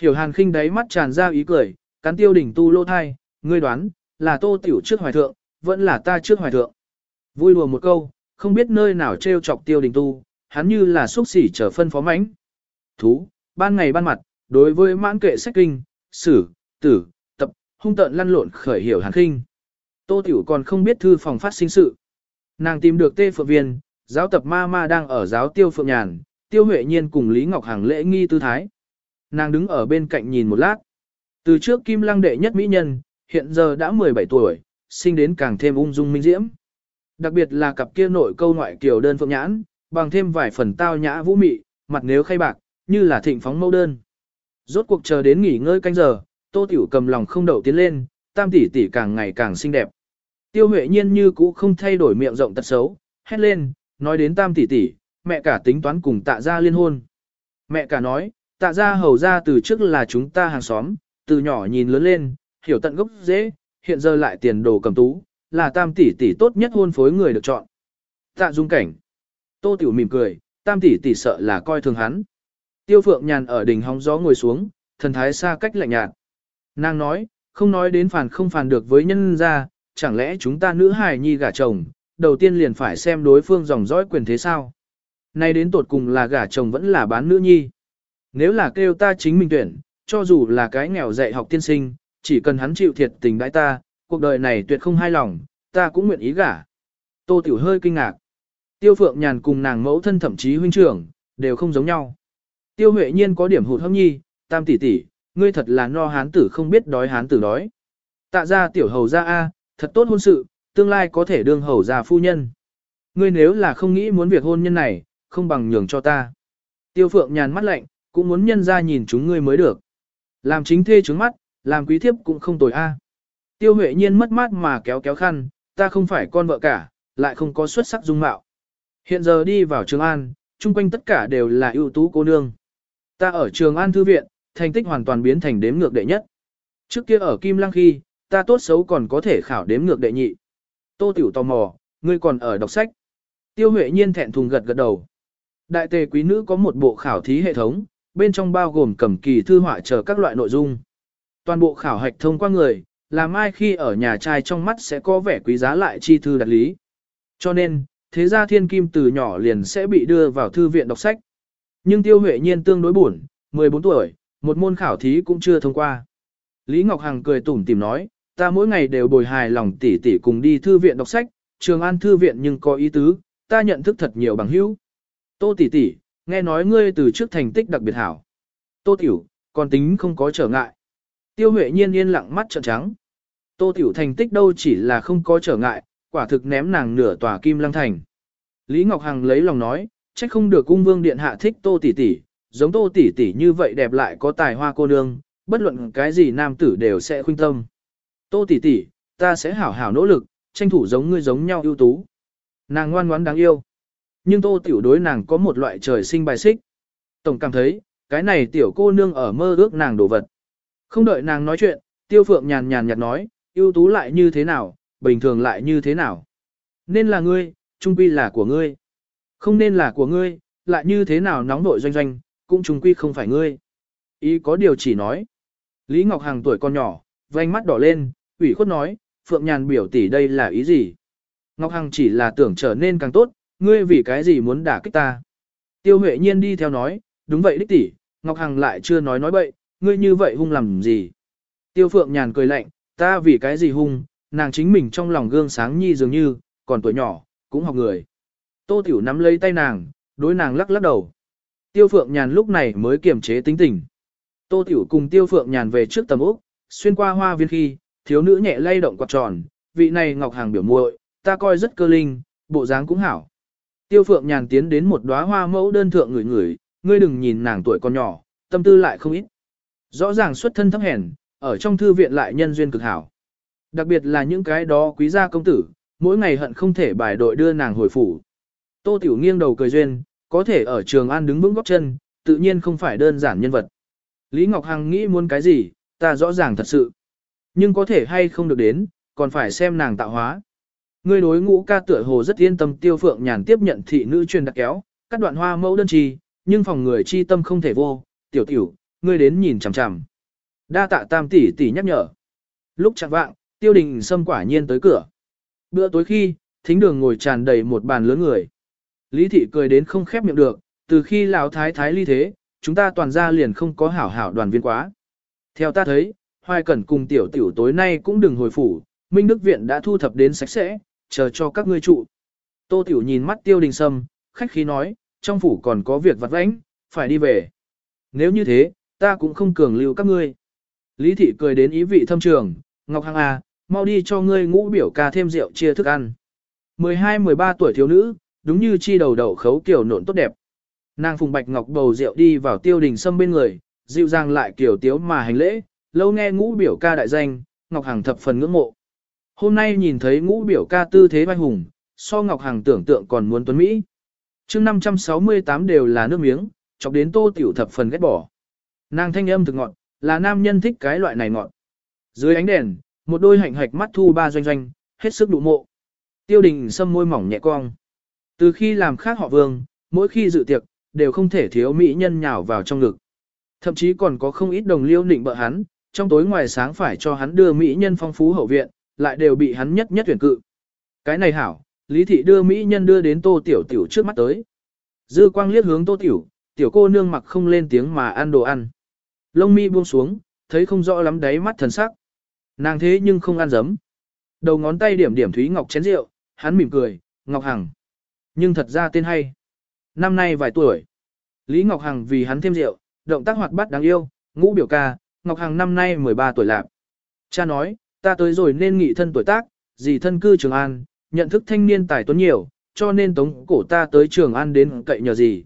Hiểu hàn khinh đáy mắt tràn ra ý cười, cắn tiêu đỉnh tu lô thai, ngươi đoán, là tô tiểu trước hoài thượng, vẫn là ta trước hoài thượng. Vui đùa một câu, không biết nơi nào treo chọc tiêu đỉnh tu, hắn như là xúc xỉ trở phân phó mãnh. Thú, ban ngày ban mặt, đối với mãn kệ sách kinh, sử, tử, tập, hung tận lăn lộn khởi hiểu hàn khinh. Tô tiểu còn không biết thư phòng phát sinh sự. Nàng tìm được tê phượng viên, giáo tập ma ma đang ở giáo tiêu phượng nhàn, tiêu huệ nhiên cùng Lý Ngọc Hằng lễ nghi tư thái. Nàng đứng ở bên cạnh nhìn một lát. Từ trước kim lăng đệ nhất mỹ nhân, hiện giờ đã 17 tuổi, sinh đến càng thêm ung dung minh diễm. Đặc biệt là cặp kia nội câu ngoại kiều đơn phượng nhãn, bằng thêm vài phần tao nhã vũ mị, mặt nếu khay bạc, như là thịnh phóng mẫu đơn. Rốt cuộc chờ đến nghỉ ngơi canh giờ, Tô Tiểu cầm lòng không đậu tiến lên, tam tỷ tỷ càng ngày càng xinh đẹp. Tiêu Huệ Nhiên như cũ không thay đổi miệng rộng tật xấu, hét lên, nói đến tam tỷ tỷ, mẹ cả tính toán cùng tạ gia liên hôn. Mẹ cả nói, tạ gia hầu ra từ trước là chúng ta hàng xóm, từ nhỏ nhìn lớn lên, hiểu tận gốc dễ, hiện giờ lại tiền đồ cầm tú, là tam tỷ tỷ tốt nhất hôn phối người được chọn. Tạ dung cảnh. Tô tiểu mỉm cười, tam tỷ tỷ sợ là coi thường hắn. Tiêu phượng nhàn ở đỉnh hóng gió ngồi xuống, thần thái xa cách lạnh nhạt. Nàng nói, không nói đến phản không phản được với nhân gia, chẳng lẽ chúng ta nữ hài nhi gả chồng, đầu tiên liền phải xem đối phương dòng dõi quyền thế sao? Nay đến tột cùng là gả chồng vẫn là bán nữ nhi. Nếu là kêu ta chính mình tuyển, cho dù là cái nghèo dạy học tiên sinh, chỉ cần hắn chịu thiệt tình đãi ta, cuộc đời này tuyệt không hai lòng, ta cũng nguyện ý gả. Tô Tiểu hơi kinh ngạc. Tiêu Phượng Nhàn cùng nàng mẫu thân thậm chí huynh trưởng, đều không giống nhau. Tiêu Huệ Nhiên có điểm hụt hâm nhi, tam tỷ tỷ, ngươi thật là no hán tử không biết đói hán tử đói. Tạ ra tiểu hầu ra A, thật tốt hôn sự, tương lai có thể đương hầu ra phu nhân. Ngươi nếu là không nghĩ muốn việc hôn nhân này, không bằng nhường cho ta. Tiêu Phượng Nhàn mắt lạnh, cũng muốn nhân ra nhìn chúng ngươi mới được. Làm chính thê trướng mắt, làm quý thiếp cũng không tồi A. À. Tiêu Huệ Nhiên mất mát mà kéo kéo khăn, ta không phải con vợ cả, lại không có xuất sắc dung mạo. Hiện giờ đi vào Trường An, chung quanh tất cả đều là ưu tú cô nương. Ta ở Trường An Thư Viện, thành tích hoàn toàn biến thành đếm ngược đệ nhất. Trước kia ở Kim Lăng khi, ta tốt xấu còn có thể khảo đếm ngược đệ nhị. Tô Tiểu tò mò, ngươi còn ở đọc sách. Tiêu Huệ Nhiên thẹn thùng gật gật đầu. Đại tề quý nữ có một bộ khảo thí hệ thống, bên trong bao gồm cầm kỳ thư họa chờ các loại nội dung. Toàn bộ khảo hạch thông qua người, làm ai khi ở nhà trai trong mắt sẽ có vẻ quý giá lại chi thư đặt lý. Cho nên, thế gia thiên kim từ nhỏ liền sẽ bị đưa vào thư viện đọc sách. Nhưng tiêu huệ nhiên tương đối buồn, 14 tuổi, một môn khảo thí cũng chưa thông qua. Lý Ngọc Hằng cười tủm tìm nói, ta mỗi ngày đều bồi hài lòng tỉ tỉ cùng đi thư viện đọc sách, trường an thư viện nhưng có ý tứ, ta nhận thức thật nhiều bằng hữu. Tô tỷ tỷ, nghe nói ngươi từ trước thành tích đặc biệt hảo. Tô tiểu, còn tính không có trở ngại. Tiêu Huệ Nhiên yên lặng mắt trợn trắng. Tô Tiểu thành tích đâu chỉ là không có trở ngại, quả thực ném nàng nửa tòa kim lăng thành. Lý Ngọc Hằng lấy lòng nói, trách không được cung vương điện hạ thích Tô tỷ tỷ, giống Tô tỷ tỷ như vậy đẹp lại có tài hoa cô nương, bất luận cái gì nam tử đều sẽ khuynh tâm. Tô tỷ tỷ, ta sẽ hảo hảo nỗ lực, tranh thủ giống ngươi giống nhau ưu tú. Nàng ngoan ngoãn đáng yêu. Nhưng Tô Tiểu đối nàng có một loại trời sinh bài xích. Tổng cảm thấy, cái này tiểu cô nương ở mơ ước nàng đồ vật. Không đợi nàng nói chuyện, Tiêu Phượng nhàn nhàn nhạt nói, ưu tú lại như thế nào, bình thường lại như thế nào. Nên là ngươi, trung quy là của ngươi. Không nên là của ngươi, lại như thế nào nóng nội doanh doanh, cũng trung quy không phải ngươi. Ý có điều chỉ nói. Lý Ngọc Hằng tuổi con nhỏ, vành mắt đỏ lên, ủy khuất nói, Phượng Nhàn biểu tỷ đây là ý gì? Ngọc Hằng chỉ là tưởng trở nên càng tốt, ngươi vì cái gì muốn đả kích ta? Tiêu Huệ Nhiên đi theo nói, đúng vậy đích tỷ, Ngọc Hằng lại chưa nói nói bậy, ngươi như vậy hung làm gì? Tiêu Phượng Nhàn cười lạnh, ta vì cái gì hung, nàng chính mình trong lòng gương sáng nhi dường như, còn tuổi nhỏ, cũng học người. Tô Tiểu nắm lấy tay nàng, đối nàng lắc lắc đầu. Tiêu Phượng Nhàn lúc này mới kiềm chế tính tình. Tô Tiểu cùng Tiêu Phượng Nhàn về trước tầm úc, xuyên qua hoa viên khi, thiếu nữ nhẹ lay động quạt tròn, vị này Ngọc Hàng biểu muội, ta coi rất cơ linh, bộ dáng cũng hảo. Tiêu Phượng Nhàn tiến đến một đóa hoa mẫu đơn thượng người người, ngươi đừng nhìn nàng tuổi còn nhỏ, tâm tư lại không ít. Rõ ràng xuất thân thấp hèn, ở trong thư viện lại nhân duyên cực hảo. Đặc biệt là những cái đó quý gia công tử, mỗi ngày hận không thể bài đội đưa nàng hồi phủ. Tô Tiểu nghiêng đầu cười duyên, có thể ở trường an đứng vững góc chân, tự nhiên không phải đơn giản nhân vật. Lý Ngọc Hằng nghĩ muốn cái gì, ta rõ ràng thật sự. Nhưng có thể hay không được đến, còn phải xem nàng tạo hóa. Người đối ngũ ca tựa hồ rất yên tâm tiêu phượng nhàn tiếp nhận thị nữ truyền đặc kéo, các đoạn hoa mẫu đơn trì, nhưng phòng người chi tâm không thể vô, tiểu tiểu, ngươi đến nhìn chằm chằm. Đa tạ tam tỷ tỷ nhắc nhở. Lúc chẳng vạng, tiêu đình xâm quả nhiên tới cửa. Bữa tối khi, thính đường ngồi tràn đầy một bàn lớn người. Lý thị cười đến không khép miệng được, từ khi lão thái thái ly thế, chúng ta toàn ra liền không có hảo hảo đoàn viên quá. Theo ta thấy, hoài cẩn cùng tiểu tiểu tối nay cũng đừng hồi phủ, Minh Đức Viện đã thu thập đến sạch sẽ, chờ cho các ngươi trụ. Tô tiểu nhìn mắt tiêu đình sâm, khách khí nói, trong phủ còn có việc vặt vãnh, phải đi về. Nếu như thế, ta cũng không cường lưu các ngươi. Lý thị cười đến ý vị thâm trường, Ngọc Hằng à, mau đi cho ngươi ngũ biểu ca thêm rượu chia thức ăn. 12-13 tuổi thiếu nữ, đúng như chi đầu đầu khấu kiểu nộn tốt đẹp. Nàng phùng bạch ngọc bầu rượu đi vào tiêu đình sâm bên người, dịu dàng lại kiểu tiếu mà hành lễ, lâu nghe ngũ biểu ca đại danh, Ngọc Hằng thập phần ngưỡng mộ. Hôm nay nhìn thấy ngũ biểu ca tư thế vai hùng, so Ngọc Hằng tưởng tượng còn muốn tuấn Mỹ. chương 568 đều là nước miếng, chọc đến tô tiểu thập phần ghét bỏ. Nàng thanh âm thực ngọn, là nam nhân thích cái loại này ngọn. Dưới ánh đèn, một đôi hạnh hạch mắt thu ba doanh doanh, hết sức đụ mộ. Tiêu đình sâm môi mỏng nhẹ cong. Từ khi làm khác họ vương, mỗi khi dự tiệc, đều không thể thiếu mỹ nhân nhào vào trong ngực. Thậm chí còn có không ít đồng liêu định bợ hắn, trong tối ngoài sáng phải cho hắn đưa mỹ nhân phong phú hậu viện, lại đều bị hắn nhất nhất tuyển cự. Cái này hảo, Lý Thị đưa mỹ nhân đưa đến tô tiểu tiểu trước mắt tới. Dư quang liếc hướng tô tiểu, tiểu cô nương mặc không lên tiếng mà ăn đồ ăn. Lông mi buông xuống, thấy không rõ lắm đáy mắt thần sắc. Nàng thế nhưng không ăn dấm. Đầu ngón tay điểm điểm Thúy Ngọc chén rượu, hắn mỉm cười, Ngọc Hằng. Nhưng thật ra tên hay. Năm nay vài tuổi. Lý Ngọc Hằng vì hắn thêm rượu, động tác hoạt bát đáng yêu, ngũ biểu ca, Ngọc Hằng năm nay 13 tuổi lạc. Cha nói, ta tới rồi nên nghị thân tuổi tác, dì thân cư Trường An, nhận thức thanh niên tài tuấn nhiều, cho nên tống cổ ta tới Trường An đến cậy nhờ gì.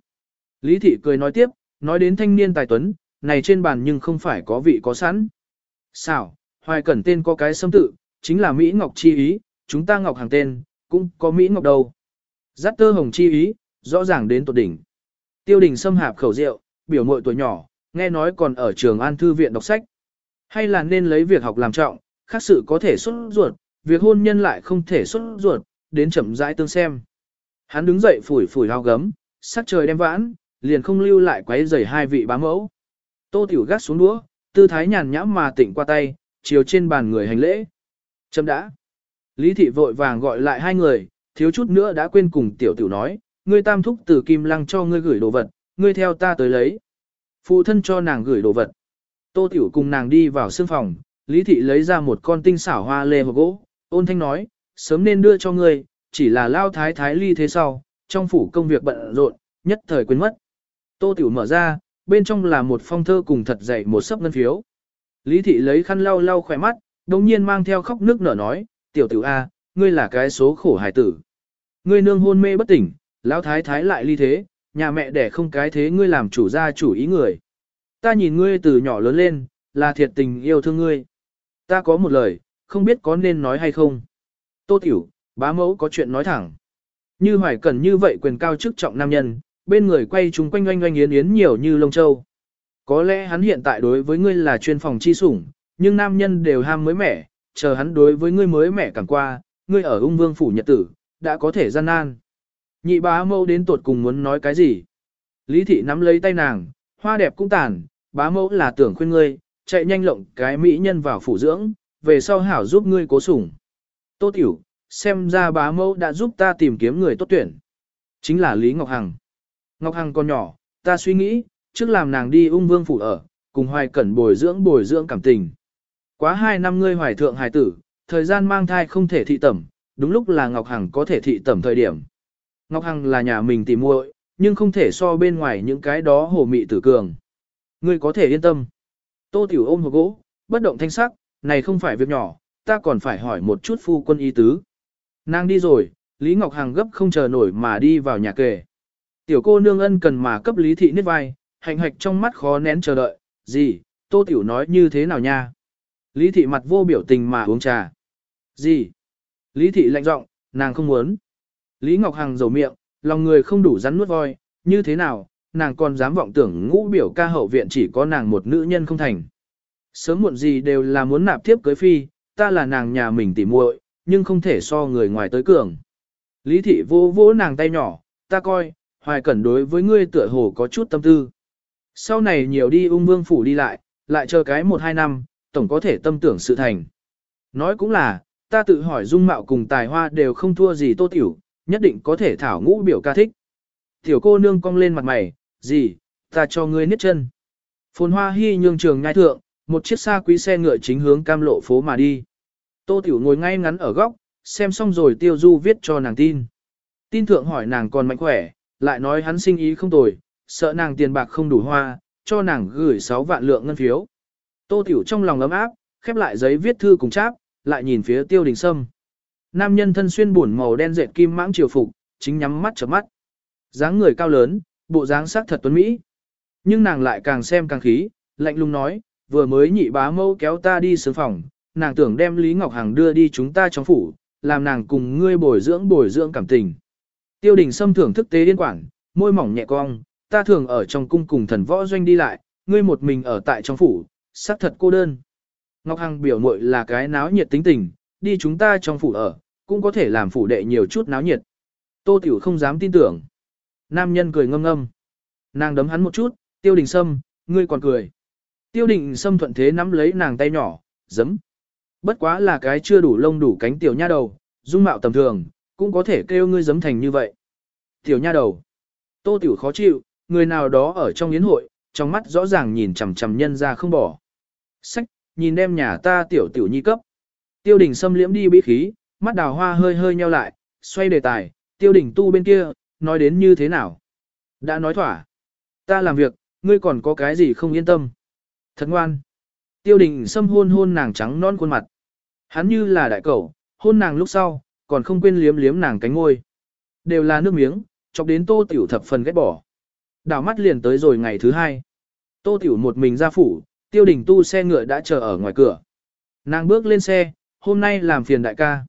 Lý Thị cười nói tiếp, nói đến thanh niên tài tuấn, này trên bàn nhưng không phải có vị có sẵn. Sao, hoài cẩn tên có cái xâm tự, chính là Mỹ Ngọc chi ý, chúng ta Ngọc hàng tên, cũng có Mỹ Ngọc đâu. Giác tơ hồng chi ý, rõ ràng đến tột đỉnh. Tiêu đình xâm hạp khẩu rượu, biểu mội tuổi nhỏ, nghe nói còn ở trường an thư viện đọc sách. Hay là nên lấy việc học làm trọng, khác sự có thể xuất ruột, việc hôn nhân lại không thể xuất ruột, đến chậm rãi tương xem. Hắn đứng dậy phủi phủi lao gấm, sắc trời đem vãn, liền không lưu lại quấy rầy hai vị bá mẫu. Tô Tiểu gác xuống đũa, tư thái nhàn nhãm mà tỉnh qua tay, chiều trên bàn người hành lễ. Chấm đã. Lý thị vội vàng gọi lại hai người, thiếu chút nữa đã quên cùng Tiểu Tiểu nói, ngươi tam thúc từ Kim Lăng cho ngươi gửi đồ vật, ngươi theo ta tới lấy. Phụ thân cho nàng gửi đồ vật. Tô Tiểu cùng nàng đi vào sương phòng, Lý thị lấy ra một con tinh xảo hoa lê hộp gỗ, ôn thanh nói, sớm nên đưa cho ngươi, chỉ là lao thái thái ly thế sau, trong phủ công việc bận rộn, nhất thời quên mất. Tô Tiểu mở ra, bên trong là một phong thơ cùng thật dày một sấp ngân phiếu. Lý thị lấy khăn lau lau khỏe mắt, đồng nhiên mang theo khóc nước nở nói, tiểu tiểu A, ngươi là cái số khổ hải tử. Ngươi nương hôn mê bất tỉnh, lão thái thái lại ly thế, nhà mẹ đẻ không cái thế ngươi làm chủ gia chủ ý người. Ta nhìn ngươi từ nhỏ lớn lên, là thiệt tình yêu thương ngươi. Ta có một lời, không biết có nên nói hay không. Tô tiểu, bá mẫu có chuyện nói thẳng. Như hoài cần như vậy quyền cao chức trọng nam nhân, bên người quay chúng quanh oanh oanh yến yến nhiều như lông châu. Có lẽ hắn hiện tại đối với ngươi là chuyên phòng chi sủng, nhưng nam nhân đều ham mới mẻ, chờ hắn đối với ngươi mới mẻ càng qua, ngươi ở ung vương phủ nhật tử, đã có thể gian nan. Nhị bá Mẫu đến tuột cùng muốn nói cái gì? Lý thị nắm lấy tay nàng, hoa đẹp cũng tàn, bá mẫu là tưởng khuyên ngươi, chạy nhanh lộng cái mỹ nhân vào phủ dưỡng, về sau hảo giúp ngươi cố sủng. tô tiểu, xem ra bá mẫu đã giúp ta tìm kiếm người tốt tuyển. Chính là Lý Ngọc Hằng. Ngọc Hằng còn nhỏ, ta suy nghĩ, trước làm nàng đi ung vương phủ ở, cùng hoài cẩn bồi dưỡng bồi dưỡng cảm tình. Quá hai năm ngươi hoài thượng hài tử, thời gian mang thai không thể thị tẩm, đúng lúc là Ngọc Hằng có thể thị tẩm thời điểm. Ngọc Hằng là nhà mình tìm muội, nhưng không thể so bên ngoài những cái đó hồ mị tử cường. Ngươi có thể yên tâm. Tô Tiểu ôm hộp gỗ, bất động thanh sắc, này không phải việc nhỏ, ta còn phải hỏi một chút phu quân ý tứ. Nàng đi rồi, Lý Ngọc Hằng gấp không chờ nổi mà đi vào nhà kề. Tiểu cô nương ân cần mà cấp Lý Thị niết vai, hạnh hạch trong mắt khó nén chờ đợi, gì, Tô Tiểu nói như thế nào nha? Lý Thị mặt vô biểu tình mà uống trà. Gì? Lý Thị lạnh giọng, nàng không muốn. Lý Ngọc Hằng dầu miệng, lòng người không đủ rắn nuốt voi, như thế nào, nàng còn dám vọng tưởng ngũ biểu ca hậu viện chỉ có nàng một nữ nhân không thành. Sớm muộn gì đều là muốn nạp tiếp cưới phi, ta là nàng nhà mình tỉ muội, nhưng không thể so người ngoài tới cường. Lý thị vô vỗ nàng tay nhỏ, ta coi, hoài cẩn đối với ngươi tựa hồ có chút tâm tư. Sau này nhiều đi ung vương phủ đi lại, lại chờ cái một hai năm, tổng có thể tâm tưởng sự thành. Nói cũng là, ta tự hỏi dung mạo cùng tài hoa đều không thua gì tô tiểu, nhất định có thể thảo ngũ biểu ca thích. Tiểu cô nương cong lên mặt mày, gì, ta cho ngươi niết chân. Phồn hoa hy nhương trường nhai thượng, một chiếc xa quý xe ngựa chính hướng cam lộ phố mà đi. Tô tiểu ngồi ngay ngắn ở góc, xem xong rồi tiêu du viết cho nàng tin. Tin thượng hỏi nàng còn mạnh khỏe, lại nói hắn sinh ý không tồi, sợ nàng tiền bạc không đủ hoa, cho nàng gửi 6 vạn lượng ngân phiếu. Tô Tiểu trong lòng ấm áp, khép lại giấy viết thư cùng cháp, lại nhìn phía tiêu đình sâm. Nam nhân thân xuyên buồn màu đen dệt kim mãng triều phục, chính nhắm mắt chớp mắt. dáng người cao lớn, bộ dáng sắc thật tuấn mỹ. Nhưng nàng lại càng xem càng khí, lạnh lùng nói, vừa mới nhị bá mâu kéo ta đi sướng phòng, nàng tưởng đem Lý Ngọc Hằng đưa đi chúng ta trong phủ, làm nàng cùng ngươi bồi dưỡng bồi dưỡng cảm tình. Tiêu đình Sâm thưởng thức tế điên quản, môi mỏng nhẹ cong, ta thường ở trong cung cùng thần võ doanh đi lại, ngươi một mình ở tại trong phủ, xác thật cô đơn. Ngọc Hằng biểu muội là cái náo nhiệt tính tình, đi chúng ta trong phủ ở, cũng có thể làm phủ đệ nhiều chút náo nhiệt. Tô Tiểu không dám tin tưởng. Nam nhân cười ngâm ngâm. Nàng đấm hắn một chút, tiêu đình sâm, ngươi còn cười. Tiêu đình sâm thuận thế nắm lấy nàng tay nhỏ, giấm. Bất quá là cái chưa đủ lông đủ cánh tiểu nha đầu, dung mạo tầm thường, cũng có thể kêu ngươi giấm thành như vậy. Tiểu nha đầu. Tô Tiểu khó chịu, người nào đó ở trong yến hội, trong mắt rõ ràng nhìn chằm chằm nhân ra không bỏ. Sách, nhìn đem nhà ta tiểu tiểu nhi cấp. Tiêu đình xâm liễm đi bí khí, mắt đào hoa hơi hơi nheo lại, xoay đề tài, tiêu đình tu bên kia, nói đến như thế nào. Đã nói thỏa. Ta làm việc, ngươi còn có cái gì không yên tâm. Thật ngoan. Tiêu đình xâm hôn hôn nàng trắng non khuôn mặt. Hắn như là đại cẩu, hôn nàng lúc sau, còn không quên liếm liếm nàng cánh ngôi. Đều là nước miếng, chọc đến tô tiểu thập phần ghét bỏ. Đảo mắt liền tới rồi ngày thứ hai. Tô tiểu một mình ra phủ, tiêu đình tu xe ngựa đã chờ ở ngoài cửa. Nàng bước lên xe, hôm nay làm phiền đại ca.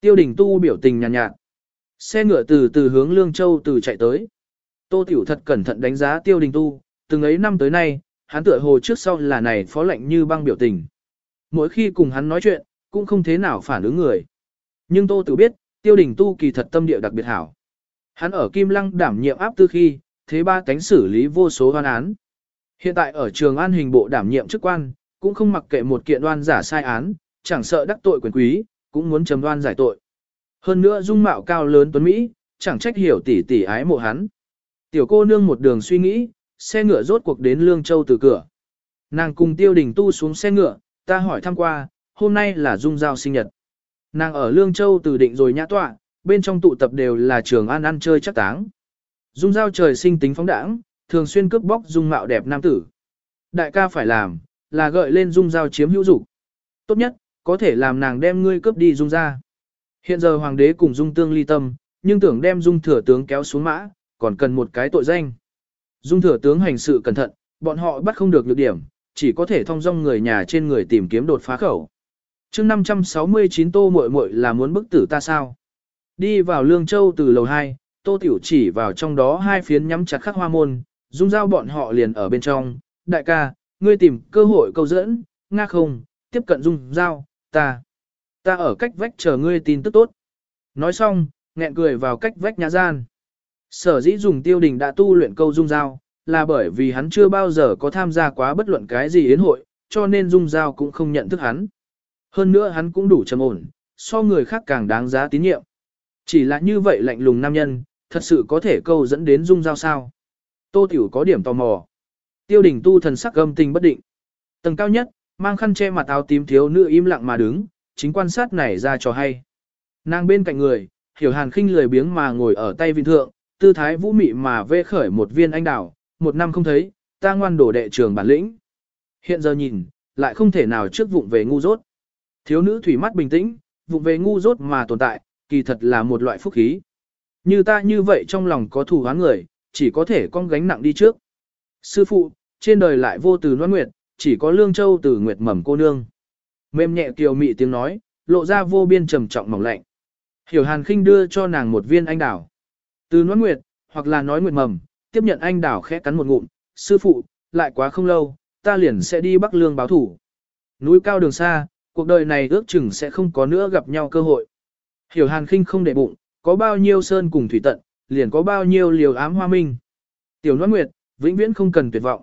Tiêu đình tu biểu tình nhàn nhạt, nhạt. Xe ngựa từ từ hướng Lương Châu từ chạy tới. Tô Tiểu thật cẩn thận đánh giá tiêu đình tu, từng ấy năm tới nay, hắn tựa hồ trước sau là này phó lệnh như băng biểu tình. Mỗi khi cùng hắn nói chuyện, cũng không thế nào phản ứng người. Nhưng Tô Tiểu biết, tiêu đình tu kỳ thật tâm địa đặc biệt hảo. Hắn ở Kim Lăng đảm nhiệm áp tư khi, thế ba cánh xử lý vô số hoan án. Hiện tại ở trường an hình bộ đảm nhiệm chức quan, cũng không mặc kệ một kiện đoan giả sai án, chẳng sợ đắc tội quyền quý, cũng muốn chấm đoan giải tội. Hơn nữa dung mạo cao lớn tuấn Mỹ, chẳng trách hiểu tỷ tỷ ái mộ hắn. Tiểu cô nương một đường suy nghĩ, xe ngựa rốt cuộc đến Lương Châu từ cửa. Nàng cùng tiêu đình tu xuống xe ngựa, ta hỏi thăm qua, hôm nay là dung giao sinh nhật. Nàng ở Lương Châu từ định rồi nhã tọa, bên trong tụ tập đều là trường an ăn chơi chắc táng. Dung giao trời sinh tính phóng đãng, thường xuyên cướp bóc dung mạo đẹp nam tử. Đại ca phải làm, là gợi lên dung giao chiếm hữu dục. Tốt nhất, có thể làm nàng đem ngươi cướp đi dung ra. Hiện giờ hoàng đế cùng dung tương ly tâm, nhưng tưởng đem dung thừa tướng kéo xuống mã, còn cần một cái tội danh. Dung thừa tướng hành sự cẩn thận, bọn họ bắt không được nhược điểm, chỉ có thể thông dong người nhà trên người tìm kiếm đột phá khẩu. mươi 569 tô muội muội là muốn bức tử ta sao? Đi vào Lương Châu từ lầu 2, tô tiểu chỉ vào trong đó hai phiến nhắm chặt khắc hoa môn, dung giao bọn họ liền ở bên trong. Đại ca, ngươi tìm cơ hội câu dẫn, nga không, tiếp cận dung giao, ta, ta ở cách vách chờ ngươi tin tức tốt. Nói xong, nghẹn cười vào cách vách nhà gian. Sở dĩ dùng tiêu đình đã tu luyện câu dung giao, là bởi vì hắn chưa bao giờ có tham gia quá bất luận cái gì yến hội, cho nên dung giao cũng không nhận thức hắn. Hơn nữa hắn cũng đủ trầm ổn, so người khác càng đáng giá tín nhiệm. Chỉ là như vậy lạnh lùng nam nhân, thật sự có thể câu dẫn đến dung giao sao. Tô Tiểu có điểm tò mò. Tiêu đình tu thần sắc gâm tình bất định. Tầng cao nhất, mang khăn che mặt áo tím thiếu nữ im lặng mà đứng, chính quan sát này ra cho hay. Nàng bên cạnh người, hiểu hàn khinh lười biếng mà ngồi ở tay vị thượng, tư thái vũ mị mà vê khởi một viên anh đảo một năm không thấy, ta ngoan đổ đệ trường bản lĩnh. Hiện giờ nhìn, lại không thể nào trước vụng về ngu dốt. Thiếu nữ thủy mắt bình tĩnh, vụng về ngu dốt mà tồn tại, kỳ thật là một loại phúc khí. Như ta như vậy trong lòng có thù hóa người, chỉ có thể con gánh nặng đi trước. Sư phụ, trên đời lại vô từ noan nguyệt, chỉ có lương châu từ nguyệt mầm cô nương. Mềm nhẹ kiều mị tiếng nói, lộ ra vô biên trầm trọng mỏng lạnh. Hiểu hàn khinh đưa cho nàng một viên anh đảo. Từ noan nguyệt, hoặc là nói nguyệt mầm, tiếp nhận anh đảo khẽ cắn một ngụm, sư phụ, lại quá không lâu, ta liền sẽ đi Bắc Lương báo thủ. Núi cao đường xa, cuộc đời này ước chừng sẽ không có nữa gặp nhau cơ hội. Hiểu hàn khinh không để bụng, có bao nhiêu sơn cùng thủy tận, liền có bao nhiêu liều ám hoa minh. Tiểu Loan Nguyệt, vĩnh viễn không cần tuyệt vọng.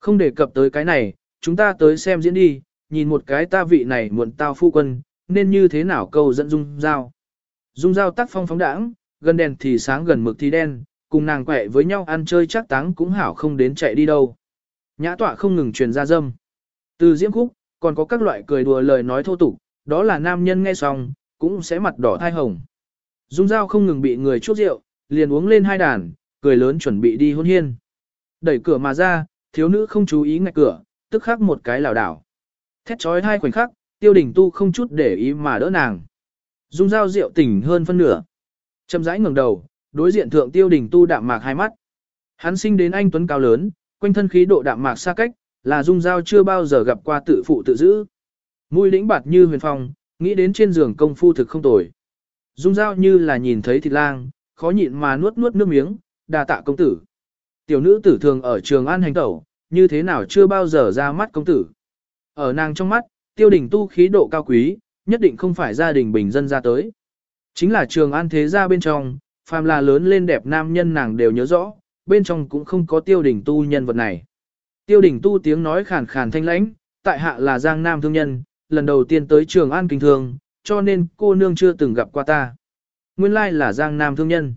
Không đề cập tới cái này, chúng ta tới xem diễn đi, nhìn một cái ta vị này muộn tao phu quân, nên như thế nào câu dẫn dung dao Dung dao tác phong phóng đãng, gần đèn thì sáng gần mực thì đen, cùng nàng quẹ với nhau ăn chơi chắc táng cũng hảo không đến chạy đi đâu. Nhã tọa không ngừng truyền ra dâm. Từ diễm khúc, còn có các loại cười đùa lời nói thô tục, đó là nam nhân nghe xong, cũng sẽ mặt đỏ thai hồng. Dung dao không ngừng bị người chuốc rượu, liền uống lên hai đàn, cười lớn chuẩn bị đi hôn hiên. Đẩy cửa mà ra, thiếu nữ không chú ý ngạch cửa, tức khắc một cái lảo đảo. Thét trói hai khoảnh khắc, tiêu đình tu không chút để ý mà đỡ nàng. Dung dao rượu tỉnh hơn phân nửa. Châm rãi ngẩng đầu, đối diện thượng tiêu đình tu đạm mạc hai mắt. Hắn sinh đến anh tuấn cao lớn, quanh thân khí độ đạm mạc xa cách, là dung dao chưa bao giờ gặp qua tự phụ tự giữ. Mũi lĩnh bạt như huyền phong, nghĩ đến trên giường công phu thực không tồi. Dung dao như là nhìn thấy thịt lang, khó nhịn mà nuốt nuốt nước miếng, đà tạ công tử. Tiểu nữ tử thường ở trường an hành tẩu, như thế nào chưa bao giờ ra mắt công tử. Ở nàng trong mắt, tiêu đình tu khí độ cao quý, nhất định không phải gia đình bình dân ra tới. Chính là trường an thế gia bên trong, phàm là lớn lên đẹp nam nhân nàng đều nhớ rõ, bên trong cũng không có tiêu đình tu nhân vật này. Tiêu đình tu tiếng nói khàn khàn thanh lãnh, tại hạ là giang nam thương nhân, lần đầu tiên tới trường an kinh thương, cho nên cô nương chưa từng gặp qua ta. Nguyên lai là giang nam thương nhân.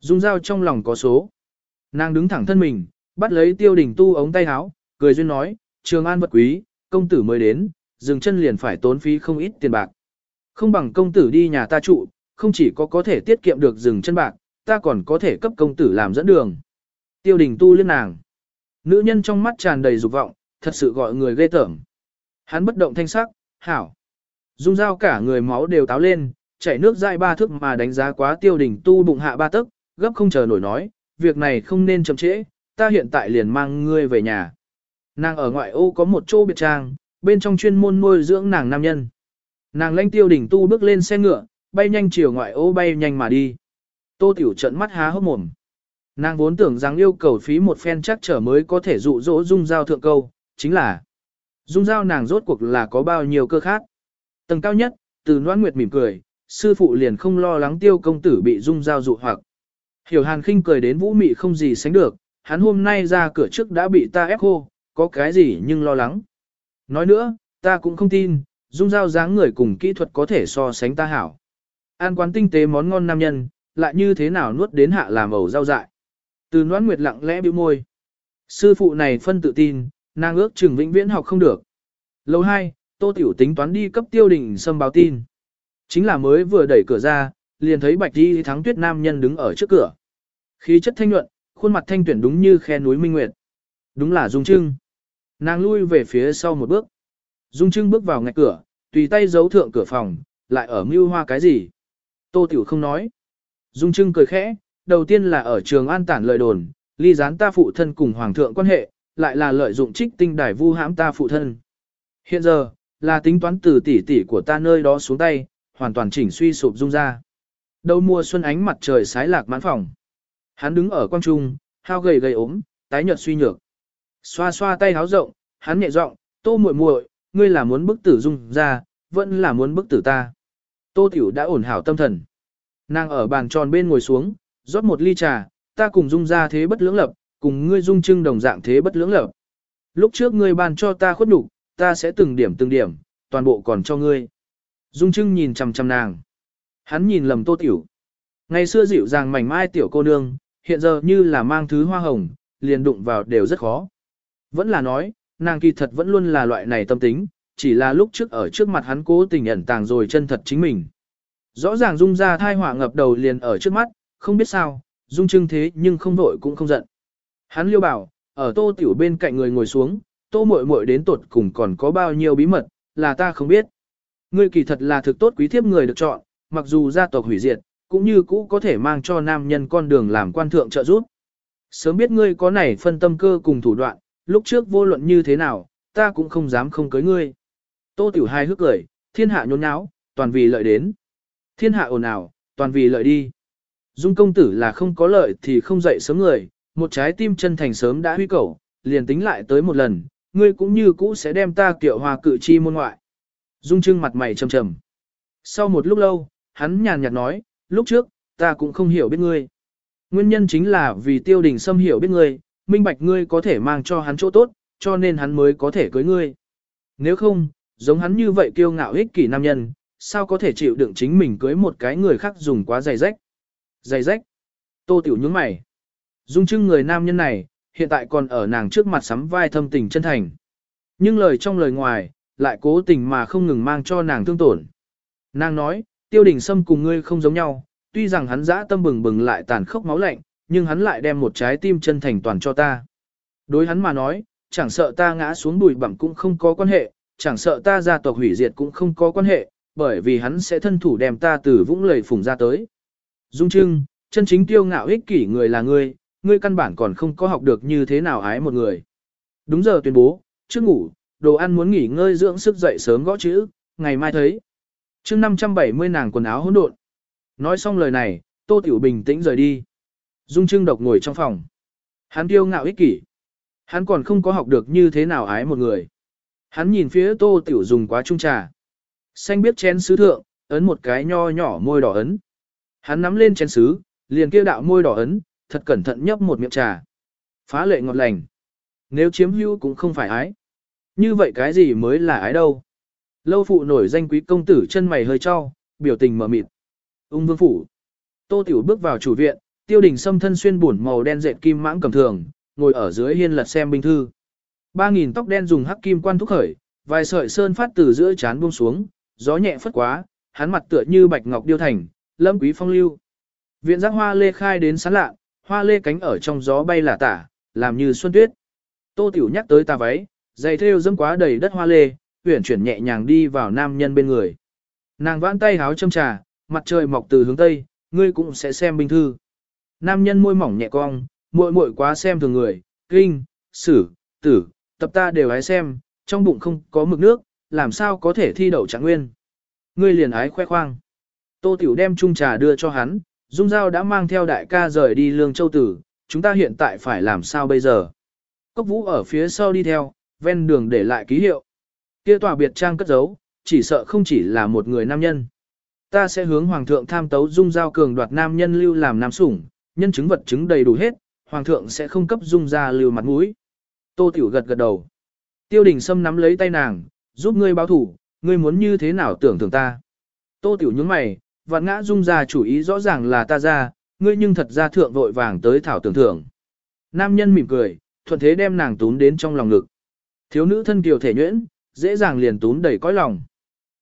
Dung dao trong lòng có số. Nàng đứng thẳng thân mình, bắt lấy tiêu đình tu ống tay áo, cười duyên nói, trường an vật quý, công tử mới đến, dừng chân liền phải tốn phí không ít tiền bạc. Không bằng công tử đi nhà ta trụ, không chỉ có có thể tiết kiệm được dừng chân bạc, ta còn có thể cấp công tử làm dẫn đường. Tiêu đình tu liên nàng. Nữ nhân trong mắt tràn đầy dục vọng, thật sự gọi người ghê tởm. Hắn bất động thanh sắc, hảo. Dung dao cả người máu đều táo lên, chảy nước dại ba thước mà đánh giá quá tiêu đình tu bụng hạ ba tấc, gấp không chờ nổi nói, việc này không nên chậm trễ, ta hiện tại liền mang ngươi về nhà. Nàng ở ngoại ô có một chỗ biệt trang, bên trong chuyên môn nuôi dưỡng nàng nam nhân. Nàng lanh tiêu đỉnh tu bước lên xe ngựa, bay nhanh chiều ngoại ô bay nhanh mà đi. Tô tiểu trận mắt há hốc mồm. Nàng vốn tưởng rằng yêu cầu phí một phen chắc trở mới có thể dụ dỗ dung giao thượng câu, chính là dung giao nàng rốt cuộc là có bao nhiêu cơ khác. Tầng cao nhất, từ noan nguyệt mỉm cười, sư phụ liền không lo lắng tiêu công tử bị dung giao dụ hoặc. Hiểu hàn khinh cười đến vũ mị không gì sánh được, hắn hôm nay ra cửa trước đã bị ta ép khô, có cái gì nhưng lo lắng. Nói nữa, ta cũng không tin, dung giao dáng người cùng kỹ thuật có thể so sánh ta hảo. An quán tinh tế món ngon nam nhân, lại như thế nào nuốt đến hạ làm ẩu rau dại. Từ noãn nguyệt lặng lẽ bĩu môi. Sư phụ này phân tự tin, nàng ước chừng vĩnh viễn học không được. Lâu hai, tô tiểu tính toán đi cấp tiêu đình xâm báo tin. Chính là mới vừa đẩy cửa ra, liền thấy bạch đi thắng tuyết nam nhân đứng ở trước cửa. Khí chất thanh nhuận, khuôn mặt thanh tuyển đúng như khe núi minh nguyệt. Đúng là Dung Trưng. Nàng lui về phía sau một bước. Dung Trưng bước vào ngạch cửa, tùy tay giấu thượng cửa phòng, lại ở mưu hoa cái gì. Tô Tiểu không nói. Dung Trưng cười khẽ, đầu tiên là ở trường an tản lời đồn, ly gián ta phụ thân cùng hoàng thượng quan hệ, lại là lợi dụng trích tinh đài vu hãm ta phụ thân. Hiện giờ, là tính toán từ tỷ tỷ của ta nơi đó xuống tay, hoàn toàn chỉnh suy sụp dung ra. Đầu mùa xuân ánh mặt trời sái lạc mãn phòng. Hắn đứng ở quang trung, hao gầy gầy ốm, tái nhợt suy nhược. Xoa xoa tay háo rộng, hắn nhẹ giọng, "Tô muội muội, ngươi là muốn bức tử dung ra, vẫn là muốn bức tử ta." Tô Tiểu đã ổn hảo tâm thần. Nàng ở bàn tròn bên ngồi xuống, rót một ly trà, ta cùng dung ra thế bất lưỡng lập, cùng ngươi dung trưng đồng dạng thế bất lưỡng lập. Lúc trước ngươi bàn cho ta khuất đủ, ta sẽ từng điểm từng điểm, toàn bộ còn cho ngươi. Dung trưng nhìn chằm chằm nàng. Hắn nhìn lầm tô tiểu. Ngày xưa dịu dàng mảnh mai tiểu cô nương, hiện giờ như là mang thứ hoa hồng, liền đụng vào đều rất khó. Vẫn là nói, nàng kỳ thật vẫn luôn là loại này tâm tính, chỉ là lúc trước ở trước mặt hắn cố tình ẩn tàng rồi chân thật chính mình. Rõ ràng dung ra thai họa ngập đầu liền ở trước mắt, không biết sao, dung trưng thế nhưng không vội cũng không giận. Hắn liêu bảo, ở tô tiểu bên cạnh người ngồi xuống, tô muội muội đến tột cùng còn có bao nhiêu bí mật, là ta không biết. Ngươi kỳ thật là thực tốt quý thiếp người được chọn, mặc dù gia tộc hủy diệt, cũng như cũ có thể mang cho nam nhân con đường làm quan thượng trợ giúp. Sớm biết ngươi có này phân tâm cơ cùng thủ đoạn, lúc trước vô luận như thế nào, ta cũng không dám không cưới ngươi. Tô Tiểu Hai hước cười, thiên hạ nhốn nháo, toàn vì lợi đến. Thiên hạ ồn ào, toàn vì lợi đi. Dung công tử là không có lợi thì không dậy sớm người, một trái tim chân thành sớm đã huy cầu, liền tính lại tới một lần, ngươi cũng như cũ sẽ đem ta kiệu hòa cự chi môn ngoại. Dung trưng mặt mày trầm trầm. Sau một lúc lâu, hắn nhàn nhạt nói, lúc trước, ta cũng không hiểu biết ngươi. Nguyên nhân chính là vì tiêu đình xâm hiểu biết ngươi, minh bạch ngươi có thể mang cho hắn chỗ tốt, cho nên hắn mới có thể cưới ngươi. Nếu không, giống hắn như vậy kiêu ngạo ích kỷ nam nhân, sao có thể chịu đựng chính mình cưới một cái người khác dùng quá dày rách. Dày rách. Tô Tiểu nhướng mày. Dung trưng người nam nhân này, hiện tại còn ở nàng trước mặt sắm vai thâm tình chân thành. Nhưng lời trong lời ngoài, lại cố tình mà không ngừng mang cho nàng thương tổn. Nàng nói, tiêu đình sâm cùng ngươi không giống nhau, tuy rằng hắn dã tâm bừng bừng lại tàn khốc máu lạnh, nhưng hắn lại đem một trái tim chân thành toàn cho ta. Đối hắn mà nói, chẳng sợ ta ngã xuống bùi bặm cũng không có quan hệ, chẳng sợ ta gia tộc hủy diệt cũng không có quan hệ, bởi vì hắn sẽ thân thủ đem ta từ vũng lầy phùng ra tới. Dung Trưng, chân chính tiêu ngạo ích kỷ người là ngươi, ngươi căn bản còn không có học được như thế nào ái một người. Đúng giờ tuyên bố, trước ngủ, đồ ăn muốn nghỉ ngơi dưỡng sức dậy sớm gõ chữ, ngày mai thấy. chương 570 nàng quần áo hỗn độn. Nói xong lời này, Tô Tiểu bình tĩnh rời đi. Dung Trưng độc ngồi trong phòng. Hắn kiêu ngạo ích kỷ. Hắn còn không có học được như thế nào ái một người. Hắn nhìn phía Tô Tiểu dùng quá trung trà. Xanh biết chén sứ thượng, ấn một cái nho nhỏ môi đỏ ấn. Hắn nắm lên chén sứ, liền kia đạo môi đỏ ấn, thật cẩn thận nhấp một miệng trà. Phá lệ ngọt lành. Nếu chiếm hữu cũng không phải ái. Như vậy cái gì mới là ái đâu? Lâu phụ nổi danh quý công tử chân mày hơi cho, biểu tình mở mịt. Ung vương phủ. Tô Tiểu bước vào chủ viện, tiêu đình xâm thân xuyên buồn màu đen dệt kim mãng cầm thường, ngồi ở dưới hiên lật xem binh thư. Ba nghìn tóc đen dùng hắc kim quan thúc khởi, vài sợi sơn phát từ giữa chán buông xuống, gió nhẹ phất quá, hắn mặt tựa như bạch ngọc điêu thành, lâm quý phong lưu. Viện giác hoa lê khai đến sán lạ, hoa lê cánh ở trong gió bay là tả, làm như xuân tuyết. Tô Tiểu nhắc tới tà váy, giày thêu dẫm quá đầy đất hoa lê, uyển chuyển nhẹ nhàng đi vào nam nhân bên người. Nàng vãn tay háo châm trà, mặt trời mọc từ hướng tây, ngươi cũng sẽ xem binh thư. Nam nhân môi mỏng nhẹ cong, muội muội quá xem thường người, kinh, sử, tử, tập ta đều hái xem, trong bụng không có mực nước, làm sao có thể thi đậu trạng nguyên. Ngươi liền ái khoe khoang. Tô Tiểu đem chung trà đưa cho hắn, Dung Giao đã mang theo đại ca rời đi Lương Châu Tử, chúng ta hiện tại phải làm sao bây giờ? Cốc Vũ ở phía sau đi theo, ven đường để lại ký hiệu. Kia tòa biệt trang cất giấu, chỉ sợ không chỉ là một người nam nhân. Ta sẽ hướng Hoàng thượng tham tấu Dung Giao cường đoạt nam nhân lưu làm nam sủng, nhân chứng vật chứng đầy đủ hết, Hoàng thượng sẽ không cấp Dung ra lưu mặt mũi. Tô Tiểu gật gật đầu. Tiêu đình Sâm nắm lấy tay nàng, giúp ngươi báo thủ, ngươi muốn như thế nào tưởng tượng ta. Tô Tiểu nhướng mày, vạn ngã dung ra chủ ý rõ ràng là ta ra, ngươi nhưng thật ra thượng vội vàng tới thảo tưởng thưởng. Nam nhân mỉm cười, thuận thế đem nàng tún đến trong lòng ngực. Thiếu nữ thân kiều thể nhuyễn, dễ dàng liền tún đầy cõi lòng.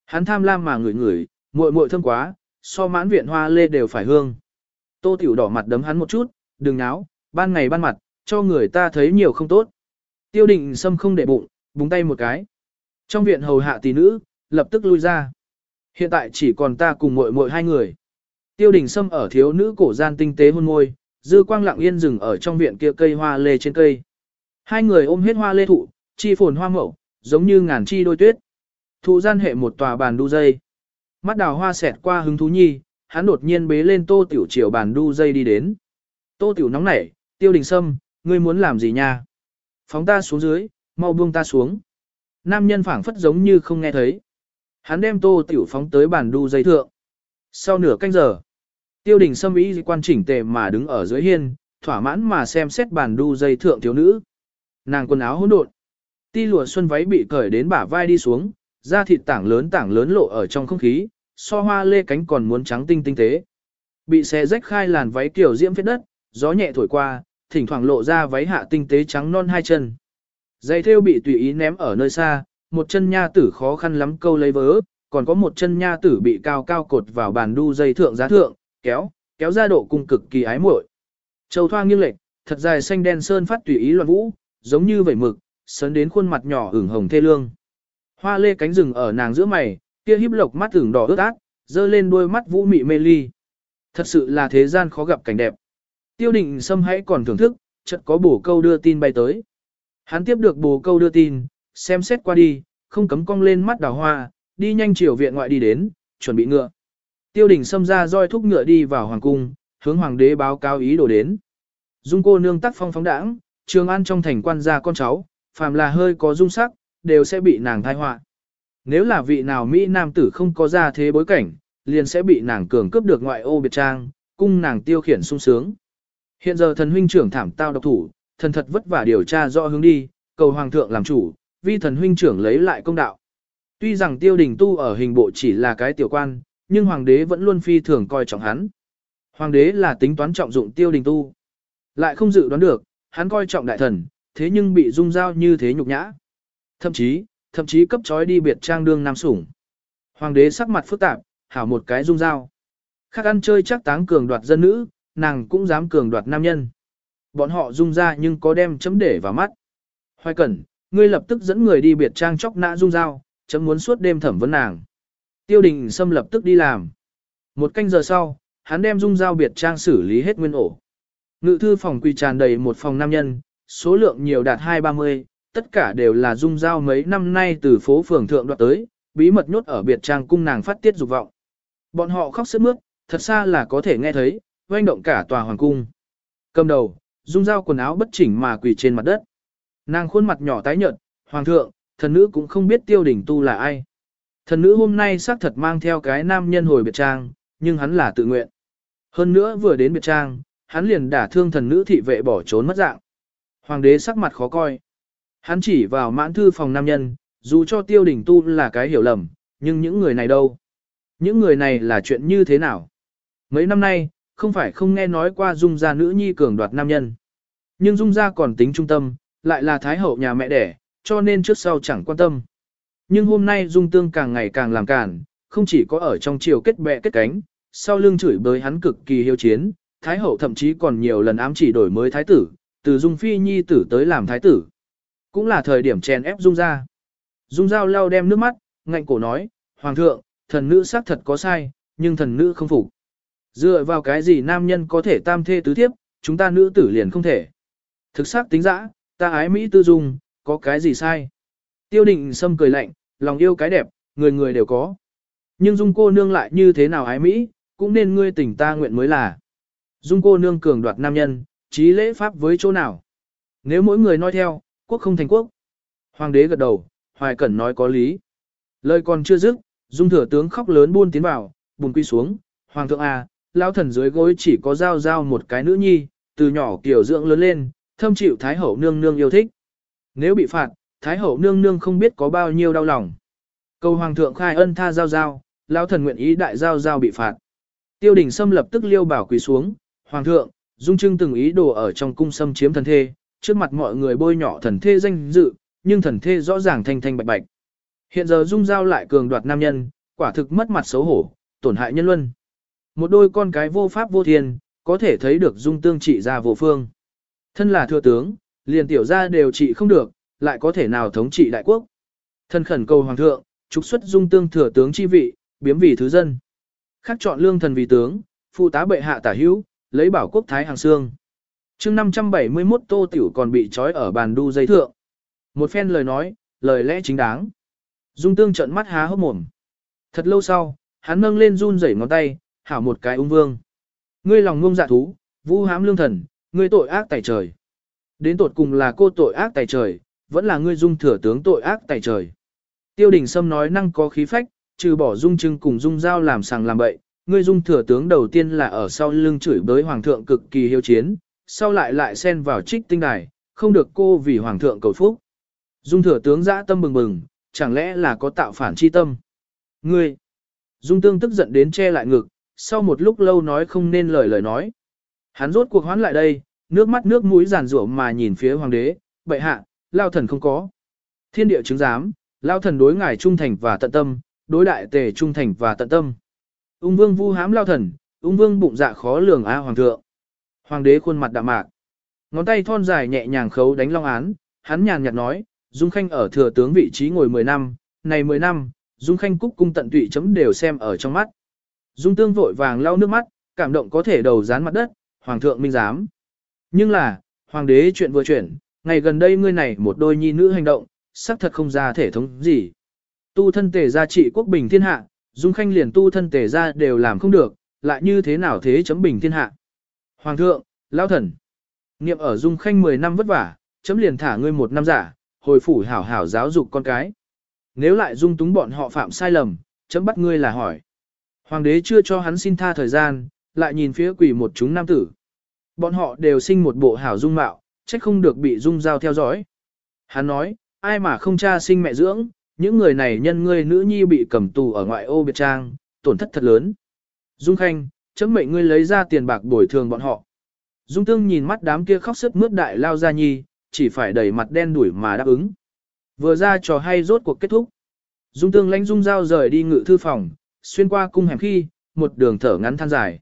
Hắn tham lam mà ngửi ngửi, muội muội thơm quá, so mãn viện hoa lê đều phải hương. Tô Tiểu đỏ mặt đấm hắn một chút, đừng náo, ban ngày ban mặt, cho người ta thấy nhiều không tốt. Tiêu định Sâm không để bụng, búng tay một cái. Trong viện hầu hạ tỷ nữ, lập tức lui ra. Hiện tại chỉ còn ta cùng muội muội hai người. Tiêu đình Sâm ở thiếu nữ cổ gian tinh tế hôn môi, dư quang lặng yên dừng ở trong viện kia cây hoa lê trên cây. Hai người ôm hết hoa lê thụ, chi phồn hoa mẫu, giống như ngàn chi đôi tuyết. Thụ gian hệ một tòa bàn đu dây. Mắt đào hoa xẹt qua hứng thú nhi, hắn đột nhiên bế lên tô tiểu chiều bàn đu dây đi đến. Tô tiểu nóng nảy, tiêu đình sâm, ngươi muốn làm gì nha? Phóng ta xuống dưới, mau buông ta xuống. Nam nhân phảng phất giống như không nghe thấy. Hắn đem tô tiểu phóng tới bàn đu dây thượng. Sau nửa canh giờ, tiêu đình sâm ý quan chỉnh tề mà đứng ở dưới hiên, thỏa mãn mà xem xét bàn đu dây thượng thiếu nữ. Nàng quần áo hỗn độn, ti lụa xuân váy bị cởi đến bả vai đi xuống, da thịt tảng lớn tảng lớn lộ ở trong không khí, so hoa lê cánh còn muốn trắng tinh tinh tế. Bị xé rách khai làn váy kiểu diễm phết đất, gió nhẹ thổi qua, thỉnh thoảng lộ ra váy hạ tinh tế trắng non hai chân. Giày thêu bị tùy ý ném ở nơi xa, một chân nha tử khó khăn lắm câu lấy vớ, còn có một chân nha tử bị cao cao cột vào bàn đu dây thượng giá thượng, kéo, kéo ra độ cung cực kỳ ái muội. Châu thoa nghiêng lệch, thật dài xanh đen sơn phát tùy ý loạn vũ, giống như vẩy mực, sấn đến khuôn mặt nhỏ ửng hồng thê lương. Hoa lê cánh rừng ở nàng giữa mày, kia híp lộc mắt tưởng đỏ ướt át, dơ lên đôi mắt vũ mị mê ly. Thật sự là thế gian khó gặp cảnh đẹp. Tiêu định Sâm hãy còn thưởng thức, chợt có bổ câu đưa tin bay tới. Hắn tiếp được bổ câu đưa tin, xem xét qua đi, không cấm cong lên mắt đào hoa, đi nhanh chiều viện ngoại đi đến, chuẩn bị ngựa. Tiêu đình xâm ra roi thúc ngựa đi vào hoàng cung, hướng hoàng đế báo cáo ý đồ đến. Dung cô nương tắc phong phóng đãng, trường an trong thành quan gia con cháu, phàm là hơi có dung sắc, đều sẽ bị nàng thai họa. Nếu là vị nào Mỹ nam tử không có ra thế bối cảnh, liền sẽ bị nàng cường cướp được ngoại ô biệt trang, cung nàng tiêu khiển sung sướng. Hiện giờ thần huynh trưởng thảm tao độc thủ, thần thật vất vả điều tra rõ hướng đi, cầu hoàng thượng làm chủ, vi thần huynh trưởng lấy lại công đạo. Tuy rằng tiêu đình tu ở hình bộ chỉ là cái tiểu quan, nhưng hoàng đế vẫn luôn phi thường coi trọng hắn. Hoàng đế là tính toán trọng dụng tiêu đình tu. Lại không dự đoán được, hắn coi trọng đại thần, thế nhưng bị dung giao như thế nhục nhã. Thậm chí, thậm chí cấp trói đi biệt trang đương nam sủng. Hoàng đế sắc mặt phức tạp, hảo một cái dung dao Khác ăn chơi chắc táng cường đoạt dân nữ, nàng cũng dám cường đoạt nam nhân. Bọn họ dung ra nhưng có đem chấm để vào mắt. Hoài cẩn, ngươi lập tức dẫn người đi biệt trang chóc nã dung dao chấm muốn suốt đêm thẩm vấn nàng. Tiêu đình xâm lập tức đi làm. Một canh giờ sau, hắn đem dung dao biệt trang xử lý hết nguyên ổ. Ngự thư phòng quỳ tràn đầy một phòng nam nhân, số lượng nhiều đạt hai ba mươi, tất cả đều là dung giao mấy năm nay từ phố phường thượng đoạt tới, bí mật nhốt ở biệt trang cung nàng phát tiết dục vọng. Bọn họ khóc sướt mướt, thật xa là có thể nghe thấy, oanh động cả tòa hoàng cung. Cầm đầu, dung giao quần áo bất chỉnh mà quỳ trên mặt đất. Nàng khuôn mặt nhỏ tái nhợt, hoàng thượng, thần nữ cũng không biết tiêu đỉnh tu là ai. Thần nữ hôm nay xác thật mang theo cái nam nhân hồi biệt trang, nhưng hắn là tự nguyện. Hơn nữa vừa đến biệt trang, hắn liền đả thương thần nữ thị vệ bỏ trốn mất dạng. Hoàng đế sắc mặt khó coi. Hắn chỉ vào mãn thư phòng nam nhân, dù cho tiêu đỉnh tu là cái hiểu lầm, nhưng những người này đâu? Những người này là chuyện như thế nào? Mấy năm nay, không phải không nghe nói qua dung gia nữ nhi cường đoạt nam nhân. Nhưng dung gia còn tính trung tâm, lại là thái hậu nhà mẹ đẻ, cho nên trước sau chẳng quan tâm. Nhưng hôm nay dung tương càng ngày càng làm cản, không chỉ có ở trong triều kết bè kết cánh, sau lưng chửi bới hắn cực kỳ hiếu chiến, thái hậu thậm chí còn nhiều lần ám chỉ đổi mới thái tử, từ dung phi nhi tử tới làm thái tử. Cũng là thời điểm chèn ép dung ra. Dung dao lau đem nước mắt, ngạnh cổ nói, Hoàng thượng, thần nữ xác thật có sai, nhưng thần nữ không phục. Dựa vào cái gì nam nhân có thể tam thê tứ thiếp, chúng ta nữ tử liền không thể. Thực xác tính dã, ta ái Mỹ tư dung, có cái gì sai. Tiêu định sâm cười lạnh, lòng yêu cái đẹp, người người đều có. Nhưng dung cô nương lại như thế nào ái Mỹ, cũng nên ngươi tỉnh ta nguyện mới là. Dung cô nương cường đoạt nam nhân, trí lễ pháp với chỗ nào. Nếu mỗi người nói theo, quốc không thành quốc. Hoàng đế gật đầu, hoài cẩn nói có lý. Lời còn chưa dứt, dung thừa tướng khóc lớn buôn tiến vào, bùn quy xuống. Hoàng thượng à, lão thần dưới gối chỉ có giao giao một cái nữ nhi, từ nhỏ kiểu dưỡng lớn lên, thâm chịu thái hậu nương nương yêu thích. Nếu bị phạt, thái hậu nương nương không biết có bao nhiêu đau lòng. Cầu hoàng thượng khai ân tha giao giao, lão thần nguyện ý đại giao giao bị phạt. Tiêu đình Sâm lập tức liêu bảo quỳ xuống, Hoàng thượng, Dung Trưng từng ý đồ ở trong cung xâm chiếm thần thê, trước mặt mọi người bôi nhọ thần thê danh dự, nhưng thần thê rõ ràng thanh thanh bạch bạch. Hiện giờ Dung Giao lại cường đoạt nam nhân, quả thực mất mặt xấu hổ, tổn hại nhân luân. Một đôi con cái vô pháp vô thiên, có thể thấy được Dung Tương trị ra vô phương. Thân là thừa tướng, liền tiểu gia đều trị không được, lại có thể nào thống trị đại quốc. Thân khẩn cầu Hoàng thượng, trục xuất Dung Tương thừa tướng chi vị, biếm vì thứ dân. Khác chọn lương thần vì tướng, phụ tá bệ hạ tả hữu, lấy bảo quốc thái hàng xương chương 571 tô tiểu còn bị trói ở bàn đu dây thượng. Một phen lời nói, lời lẽ chính đáng. Dung tương trận mắt há hốc mồm. Thật lâu sau, hắn nâng lên run rẩy ngón tay, hảo một cái ung vương. Ngươi lòng ngông dạ thú, vu hám lương thần, ngươi tội ác tài trời. Đến tột cùng là cô tội ác tài trời, vẫn là ngươi dung thừa tướng tội ác tài trời. Tiêu đình Sâm nói năng có khí phách, trừ bỏ dung trưng cùng dung giao làm sàng làm bậy, ngươi dung thừa tướng đầu tiên là ở sau lưng chửi bới hoàng thượng cực kỳ hiếu chiến, sau lại lại xen vào trích tinh đài, không được cô vì hoàng thượng cầu phúc. Dung thừa tướng dã tâm bừng bừng, chẳng lẽ là có tạo phản chi tâm. Ngươi, dung tương tức giận đến che lại ngực, sau một lúc lâu nói không nên lời lời nói. Hắn rốt cuộc hoán lại đây, nước mắt nước mũi giàn rủa mà nhìn phía hoàng đế, bệ hạ, lao thần không có. Thiên địa chứng giám, lao thần đối ngài trung thành và tận tâm, đối đại tề trung thành và tận tâm. Ung vương vu hám lao thần, ung vương bụng dạ khó lường a hoàng thượng. Hoàng đế khuôn mặt đạm mạc. Ngón tay thon dài nhẹ nhàng khấu đánh long án, hắn nhàn nhạt nói, Dung Khanh ở thừa tướng vị trí ngồi 10 năm, này 10 năm, Dung Khanh cúc cung tận tụy chấm đều xem ở trong mắt. Dung Tương vội vàng lau nước mắt, cảm động có thể đầu dán mặt đất, hoàng thượng minh giám. Nhưng là, hoàng đế chuyện vừa chuyển, ngày gần đây ngươi này một đôi nhi nữ hành động, xác thật không ra thể thống gì. Tu thân tề gia trị quốc bình thiên hạ, Dung Khanh liền tu thân tề gia đều làm không được, lại như thế nào thế chấm bình thiên hạ. Hoàng thượng, lão thần, niệm ở Dung Khanh 10 năm vất vả, chấm liền thả ngươi một năm giả, hồi phủ hảo hảo giáo dục con cái. Nếu lại dung túng bọn họ phạm sai lầm, chấm bắt ngươi là hỏi. Hoàng đế chưa cho hắn xin tha thời gian, lại nhìn phía quỷ một chúng nam tử. Bọn họ đều sinh một bộ hảo dung mạo, trách không được bị dung giao theo dõi. Hắn nói, ai mà không cha sinh mẹ dưỡng, những người này nhân ngươi nữ nhi bị cầm tù ở ngoại ô biệt trang, tổn thất thật lớn. Dung Khanh, chấm mệnh ngươi lấy ra tiền bạc bồi thường bọn họ. Dung Tương nhìn mắt đám kia khóc sức mướt đại lao ra nhi, chỉ phải đẩy mặt đen đuổi mà đáp ứng. Vừa ra trò hay rốt cuộc kết thúc. Dung Tương lãnh Dung Giao rời đi ngự thư phòng, xuyên qua cung hẻm khi, một đường thở ngắn than dài.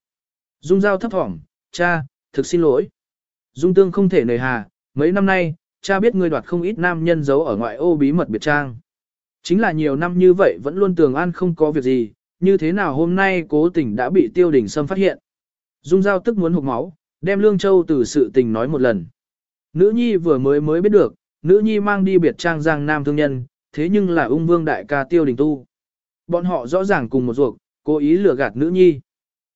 Dung Giao thấp thỏm, cha, thực xin lỗi. Dung Tương không thể nề hà, mấy năm nay, cha biết ngươi đoạt không ít nam nhân giấu ở ngoại ô bí mật biệt trang. Chính là nhiều năm như vậy vẫn luôn tường an không có việc gì, như thế nào hôm nay cố tình đã bị tiêu đình sâm phát hiện. Dung Giao tức muốn hụt máu, đem Lương Châu từ sự tình nói một lần. Nữ nhi vừa mới mới biết được, nữ nhi mang đi biệt trang giang nam thương nhân, thế nhưng là ung vương đại ca tiêu đình tu. Bọn họ rõ ràng cùng một ruột, cố ý lừa gạt nữ nhi.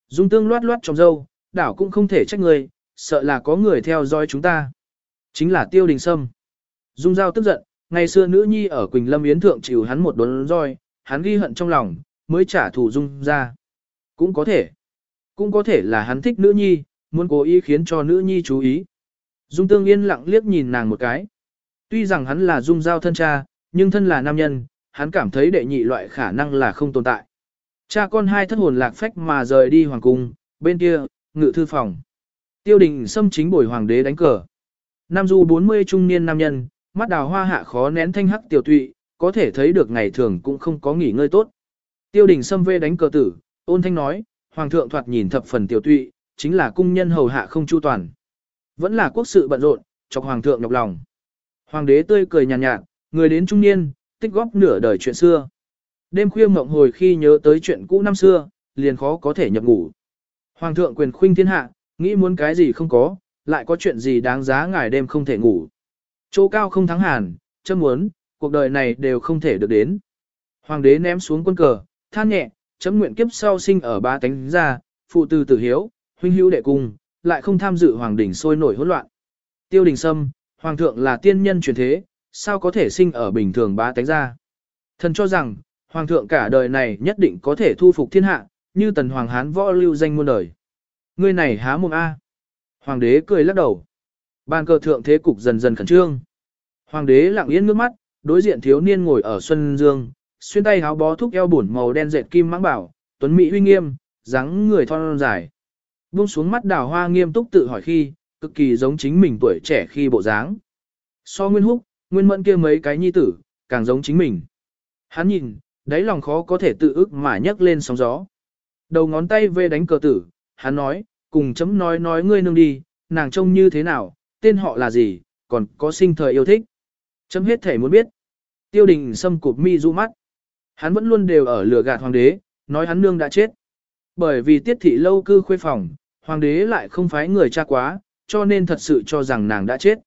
Dung tương loát loát trong dâu, đảo cũng không thể trách người, sợ là có người theo dõi chúng ta. Chính là tiêu đình sâm. Dung giao tức giận, ngày xưa nữ nhi ở Quỳnh Lâm Yến Thượng chịu hắn một đốn roi, hắn ghi hận trong lòng, mới trả thù Dung ra. Cũng có thể. Cũng có thể là hắn thích nữ nhi, muốn cố ý khiến cho nữ nhi chú ý. Dung tương yên lặng liếc nhìn nàng một cái. Tuy rằng hắn là dung giao thân cha, nhưng thân là nam nhân, hắn cảm thấy đệ nhị loại khả năng là không tồn tại. Cha con hai thất hồn lạc phách mà rời đi hoàng cung, bên kia, ngự thư phòng. Tiêu đình xâm chính bồi hoàng đế đánh cờ. Nam du 40 trung niên nam nhân, mắt đào hoa hạ khó nén thanh hắc tiểu tụy, có thể thấy được ngày thường cũng không có nghỉ ngơi tốt. Tiêu đình xâm vê đánh cờ tử, ôn thanh nói, hoàng thượng thoạt nhìn thập phần tiểu tụy, chính là cung nhân hầu hạ không chu toàn. Vẫn là quốc sự bận rộn, chọc hoàng thượng nhọc lòng. Hoàng đế tươi cười nhàn nhạt, nhạt, người đến trung niên, tích góp nửa đời chuyện xưa. Đêm khuya mộng hồi khi nhớ tới chuyện cũ năm xưa, liền khó có thể nhập ngủ. Hoàng thượng quyền khuynh thiên hạ, nghĩ muốn cái gì không có, lại có chuyện gì đáng giá ngài đêm không thể ngủ. Chỗ cao không thắng hàn, châm muốn, cuộc đời này đều không thể được đến. Hoàng đế ném xuống quân cờ, than nhẹ, chấm nguyện kiếp sau sinh ở ba tánh gia, phụ từ tử hiếu, huynh hữu đệ cung, lại không tham dự hoàng đỉnh sôi nổi hỗn loạn. Tiêu đình sâm, hoàng thượng là tiên nhân truyền thế, sao có thể sinh ở bình thường ba tánh gia? Thần cho rằng, hoàng thượng cả đời này nhất định có thể thu phục thiên hạ, như tần hoàng hán võ lưu danh muôn đời. Ngươi này há mồm A. Hoàng đế cười lắc đầu. Ban cờ thượng thế cục dần dần khẩn trương. Hoàng đế lặng yên ngước mắt, đối diện thiếu niên ngồi ở xuân dương, xuyên tay háo bó thúc eo bổn màu đen dệt kim mãng bảo, tuấn mỹ uy nghiêm, dáng người thon dài. Buông xuống mắt đào hoa nghiêm túc tự hỏi khi, cực kỳ giống chính mình tuổi trẻ khi bộ dáng. So Nguyên Húc, Nguyên Mẫn kia mấy cái nhi tử, càng giống chính mình. Hắn nhìn, đáy lòng khó có thể tự ức mà nhấc lên sóng gió. Đầu ngón tay về đánh cờ tử, hắn nói, cùng chấm nói nói ngươi nương đi, nàng trông như thế nào, tên họ là gì, còn có sinh thời yêu thích. Chấm hết thể muốn biết. Tiêu đình xâm cụp mi du mắt. Hắn vẫn luôn đều ở lừa gạt hoàng đế, nói hắn nương đã chết. Bởi vì tiết thị lâu cư khuê phòng, hoàng đế lại không phái người cha quá, cho nên thật sự cho rằng nàng đã chết.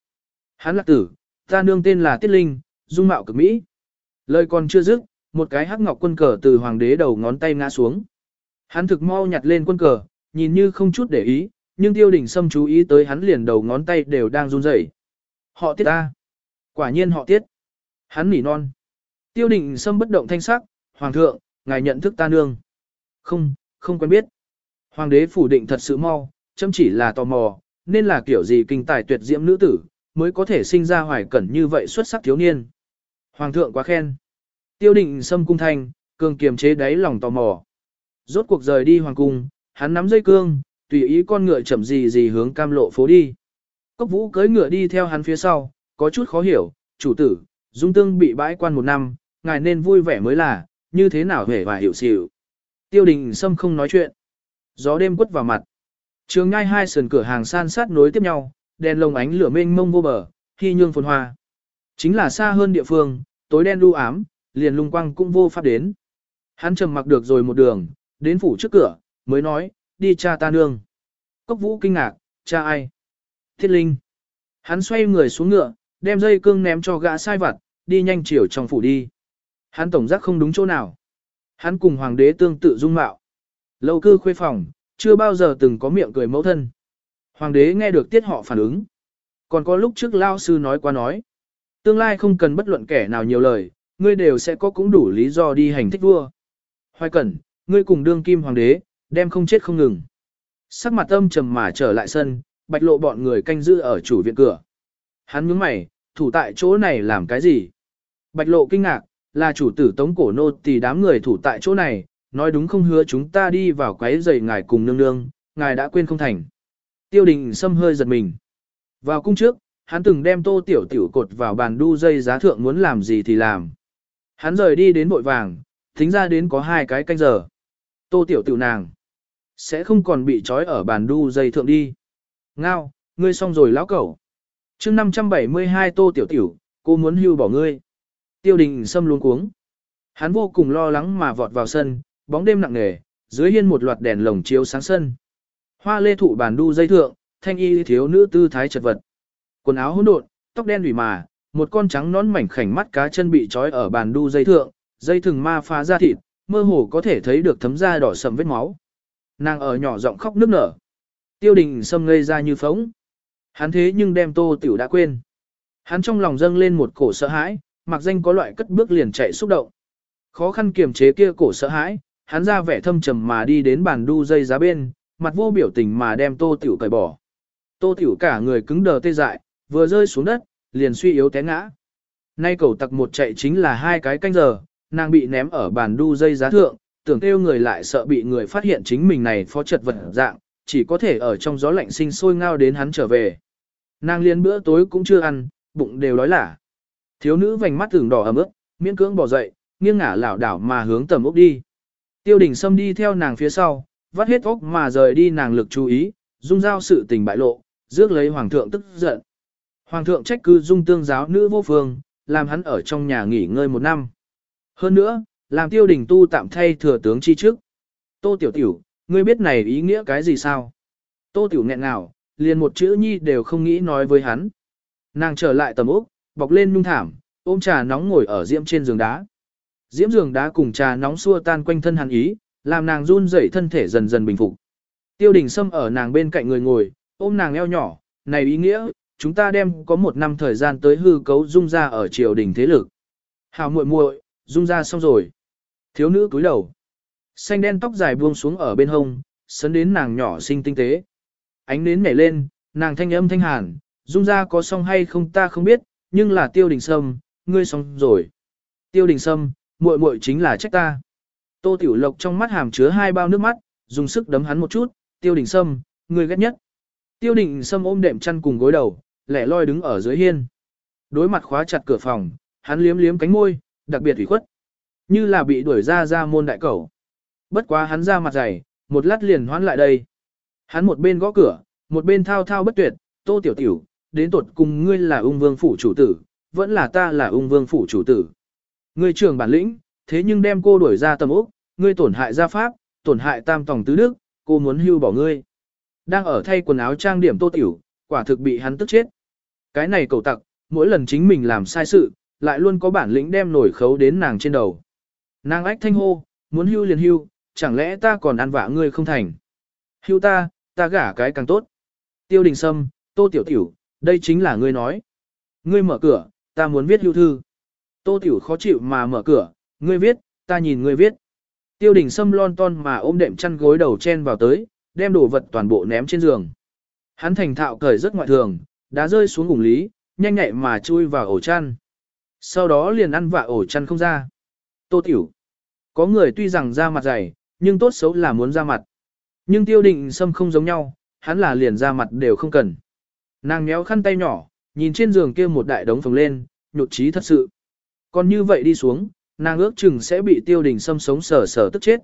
Hắn lạc tử, ta nương tên là Tiết Linh, dung mạo cực mỹ. Lời còn chưa dứt, một cái hắc ngọc quân cờ từ hoàng đế đầu ngón tay ngã xuống. Hắn thực mau nhặt lên quân cờ, nhìn như không chút để ý, nhưng tiêu đình xâm chú ý tới hắn liền đầu ngón tay đều đang run rẩy. Họ tiết ta. Quả nhiên họ tiết. Hắn nỉ non. Tiêu định xâm bất động thanh sắc, hoàng thượng, ngài nhận thức ta nương. Không, không quen biết. Hoàng đế phủ định thật sự mau, châm chỉ là tò mò, nên là kiểu gì kinh tài tuyệt diễm nữ tử, mới có thể sinh ra hoài cẩn như vậy xuất sắc thiếu niên. Hoàng thượng quá khen. Tiêu định xâm cung thanh, cường kiềm chế đáy lòng tò mò. Rốt cuộc rời đi hoàng cung, hắn nắm dây cương, tùy ý con ngựa chậm gì gì hướng cam lộ phố đi. Cốc vũ cưỡi ngựa đi theo hắn phía sau, có chút khó hiểu, chủ tử, dung tương bị bãi quan một năm, ngài nên vui vẻ mới là, như thế nào hề và hiểu xỉu. Tiêu đình Sâm không nói chuyện. Gió đêm quất vào mặt. Trường ngay hai sườn cửa hàng san sát nối tiếp nhau, đèn lồng ánh lửa mênh mông vô bờ, khi nhương phồn hoa. Chính là xa hơn địa phương, tối đen đu ám, liền lung quăng cũng vô pháp đến. Hắn trầm mặc được rồi một đường, đến phủ trước cửa, mới nói, đi cha ta nương. Cốc vũ kinh ngạc, cha ai? Thiết linh. Hắn xoay người xuống ngựa, đem dây cương ném cho gã sai vặt, đi nhanh chiều trong phủ đi. Hắn tổng giác không đúng chỗ nào. Hắn cùng hoàng đế tương tự dung mạo. Lâu cư khuê phòng, chưa bao giờ từng có miệng cười mẫu thân. Hoàng đế nghe được tiết họ phản ứng. Còn có lúc trước lao sư nói qua nói. Tương lai không cần bất luận kẻ nào nhiều lời, ngươi đều sẽ có cũng đủ lý do đi hành thích vua. Hoài cẩn, ngươi cùng đương kim hoàng đế, đem không chết không ngừng. Sắc mặt âm trầm mà trở lại sân, bạch lộ bọn người canh giữ ở chủ viện cửa. Hắn nhướng mày, thủ tại chỗ này làm cái gì? Bạch lộ kinh ngạc, là chủ tử tống cổ nô thì đám người thủ tại chỗ này, nói đúng không hứa chúng ta đi vào quấy giày ngài cùng nương nương, ngài đã quên không thành. Tiêu đình xâm hơi giật mình. Vào cung trước, hắn từng đem tô tiểu tiểu cột vào bàn đu dây giá thượng muốn làm gì thì làm. Hắn rời đi đến bội vàng, tính ra đến có hai cái canh giờ. Tô tiểu tiểu nàng. Sẽ không còn bị trói ở bàn đu dây thượng đi. Ngao, ngươi xong rồi lão cẩu. mươi 572 tô tiểu tiểu, cô muốn hưu bỏ ngươi. Tiêu đình xâm luôn cuống. Hắn vô cùng lo lắng mà vọt vào sân, bóng đêm nặng nề, dưới hiên một loạt đèn lồng chiếu sáng sân. Hoa lê thụ bàn đu dây thượng, thanh y thiếu nữ tư thái chật vật. Quần áo hỗn độn, tóc đen ủy mà, một con trắng nón mảnh khảnh mắt cá chân bị trói ở bàn đu dây thượng, dây thừng ma phá ra thịt, mơ hồ có thể thấy được thấm da đỏ sầm vết máu. Nàng ở nhỏ giọng khóc nức nở. Tiêu đình xâm ngây ra như phóng. Hắn thế nhưng đem tô tiểu đã quên. Hắn trong lòng dâng lên một cổ sợ hãi, mặc danh có loại cất bước liền chạy xúc động. Khó khăn kiềm chế kia cổ sợ hãi, hắn ra vẻ thâm trầm mà đi đến bàn đu dây giá bên, mặt vô biểu tình mà đem tô tiểu cởi bỏ. Tô tiểu cả người cứng đờ tê dại, vừa rơi xuống đất, liền suy yếu té ngã. Nay cầu tặc một chạy chính là hai cái canh giờ, nàng bị ném ở bàn đu dây giá thượng, tưởng kêu người lại sợ bị người phát hiện chính mình này phó chật vật dạng, chỉ có thể ở trong gió lạnh sinh sôi ngao đến hắn trở về. Nàng liền bữa tối cũng chưa ăn, bụng đều đói lả. Thiếu nữ vành mắt tưởng đỏ ấm ướt, miễn cưỡng bỏ dậy, nghiêng ngả lảo đảo mà hướng tầm ốc đi. Tiêu đình Sâm đi theo nàng phía sau, vắt hết ốc mà rời đi nàng lực chú ý, dung giao sự tình bại lộ, rước lấy hoàng thượng tức giận. Hoàng thượng trách cứ dung tương giáo nữ vô phương, làm hắn ở trong nhà nghỉ ngơi một năm. Hơn nữa, làm tiêu đình tu tạm thay thừa tướng chi trước. Tô tiểu tiểu, ngươi biết này ý nghĩa cái gì sao? Tô tiểu nghẹn nào, liền một chữ nhi đều không nghĩ nói với hắn. Nàng trở lại tầm ốc, bọc lên nhung thảm, ôm trà nóng ngồi ở diễm trên giường đá. Diễm giường đá cùng trà nóng xua tan quanh thân hàn ý, làm nàng run rẩy thân thể dần dần bình phục. Tiêu đình Sâm ở nàng bên cạnh người ngồi, ôm nàng eo nhỏ, này ý nghĩa, chúng ta đem có một năm thời gian tới hư cấu dung ra ở triều đình thế lực. Hào muội muội, dung ra xong rồi. Thiếu nữ cúi đầu. Xanh đen tóc dài buông xuống ở bên hông, sấn đến nàng nhỏ xinh tinh tế. Ánh nến nhảy lên, nàng thanh âm thanh hàn, dung ra có xong hay không ta không biết, nhưng là tiêu đình sâm, ngươi xong rồi. Tiêu đình sâm, muội muội chính là trách ta. Tô Tiểu Lộc trong mắt hàm chứa hai bao nước mắt, dùng sức đấm hắn một chút, tiêu đình sâm, ngươi ghét nhất. Tiêu đình sâm ôm đệm chăn cùng gối đầu, lẻ loi đứng ở dưới hiên. Đối mặt khóa chặt cửa phòng, hắn liếm liếm cánh môi, đặc biệt ủy khuất. Như là bị đuổi ra ra môn đại cẩu. Bất quá hắn ra mặt dày, một lát liền hoán lại đây. Hắn một bên gõ cửa, một bên thao thao bất tuyệt, tô tiểu tiểu, đến tột cùng ngươi là ung vương phủ chủ tử, vẫn là ta là ung vương phủ chủ tử. Ngươi trưởng bản lĩnh, thế nhưng đem cô đuổi ra tầm ốc, ngươi tổn hại gia pháp, tổn hại tam tòng tứ đức, cô muốn hưu bỏ ngươi. Đang ở thay quần áo trang điểm tô tiểu, quả thực bị hắn tức chết. Cái này cầu tặc, mỗi lần chính mình làm sai sự, lại luôn có bản lĩnh đem nổi khấu đến nàng trên đầu. Nàng ách thanh hô, muốn hưu liền hưu, chẳng lẽ ta còn ăn vạ ngươi không thành. Hưu ta, ta gả cái càng tốt. Tiêu đình sâm, tô tiểu tiểu, đây chính là ngươi nói. Ngươi mở cửa, ta muốn viết hưu thư. Tô tiểu khó chịu mà mở cửa, ngươi viết, ta nhìn ngươi viết. Tiêu đình sâm lon ton mà ôm đệm chăn gối đầu chen vào tới, đem đồ vật toàn bộ ném trên giường. Hắn thành thạo cởi rất ngoại thường, đã rơi xuống gùng lý, nhanh nhạy mà chui vào ổ chăn. Sau đó liền ăn vạ ổ chăn không ra. Tô tiểu. Có người tuy rằng ra mặt dày, nhưng tốt xấu là muốn ra mặt. Nhưng tiêu định sâm không giống nhau, hắn là liền ra mặt đều không cần. Nàng méo khăn tay nhỏ, nhìn trên giường kia một đại đống phồng lên, nhột trí thật sự. Còn như vậy đi xuống, nàng ước chừng sẽ bị tiêu đình sâm sống sờ sờ tức chết.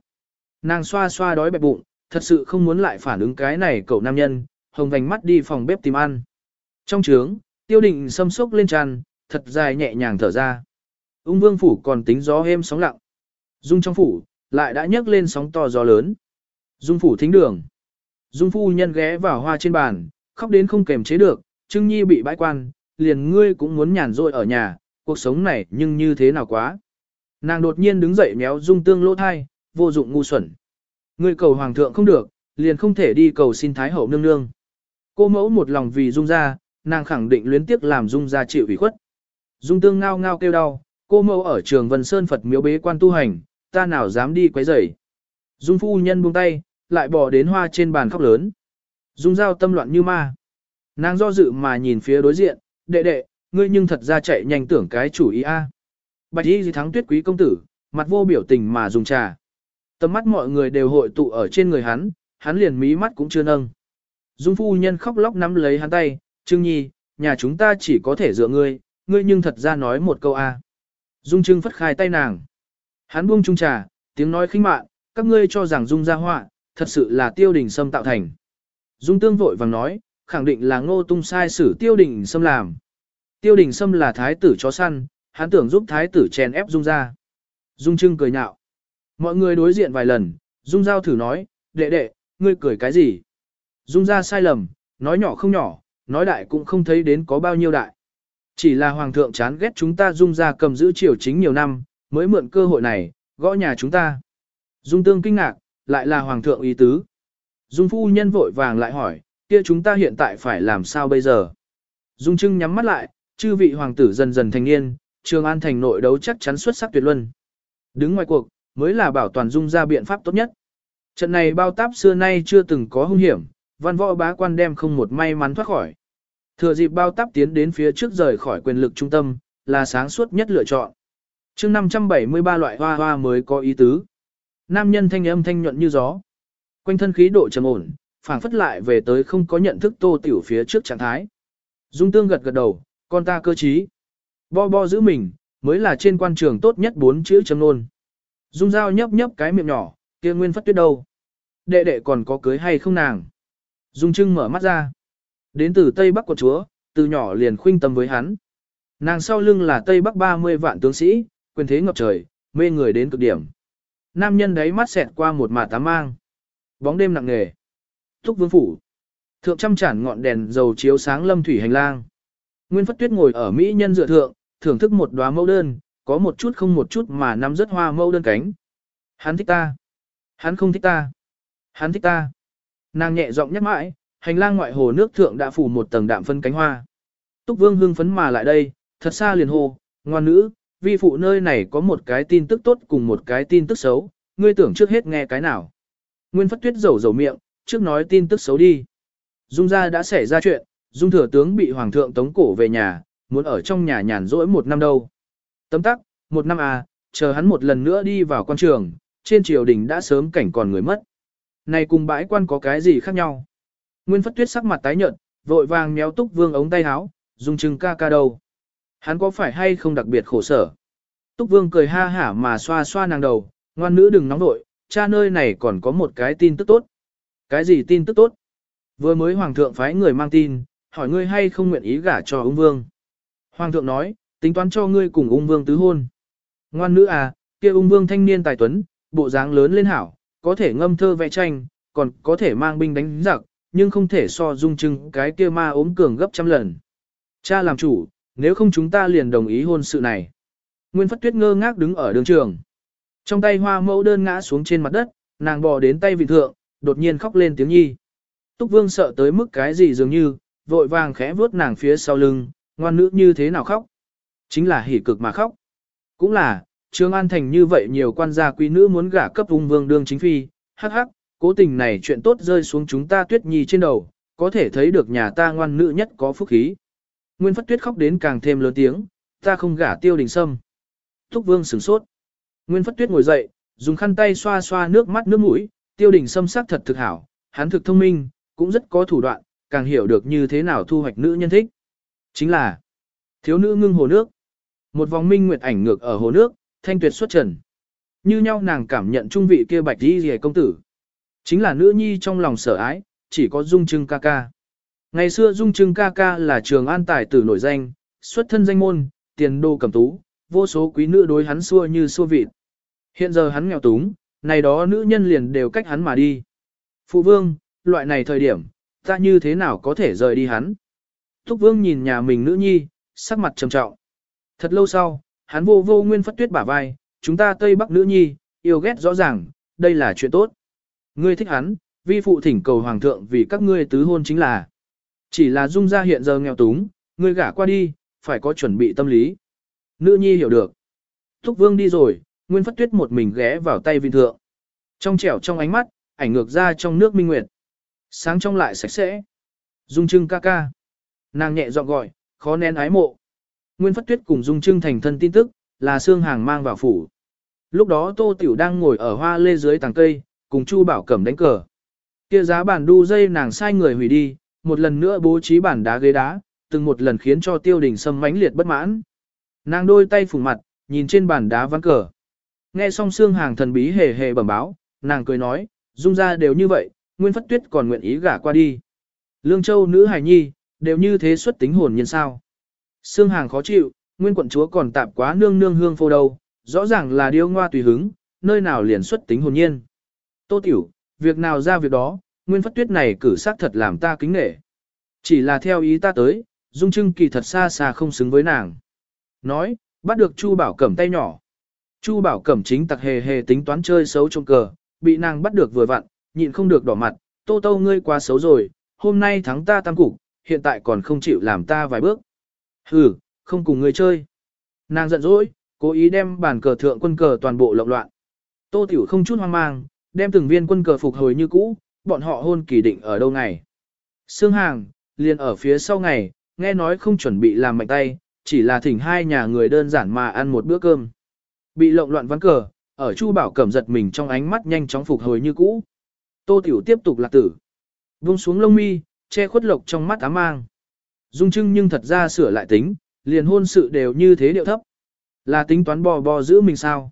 Nàng xoa xoa đói bẹp bụng, thật sự không muốn lại phản ứng cái này cậu nam nhân, hồng vành mắt đi phòng bếp tìm ăn. Trong trướng, tiêu đình sâm sốc lên tràn, thật dài nhẹ nhàng thở ra. Ung vương phủ còn tính gió êm sóng lặng. Dung trong phủ, lại đã nhấc lên sóng to gió lớn. Dung phủ thính đường. Dung phu nhân ghé vào hoa trên bàn, khóc đến không kềm chế được, Trưng Nhi bị bãi quan, liền ngươi cũng muốn nhàn rỗi ở nhà, cuộc sống này nhưng như thế nào quá. Nàng đột nhiên đứng dậy méo Dung tương lỗ thai, vô dụng ngu xuẩn. Ngươi cầu hoàng thượng không được, liền không thể đi cầu xin thái hậu nương nương. Cô mẫu một lòng vì Dung ra, nàng khẳng định luyến tiếc làm Dung ra chịu ủy khuất. Dung tương ngao ngao kêu đau, cô mẫu ở trường Vân Sơn Phật miếu bế quan tu hành, ta nào dám đi quấy rầy. Dung phu nhân buông tay, lại bỏ đến hoa trên bàn khóc lớn. Dung giao tâm loạn như ma. Nàng do dự mà nhìn phía đối diện, đệ đệ, ngươi nhưng thật ra chạy nhanh tưởng cái chủ ý a. Bạch y gì thắng tuyết quý công tử, mặt vô biểu tình mà dùng trà. Tầm mắt mọi người đều hội tụ ở trên người hắn, hắn liền mí mắt cũng chưa nâng. Dung phu nhân khóc lóc nắm lấy hắn tay, Trương Nhi, nhà chúng ta chỉ có thể dựa ngươi, ngươi nhưng thật ra nói một câu a. Dung Trưng phất khai tay nàng. Hắn buông chung trà, tiếng nói khinh mạn, các ngươi cho rằng Dung gia họa, thật sự là tiêu đình sâm tạo thành. Dung Tương vội vàng nói, khẳng định là ngô tung sai sử tiêu đình sâm làm. Tiêu đình sâm là thái tử chó săn, hắn tưởng giúp thái tử chèn ép Dung gia. Dung Trưng cười nhạo. Mọi người đối diện vài lần, Dung Giao thử nói, đệ đệ, ngươi cười cái gì? Dung gia sai lầm, nói nhỏ không nhỏ, nói đại cũng không thấy đến có bao nhiêu đại. Chỉ là hoàng thượng chán ghét chúng ta dung ra cầm giữ triều chính nhiều năm, mới mượn cơ hội này, gõ nhà chúng ta. Dung tương kinh ngạc, lại là hoàng thượng ý tứ. Dung phu nhân vội vàng lại hỏi, kia chúng ta hiện tại phải làm sao bây giờ? Dung trưng nhắm mắt lại, chư vị hoàng tử dần dần thành niên, trường an thành nội đấu chắc chắn xuất sắc tuyệt luân. Đứng ngoài cuộc, mới là bảo toàn dung ra biện pháp tốt nhất. Trận này bao táp xưa nay chưa từng có hung hiểm, văn võ bá quan đem không một may mắn thoát khỏi. Thừa dịp bao táp tiến đến phía trước rời khỏi quyền lực trung tâm, là sáng suốt nhất lựa chọn. chương 573 loại hoa hoa mới có ý tứ. Nam nhân thanh âm thanh nhuận như gió. Quanh thân khí độ trầm ổn, phảng phất lại về tới không có nhận thức tô tiểu phía trước trạng thái. Dung tương gật gật đầu, con ta cơ trí. Bo bo giữ mình, mới là trên quan trường tốt nhất bốn chữ chấm nôn. Dung dao nhấp nhấp cái miệng nhỏ, kia nguyên phất tuyết đâu. Đệ đệ còn có cưới hay không nàng. Dung trưng mở mắt ra. Đến từ Tây Bắc của chúa, từ nhỏ liền khuynh tâm với hắn. Nàng sau lưng là Tây Bắc 30 vạn tướng sĩ, quyền thế ngập trời, mê người đến cực điểm. Nam nhân đấy mắt xẹt qua một mà tám mang. Bóng đêm nặng nề. Thúc vương phủ. Thượng trăm chản ngọn đèn dầu chiếu sáng lâm thủy hành lang. Nguyên Phất Tuyết ngồi ở Mỹ nhân dựa thượng, thưởng thức một đóa mẫu đơn, có một chút không một chút mà nắm rất hoa mẫu đơn cánh. Hắn thích ta. Hắn không thích ta. Hắn thích ta. Nàng nhẹ giọng nhắc mãi, hành lang ngoại hồ nước thượng đã phủ một tầng đạm phân cánh hoa. Túc Vương hưng phấn mà lại đây, thật xa liền hồ, ngoan nữ, vi phụ nơi này có một cái tin tức tốt cùng một cái tin tức xấu, ngươi tưởng trước hết nghe cái nào. Nguyên Phất Tuyết rầu rầu miệng, trước nói tin tức xấu đi. Dung gia đã xảy ra chuyện, Dung thừa tướng bị hoàng thượng tống cổ về nhà, muốn ở trong nhà nhàn rỗi một năm đâu. Tấm tắc, một năm à, chờ hắn một lần nữa đi vào quan trường, trên triều đình đã sớm cảnh còn người mất. Này cùng bãi quan có cái gì khác nhau? Nguyên Phất Tuyết sắc mặt tái nhợt, vội vàng méo Túc Vương ống tay áo, dùng chừng ca ca đầu. Hắn có phải hay không đặc biệt khổ sở? Túc Vương cười ha hả mà xoa xoa nàng đầu, ngoan nữ đừng nóng nội, cha nơi này còn có một cái tin tức tốt. Cái gì tin tức tốt? Vừa mới Hoàng thượng phái người mang tin, hỏi ngươi hay không nguyện ý gả cho ung vương. Hoàng thượng nói, tính toán cho ngươi cùng ung vương tứ hôn. Ngoan nữ à, kia ung vương thanh niên tài tuấn, bộ dáng lớn lên hảo, có thể ngâm thơ vẽ tranh, còn có thể mang binh đánh giặc, nhưng không thể so dung trưng cái kia ma ốm cường gấp trăm lần. Cha làm chủ, nếu không chúng ta liền đồng ý hôn sự này. Nguyên Phất Tuyết ngơ ngác đứng ở đường trường. Trong tay hoa mẫu đơn ngã xuống trên mặt đất, nàng bò đến tay vị thượng, đột nhiên khóc lên tiếng nhi. Túc Vương sợ tới mức cái gì dường như, vội vàng khẽ vuốt nàng phía sau lưng, ngoan nữ như thế nào khóc. Chính là hỉ cực mà khóc. Cũng là, Trương An Thành như vậy nhiều quan gia quý nữ muốn gả cấp ung vương đương chính phi, hắc hắc, cố tình này chuyện tốt rơi xuống chúng ta tuyết nhi trên đầu, có thể thấy được nhà ta ngoan nữ nhất có phúc khí. Nguyên Phất Tuyết khóc đến càng thêm lớn tiếng, ta không gả tiêu đình sâm. Thúc Vương sửng sốt. Nguyên Phất Tuyết ngồi dậy, dùng khăn tay xoa xoa nước mắt nước mũi, tiêu đình sâm sắc thật thực hảo, hắn thực thông minh, cũng rất có thủ đoạn, càng hiểu được như thế nào thu hoạch nữ nhân thích. Chính là, thiếu nữ ngưng hồ nước. Một vòng minh nguyệt ảnh ngược ở hồ nước, thanh tuyệt xuất trần. Như nhau nàng cảm nhận trung vị kia bạch đi rìa công tử. Chính là nữ nhi trong lòng sở ái, chỉ có Dung Trưng ca ca. Ngày xưa Dung Trưng ca ca là trường an tài tử nổi danh, xuất thân danh môn, tiền đô cầm tú, vô số quý nữ đối hắn xua như xua vịt. Hiện giờ hắn nghèo túng, này đó nữ nhân liền đều cách hắn mà đi. Phụ vương, loại này thời điểm, ta như thế nào có thể rời đi hắn? Thúc vương nhìn nhà mình nữ nhi, sắc mặt trầm trọng. Thật lâu sau, hắn vô vô nguyên phất tuyết bả vai, chúng ta Tây Bắc nữ nhi, yêu ghét rõ ràng, đây là chuyện tốt. Ngươi thích hắn, vi phụ thỉnh cầu hoàng thượng vì các ngươi tứ hôn chính là. Chỉ là dung ra hiện giờ nghèo túng, ngươi gả qua đi, phải có chuẩn bị tâm lý. Nữ nhi hiểu được. Thúc vương đi rồi, Nguyên Phất Tuyết một mình ghé vào tay Vinh thượng. Trong trẻo trong ánh mắt, ảnh ngược ra trong nước minh nguyệt. Sáng trong lại sạch sẽ. Dung trưng ca ca. Nàng nhẹ giọng gọi, khó nén ái mộ. Nguyên Phất Tuyết cùng Dung Trưng thành thân tin tức, là xương hàng mang vào phủ. Lúc đó Tô Tiểu đang ngồi ở hoa lê dưới tàng cây, cùng Chu Bảo Cẩm đánh cờ. Kia giá bàn đu dây nàng sai người hủy đi, một lần nữa bố trí bàn đá ghế đá, từng một lần khiến cho Tiêu Đình Sâm mãnh liệt bất mãn. Nàng đôi tay phủ mặt, nhìn trên bàn đá ván cờ. Nghe xong xương hàng thần bí hề hề bẩm báo, nàng cười nói, dung ra đều như vậy, Nguyên Phất Tuyết còn nguyện ý gả qua đi. Lương Châu nữ hài nhi, đều như thế xuất tính hồn nhân sao. Xương hàng khó chịu, Nguyên quận chúa còn tạp quá nương nương hương phô đâu, rõ ràng là điêu ngoa tùy hứng, nơi nào liền xuất tính hồn nhiên. Tô Tiểu, việc nào ra việc đó, Nguyên Phất Tuyết này cử xác thật làm ta kính nể. Chỉ là theo ý ta tới, Dung Trưng kỳ thật xa xa không xứng với nàng. Nói, bắt được Chu Bảo Cẩm tay nhỏ. Chu Bảo Cẩm chính tặc hề hề tính toán chơi xấu trong cờ, bị nàng bắt được vừa vặn, nhịn không được đỏ mặt, tô tô ngươi quá xấu rồi, hôm nay thắng ta tam cục, hiện tại còn không chịu làm ta vài bước. Hừ, không cùng ngươi chơi. Nàng giận dỗi, cố ý đem bàn cờ thượng quân cờ toàn bộ lộn loạn. Tô Tiểu không chút hoang mang, đem từng viên quân cờ phục hồi như cũ, bọn họ hôn kỳ định ở đâu ngày. Sương Hàng, liền ở phía sau ngày, nghe nói không chuẩn bị làm mạnh tay, chỉ là thỉnh hai nhà người đơn giản mà ăn một bữa cơm. Bị lộn loạn ván cờ, ở Chu Bảo Cẩm giật mình trong ánh mắt nhanh chóng phục hồi như cũ. Tô Tiểu tiếp tục lạc tử. Vung xuống lông mi, che khuất lộc trong mắt ám mang. Dung Trưng nhưng thật ra sửa lại tính, liền hôn sự đều như thế điệu thấp. Là tính toán bò bò giữ mình sao.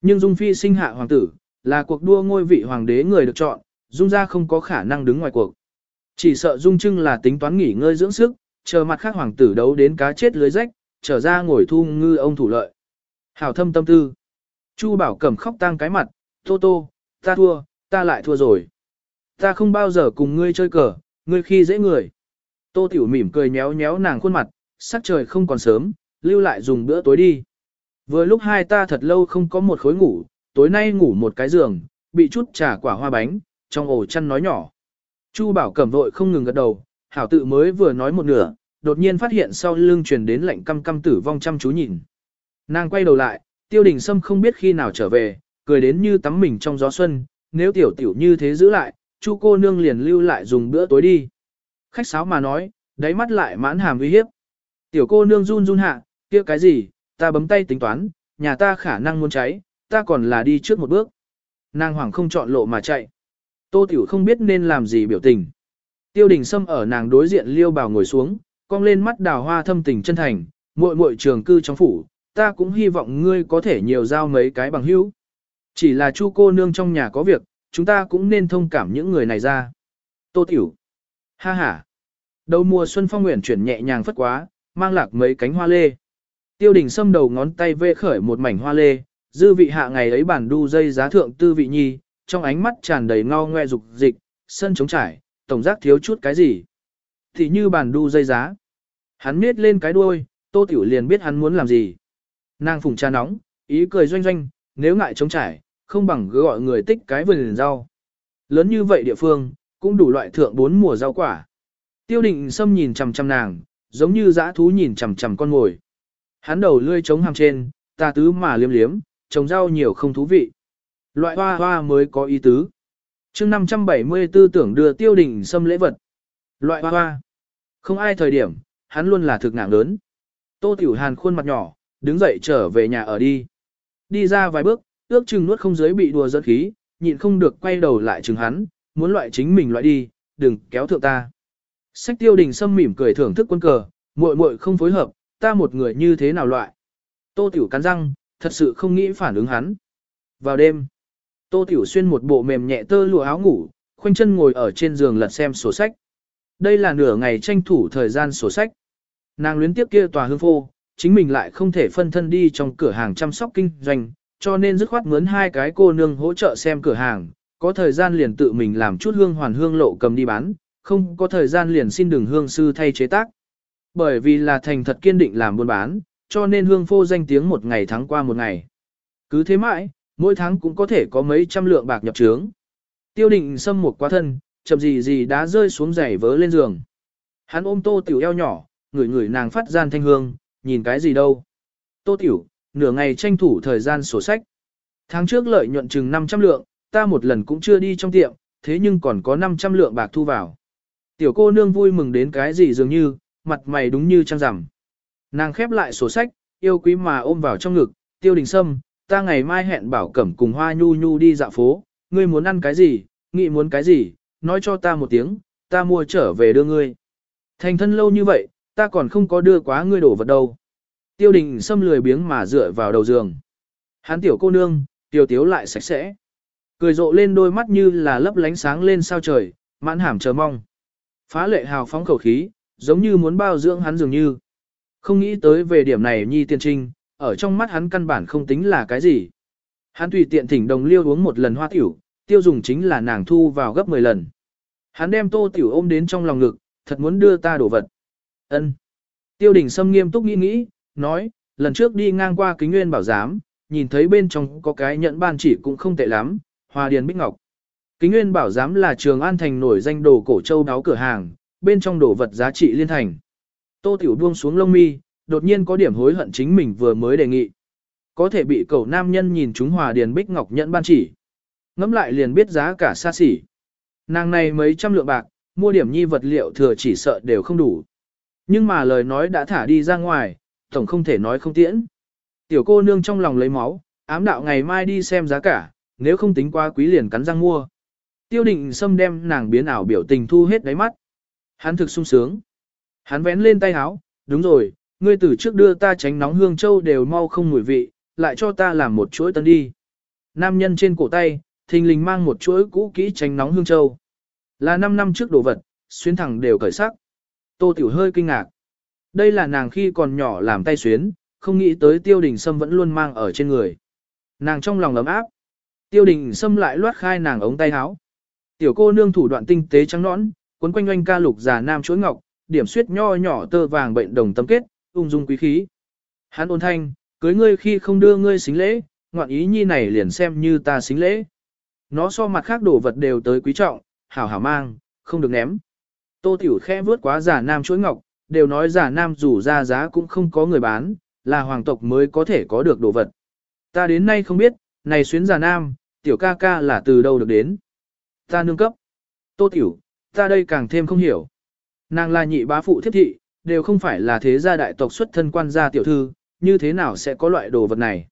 Nhưng Dung Phi sinh hạ hoàng tử, là cuộc đua ngôi vị hoàng đế người được chọn, Dung ra không có khả năng đứng ngoài cuộc. Chỉ sợ Dung Trưng là tính toán nghỉ ngơi dưỡng sức, chờ mặt khác hoàng tử đấu đến cá chết lưới rách, trở ra ngồi thu ngư ông thủ lợi. Hảo thâm tâm tư. Chu Bảo Cẩm khóc tang cái mặt, Tô Tô, ta thua, ta lại thua rồi. Ta không bao giờ cùng ngươi chơi cờ, ngươi khi dễ người. Tô Tiểu mỉm cười nhéo nhéo nàng khuôn mặt, sắc trời không còn sớm, lưu lại dùng bữa tối đi. Vừa lúc hai ta thật lâu không có một khối ngủ, tối nay ngủ một cái giường, bị chút trà quả hoa bánh, trong ổ chăn nói nhỏ. Chu Bảo Cẩm vội không ngừng gật đầu, hảo tự mới vừa nói một nửa, đột nhiên phát hiện sau lưng truyền đến lạnh căm căm tử vong chăm chú nhìn. Nàng quay đầu lại, tiêu đình sâm không biết khi nào trở về, cười đến như tắm mình trong gió xuân, nếu tiểu tiểu như thế giữ lại, chu cô nương liền lưu lại dùng bữa tối đi. Khách sáo mà nói, đáy mắt lại mãn hàm uy hiếp. Tiểu cô nương run run hạ, kia cái gì, ta bấm tay tính toán, nhà ta khả năng muốn cháy, ta còn là đi trước một bước. Nàng hoảng không chọn lộ mà chạy. Tô tiểu không biết nên làm gì biểu tình. Tiêu đình sâm ở nàng đối diện liêu bào ngồi xuống, cong lên mắt đào hoa thâm tình chân thành, muội muội trường cư trong phủ, ta cũng hy vọng ngươi có thể nhiều giao mấy cái bằng hữu. Chỉ là chu cô nương trong nhà có việc, chúng ta cũng nên thông cảm những người này ra. Tô Tiểu. Ha ha. Đầu mùa xuân phong nguyện chuyển nhẹ nhàng phất quá, mang lạc mấy cánh hoa lê. Tiêu đình Sâm đầu ngón tay vê khởi một mảnh hoa lê, dư vị hạ ngày ấy bản đu dây giá thượng tư vị nhi, trong ánh mắt tràn đầy ngao ngoe dục dịch, sân trống trải, tổng giác thiếu chút cái gì. Thì như bàn đu dây giá. Hắn miết lên cái đuôi, tô tiểu liền biết hắn muốn làm gì. Nàng phùng trà nóng, ý cười doanh doanh, nếu ngại chống trải, không bằng cứ gọi người tích cái vườn rau. Lớn như vậy địa phương, cũng đủ loại thượng bốn mùa rau quả. Tiêu định xâm nhìn chằm chằm nàng, giống như dã thú nhìn chằm chằm con ngồi. Hắn đầu lươi chống hàm trên, ta tứ mà liếm liếm, trồng rau nhiều không thú vị. Loại hoa hoa mới có ý tứ chương 574 tưởng đưa tiêu đình xâm lễ vật. Loại hoa hoa. Không ai thời điểm, hắn luôn là thực nặng lớn. Tô Tiểu Hàn khuôn mặt nhỏ, đứng dậy trở về nhà ở đi. Đi ra vài bước, ước chừng nuốt không dưới bị đùa dẫn khí, nhịn không được quay đầu lại chừng hắn, muốn loại chính mình loại đi, đừng kéo thượng ta. Sách tiêu đình xâm mỉm cười thưởng thức quân cờ, muội muội không phối hợp, ta một người như thế nào loại. Tô Tiểu cắn răng, thật sự không nghĩ phản ứng hắn. Vào đêm, Tô Tiểu xuyên một bộ mềm nhẹ tơ lụa áo ngủ, khoanh chân ngồi ở trên giường lật xem sổ sách. Đây là nửa ngày tranh thủ thời gian sổ sách. Nàng luyến tiếp kia tòa hương phô, chính mình lại không thể phân thân đi trong cửa hàng chăm sóc kinh doanh, cho nên dứt khoát mướn hai cái cô nương hỗ trợ xem cửa hàng, có thời gian liền tự mình làm chút hương hoàn hương lộ cầm đi bán, không có thời gian liền xin đường hương sư thay chế tác. Bởi vì là thành thật kiên định làm buôn bán, cho nên hương phô danh tiếng một ngày thắng qua một ngày. Cứ thế mãi, mỗi tháng cũng có thể có mấy trăm lượng bạc nhập trướng. Tiêu định xâm một quá thân, chậm gì gì đã rơi xuống giày vớ lên giường. Hắn ôm tô tiểu eo nhỏ, ngửi ngửi nàng phát gian thanh hương, nhìn cái gì đâu. Tô tiểu, nửa ngày tranh thủ thời gian sổ sách. Tháng trước lợi nhuận chừng 500 lượng, ta một lần cũng chưa đi trong tiệm, thế nhưng còn có 500 lượng bạc thu vào. Tiểu cô nương vui mừng đến cái gì dường như, mặt mày đúng như trăng rằm. Nàng khép lại sổ sách, yêu quý mà ôm vào trong ngực, tiêu đình sâm, ta ngày mai hẹn bảo cẩm cùng hoa nhu nhu đi dạo phố, ngươi muốn ăn cái gì, nghĩ muốn cái gì, nói cho ta một tiếng, ta mua trở về đưa ngươi. Thành thân lâu như vậy, ta còn không có đưa quá ngươi đổ vật đâu. Tiêu đình xâm lười biếng mà dựa vào đầu giường. Hán tiểu cô nương, tiểu tiếu lại sạch sẽ. Cười rộ lên đôi mắt như là lấp lánh sáng lên sao trời, mãn hàm chờ mong. Phá lệ hào phóng khẩu khí, giống như muốn bao dưỡng hắn dường như. Không nghĩ tới về điểm này nhi tiên trinh, ở trong mắt hắn căn bản không tính là cái gì. Hắn tùy tiện thỉnh đồng liêu uống một lần hoa tiểu, tiêu dùng chính là nàng thu vào gấp 10 lần. Hắn đem tô tiểu ôm đến trong lòng ngực, thật muốn đưa ta đổ vật. ân Tiêu đình Sâm nghiêm túc nghĩ nghĩ, nói, lần trước đi ngang qua kính nguyên bảo giám, nhìn thấy bên trong có cái nhẫn ban chỉ cũng không tệ lắm, hoa điền bích ngọc. Kính nguyên bảo giám là trường an thành nổi danh đồ cổ châu đáo cửa hàng, bên trong đồ vật giá trị liên thành. Tô tiểu buông xuống lông mi, đột nhiên có điểm hối hận chính mình vừa mới đề nghị. Có thể bị cậu nam nhân nhìn chúng hòa điền bích ngọc nhẫn ban chỉ. Ngắm lại liền biết giá cả xa xỉ. Nàng này mấy trăm lượng bạc, mua điểm nhi vật liệu thừa chỉ sợ đều không đủ. Nhưng mà lời nói đã thả đi ra ngoài, tổng không thể nói không tiễn. Tiểu cô nương trong lòng lấy máu, ám đạo ngày mai đi xem giá cả, nếu không tính qua quý liền cắn răng mua. Tiêu định xâm đem nàng biến ảo biểu tình thu hết đáy mắt. Hắn thực sung sướng. Hắn vén lên tay áo, đúng rồi, ngươi từ trước đưa ta tránh nóng hương châu đều mau không mùi vị, lại cho ta làm một chuỗi tân đi. Nam nhân trên cổ tay, thình lình mang một chuỗi cũ kỹ tránh nóng hương châu. Là 5 năm trước đồ vật, xuyên thẳng đều cởi sắc. Tô Tiểu hơi kinh ngạc. Đây là nàng khi còn nhỏ làm tay xuyến, không nghĩ tới tiêu đình sâm vẫn luôn mang ở trên người. Nàng trong lòng ấm áp. Tiêu đình sâm lại loát khai nàng ống tay áo. Tiểu cô nương thủ đoạn tinh tế trắng nõn, quấn quanh oanh ca lục già nam chuỗi ngọc, điểm suyết nho nhỏ tơ vàng bệnh đồng tâm kết, ung dung quý khí. Hắn ôn thanh, cưới ngươi khi không đưa ngươi xính lễ, ngoạn ý nhi này liền xem như ta xính lễ. Nó so mặt khác đồ vật đều tới quý trọng, hảo hảo mang, không được ném. Tô Tiểu khẽ vướt quá giả nam chuỗi ngọc, đều nói giả nam dù ra giá cũng không có người bán, là hoàng tộc mới có thể có được đồ vật. Ta đến nay không biết, này xuyến giả nam, tiểu ca ca là từ đâu được đến. Ta nương cấp. Tô Tiểu, ta đây càng thêm không hiểu. Nàng là nhị bá phụ thiết thị, đều không phải là thế gia đại tộc xuất thân quan gia tiểu thư, như thế nào sẽ có loại đồ vật này.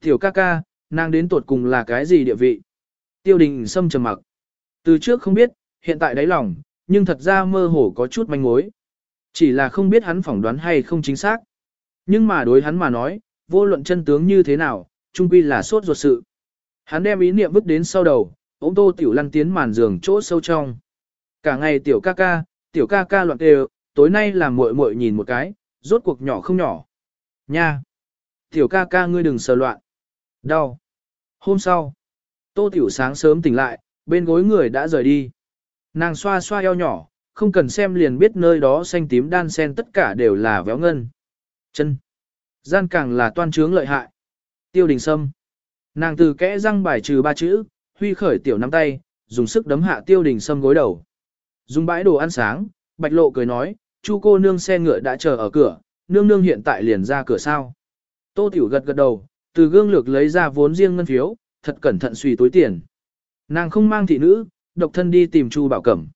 Tiểu ca ca, nàng đến tuột cùng là cái gì địa vị? Tiêu đình xâm trầm mặc. Từ trước không biết, hiện tại đáy lòng, nhưng thật ra mơ hồ có chút manh mối. Chỉ là không biết hắn phỏng đoán hay không chính xác. Nhưng mà đối hắn mà nói, vô luận chân tướng như thế nào, trung quy là sốt ruột sự. Hắn đem ý niệm vứt đến sau đầu, ống tô tiểu lăn tiến màn giường chỗ sâu trong. Cả ngày tiểu ca ca, tiểu ca ca loạn đều, tối nay làm muội muội nhìn một cái, rốt cuộc nhỏ không nhỏ. Nha! Tiểu ca ca ngươi đừng sờ loạn. Đau. Hôm sau, tô tiểu sáng sớm tỉnh lại, bên gối người đã rời đi. Nàng xoa xoa eo nhỏ, không cần xem liền biết nơi đó xanh tím đan sen tất cả đều là véo ngân. Chân. Gian càng là toan trướng lợi hại. Tiêu đình sâm. Nàng từ kẽ răng bài trừ ba chữ, huy khởi tiểu nắm tay, dùng sức đấm hạ tiêu đình sâm gối đầu. Dùng bãi đồ ăn sáng, bạch lộ cười nói, chu cô nương xe ngựa đã chờ ở cửa, nương nương hiện tại liền ra cửa sao. Tô tiểu gật gật đầu, từ gương lược lấy ra vốn riêng ngân phiếu, thật cẩn thận suy túi tiền. Nàng không mang thị nữ, độc thân đi tìm chu bảo cẩm.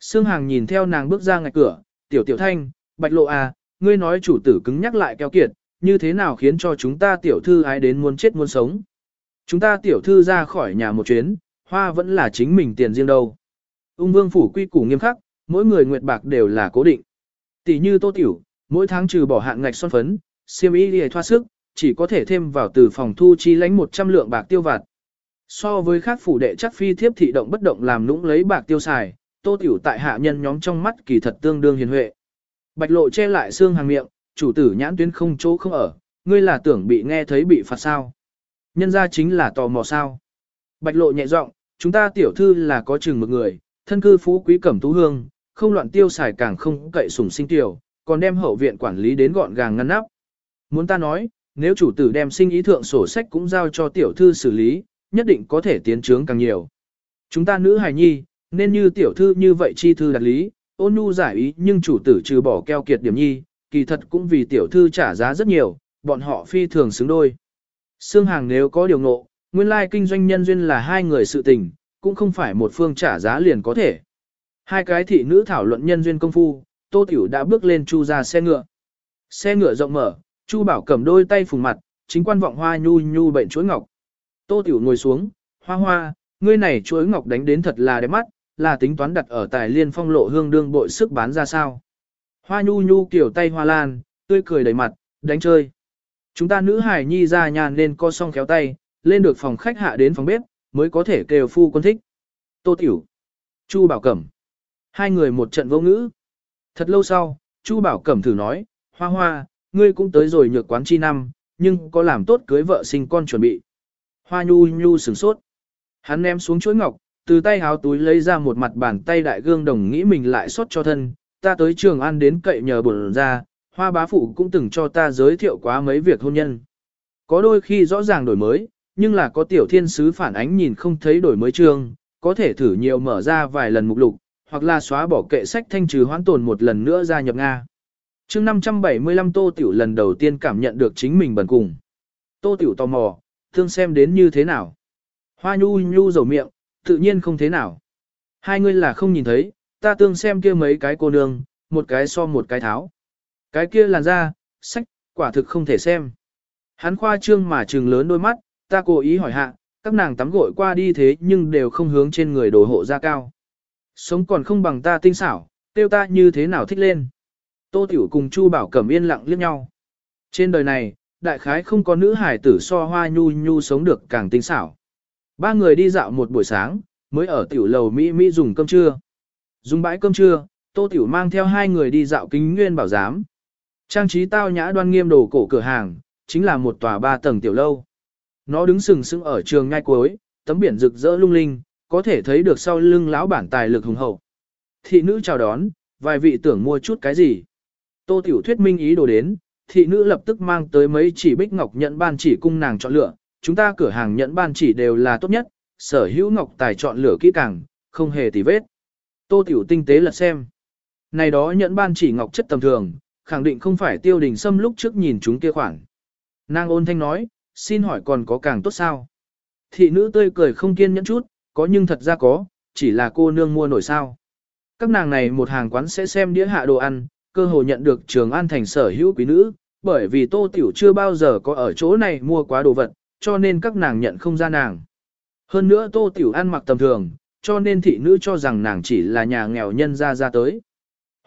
Sương Hàng nhìn theo nàng bước ra ngạch cửa, tiểu tiểu thanh, bạch lộ à, ngươi nói chủ tử cứng nhắc lại keo kiệt, như thế nào khiến cho chúng ta tiểu thư ái đến muốn chết muốn sống. Chúng ta tiểu thư ra khỏi nhà một chuyến, hoa vẫn là chính mình tiền riêng đâu. Ung vương phủ quy củ nghiêm khắc, mỗi người nguyệt bạc đều là cố định. Tỷ như tô tiểu, mỗi tháng trừ bỏ hạn ngạch son phấn, siêm y đi thoa sức, chỉ có thể thêm vào từ phòng thu chi lãnh 100 lượng bạc tiêu vặt. So với khác phủ đệ chắc phi thiếp thị động bất động làm nũng lấy bạc tiêu xài, tô tiểu tại hạ nhân nhóm trong mắt kỳ thật tương đương hiền huệ. Bạch lộ che lại xương hàng miệng, chủ tử nhãn tuyến không chỗ không ở, ngươi là tưởng bị nghe thấy bị phạt sao. Nhân ra chính là tò mò sao. Bạch lộ nhẹ giọng, chúng ta tiểu thư là có chừng một người, thân cư phú quý cẩm tú hương, không loạn tiêu xài càng không cậy sủng sinh tiểu, còn đem hậu viện quản lý đến gọn gàng ngăn nắp. Muốn ta nói, nếu chủ tử đem sinh ý thượng sổ sách cũng giao cho tiểu thư xử lý, nhất định có thể tiến trướng càng nhiều. Chúng ta nữ hài nhi, nên như tiểu thư như vậy chi thư đặt lý, ôn nhu giải ý nhưng chủ tử trừ bỏ keo kiệt điểm nhi, kỳ thật cũng vì tiểu thư trả giá rất nhiều, bọn họ phi thường xứng đôi. Sương hàng nếu có điều ngộ, nguyên lai kinh doanh nhân duyên là hai người sự tình, cũng không phải một phương trả giá liền có thể. Hai cái thị nữ thảo luận nhân duyên công phu, tô tiểu đã bước lên chu ra xe ngựa. Xe ngựa rộng mở, Chu Bảo cầm đôi tay phùng mặt, chính quan vọng hoa nhu nhu bệnh chuỗi ngọc. Tô Tiểu ngồi xuống, hoa hoa, ngươi này chuỗi ngọc đánh đến thật là đẹp mắt, là tính toán đặt ở tài liên phong lộ hương đương bội sức bán ra sao. Hoa nhu nhu kiểu tay hoa lan, tươi cười đầy mặt, đánh chơi. Chúng ta nữ hải nhi ra nhàn nên co song khéo tay, lên được phòng khách hạ đến phòng bếp, mới có thể kêu phu quân thích. Tô Tiểu, Chu Bảo Cẩm. Hai người một trận vô ngữ. Thật lâu sau, Chu Bảo Cẩm thử nói, hoa hoa, ngươi cũng tới rồi nhược quán chi năm, nhưng có làm tốt cưới vợ sinh con chuẩn bị. Hoa nhu nhu sửng sốt. Hắn ném xuống chuỗi ngọc, từ tay háo túi lấy ra một mặt bàn tay đại gương đồng nghĩ mình lại xót cho thân. Ta tới trường ăn đến cậy nhờ bổn ra, hoa bá phụ cũng từng cho ta giới thiệu quá mấy việc hôn nhân. Có đôi khi rõ ràng đổi mới, nhưng là có tiểu thiên sứ phản ánh nhìn không thấy đổi mới trường, có thể thử nhiều mở ra vài lần mục lục, hoặc là xóa bỏ kệ sách thanh trừ hoãn tồn một lần nữa gia nhập Nga. chương 575 Tô Tiểu lần đầu tiên cảm nhận được chính mình bần cùng. Tô Tiểu tò mò, thương xem đến như thế nào. Hoa nhu nhu dầu miệng, tự nhiên không thế nào. Hai người là không nhìn thấy, ta tương xem kia mấy cái cô nương, một cái so một cái tháo. Cái kia làn da, sách, quả thực không thể xem. Hắn khoa trương mà trừng lớn đôi mắt, ta cố ý hỏi hạ, các nàng tắm gội qua đi thế nhưng đều không hướng trên người đồ hộ ra cao. Sống còn không bằng ta tinh xảo, tiêu ta như thế nào thích lên. Tô Tiểu cùng Chu Bảo Cẩm yên lặng liếc nhau. Trên đời này, đại khái không có nữ hải tử so hoa nhu nhu sống được càng tinh xảo. Ba người đi dạo một buổi sáng, mới ở tiểu lầu Mỹ Mỹ dùng cơm trưa. Dùng bãi cơm trưa, Tô Tiểu mang theo hai người đi dạo kính nguyên bảo giám. Trang trí tao nhã đoan nghiêm đồ cổ cửa hàng, chính là một tòa ba tầng tiểu lâu. Nó đứng sừng sững ở trường ngay cuối, tấm biển rực rỡ lung linh, có thể thấy được sau lưng lão bản tài lực hùng hậu. Thị nữ chào đón, vài vị tưởng mua chút cái gì. Tô Tiểu thuyết minh ý đồ đến, thị nữ lập tức mang tới mấy chỉ bích ngọc nhận ban chỉ cung nàng chọn lựa, chúng ta cửa hàng nhận ban chỉ đều là tốt nhất, sở hữu ngọc tài chọn lựa kỹ càng, không hề tì vết. Tô Tiểu tinh tế lật xem. Này đó nhận ban chỉ ngọc chất tầm thường, khẳng định không phải tiêu đình xâm lúc trước nhìn chúng kia khoản. Nàng ôn thanh nói, xin hỏi còn có càng tốt sao? Thị nữ tươi cười không kiên nhẫn chút, có nhưng thật ra có, chỉ là cô nương mua nổi sao. Các nàng này một hàng quán sẽ xem đĩa hạ đồ ăn, cơ hội nhận được trường an thành sở hữu quý nữ, bởi vì tô tiểu chưa bao giờ có ở chỗ này mua quá đồ vật, cho nên các nàng nhận không ra nàng. Hơn nữa tô tiểu ăn mặc tầm thường, cho nên thị nữ cho rằng nàng chỉ là nhà nghèo nhân ra ra tới.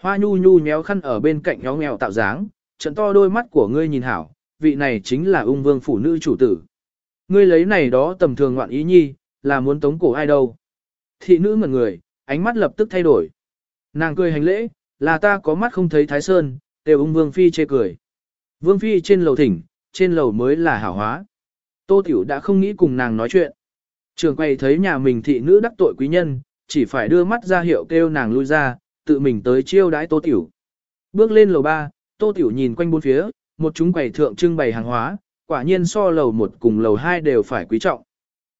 Hoa nhu nhu nhéo khăn ở bên cạnh nhó nghèo tạo dáng, trận to đôi mắt của ngươi nhìn hảo, vị này chính là ung vương phủ nữ chủ tử. Ngươi lấy này đó tầm thường ngoạn ý nhi, là muốn tống cổ ai đâu. Thị nữ ngẩn người, ánh mắt lập tức thay đổi. Nàng cười hành lễ, là ta có mắt không thấy thái sơn, đều ung vương phi chê cười. Vương phi trên lầu thỉnh, trên lầu mới là hảo hóa. Tô Tiểu đã không nghĩ cùng nàng nói chuyện. Trường quay thấy nhà mình thị nữ đắc tội quý nhân, chỉ phải đưa mắt ra hiệu kêu nàng lui ra, tự mình tới chiêu đãi Tô Tiểu. Bước lên lầu ba, Tô Tiểu nhìn quanh bốn phía, một chúng quầy thượng trưng bày hàng hóa, quả nhiên so lầu một cùng lầu hai đều phải quý trọng.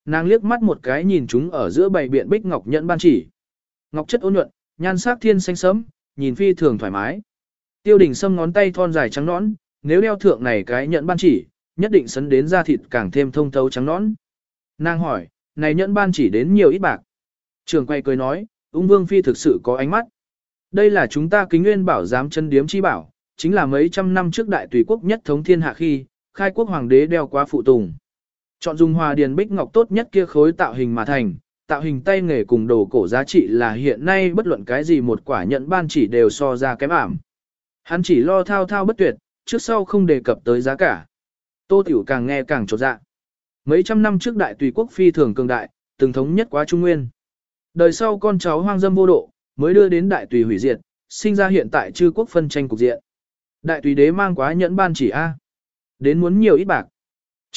Nàng liếc mắt một cái nhìn chúng ở giữa bảy biện bích ngọc nhẫn ban chỉ. Ngọc chất ôn nhuận, nhan sắc thiên xanh sẫm, nhìn phi thường thoải mái. Tiêu đình sâm ngón tay thon dài trắng nõn, nếu đeo thượng này cái nhẫn ban chỉ, nhất định sấn đến da thịt càng thêm thông thấu trắng nõn. Nàng hỏi, này nhẫn ban chỉ đến nhiều ít bạc. Trường quay cười nói, ung vương phi thực sự có ánh mắt. Đây là chúng ta kính nguyên bảo giám chân điếm chi bảo, chính là mấy trăm năm trước đại tùy quốc nhất thống thiên hạ khi, khai quốc hoàng đế đeo qua phụ tùng. Chọn dùng hòa điền bích ngọc tốt nhất kia khối tạo hình mà thành, tạo hình tay nghề cùng đồ cổ giá trị là hiện nay bất luận cái gì một quả nhận ban chỉ đều so ra kém ảm. Hắn chỉ lo thao thao bất tuyệt, trước sau không đề cập tới giá cả. Tô Tiểu càng nghe càng trột dạ. Mấy trăm năm trước đại tùy quốc phi thường cường đại, từng thống nhất quá Trung Nguyên. Đời sau con cháu hoang dâm vô độ, mới đưa đến đại tùy hủy diệt, sinh ra hiện tại chư quốc phân tranh cục diện. Đại tùy đế mang quá nhẫn ban chỉ A. Đến muốn nhiều ít bạc.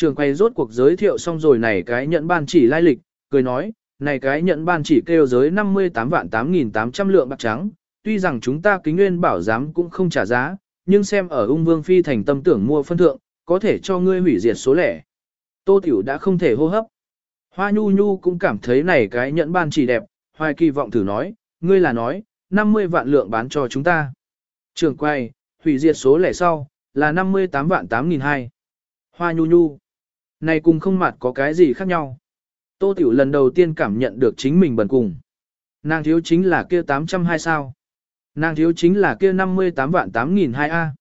Trường quay rốt cuộc giới thiệu xong rồi này cái nhận ban chỉ lai lịch, cười nói, này cái nhận ban chỉ kêu giới 58 vạn 8.800 lượng bạc trắng, tuy rằng chúng ta kính nguyên bảo giám cũng không trả giá, nhưng xem ở ung vương phi thành tâm tưởng mua phân thượng, có thể cho ngươi hủy diệt số lẻ. Tô Tiểu đã không thể hô hấp. Hoa Nhu Nhu cũng cảm thấy này cái nhận ban chỉ đẹp, hoài kỳ vọng thử nói, ngươi là nói, 50 vạn lượng bán cho chúng ta. Trường quay, hủy diệt số lẻ sau, là 58 vạn 8 nghìn hai. Hoa Nhu Nhu. Này cùng không mặt có cái gì khác nhau. Tô Tiểu lần đầu tiên cảm nhận được chính mình bần cùng. Nàng thiếu chính là kia 802 sao. Nàng thiếu chính là kia 58 vạn 8 nghìn 2 A.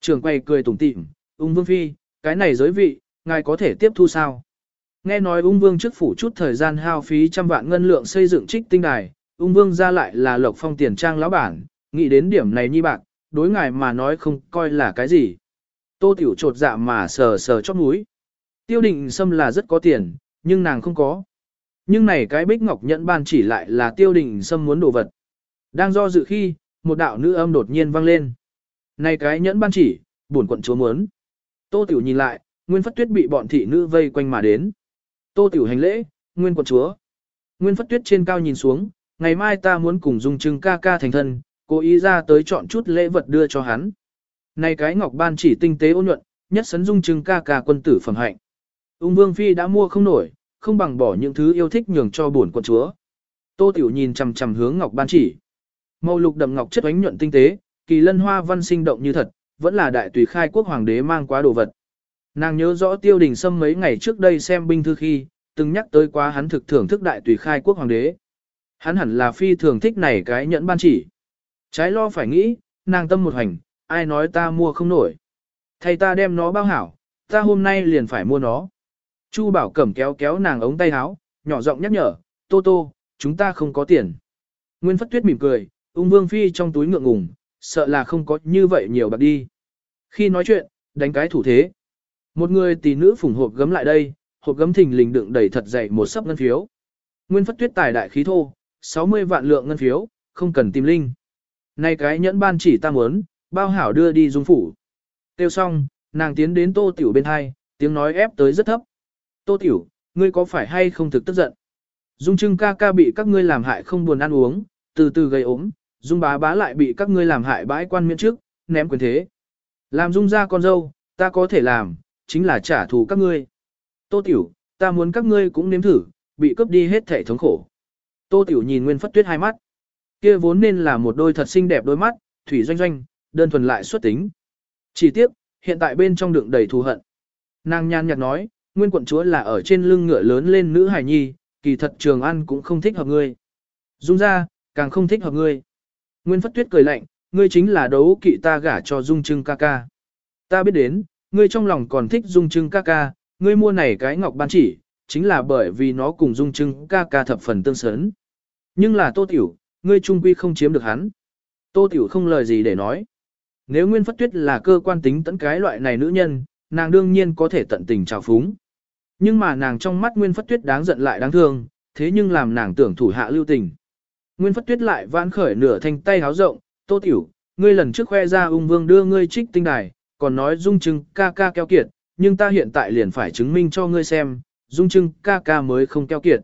Trường quay cười tủm tỉm, ung vương phi, cái này giới vị, ngài có thể tiếp thu sao? Nghe nói ung vương trước phủ chút thời gian hao phí trăm vạn ngân lượng xây dựng trích tinh đài, ung vương ra lại là lộc phong tiền trang lão bản, nghĩ đến điểm này nhi bạc, đối ngài mà nói không coi là cái gì. Tô tiểu trột dạ mà sờ sờ chót mũi. Tiêu định xâm là rất có tiền, nhưng nàng không có. Nhưng này cái bích ngọc nhẫn ban chỉ lại là tiêu định xâm muốn đồ vật. Đang do dự khi, một đạo nữ âm đột nhiên vang lên. Này cái nhẫn ban chỉ, buồn quận chúa muốn. Tô tiểu nhìn lại, Nguyên Phất Tuyết bị bọn thị nữ vây quanh mà đến. Tô tiểu hành lễ, Nguyên quận chúa. Nguyên Phất Tuyết trên cao nhìn xuống, ngày mai ta muốn cùng dung trưng ca ca thành thân, cố ý ra tới chọn chút lễ vật đưa cho hắn. Này cái ngọc ban chỉ tinh tế ôn nhuận, nhất sấn dung trưng ca ca quân tử phẩm hạnh. Ung Vương Phi đã mua không nổi, không bằng bỏ những thứ yêu thích nhường cho buồn quận chúa. Tô Tiểu nhìn chằm chằm hướng ngọc ban chỉ. Màu lục đậm ngọc chất ánh nhuận tinh tế, kỳ lân hoa văn sinh động như thật, vẫn là đại tùy khai quốc hoàng đế mang quá đồ vật. Nàng nhớ rõ tiêu đình sâm mấy ngày trước đây xem binh thư khi, từng nhắc tới quá hắn thực thưởng thức đại tùy khai quốc hoàng đế. Hắn hẳn là phi thường thích này cái nhẫn ban chỉ. Trái lo phải nghĩ, nàng tâm một hành, ai nói ta mua không nổi. Thầy ta đem nó bao hảo, ta hôm nay liền phải mua nó. Chu bảo cẩm kéo kéo nàng ống tay áo, nhỏ giọng nhắc nhở, tô tô, chúng ta không có tiền. Nguyên phất tuyết mỉm cười, ung vương phi trong túi ngượng ngùng, sợ là không có như vậy nhiều bạc đi. Khi nói chuyện, đánh cái thủ thế. Một người tỷ nữ phủng hộp gấm lại đây, hộp gấm thình lình đựng đầy thật dày một sấp ngân phiếu. Nguyên phất tuyết tài đại khí thô, 60 vạn lượng ngân phiếu, không cần tìm linh. Nay cái nhẫn ban chỉ ta muốn, bao hảo đưa đi dung phủ. Tiêu xong, nàng tiến đến tô tiểu bên hai, tiếng nói ép tới rất thấp. Tô tiểu, ngươi có phải hay không thực tức giận? Dung trưng ca ca bị các ngươi làm hại không buồn ăn uống, từ từ gây ốm, dung bá bá lại bị các ngươi làm hại bãi quan miễn trước, ném quyền thế. Làm dung ra con dâu, ta có thể làm, chính là trả thù các ngươi. Tô tiểu, ta muốn các ngươi cũng nếm thử, bị cướp đi hết thể thống khổ. Tô tiểu nhìn Nguyên Phất Tuyết hai mắt. Kia vốn nên là một đôi thật xinh đẹp đôi mắt, thủy doanh doanh, đơn thuần lại xuất tính. Chỉ tiếc, hiện tại bên trong đựng đầy thù hận. Nàng nhan nhạt nói, Nguyên quận chúa là ở trên lưng ngựa lớn lên nữ hải nhi, kỳ thật trường ăn cũng không thích hợp ngươi. Dung ra, càng không thích hợp ngươi. Nguyên Phất Tuyết cười lạnh, ngươi chính là đấu kỵ ta gả cho Dung Trưng ca ca. Ta biết đến, ngươi trong lòng còn thích Dung Trưng ca ca, ngươi mua này cái ngọc ban chỉ, chính là bởi vì nó cùng Dung Trưng ca ca thập phần tương sớn. Nhưng là Tô Tiểu, ngươi trung quy không chiếm được hắn. Tô Tiểu không lời gì để nói. Nếu Nguyên Phất Tuyết là cơ quan tính tẫn cái loại này nữ nhân, nàng đương nhiên có thể tận tình trào phúng. Nhưng mà nàng trong mắt Nguyên Phất Tuyết đáng giận lại đáng thương, thế nhưng làm nàng tưởng thủ hạ lưu tình. Nguyên Phất Tuyết lại vãn khởi nửa thanh tay háo rộng, Tô Tiểu, ngươi lần trước khoe ra ung vương đưa ngươi trích tinh đài, còn nói dung trưng ca ca keo kiệt, nhưng ta hiện tại liền phải chứng minh cho ngươi xem, dung trưng ca ca mới không keo kiệt.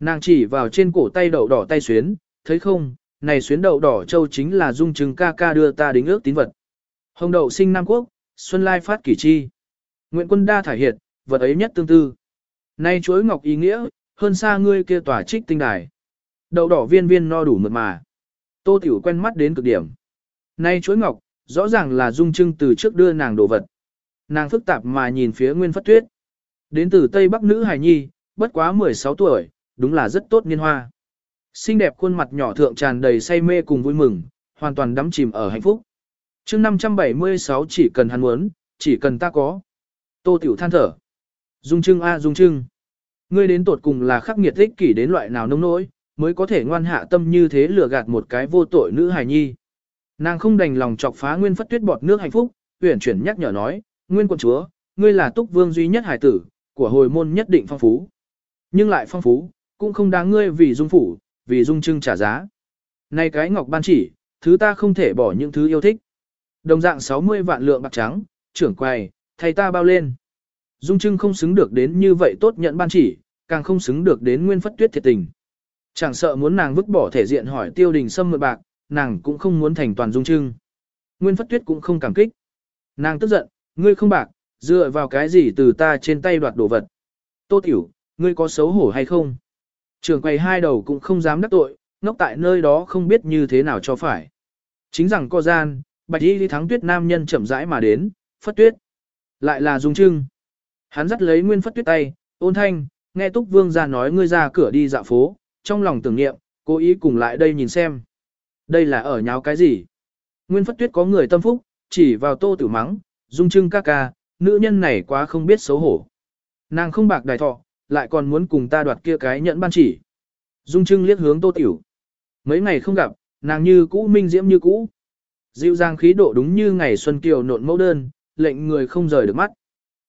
Nàng chỉ vào trên cổ tay đậu đỏ tay xuyến, thấy không, này xuyến đậu đỏ châu chính là dung trưng ca ca đưa ta đính ước tín vật. Hồng đậu sinh Nam Quốc, Xuân Lai phát kỷ chi. Nguyện quân đa thải hiệt, vật ấy nhất tương tư. Nay chuối ngọc ý nghĩa, hơn xa ngươi kia tỏa trích tinh đài. Đậu đỏ viên viên no đủ mượt mà. Tô Tiểu quen mắt đến cực điểm. Nay chuối ngọc, rõ ràng là dung trưng từ trước đưa nàng đồ vật. Nàng phức tạp mà nhìn phía Nguyên Phất Tuyết. Đến từ Tây Bắc nữ hài nhi, bất quá 16 tuổi, đúng là rất tốt niên hoa. Xinh đẹp khuôn mặt nhỏ thượng tràn đầy say mê cùng vui mừng, hoàn toàn đắm chìm ở hạnh phúc. chương 576 chỉ cần hắn muốn, chỉ cần ta có. Tô Tiểu than thở. Dung trưng a dung trưng. Ngươi đến tột cùng là khắc nghiệt ích kỷ đến loại nào nông nỗi, mới có thể ngoan hạ tâm như thế lừa gạt một cái vô tội nữ hài nhi. Nàng không đành lòng chọc phá nguyên phất tuyết bọt nước hạnh phúc, uyển chuyển nhắc nhở nói, nguyên quân chúa, ngươi là túc vương duy nhất hải tử, của hồi môn nhất định phong phú. Nhưng lại phong phú, cũng không đáng ngươi vì dung phủ, vì dung trưng trả giá. Này cái ngọc ban chỉ, thứ ta không thể bỏ những thứ yêu thích. Đồng dạng 60 vạn lượng bạc trắng, trưởng quầy, thầy ta bao lên. Dung trưng không xứng được đến như vậy tốt nhận ban chỉ, càng không xứng được đến nguyên phất tuyết thiệt tình. Chẳng sợ muốn nàng vứt bỏ thể diện hỏi tiêu đình sâm mượn bạc, nàng cũng không muốn thành toàn dung trưng. Nguyên phất tuyết cũng không cảm kích. Nàng tức giận, ngươi không bạc, dựa vào cái gì từ ta trên tay đoạt đồ vật. Tô tiểu, ngươi có xấu hổ hay không? Trường quầy hai đầu cũng không dám đắc tội, ngốc tại nơi đó không biết như thế nào cho phải. Chính rằng co gian, bạch y đi thắng tuyết nam nhân chậm rãi mà đến, phất tuyết. Lại là dung trưng. Hắn dắt lấy nguyên phất tuyết tay, ôn thanh, nghe túc vương ra nói ngươi ra cửa đi dạo phố, trong lòng tưởng niệm, cố ý cùng lại đây nhìn xem. Đây là ở nháo cái gì? Nguyên phất tuyết có người tâm phúc, chỉ vào tô tử mắng, dung trưng ca ca, nữ nhân này quá không biết xấu hổ. Nàng không bạc đài thọ, lại còn muốn cùng ta đoạt kia cái nhẫn ban chỉ. Dung trưng liếc hướng tô tiểu. Mấy ngày không gặp, nàng như cũ minh diễm như cũ. Dịu dàng khí độ đúng như ngày xuân kiều nộn mẫu đơn, lệnh người không rời được mắt.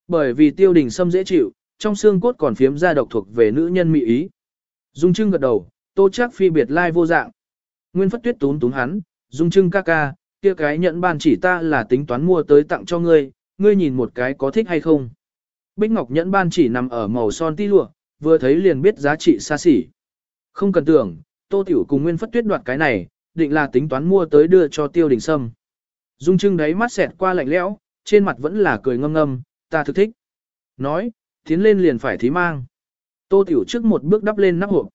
Bởi vì tiêu đình sâm dễ chịu, trong xương cốt còn phiếm ra độc thuộc về nữ nhân mỹ ý. Dung trưng gật đầu, tô chắc phi biệt lai vô dạng. Nguyên phất tuyết tún tún hắn, dung trưng ca ca, kia cái nhận ban chỉ ta là tính toán mua tới tặng cho ngươi, ngươi nhìn một cái có thích hay không. Bích Ngọc nhẫn ban chỉ nằm ở màu son ti lụa, vừa thấy liền biết giá trị xa xỉ. Không cần tưởng, Tô Tiểu cùng Nguyên Phất Tuyết đoạt cái này, định là tính toán mua tới đưa cho Tiêu Đình Sâm. Dung Trưng đấy mắt xẹt qua lạnh lẽo, trên mặt vẫn là cười ngâm ngâm, ta thực thích. Nói, tiến lên liền phải thí mang. Tô Tiểu trước một bước đắp lên nắp hộp.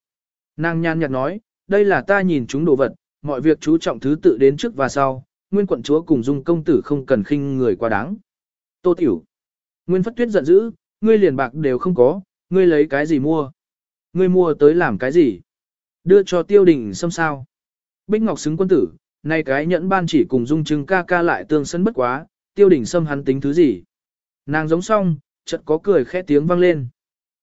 Nàng nhàn nhạt nói, đây là ta nhìn chúng đồ vật, mọi việc chú trọng thứ tự đến trước và sau, nguyên quận chúa cùng dung công tử không cần khinh người quá đáng. Tô Tiểu. Nguyên Phất Tuyết giận dữ, ngươi liền bạc đều không có, ngươi lấy cái gì mua? Ngươi mua tới làm cái gì? Đưa cho tiêu đình xâm sao? Bích Ngọc xứng quân tử, nay cái nhẫn ban chỉ cùng dung trưng ca ca lại tương sân bất quá, tiêu đình xâm hắn tính thứ gì? Nàng giống xong, chợt có cười khẽ tiếng vang lên.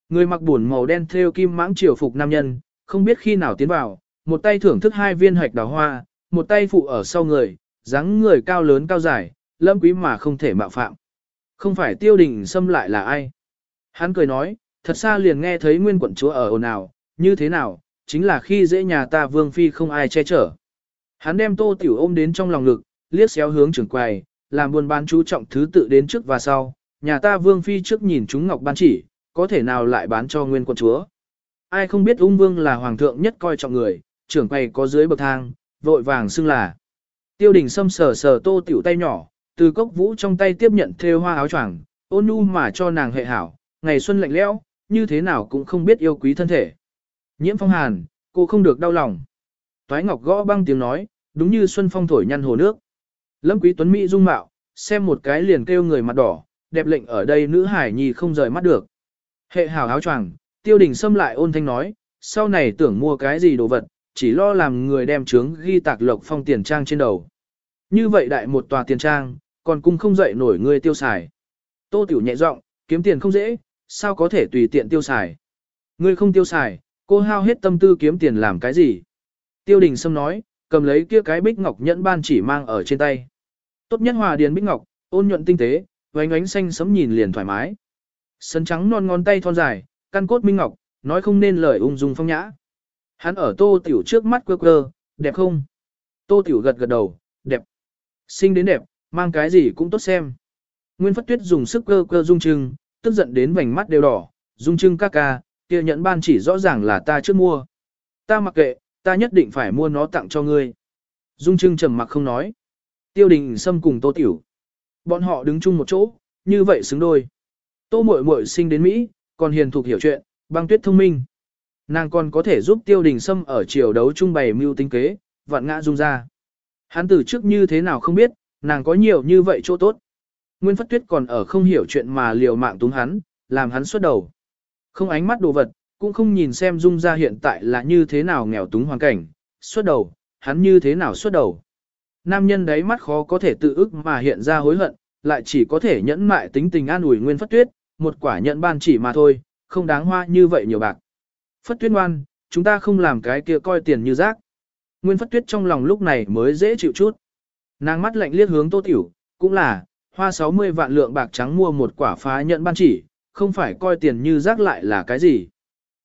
Người mặc buồn màu đen thêu kim mãng triều phục nam nhân, không biết khi nào tiến vào, một tay thưởng thức hai viên hạch đào hoa, một tay phụ ở sau người, dáng người cao lớn cao dài, lâm quý mà không thể mạo phạm. Không phải tiêu đình xâm lại là ai? Hắn cười nói, thật xa liền nghe thấy nguyên quận chúa ở ồn ào, như thế nào, chính là khi dễ nhà ta vương phi không ai che chở. Hắn đem tô tiểu ôm đến trong lòng ngực, liếc xéo hướng trưởng quầy, làm buôn bán chú trọng thứ tự đến trước và sau, nhà ta vương phi trước nhìn chúng ngọc ban chỉ, có thể nào lại bán cho nguyên quân chúa. Ai không biết ung vương là hoàng thượng nhất coi trọng người, trưởng quầy có dưới bậc thang, vội vàng xưng là. Tiêu đình xâm sờ sờ tô tiểu tay nhỏ, từ cốc vũ trong tay tiếp nhận thêu hoa áo choàng, ôn nhu mà cho nàng hệ hảo, ngày xuân lạnh lẽo, như thế nào cũng không biết yêu quý thân thể. Nhiễm phong hàn, cô không được đau lòng. Toái ngọc gõ băng tiếng nói, đúng như xuân phong thổi nhăn hồ nước. Lâm quý tuấn Mỹ dung mạo, xem một cái liền kêu người mặt đỏ, đẹp lệnh ở đây nữ hải nhi không rời mắt được. Hệ hảo áo choàng, tiêu đình xâm lại ôn thanh nói, sau này tưởng mua cái gì đồ vật, chỉ lo làm người đem trướng ghi tạc lộc phong tiền trang trên đầu. Như vậy đại một tòa tiền trang, còn cung không dậy nổi người tiêu xài. Tô tiểu nhẹ giọng, kiếm tiền không dễ, sao có thể tùy tiện tiêu xài. Ngươi không tiêu xài, cô hao hết tâm tư kiếm tiền làm cái gì. Tiêu đình Sâm nói, cầm lấy kia cái bích ngọc nhẫn ban chỉ mang ở trên tay. Tốt nhất hòa điền bích ngọc, ôn nhuận tinh tế, vánh ánh xanh sấm nhìn liền thoải mái. Sân trắng non ngón tay thon dài, căn cốt minh ngọc, nói không nên lời ung dung phong nhã. Hắn ở tô tiểu trước mắt quơ quơ, đẹp không? Tô tiểu gật gật đầu, đẹp. Sinh đến đẹp, mang cái gì cũng tốt xem. Nguyên Phất Tuyết dùng sức cơ cơ dung trưng, tức giận đến vành mắt đều đỏ, dung trưng ca ca, kia nhẫn ban chỉ rõ ràng là ta trước mua. Ta mặc kệ, ta nhất định phải mua nó tặng cho ngươi. Dung trưng trầm mặc không nói. Tiêu đình xâm cùng tô tiểu. Bọn họ đứng chung một chỗ, như vậy xứng đôi. Tô muội muội sinh đến Mỹ, còn hiền thục hiểu chuyện, băng tuyết thông minh. Nàng còn có thể giúp tiêu đình xâm ở chiều đấu trung bày mưu tính kế, vạn ngã dung ra. Hắn từ trước như thế nào không biết, nàng có nhiều như vậy chỗ tốt. Nguyên Phất Tuyết còn ở không hiểu chuyện mà liều mạng túng hắn, làm hắn xuất đầu. Không ánh mắt đồ vật, cũng không nhìn xem Dung ra hiện tại là như thế nào nghèo túng hoàn cảnh, xuất đầu, hắn như thế nào xuất đầu. Nam nhân đấy mắt khó có thể tự ức mà hiện ra hối hận, lại chỉ có thể nhẫn mại tính tình an ủi Nguyên Phất Tuyết, một quả nhận ban chỉ mà thôi, không đáng hoa như vậy nhiều bạc. Phất Tuyết ngoan, chúng ta không làm cái kia coi tiền như rác. Nguyên Phất Tuyết trong lòng lúc này mới dễ chịu chút. Nàng mắt lạnh liếc hướng Tô Tiểu, cũng là, hoa 60 vạn lượng bạc trắng mua một quả phá nhận ban chỉ, không phải coi tiền như rác lại là cái gì.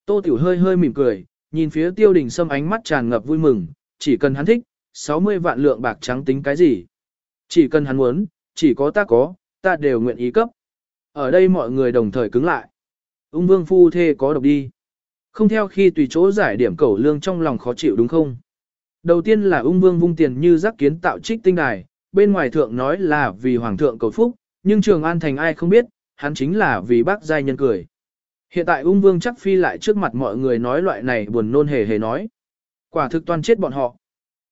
Tô Tiểu hơi hơi mỉm cười, nhìn phía tiêu đình sâm ánh mắt tràn ngập vui mừng, chỉ cần hắn thích, 60 vạn lượng bạc trắng tính cái gì. Chỉ cần hắn muốn, chỉ có ta có, ta đều nguyện ý cấp. Ở đây mọi người đồng thời cứng lại. Ung vương phu thê có độc đi. Không theo khi tùy chỗ giải điểm cẩu lương trong lòng khó chịu đúng không? Đầu tiên là ung vương vung tiền như giác kiến tạo trích tinh đài, bên ngoài thượng nói là vì hoàng thượng cầu phúc, nhưng trường an thành ai không biết, hắn chính là vì bác giai nhân cười. Hiện tại ung vương chắc phi lại trước mặt mọi người nói loại này buồn nôn hề hề nói. Quả thực toàn chết bọn họ.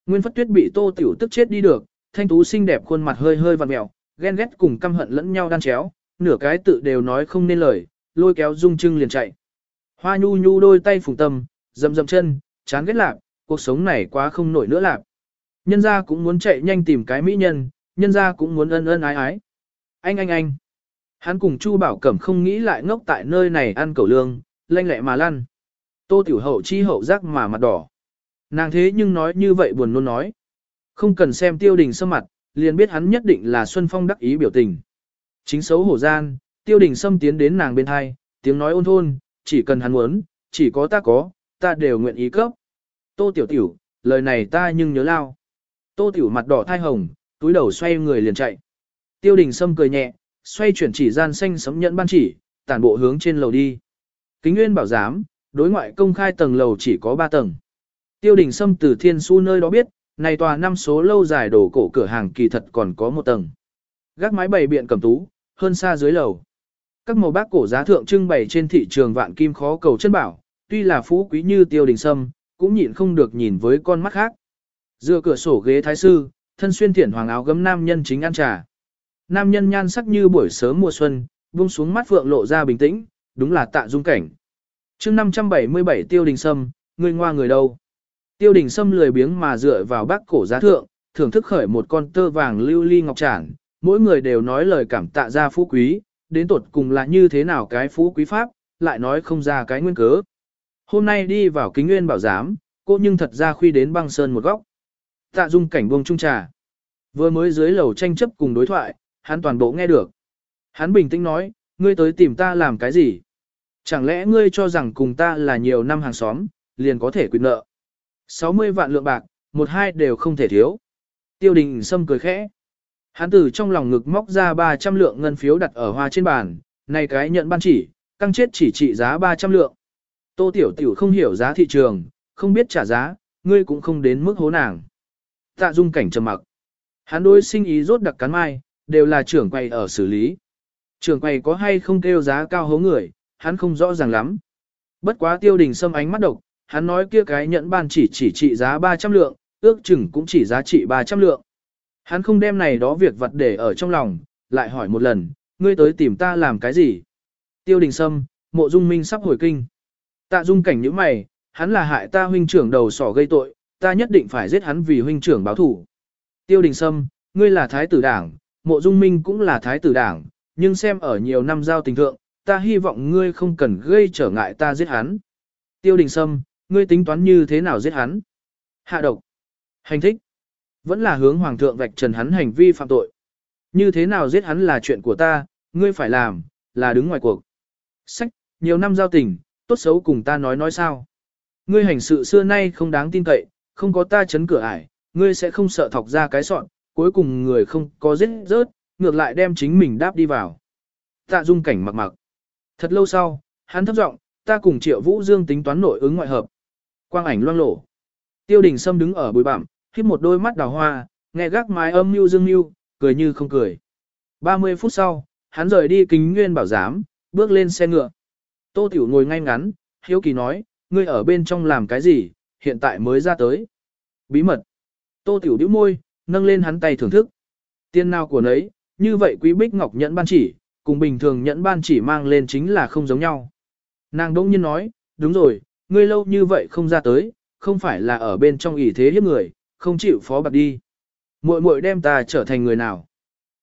Nguyên phất tuyết bị tô tiểu tức chết đi được, thanh tú xinh đẹp khuôn mặt hơi hơi vặn mèo, ghen ghét cùng căm hận lẫn nhau đan chéo, nửa cái tự đều nói không nên lời, lôi kéo dung trưng liền chạy. Hoa nhu nhu đôi tay phùng tâm, dầm dầm chân, chán ghét lạc, cuộc sống này quá không nổi nữa lạc. Nhân Gia cũng muốn chạy nhanh tìm cái mỹ nhân, nhân Gia cũng muốn ân ân ái ái. Anh anh anh. Hắn cùng Chu Bảo Cẩm không nghĩ lại ngốc tại nơi này ăn cẩu lương, lanh lẹ mà lăn. Tô Tiểu Hậu chi hậu giác mà mặt đỏ. Nàng thế nhưng nói như vậy buồn nôn nói. Không cần xem tiêu đình sâm mặt, liền biết hắn nhất định là Xuân Phong đắc ý biểu tình. Chính xấu hổ gian, tiêu đình sâm tiến đến nàng bên hai, tiếng nói ôn thôn, chỉ cần hắn muốn, chỉ có ta có, ta đều nguyện ý cấp. Tô Tiểu Tiểu, lời này ta nhưng nhớ lao. Tô Tiểu mặt đỏ thai hồng, túi đầu xoay người liền chạy. Tiêu đình sâm cười nhẹ, xoay chuyển chỉ gian xanh sấm nhận ban chỉ, tản bộ hướng trên lầu đi. Kính Nguyên bảo giám, đối ngoại công khai tầng lầu chỉ có 3 tầng. Tiêu đình Sâm từ thiên su nơi đó biết, này tòa năm số lâu dài đổ cổ cửa hàng kỳ thật còn có một tầng. Gác mái bày biện cầm tú, hơn xa dưới lầu. Các màu bác cổ giá thượng trưng bày trên thị trường vạn kim khó cầu chân bảo, tuy là phú quý như tiêu đình sâm, cũng nhịn không được nhìn với con mắt khác. Dựa cửa sổ ghế thái sư, thân xuyên thiển hoàng áo gấm nam nhân chính ăn trà. Nam nhân nhan sắc như buổi sớm mùa xuân, buông xuống mắt phượng lộ ra bình tĩnh, đúng là tạ dung cảnh. chương 577 tiêu đình sâm, người ngoa người đâu. Tiêu đình sâm lười biếng mà dựa vào bác cổ giá thượng, thưởng thức khởi một con tơ vàng lưu ly ngọc trản, mỗi người đều nói lời cảm tạ ra phú quý, đến tột cùng là như thế nào cái phú quý pháp, lại nói không ra cái nguyên cớ. Hôm nay đi vào kính nguyên bảo giám, cô nhưng thật ra khuy đến băng sơn một góc. Tạ dung cảnh buông trung trà. Vừa mới dưới lầu tranh chấp cùng đối thoại, hắn toàn bộ nghe được. Hắn bình tĩnh nói, ngươi tới tìm ta làm cái gì? Chẳng lẽ ngươi cho rằng cùng ta là nhiều năm hàng xóm, liền có thể quyết nợ? 60 vạn lượng bạc, một hai đều không thể thiếu. Tiêu đình Sâm cười khẽ. Hắn từ trong lòng ngực móc ra 300 lượng ngân phiếu đặt ở hoa trên bàn, này cái nhận ban chỉ, căng chết chỉ trị giá 300 lượng. Tô Tiểu Tiểu không hiểu giá thị trường, không biết trả giá, ngươi cũng không đến mức hố nàng. Tạ dung cảnh trầm mặc. Hắn đối sinh ý rốt đặc cắn mai, đều là trưởng quầy ở xử lý. Trưởng quầy có hay không kêu giá cao hố người, hắn không rõ ràng lắm. Bất quá tiêu đình Sâm ánh mắt độc, hắn nói kia cái nhận ban chỉ chỉ trị giá 300 lượng, ước chừng cũng chỉ giá trị 300 lượng. Hắn không đem này đó việc vật để ở trong lòng, lại hỏi một lần, ngươi tới tìm ta làm cái gì? Tiêu đình sâm, mộ dung minh sắp hồi kinh. Tạ dung cảnh những mày, hắn là hại ta huynh trưởng đầu sỏ gây tội, ta nhất định phải giết hắn vì huynh trưởng báo thủ. Tiêu đình sâm, ngươi là thái tử đảng, mộ dung minh cũng là thái tử đảng, nhưng xem ở nhiều năm giao tình thượng, ta hy vọng ngươi không cần gây trở ngại ta giết hắn. Tiêu đình sâm, ngươi tính toán như thế nào giết hắn? Hạ độc. Hành thích. Vẫn là hướng hoàng thượng vạch trần hắn hành vi phạm tội. Như thế nào giết hắn là chuyện của ta, ngươi phải làm, là đứng ngoài cuộc. Sách, nhiều năm giao tình, tốt xấu cùng ta nói nói sao. Ngươi hành sự xưa nay không đáng tin cậy, không có ta chấn cửa ải, ngươi sẽ không sợ thọc ra cái sọn, cuối cùng người không có giết rớt, ngược lại đem chính mình đáp đi vào. Tạ dung cảnh mặc mặc. Thật lâu sau, hắn thấp giọng, ta cùng triệu vũ dương tính toán nội ứng ngoại hợp. Quang ảnh loang lổ. Tiêu đình Sâm đứng ở bụi bặm, khiếp một đôi mắt đào hoa, nghe gác mái âm mưu dương mưu, cười như không cười. 30 phút sau, hắn rời đi kính nguyên bảo giám, bước lên xe ngựa. Tô Tiểu ngồi ngay ngắn, hiếu kỳ nói, ngươi ở bên trong làm cái gì, hiện tại mới ra tới. Bí mật. Tô Tiểu đĩu môi, nâng lên hắn tay thưởng thức. Tiên nào của nấy, như vậy quý bích ngọc nhẫn ban chỉ, cùng bình thường nhẫn ban chỉ mang lên chính là không giống nhau. Nàng đông nhiên nói, đúng rồi, ngươi lâu như vậy không ra tới, không phải là ở bên trong ỷ thế hiếp người, không chịu phó bạc đi. Muội muội đem ta trở thành người nào?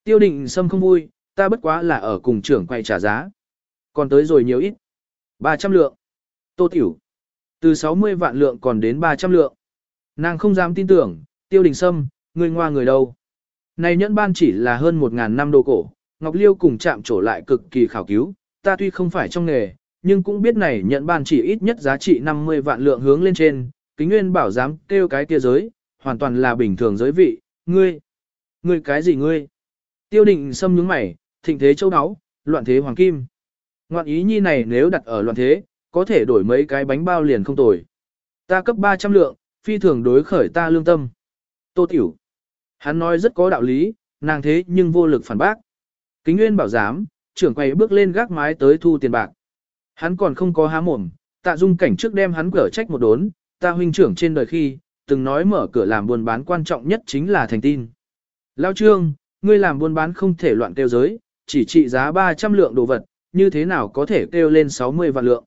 Tiêu định sâm không vui, ta bất quá là ở cùng trưởng quay trả giá. Còn tới rồi nhiều ít. 300 lượng. Tô tiểu. Từ 60 vạn lượng còn đến 300 lượng. Nàng không dám tin tưởng, tiêu đình sâm, người ngoa người đâu. Này nhẫn ban chỉ là hơn 1.000 năm đồ cổ, Ngọc Liêu cùng chạm trổ lại cực kỳ khảo cứu, ta tuy không phải trong nghề, nhưng cũng biết này nhận ban chỉ ít nhất giá trị 50 vạn lượng hướng lên trên, kính nguyên bảo dám kêu cái kia giới, hoàn toàn là bình thường giới vị, ngươi, ngươi cái gì ngươi? Tiêu định xâm nhướng mày, thịnh thế châu áo, loạn thế hoàng kim. Ngoạn ý nhi này nếu đặt ở loạn thế, có thể đổi mấy cái bánh bao liền không tồi. Ta cấp 300 lượng, phi thường đối khởi ta lương tâm. Tô Tiểu. Hắn nói rất có đạo lý, nàng thế nhưng vô lực phản bác. Kính Nguyên bảo giám trưởng quay bước lên gác mái tới thu tiền bạc. Hắn còn không có há mồm, tạ dung cảnh trước đem hắn cở trách một đốn, ta huynh trưởng trên đời khi, từng nói mở cửa làm buôn bán quan trọng nhất chính là thành tin. Lao trương, ngươi làm buôn bán không thể loạn kêu giới, chỉ trị giá 300 lượng đồ vật, như thế nào có thể kêu lên 60 vạn lượng.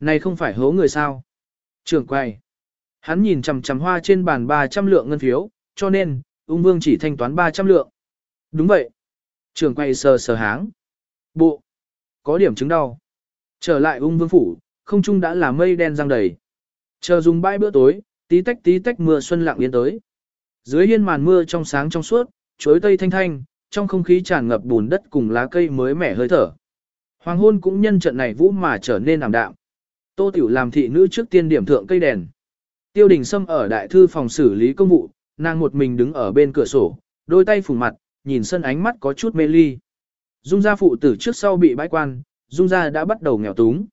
Này không phải hố người sao. Trưởng quay. Hắn nhìn chằm chằm hoa trên bàn 300 lượng ngân phiếu, cho nên, ung vương chỉ thanh toán 300 lượng. Đúng vậy. trưởng quay sờ sờ háng. Bộ. Có điểm chứng đau. Trở lại ung vương phủ, không trung đã là mây đen răng đầy. Chờ dùng bãi bữa tối, tí tách tí tách mưa xuân lặng yên tới. Dưới hiên màn mưa trong sáng trong suốt, chuối tây thanh thanh, trong không khí tràn ngập bùn đất cùng lá cây mới mẻ hơi thở. Hoàng hôn cũng nhân trận này vũ mà trở nên ảm đạm. Tô Tiểu làm thị nữ trước tiên điểm thượng cây đèn. Tiêu đình Sâm ở đại thư phòng xử lý công vụ, nàng một mình đứng ở bên cửa sổ, đôi tay phủ mặt, nhìn sân ánh mắt có chút mê ly. Dung gia phụ tử trước sau bị bãi quan, Dung gia đã bắt đầu nghèo túng.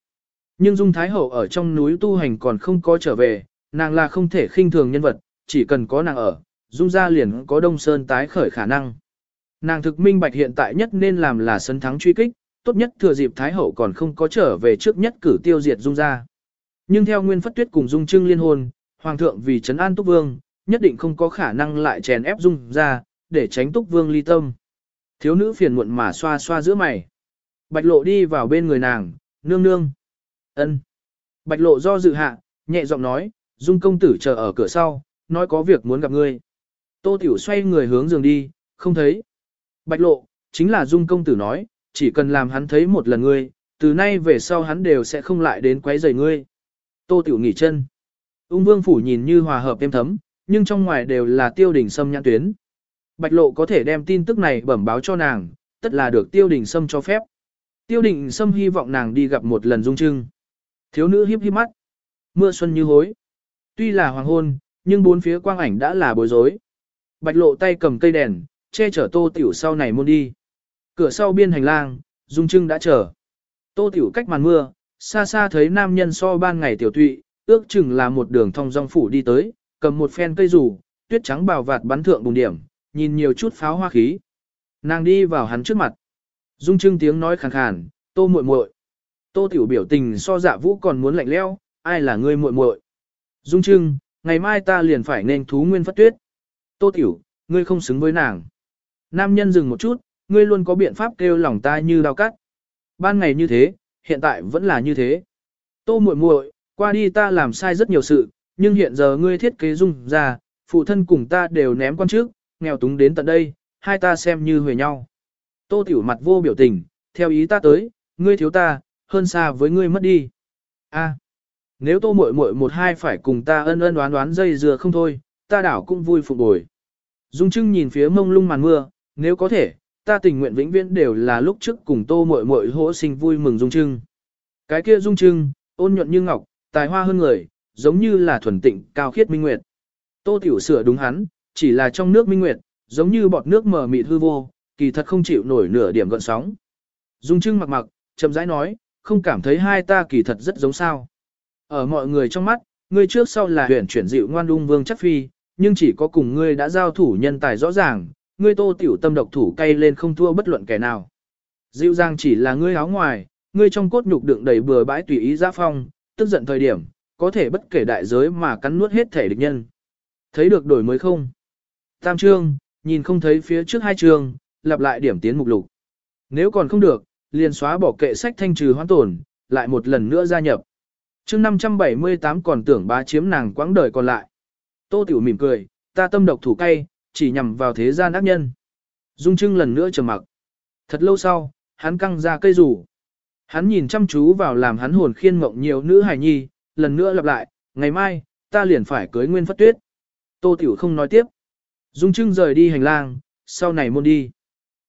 Nhưng Dung Thái Hậu ở trong núi tu hành còn không có trở về, nàng là không thể khinh thường nhân vật, chỉ cần có nàng ở, Dung gia liền có Đông Sơn tái khởi khả năng. Nàng thực minh bạch hiện tại nhất nên làm là sân thắng truy kích, tốt nhất thừa dịp Thái Hậu còn không có trở về trước nhất cử tiêu diệt Dung gia. Nhưng theo Nguyên Phất Tuyết cùng Dung Trưng liên hôn, Hoàng thượng vì trấn an Túc Vương, nhất định không có khả năng lại chèn ép Dung gia, để tránh Túc Vương ly tâm. Thiếu nữ phiền muộn mà xoa xoa giữa mày. Bạch lộ đi vào bên người nàng, nương nương. ân. Bạch lộ do dự hạ, nhẹ giọng nói, Dung công tử chờ ở cửa sau, nói có việc muốn gặp ngươi. Tô Tiểu xoay người hướng giường đi, không thấy. Bạch lộ, chính là Dung công tử nói, chỉ cần làm hắn thấy một lần ngươi, từ nay về sau hắn đều sẽ không lại đến quấy rầy ngươi. Tô Tiểu nghỉ chân. Ung vương phủ nhìn như hòa hợp êm thấm, nhưng trong ngoài đều là tiêu đỉnh sâm nhãn tuyến. Bạch lộ có thể đem tin tức này bẩm báo cho nàng, tất là được tiêu đình sâm cho phép. Tiêu định xâm hy vọng nàng đi gặp một lần dung trưng. Thiếu nữ hiếp hiếp mắt. Mưa xuân như hối. Tuy là hoàng hôn, nhưng bốn phía quang ảnh đã là bối rối. Bạch lộ tay cầm cây đèn, che chở tô tiểu sau này môn đi. Cửa sau biên hành lang, dung trưng đã chờ. Tô tiểu cách màn mưa, xa xa thấy nam nhân so ban ngày tiểu tụy, ước chừng là một đường thông dong phủ đi tới, cầm một phen cây rủ, tuyết trắng bào vạt bắn thượng bùng điểm, nhìn nhiều chút pháo hoa khí. Nàng đi vào hắn trước mặt. Dung trưng tiếng nói khàn khàn, tô muội muội. Tô tiểu biểu tình so dạ vũ còn muốn lạnh lẽo, ai là ngươi muội muội? Dung trưng, ngày mai ta liền phải nên thú nguyên phất tuyết. Tô tiểu, ngươi không xứng với nàng. Nam nhân dừng một chút, ngươi luôn có biện pháp kêu lòng ta như đau cắt. Ban ngày như thế, hiện tại vẫn là như thế. Tô muội muội, qua đi ta làm sai rất nhiều sự, nhưng hiện giờ ngươi thiết kế dung ra, phụ thân cùng ta đều ném quan trước, nghèo túng đến tận đây, hai ta xem như huề nhau. Tô tiểu mặt vô biểu tình, theo ý ta tới, ngươi thiếu ta, hơn xa với ngươi mất đi. A, nếu tô muội muội một hai phải cùng ta ân ân đoán đoán dây dừa không thôi, ta đảo cũng vui phục bồi. Dung Trưng nhìn phía mông lung màn mưa, nếu có thể, ta tình nguyện vĩnh viễn đều là lúc trước cùng tô muội muội hỗ sinh vui mừng Dung Trưng. Cái kia Dung Trưng, ôn nhuận như ngọc, tài hoa hơn người, giống như là thuần tịnh, cao khiết minh nguyệt. Tô Tiểu sửa đúng hắn, chỉ là trong nước minh nguyệt, giống như bọt nước mờ mịt hư vô, kỳ thật không chịu nổi nửa điểm gợn sóng. Dung Trưng mặc mặc, chậm rãi nói, không cảm thấy hai ta kỳ thật rất giống sao. Ở mọi người trong mắt, ngươi trước sau là huyền chuyển dịu ngoan ung vương chắc phi, nhưng chỉ có cùng ngươi đã giao thủ nhân tài rõ ràng, ngươi tô tiểu tâm độc thủ cay lên không thua bất luận kẻ nào. Dịu dàng chỉ là ngươi áo ngoài, ngươi trong cốt nhục đựng đầy bừa bãi tùy ý giã phong, tức giận thời điểm, có thể bất kể đại giới mà cắn nuốt hết thể địch nhân. Thấy được đổi mới không? Tam trương, nhìn không thấy phía trước hai trường lặp lại điểm tiến mục lục. Nếu còn không được, liền xóa bỏ kệ sách thanh trừ hoãn tổn, lại một lần nữa gia nhập. chương 578 còn tưởng bá chiếm nàng quãng đời còn lại. Tô Tiểu mỉm cười, ta tâm độc thủ cay, chỉ nhằm vào thế gian ác nhân. Dung Trưng lần nữa trầm mặc. Thật lâu sau, hắn căng ra cây rủ. Hắn nhìn chăm chú vào làm hắn hồn khiên mộng nhiều nữ hài nhi, lần nữa lặp lại, ngày mai, ta liền phải cưới nguyên phất tuyết. Tô Tiểu không nói tiếp. Dung Trưng rời đi hành lang, sau này môn đi.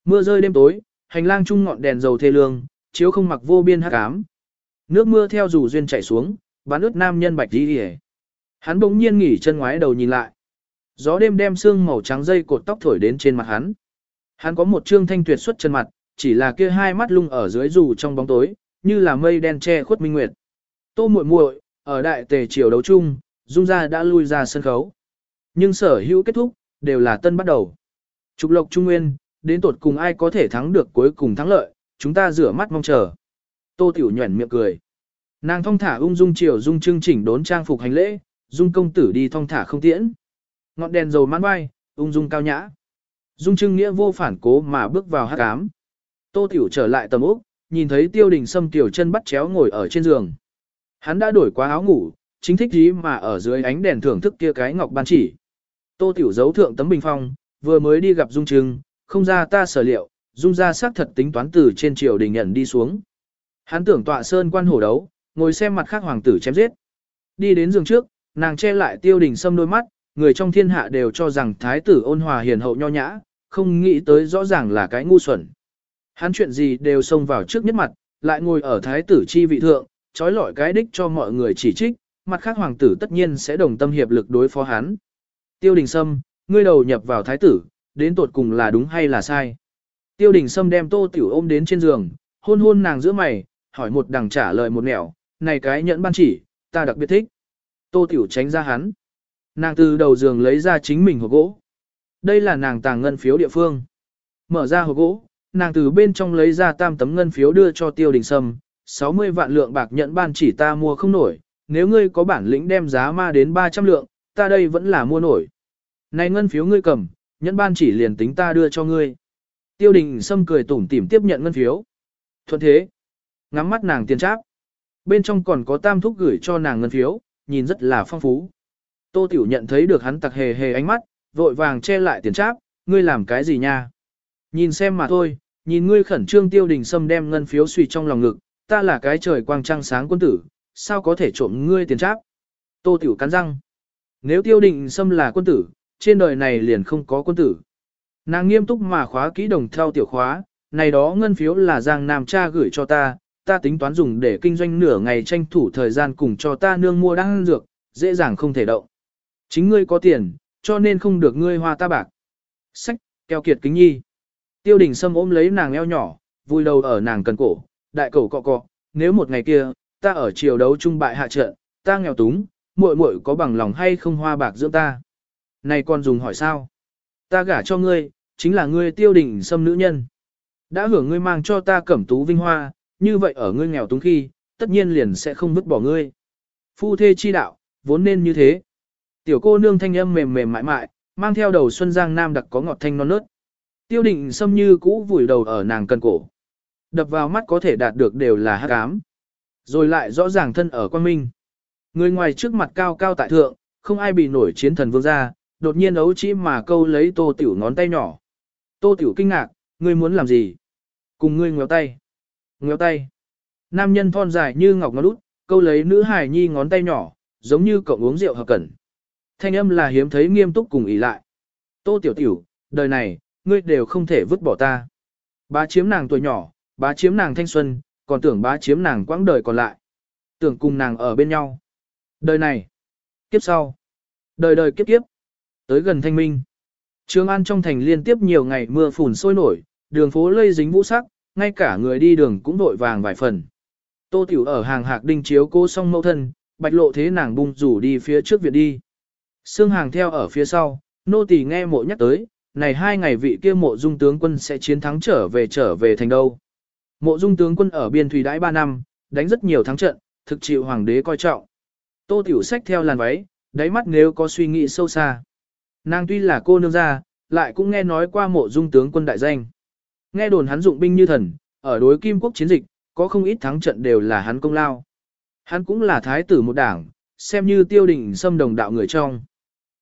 Mưa rơi đêm tối, hành lang chung ngọn đèn dầu thê lương, chiếu không mặc vô biên hắc ám. Nước mưa theo rủ duyên chảy xuống, bắn ướt nam nhân bạch đi hề. Hắn bỗng nhiên nghỉ chân ngoái đầu nhìn lại. Gió đêm đem sương màu trắng dây cột tóc thổi đến trên mặt hắn. Hắn có một trương thanh tuyệt xuất chân mặt, chỉ là kia hai mắt lung ở dưới dù trong bóng tối, như là mây đen che khuất minh nguyệt. Tô muội muội, ở đại tề triều đấu chung, Dung gia đã lui ra sân khấu. Nhưng sở hữu kết thúc, đều là tân bắt đầu. Trục lộc trung nguyên, đến tột cùng ai có thể thắng được cuối cùng thắng lợi, chúng ta rửa mắt mong chờ. Tô Tiểu nhuẩn miệng cười. Nàng thong thả ung dung chiều dung trưng chỉnh đốn trang phục hành lễ, dung công tử đi thong thả không tiễn. Ngọn đèn dầu mãn bay, ung dung cao nhã. Dung trưng nghĩa vô phản cố mà bước vào hát cám. Tô Tiểu trở lại tầm úc, nhìn thấy tiêu đình sâm tiểu chân bắt chéo ngồi ở trên giường. Hắn đã đổi quá áo ngủ, chính thích gì mà ở dưới ánh đèn thưởng thức kia cái ngọc ban chỉ. Tô Tiểu giấu thượng tấm bình phong, vừa mới đi gặp Dung Trưng, không ra ta sở liệu, dung ra xác thật tính toán từ trên triều đình nhận đi xuống. Hắn tưởng tọa sơn quan hổ đấu, ngồi xem mặt khác hoàng tử chém giết. Đi đến giường trước, nàng che lại tiêu đình sâm đôi mắt, người trong thiên hạ đều cho rằng thái tử ôn hòa hiền hậu nho nhã, không nghĩ tới rõ ràng là cái ngu xuẩn. Hắn chuyện gì đều xông vào trước nhất mặt, lại ngồi ở thái tử chi vị thượng, trói lọi cái đích cho mọi người chỉ trích, mặt khác hoàng tử tất nhiên sẽ đồng tâm hiệp lực đối phó hắn. Tiêu đình sâm, ngươi đầu nhập vào thái tử, đến tột cùng là đúng hay là sai. Tiêu đình sâm đem tô tiểu ôm đến trên giường, hôn hôn nàng giữa mày, hỏi một đằng trả lời một nẻo, này cái nhẫn ban chỉ, ta đặc biệt thích. Tô tiểu tránh ra hắn. Nàng từ đầu giường lấy ra chính mình hộp gỗ. Đây là nàng tàng ngân phiếu địa phương. Mở ra hộp gỗ, nàng từ bên trong lấy ra tam tấm ngân phiếu đưa cho tiêu đình sâm, 60 vạn lượng bạc nhẫn ban chỉ ta mua không nổi, nếu ngươi có bản lĩnh đem giá ma đến 300 lượng, ta đây vẫn là mua nổi. Này ngân phiếu ngươi cầm, nhẫn ban chỉ liền tính ta đưa cho ngươi. Tiêu đình Sâm cười tủm tỉm tiếp nhận ngân phiếu. Thuận thế, ngắm mắt nàng tiền tráp. Bên trong còn có tam thúc gửi cho nàng ngân phiếu, nhìn rất là phong phú. Tô Tiểu nhận thấy được hắn tặc hề hề ánh mắt, vội vàng che lại tiền tráp, ngươi làm cái gì nha? Nhìn xem mà thôi, nhìn ngươi khẩn trương tiêu đình Sâm đem ngân phiếu suy trong lòng ngực, ta là cái trời quang trăng sáng quân tử, sao có thể trộm ngươi tiền tráp? Tô Tiểu cắn răng. Nếu tiêu đình Sâm là quân tử, trên đời này liền không có quân tử. Nàng nghiêm túc mà khóa kỹ đồng theo tiểu khóa, này đó ngân phiếu là Giang Nam cha gửi cho ta, ta tính toán dùng để kinh doanh nửa ngày tranh thủ thời gian cùng cho ta nương mua đăng dược, dễ dàng không thể động. Chính ngươi có tiền, cho nên không được ngươi hoa ta bạc. Sách, keo kiệt kính nhi. Tiêu đình Sâm ôm lấy nàng eo nhỏ, vui đầu ở nàng cần cổ, đại cầu cọ cọ, nếu một ngày kia, ta ở chiều đấu trung bại hạ trận, ta nghèo túng, muội muội có bằng lòng hay không hoa bạc dưỡng ta. Này còn dùng hỏi sao? Ta gả cho ngươi, chính là ngươi tiêu đình xâm nữ nhân. Đã hưởng ngươi mang cho ta cẩm tú vinh hoa, như vậy ở ngươi nghèo túng khi, tất nhiên liền sẽ không vứt bỏ ngươi. Phu thê chi đạo, vốn nên như thế. Tiểu cô nương thanh âm mềm mềm mại mại, mang theo đầu xuân giang nam đặc có ngọt thanh non nớt. Tiêu định xâm như cũ vùi đầu ở nàng cần cổ. Đập vào mắt có thể đạt được đều là hát ám. Rồi lại rõ ràng thân ở quan minh. Người ngoài trước mặt cao cao tại thượng, không ai bị nổi chiến thần vương ra, đột nhiên ấu chỉ mà câu lấy tô tiểu ngón tay nhỏ. Tô tiểu kinh ngạc, ngươi muốn làm gì? Cùng ngươi ngéo tay. Ngéo tay. Nam nhân thon dài như ngọc ngón út, câu lấy nữ hài nhi ngón tay nhỏ, giống như cậu uống rượu hợp cẩn. Thanh âm là hiếm thấy nghiêm túc cùng ý lại. Tô tiểu tiểu, đời này, ngươi đều không thể vứt bỏ ta. Bá chiếm nàng tuổi nhỏ, bá chiếm nàng thanh xuân, còn tưởng bá chiếm nàng quãng đời còn lại. Tưởng cùng nàng ở bên nhau. Đời này, kiếp sau, đời đời kiếp kiếp. Tới gần thanh minh. Trường An trong thành liên tiếp nhiều ngày mưa phùn sôi nổi, đường phố lây dính vũ sắc, ngay cả người đi đường cũng đội vàng vài phần. Tô Tiểu ở hàng hạc đinh chiếu cô song mâu thân, bạch lộ thế nàng bung rủ đi phía trước viện đi. Sương hàng theo ở phía sau, nô tỳ nghe mộ nhắc tới, này hai ngày vị kia mộ dung tướng quân sẽ chiến thắng trở về trở về thành đâu. Mộ dung tướng quân ở biên thủy đãi ba năm, đánh rất nhiều thắng trận, thực chịu hoàng đế coi trọng. Tô Tiểu sách theo làn váy, đáy mắt nếu có suy nghĩ sâu xa. Nàng tuy là cô nương gia, lại cũng nghe nói qua mộ dung tướng quân đại danh. Nghe đồn hắn dụng binh như thần, ở đối kim quốc chiến dịch, có không ít thắng trận đều là hắn công lao. Hắn cũng là thái tử một đảng, xem như tiêu định xâm đồng đạo người trong.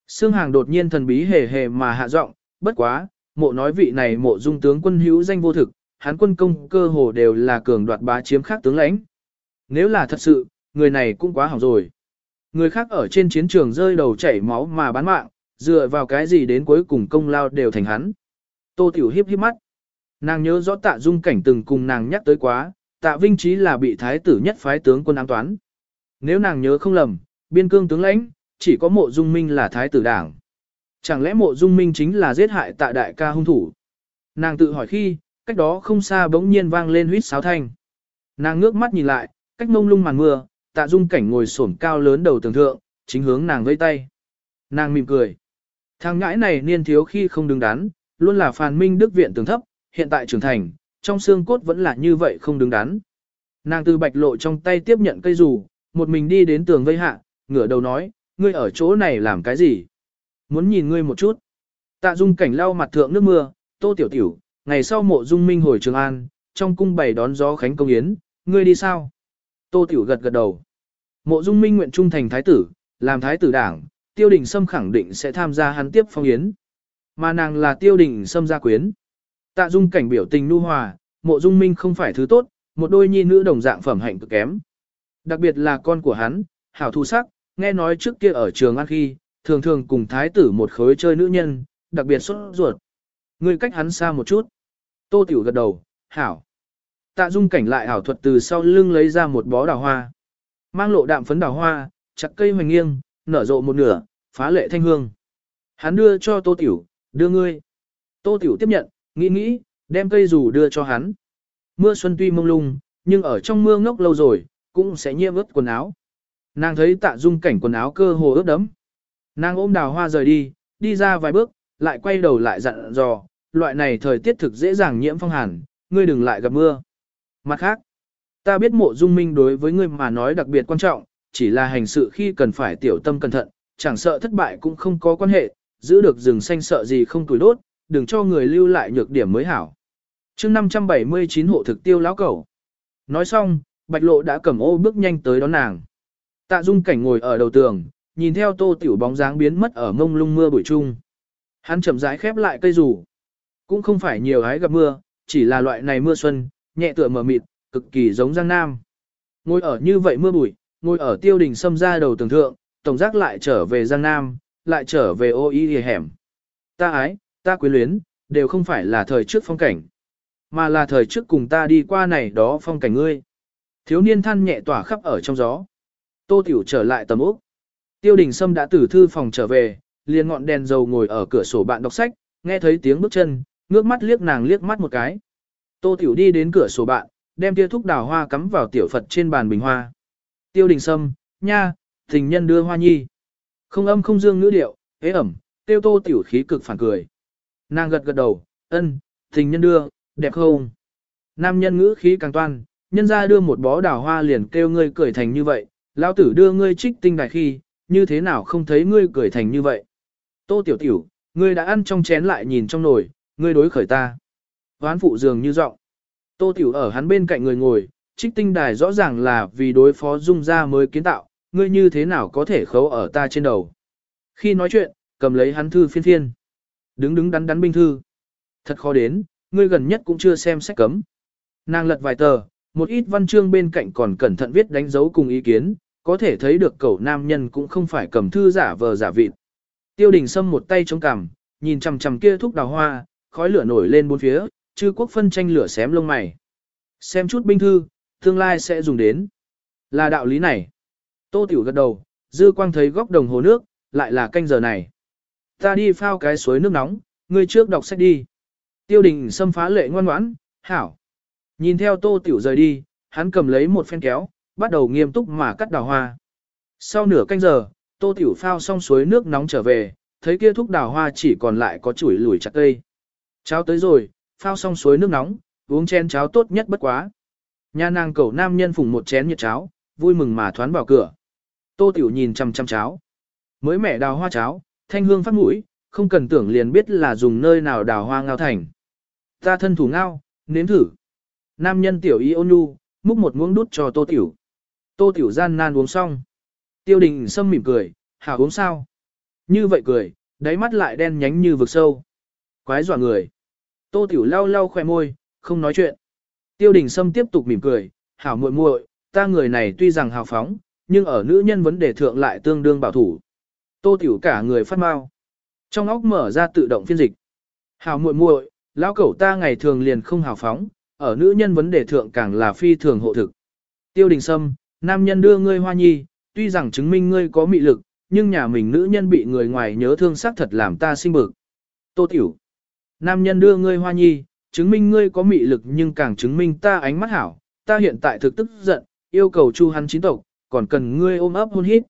Sương Hàng đột nhiên thần bí hề hề mà hạ giọng, bất quá, mộ nói vị này mộ dung tướng quân hữu danh vô thực, hắn quân công cơ hồ đều là cường đoạt bá chiếm khác tướng lãnh. Nếu là thật sự, người này cũng quá hỏng rồi. Người khác ở trên chiến trường rơi đầu chảy máu mà bán mạng, dựa vào cái gì đến cuối cùng công lao đều thành hắn. Tô Tiểu hiếp hiếp mắt. Nàng nhớ rõ tạ dung cảnh từng cùng nàng nhắc tới quá, tạ vinh trí là bị thái tử nhất phái tướng quân ám toán. Nếu nàng nhớ không lầm, biên cương tướng lãnh, chỉ có mộ dung minh là thái tử đảng. Chẳng lẽ mộ dung minh chính là giết hại tạ đại ca hung thủ? Nàng tự hỏi khi, cách đó không xa bỗng nhiên vang lên huýt sáo thanh. Nàng ngước mắt nhìn lại, cách mông lung màn mưa, tạ dung cảnh ngồi xổm cao lớn đầu tường thượng, chính hướng nàng vây tay. Nàng mỉm cười. Thằng ngãi này niên thiếu khi không đứng đắn, luôn là phàn minh đức viện tường thấp, hiện tại trưởng thành, trong xương cốt vẫn là như vậy không đứng đắn. Nàng từ bạch lộ trong tay tiếp nhận cây dù, một mình đi đến tường vây hạ, ngửa đầu nói, ngươi ở chỗ này làm cái gì? Muốn nhìn ngươi một chút. Tạ dung cảnh lau mặt thượng nước mưa, tô tiểu tiểu, ngày sau mộ dung minh hồi Trường An, trong cung bày đón gió khánh công yến, ngươi đi sao? Tô tiểu gật gật đầu. Mộ dung minh nguyện trung thành thái tử, làm thái tử đảng, tiêu đình sâm khẳng định sẽ tham gia hắn tiếp phong yến. Mà nàng là tiêu đình sâm gia quyến. Tạ dung cảnh biểu tình nu hòa, mộ dung minh không phải thứ tốt, một đôi nhi nữ đồng dạng phẩm hạnh cực kém. Đặc biệt là con của hắn, hảo thu sắc, nghe nói trước kia ở trường ăn khi, thường thường cùng thái tử một khối chơi nữ nhân, đặc biệt xuất ruột. Người cách hắn xa một chút. Tô Tiểu gật đầu, hảo. Tạ dung cảnh lại ảo thuật từ sau lưng lấy ra một bó đào hoa. Mang lộ đạm phấn đào hoa, chặt cây hoành nghiêng, nở rộ một nửa, phá lệ thanh hương. Hắn đưa cho Tô Tiểu, đưa ngươi. Tô Tiểu tiếp nhận, nghĩ nghĩ, đem cây dù đưa cho hắn. Mưa xuân tuy mông lung, nhưng ở trong mưa ngốc lâu rồi, cũng sẽ nhiễm ướt quần áo. Nàng thấy tạ dung cảnh quần áo cơ hồ ướt đẫm. Nàng ôm đào hoa rời đi, đi ra vài bước, lại quay đầu lại dặn dò, loại này thời tiết thực dễ dàng nhiễm phong hàn, ngươi đừng lại gặp mưa. Mặt khác, ta biết mộ dung minh đối với ngươi mà nói đặc biệt quan trọng, chỉ là hành sự khi cần phải tiểu tâm cẩn thận, chẳng sợ thất bại cũng không có quan hệ, giữ được rừng xanh sợ gì không tuổi đốt, đừng cho người lưu lại nhược điểm mới hảo. chương 579 hộ thực tiêu lão cẩu. Nói xong, bạch lộ đã cầm ô bước nhanh tới đón nàng. Tạ dung cảnh ngồi ở đầu tường, nhìn theo tô tiểu bóng dáng biến mất ở mông lung mưa buổi trung. Hắn chậm rãi khép lại cây rủ. Cũng không phải nhiều hái gặp mưa, chỉ là loại này mưa xuân, nhẹ tựa mờ mịt, cực kỳ giống Giang Nam. Ngồi ở như vậy mưa bụi, ngồi ở tiêu đình xâm ra đầu tường thượng, tổng giác lại trở về Giang Nam, lại trở về ô y hề hẻm. Ta ái, ta quyến luyến, đều không phải là thời trước phong cảnh, mà là thời trước cùng ta đi qua này đó phong cảnh ngươi. Thiếu niên than nhẹ tỏa khắp ở trong gió. Tô Tiểu trở lại tầm ốc. Tiêu đình Sâm đã từ thư phòng trở về, liền ngọn đèn dầu ngồi ở cửa sổ bạn đọc sách, nghe thấy tiếng bước chân, ngước mắt liếc nàng liếc mắt một cái. Tô Tiểu đi đến cửa sổ bạn, đem tia thúc đào hoa cắm vào tiểu Phật trên bàn bình hoa. Tiêu đình Sâm, nha, tình nhân đưa hoa nhi. Không âm không dương ngữ điệu, ế ẩm, tiêu tô tiểu khí cực phản cười. Nàng gật gật đầu, ân, tình nhân đưa, đẹp không? Nam nhân ngữ khí càng toan, nhân ra đưa một bó đào hoa liền kêu ngươi cười thành như vậy, lão tử đưa ngươi trích tinh đài khi, như thế nào không thấy ngươi cười thành như vậy. Tô tiểu tiểu, ngươi đã ăn trong chén lại nhìn trong nồi, ngươi đối khởi ta. Hoán phụ dường như giọng. Tô tiểu ở hắn bên cạnh người ngồi, trích tinh đài rõ ràng là vì đối phó dung ra mới kiến tạo, ngươi như thế nào có thể khấu ở ta trên đầu. Khi nói chuyện, cầm lấy hắn thư phiên phiên. Đứng đứng đắn đắn binh thư. Thật khó đến, ngươi gần nhất cũng chưa xem sách cấm. Nàng lật vài tờ, một ít văn chương bên cạnh còn cẩn thận viết đánh dấu cùng ý kiến, có thể thấy được cậu nam nhân cũng không phải cầm thư giả vờ giả vịt. Tiêu đình Sâm một tay chống cằm, nhìn chằm chằm kia thúc đào hoa, khói lửa nổi lên bốn phía, chư quốc phân tranh lửa xém lông mày. Xem chút binh thư, tương lai sẽ dùng đến. Là đạo lý này. Tô Tiểu gật đầu, dư quang thấy góc đồng hồ nước, lại là canh giờ này. Ta đi phao cái suối nước nóng, ngươi trước đọc sách đi. Tiêu đình xâm phá lệ ngoan ngoãn, hảo. Nhìn theo Tô Tiểu rời đi, hắn cầm lấy một phen kéo, bắt đầu nghiêm túc mà cắt đào hoa. Sau nửa canh giờ, Tô Tiểu phao xong suối nước nóng trở về, thấy kia thúc đào hoa chỉ còn lại có chuỗi lùi chặt cây. Cháo tới rồi, phao xong suối nước nóng, uống chén cháo tốt nhất bất quá. Nhà nàng cầu nam nhân phùng một chén nhiệt cháo, vui mừng mà thoán vào cửa. Tô Tiểu nhìn chăm chăm cháo. Mới mẻ đào hoa cháo, thanh hương phát mũi, không cần tưởng liền biết là dùng nơi nào đào hoa ngao thành. Ta thân thủ ngao, nếm thử. Nam nhân tiểu y ôn nhu, múc một muỗng đút cho Tô Tiểu. Tô Tiểu gian nan uống xong. Tiêu đình sâm mỉm cười, hảo uống sao? Như vậy cười, đáy mắt lại đen nhánh như vực sâu. Quái dọa người. Tô Tiểu lau lau khỏe môi, không nói chuyện. Tiêu đình sâm tiếp tục mỉm cười, hảo muội muội, ta người này tuy rằng hào phóng, nhưng ở nữ nhân vấn đề thượng lại tương đương bảo thủ. Tô tiểu cả người phát mau. Trong óc mở ra tự động phiên dịch. Hào muội muội, lão cẩu ta ngày thường liền không hào phóng, ở nữ nhân vấn đề thượng càng là phi thường hộ thực. Tiêu đình sâm, nam nhân đưa ngươi hoa nhi, tuy rằng chứng minh ngươi có mị lực, nhưng nhà mình nữ nhân bị người ngoài nhớ thương xác thật làm ta sinh bực. Tô tiểu, nam nhân đưa ngươi hoa nhi, chứng minh ngươi có mị lực nhưng càng chứng minh ta ánh mắt hảo, ta hiện tại thực tức giận, yêu cầu chu hắn chính tộc, còn cần ngươi ôm ấp hôn hít.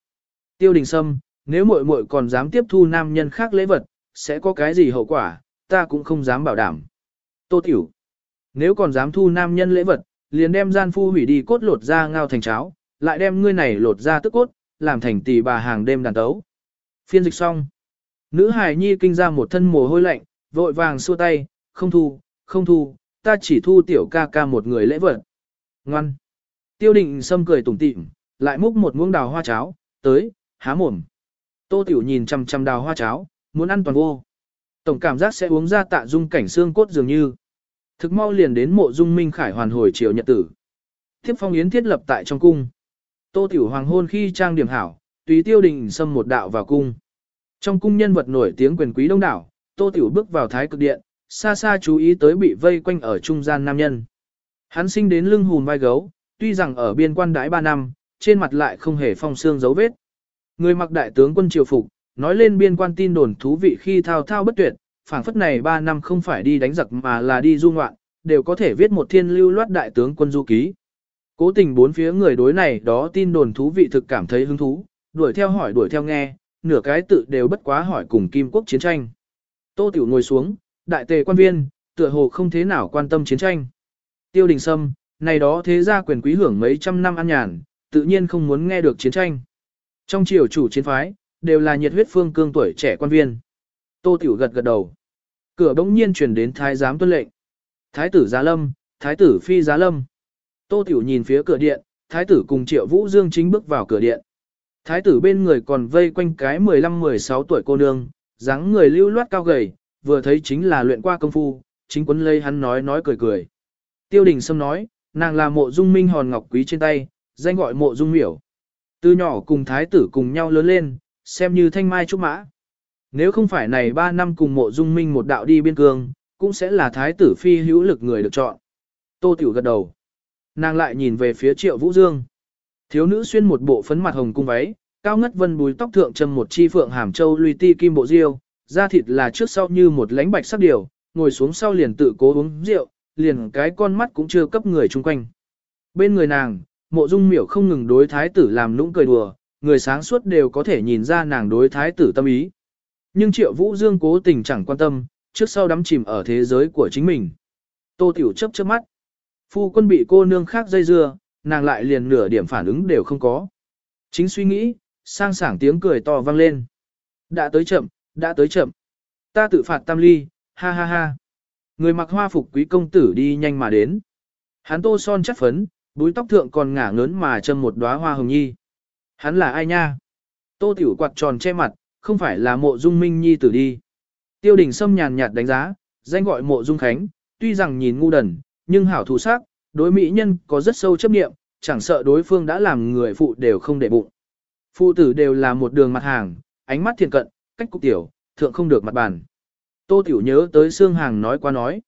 Tiêu đình sâm, nếu muội muội còn dám tiếp thu nam nhân khác lễ vật, sẽ có cái gì hậu quả, ta cũng không dám bảo đảm. Tô tiểu, nếu còn dám thu nam nhân lễ vật, liền đem gian phu hủy đi cốt lột ra ngao thành cháo, lại đem ngươi này lột ra tức cốt, làm thành tỷ bà hàng đêm đàn tấu. Phiên dịch xong. Nữ hài nhi kinh ra một thân mồ hôi lạnh, vội vàng xua tay, không thu, không thu, ta chỉ thu tiểu ca ca một người lễ vật. Ngoan. Tiêu định sâm cười tủm tỉm, lại múc một muỗng đào hoa cháo, tới, há mồm. Tô Tiểu nhìn chằm chằm đào hoa cháo, muốn ăn toàn vô. Tổng cảm giác sẽ uống ra tạ dung cảnh xương cốt dường như. Thực mau liền đến mộ dung minh khải hoàn hồi chiều nhật tử. Thiếp phong yến thiết lập tại trong cung. Tô tiểu hoàng hôn khi trang điểm hảo, tùy tiêu đình xâm một đạo vào cung. Trong cung nhân vật nổi tiếng quyền quý đông đảo, tô tiểu bước vào thái cực điện, xa xa chú ý tới bị vây quanh ở trung gian nam nhân. Hắn sinh đến lưng hùn vai gấu, tuy rằng ở biên quan đãi 3 năm, trên mặt lại không hề phong xương dấu vết. Người mặc đại tướng quân triều phục, nói lên biên quan tin đồn thú vị khi thao thao bất tuyệt, phảng phất này 3 năm không phải đi đánh giặc mà là đi du ngoạn, đều có thể viết một thiên lưu loát đại tướng quân du ký. Cố tình bốn phía người đối này đó tin đồn thú vị thực cảm thấy hứng thú, đuổi theo hỏi đuổi theo nghe, nửa cái tự đều bất quá hỏi cùng Kim Quốc chiến tranh. Tô Tiểu ngồi xuống, đại tề quan viên, tựa hồ không thế nào quan tâm chiến tranh. Tiêu đình sâm, này đó thế gia quyền quý hưởng mấy trăm năm ăn nhàn, tự nhiên không muốn nghe được chiến tranh. Trong triều chủ chiến phái, đều là nhiệt huyết phương cương tuổi trẻ quan viên. Tô Tiểu gật gật đầu. Cửa bỗng nhiên truyền đến thái giám tuân lệnh. Thái tử Giá Lâm, thái tử Phi Giá Lâm. Tô Tiểu nhìn phía cửa điện, thái tử cùng Triệu Vũ Dương chính bước vào cửa điện. Thái tử bên người còn vây quanh cái 15-16 tuổi cô nương, dáng người lưu loát cao gầy, vừa thấy chính là luyện qua công phu, chính quấn lây hắn nói nói cười cười. Tiêu đình Sâm nói, nàng là mộ dung minh hòn ngọc quý trên tay, danh gọi mộ dung miểu. Từ nhỏ cùng thái tử cùng nhau lớn lên, xem như thanh mai trúc mã. Nếu không phải này 3 năm cùng mộ dung minh một đạo đi biên cương, cũng sẽ là thái tử phi hữu lực người được chọn. Tô Tiểu gật đầu. Nàng lại nhìn về phía triệu vũ dương. Thiếu nữ xuyên một bộ phấn mặt hồng cung váy, cao ngất vân bùi tóc thượng trầm một chi phượng hàm châu lùi ti kim bộ diêu, da thịt là trước sau như một lánh bạch sắc điều, ngồi xuống sau liền tự cố uống rượu, liền cái con mắt cũng chưa cấp người chung quanh. Bên người nàng, mộ dung miểu không ngừng đối thái tử làm nũng cười đùa, người sáng suốt đều có thể nhìn ra nàng đối thái tử tâm ý. Nhưng triệu vũ dương cố tình chẳng quan tâm, trước sau đắm chìm ở thế giới của chính mình. Tô tiểu chấp chớp mắt. Phu quân bị cô nương khác dây dưa, nàng lại liền nửa điểm phản ứng đều không có. Chính suy nghĩ, sang sảng tiếng cười to vang lên. Đã tới chậm, đã tới chậm. Ta tự phạt tam ly, ha ha ha. Người mặc hoa phục quý công tử đi nhanh mà đến. Hắn tô son chắc phấn, búi tóc thượng còn ngả ngớn mà châm một đóa hoa hồng nhi. Hắn là ai nha? Tô tiểu quạt tròn che mặt, không phải là mộ dung minh nhi tử đi. Tiêu đình sâm nhàn nhạt đánh giá, danh gọi mộ dung khánh, tuy rằng nhìn ngu đần, nhưng hảo thủ sắc, đối mỹ nhân có rất sâu chấp niệm, chẳng sợ đối phương đã làm người phụ đều không để bụng. Phụ tử đều là một đường mặt hàng, ánh mắt thiện cận, cách cục tiểu, thượng không được mặt bàn. Tô Tiểu nhớ tới xương hàng nói qua nói.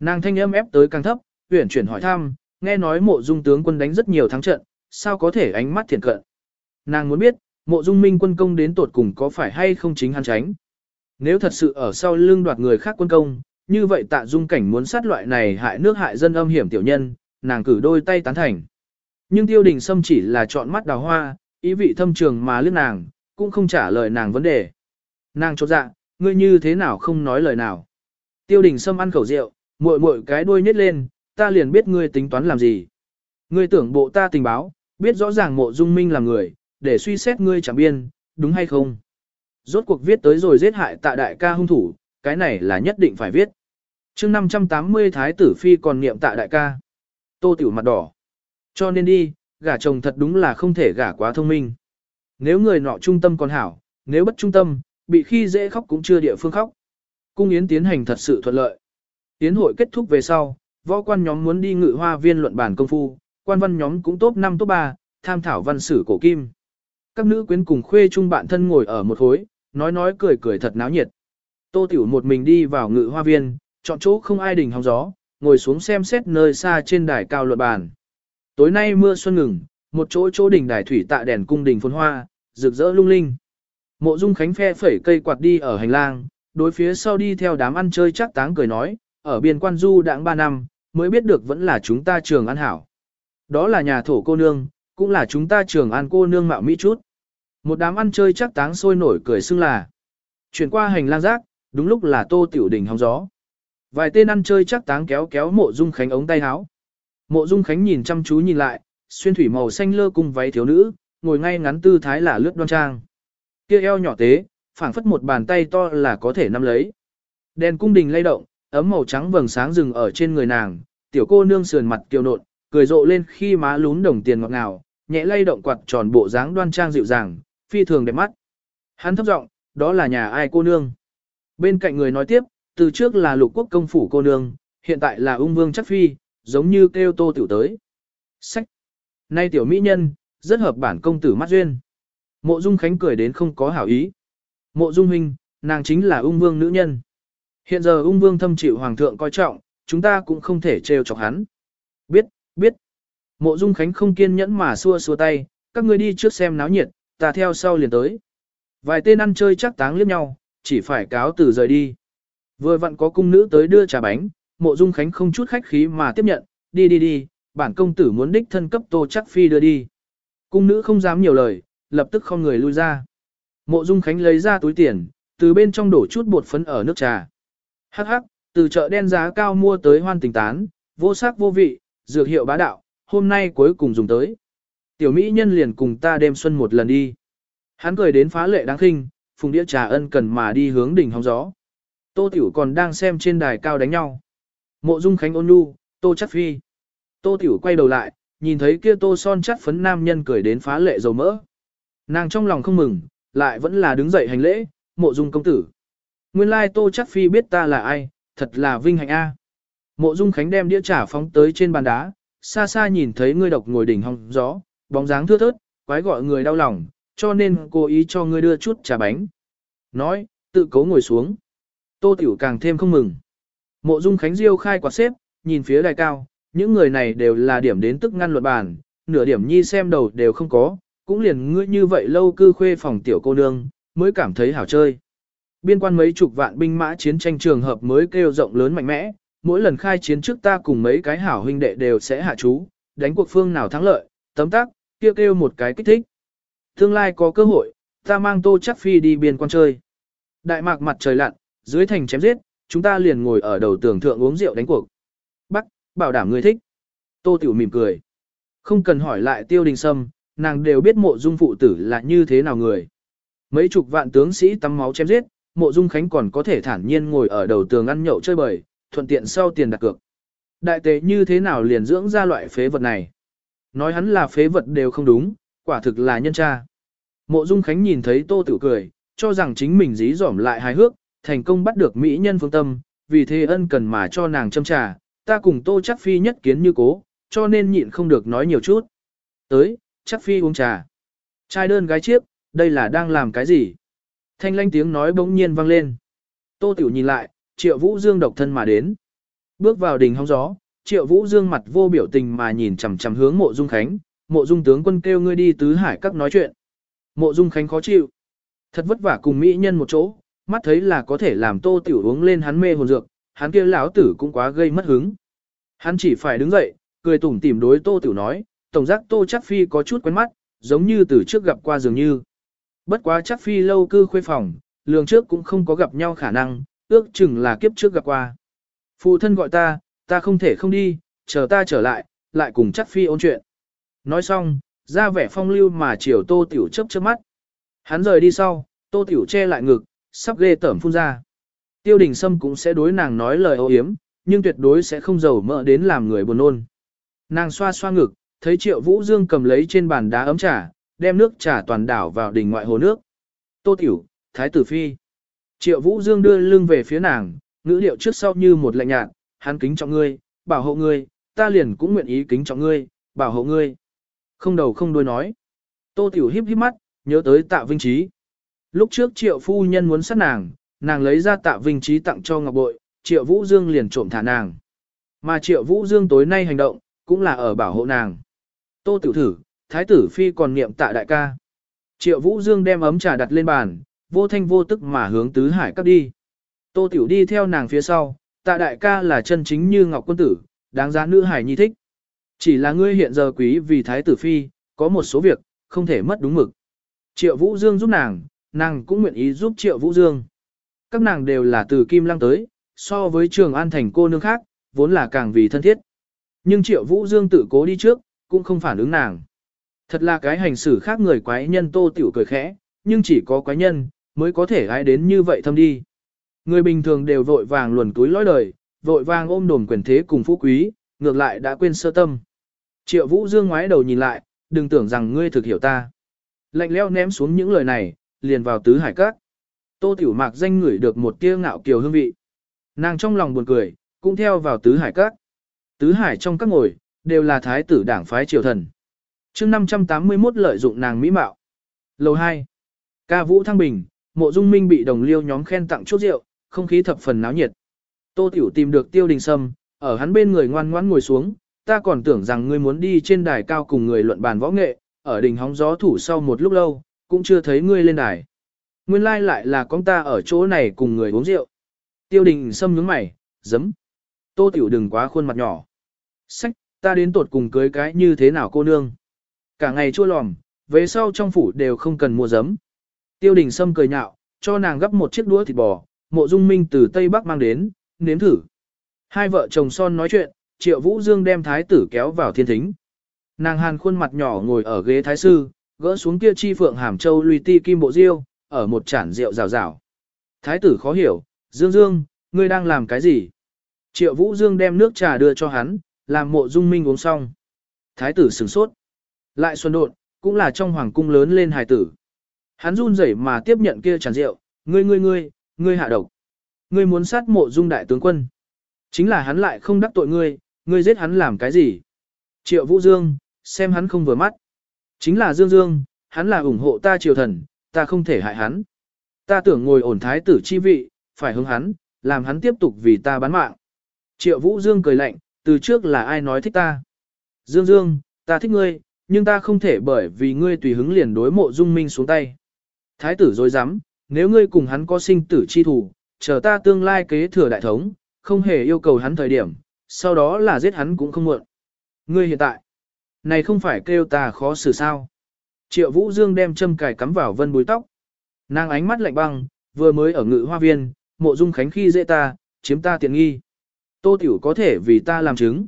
Nàng thanh âm ép tới càng thấp, huyển chuyển hỏi thăm, nghe nói mộ dung tướng quân đánh rất nhiều thắng trận, sao có thể ánh mắt thiện cận. Nàng muốn biết, mộ dung minh quân công đến tột cùng có phải hay không chính hắn tránh. Nếu thật sự ở sau lưng đoạt người khác quân công, như vậy tạ dung cảnh muốn sát loại này hại nước hại dân âm hiểm tiểu nhân, nàng cử đôi tay tán thành. Nhưng tiêu đình sâm chỉ là chọn mắt đào hoa, ý vị thâm trường mà lướt nàng, cũng không trả lời nàng vấn đề. Nàng chốt dạ, ngươi như thế nào không nói lời nào. Tiêu đình sâm ăn khẩu rượu, muội muội cái đuôi nhét lên, ta liền biết ngươi tính toán làm gì. Ngươi tưởng bộ ta tình báo, biết rõ ràng mộ dung minh là người, để suy xét ngươi chẳng biên, đúng hay không. Rốt cuộc viết tới rồi giết hại tạ đại ca hung thủ, cái này là nhất định phải viết. chương 580 Thái tử Phi còn niệm tạ đại ca. Tô tiểu mặt đỏ. Cho nên đi, gả chồng thật đúng là không thể gả quá thông minh. Nếu người nọ trung tâm còn hảo, nếu bất trung tâm, bị khi dễ khóc cũng chưa địa phương khóc. Cung yến tiến hành thật sự thuận lợi. Yến hội kết thúc về sau, võ quan nhóm muốn đi ngự hoa viên luận bản công phu, quan văn nhóm cũng top 5 top 3, tham thảo văn sử cổ kim. Các nữ quyến cùng khuê chung bạn thân ngồi ở một hối, nói nói cười cười thật náo nhiệt. Tô Tiểu một mình đi vào ngự hoa viên, chọn chỗ không ai đỉnh hóng gió, ngồi xuống xem xét nơi xa trên đài cao luận bàn. Tối nay mưa xuân ngừng, một chỗ chỗ đỉnh đài thủy tạ đèn cung đình phồn hoa, rực rỡ lung linh. Mộ Dung Khánh phe phẩy cây quạt đi ở hành lang, đối phía sau đi theo đám ăn chơi chắc táng cười nói, ở biên quan du đãng 3 năm, mới biết được vẫn là chúng ta trường ăn hảo. Đó là nhà thổ cô nương, cũng là chúng ta trường ăn cô nương mạo mỹ chút. Một đám ăn chơi chắc táng sôi nổi cười xưng là. Chuyển qua hành lang rác, đúng lúc là tô tiểu đình hóng gió. Vài tên ăn chơi chắc táng kéo kéo mộ dung khánh ống tay áo. Mộ dung khánh nhìn chăm chú nhìn lại, xuyên thủy màu xanh lơ cùng váy thiếu nữ, ngồi ngay ngắn tư thái là lướt đoan trang. Kia eo nhỏ tế, phảng phất một bàn tay to là có thể nắm lấy. Đèn cung đình lay động, ấm màu trắng vầng sáng rừng ở trên người nàng, tiểu cô nương sườn mặt kiều nộn, cười rộ lên khi má lún đồng tiền ngọt ngào, nhẹ lay động quạt tròn bộ dáng đoan trang dịu dàng, phi thường đẹp mắt. Hắn thấp giọng, đó là nhà ai cô nương. Bên cạnh người nói tiếp, từ trước là lục quốc công phủ cô nương, hiện tại là ung vương chắc phi, giống như kêu tô tiểu tới. Sách! Nay tiểu mỹ nhân, rất hợp bản công tử mắt duyên. Mộ Dung Khánh cười đến không có hảo ý. Mộ Dung Huynh, nàng chính là ung vương nữ nhân. Hiện giờ ung vương thâm chịu hoàng thượng coi trọng, chúng ta cũng không thể trêu chọc hắn. Biết, biết. Mộ Dung Khánh không kiên nhẫn mà xua xua tay, các ngươi đi trước xem náo nhiệt, ta theo sau liền tới. Vài tên ăn chơi chắc táng liếc nhau, chỉ phải cáo từ rời đi. Vừa vặn có cung nữ tới đưa trà bánh, mộ dung khánh không chút khách khí mà tiếp nhận, đi đi đi, bản công tử muốn đích thân cấp tô chắc phi đưa đi. Cung nữ không dám nhiều lời, lập tức không người lui ra. Mộ dung khánh lấy ra túi tiền, từ bên trong đổ chút bột phấn ở nước trà. Hắc hắc, từ chợ đen giá cao mua tới hoan tình tán, vô sắc vô vị, dược hiệu bá đạo, hôm nay cuối cùng dùng tới. Tiểu Mỹ nhân liền cùng ta đem xuân một lần đi. Hắn cười đến phá lệ đáng khinh, phùng đĩa trà ân cần mà đi hướng đỉnh hóng gió. Tô Tiểu còn đang xem trên đài cao đánh nhau. Mộ Dung Khánh ôn nhu, Tô chắc phi. Tô Tiểu quay đầu lại, nhìn thấy kia Tô son chắc phấn nam nhân cười đến phá lệ dầu mỡ. Nàng trong lòng không mừng, lại vẫn là đứng dậy hành lễ, mộ dung công tử. Nguyên lai Tô chắc phi biết ta là ai, thật là vinh hạnh a. Mộ Dung Khánh đem đĩa trà phóng tới trên bàn đá, xa xa nhìn thấy ngươi độc ngồi đỉnh hong gió, bóng dáng thưa thớt, quái gọi người đau lòng, cho nên cố ý cho ngươi đưa chút trà bánh. Nói, tự cố ngồi xuống. Tô Tiểu càng thêm không mừng. Mộ Dung Khánh Diêu khai quạt xếp, nhìn phía đài cao, những người này đều là điểm đến tức ngăn luận bàn, nửa điểm nhi xem đầu đều không có, cũng liền ngươi như vậy lâu cư khuê phòng tiểu cô nương, mới cảm thấy hảo chơi. Biên quan mấy chục vạn binh mã chiến tranh trường hợp mới kêu rộng lớn mạnh mẽ, mỗi lần khai chiến trước ta cùng mấy cái hảo huynh đệ đều sẽ hạ chú, đánh cuộc phương nào thắng lợi, tấm tác, kêu kêu một cái kích thích. Tương lai có cơ hội, ta mang tô chắc phi đi biên quan chơi. Đại mạc mặt trời lặn, dưới thành chém giết, chúng ta liền ngồi ở đầu tường thượng uống rượu đánh cuộc. Bắc, bảo đảm người thích. Tô Tiểu mỉm cười. Không cần hỏi lại tiêu đình sâm, nàng đều biết mộ dung phụ tử là như thế nào người. Mấy chục vạn tướng sĩ tắm máu chém giết, mộ dung khánh còn có thể thản nhiên ngồi ở đầu tường ăn nhậu chơi bời, thuận tiện sau tiền đặt cược. Đại tế như thế nào liền dưỡng ra loại phế vật này? Nói hắn là phế vật đều không đúng, quả thực là nhân cha. Mộ Dung Khánh nhìn thấy Tô Tử cười, cho rằng chính mình dí dỏm lại hài hước, thành công bắt được mỹ nhân phương tâm, vì thế ân cần mà cho nàng châm trà, ta cùng Tô chắc phi nhất kiến như cố, cho nên nhịn không được nói nhiều chút. Tới, chắc phi uống trà. Trai đơn gái chiếc, đây là đang làm cái gì? Thanh lanh tiếng nói bỗng nhiên vang lên. Tô Tiểu nhìn lại, Triệu Vũ Dương độc thân mà đến. Bước vào đình hóng gió, Triệu Vũ Dương mặt vô biểu tình mà nhìn chằm chằm hướng Mộ Dung Khánh, Mộ Dung tướng quân kêu ngươi đi tứ hải các nói chuyện. Mộ Dung Khánh khó chịu. Thật vất vả cùng mỹ nhân một chỗ, mắt thấy là có thể làm Tô Tiểu uống lên hắn mê hồn dược, hắn kia lão tử cũng quá gây mất hứng. Hắn chỉ phải đứng dậy, cười tủm tỉm đối Tô Tiểu nói, tổng giác Tô chắc phi có chút quen mắt, giống như từ trước gặp qua dường như. Bất quá chắc phi lâu cư khuê phòng, lường trước cũng không có gặp nhau khả năng, ước chừng là kiếp trước gặp qua. Phụ thân gọi ta, ta không thể không đi, chờ ta trở lại, lại cùng chắc phi ôn chuyện. Nói xong, ra vẻ phong lưu mà chiều tô tiểu chấp trước mắt. Hắn rời đi sau, tô tiểu che lại ngực, sắp ghê tởm phun ra. Tiêu đình sâm cũng sẽ đối nàng nói lời ô hiếm, nhưng tuyệt đối sẽ không giàu mỡ đến làm người buồn nôn. Nàng xoa xoa ngực, thấy triệu vũ dương cầm lấy trên bàn đá ấm trà, đem nước trà toàn đảo vào đỉnh ngoại hồ nước. Tô tiểu, thái tử phi. Triệu vũ dương đưa lưng về phía nàng, ngữ điệu trước sau như một lạnh nhạt, hắn kính trọng ngươi, bảo hộ ngươi, ta liền cũng nguyện ý kính trọng ngươi, bảo hộ ngươi. Không đầu không đuôi nói. Tô Tiểu híp híp mắt, nhớ tới tạ vinh trí. Lúc trước triệu phu nhân muốn sát nàng, nàng lấy ra tạ vinh trí tặng cho ngọc bội, triệu vũ dương liền trộm thả nàng. Mà triệu vũ dương tối nay hành động, cũng là ở bảo hộ nàng. Tô Tiểu thử, thái tử phi còn niệm tạ đại ca. Triệu vũ dương đem ấm trà đặt lên bàn, vô thanh vô tức mà hướng tứ hải cấp đi. Tô Tiểu đi theo nàng phía sau, tạ đại ca là chân chính như ngọc quân tử, đáng giá nữ hải nhi thích. Chỉ là ngươi hiện giờ quý vì thái tử phi, có một số việc, không thể mất đúng mực. Triệu Vũ Dương giúp nàng, nàng cũng nguyện ý giúp Triệu Vũ Dương. Các nàng đều là từ Kim Lăng tới, so với trường an thành cô nương khác, vốn là càng vì thân thiết. Nhưng Triệu Vũ Dương tự cố đi trước, cũng không phản ứng nàng. Thật là cái hành xử khác người quái nhân tô tiểu cười khẽ, nhưng chỉ có quái nhân, mới có thể ai đến như vậy thâm đi. Người bình thường đều vội vàng luồn túi lõi đời, vội vàng ôm đồn quyền thế cùng phú quý, ngược lại đã quên sơ tâm. Triệu Vũ Dương ngoái đầu nhìn lại, đừng tưởng rằng ngươi thực hiểu ta. Lạnh leo ném xuống những lời này, liền vào tứ hải các. Tô Tiểu Mạc danh ngửi được một tia ngạo kiều hương vị. Nàng trong lòng buồn cười, cũng theo vào tứ hải các. Tứ hải trong các ngồi, đều là thái tử đảng phái triều thần chương 581 lợi dụng nàng mỹ mạo. Lầu 2. Ca vũ thăng bình, mộ dung minh bị đồng liêu nhóm khen tặng chút rượu, không khí thập phần náo nhiệt. Tô Tiểu tìm được tiêu đình sâm, ở hắn bên người ngoan ngoãn ngồi xuống, ta còn tưởng rằng ngươi muốn đi trên đài cao cùng người luận bàn võ nghệ, ở đỉnh hóng gió thủ sau một lúc lâu, cũng chưa thấy ngươi lên đài. Nguyên lai like lại là con ta ở chỗ này cùng người uống rượu. Tiêu đình sâm nhướng mày, giấm. Tô Tiểu đừng quá khuôn mặt nhỏ. Sách, ta đến tột cùng cưới cái như thế nào cô nương. Cả ngày chua lòm, về sau trong phủ đều không cần mua giấm. Tiêu đình sâm cười nhạo, cho nàng gấp một chiếc đũa thịt bò, mộ dung minh từ Tây Bắc mang đến, nếm thử. Hai vợ chồng son nói chuyện, triệu vũ dương đem thái tử kéo vào thiên thính. Nàng hàn khuôn mặt nhỏ ngồi ở ghế thái sư, gỡ xuống kia chi phượng hàm châu lùi ti kim bộ diêu, ở một chản rượu rào rào. Thái tử khó hiểu, dương dương, ngươi đang làm cái gì? Triệu vũ dương đem nước trà đưa cho hắn, làm mộ dung minh uống xong. Thái tử sửng sốt. Lại xuân đột, cũng là trong hoàng cung lớn lên hài tử. Hắn run rẩy mà tiếp nhận kia tràn rượu, ngươi ngươi ngươi, ngươi hạ độc. Ngươi muốn sát mộ dung đại tướng quân. Chính là hắn lại không đắc tội ngươi, ngươi giết hắn làm cái gì? Triệu Vũ Dương, xem hắn không vừa mắt. Chính là Dương Dương, hắn là ủng hộ ta triều thần, ta không thể hại hắn. Ta tưởng ngồi ổn thái tử chi vị, phải hướng hắn, làm hắn tiếp tục vì ta bán mạng. Triệu Vũ Dương cười lạnh, từ trước là ai nói thích ta. Dương Dương, ta thích ngươi, nhưng ta không thể bởi vì ngươi tùy hứng liền đối mộ dung minh xuống tay. Thái tử dối rắm nếu ngươi cùng hắn có sinh tử chi thủ, chờ ta tương lai kế thừa đại thống, không hề yêu cầu hắn thời điểm, sau đó là giết hắn cũng không muộn. Ngươi hiện tại, này không phải kêu ta khó xử sao. Triệu Vũ Dương đem châm cài cắm vào vân búi tóc. Nàng ánh mắt lạnh băng, vừa mới ở ngự hoa viên, mộ dung khánh khi dễ ta, chiếm ta tiện nghi. Tô Tiểu có thể vì ta làm chứng.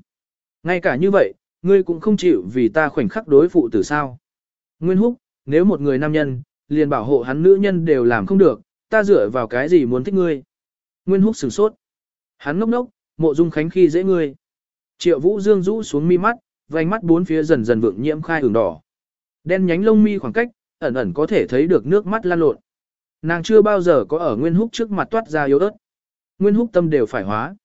Ngay cả như vậy, ngươi cũng không chịu vì ta khoảnh khắc đối phụ tử sao. Nguyên Húc, nếu một người nam nhân, liền bảo hộ hắn nữ nhân đều làm không được, ta dựa vào cái gì muốn thích ngươi. Nguyên Húc sửng sốt. Hắn ngốc ngốc, mộ dung khánh khi dễ ngươi. Triệu Vũ Dương rũ xuống mi mắt, vành mắt bốn phía dần dần vượng nhiễm khai hưởng đỏ. Đen nhánh lông mi khoảng cách, ẩn ẩn có thể thấy được nước mắt lan lộn. Nàng chưa bao giờ có ở Nguyên Húc trước mặt toát ra yếu ớt. Nguyên Húc tâm đều phải hóa.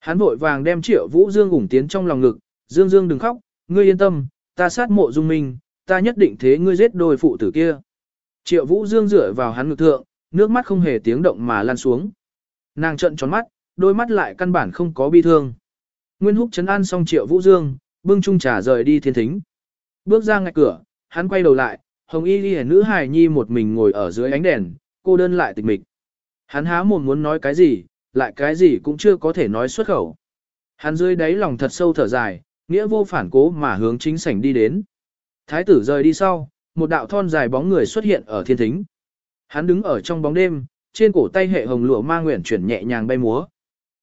Hắn vội vàng đem Triệu Vũ Dương ủng tiến trong lòng ngực, Dương Dương đừng khóc, ngươi yên tâm, ta sát mộ dung minh, ta nhất định thế ngươi giết đôi phụ tử kia. Triệu Vũ Dương dựa vào hắn ngực thượng, nước mắt không hề tiếng động mà lan xuống. Nàng trận tròn mắt, đôi mắt lại căn bản không có bi thương. Nguyên Húc chấn an xong Triệu Vũ Dương, bưng chung trà rời đi thiên thính. Bước ra ngạch cửa, hắn quay đầu lại, Hồng Y Ghi nữ hài nhi một mình ngồi ở dưới ánh đèn, cô đơn lại tịch mịch. Hắn há mồm muốn nói cái gì, lại cái gì cũng chưa có thể nói xuất khẩu. Hắn dưới đáy lòng thật sâu thở dài, nghĩa vô phản cố mà hướng chính sảnh đi đến. Thái tử rời đi sau, một đạo thon dài bóng người xuất hiện ở thiên thính. Hắn đứng ở trong bóng đêm, trên cổ tay hệ hồng lụa ma nguyện chuyển nhẹ nhàng bay múa.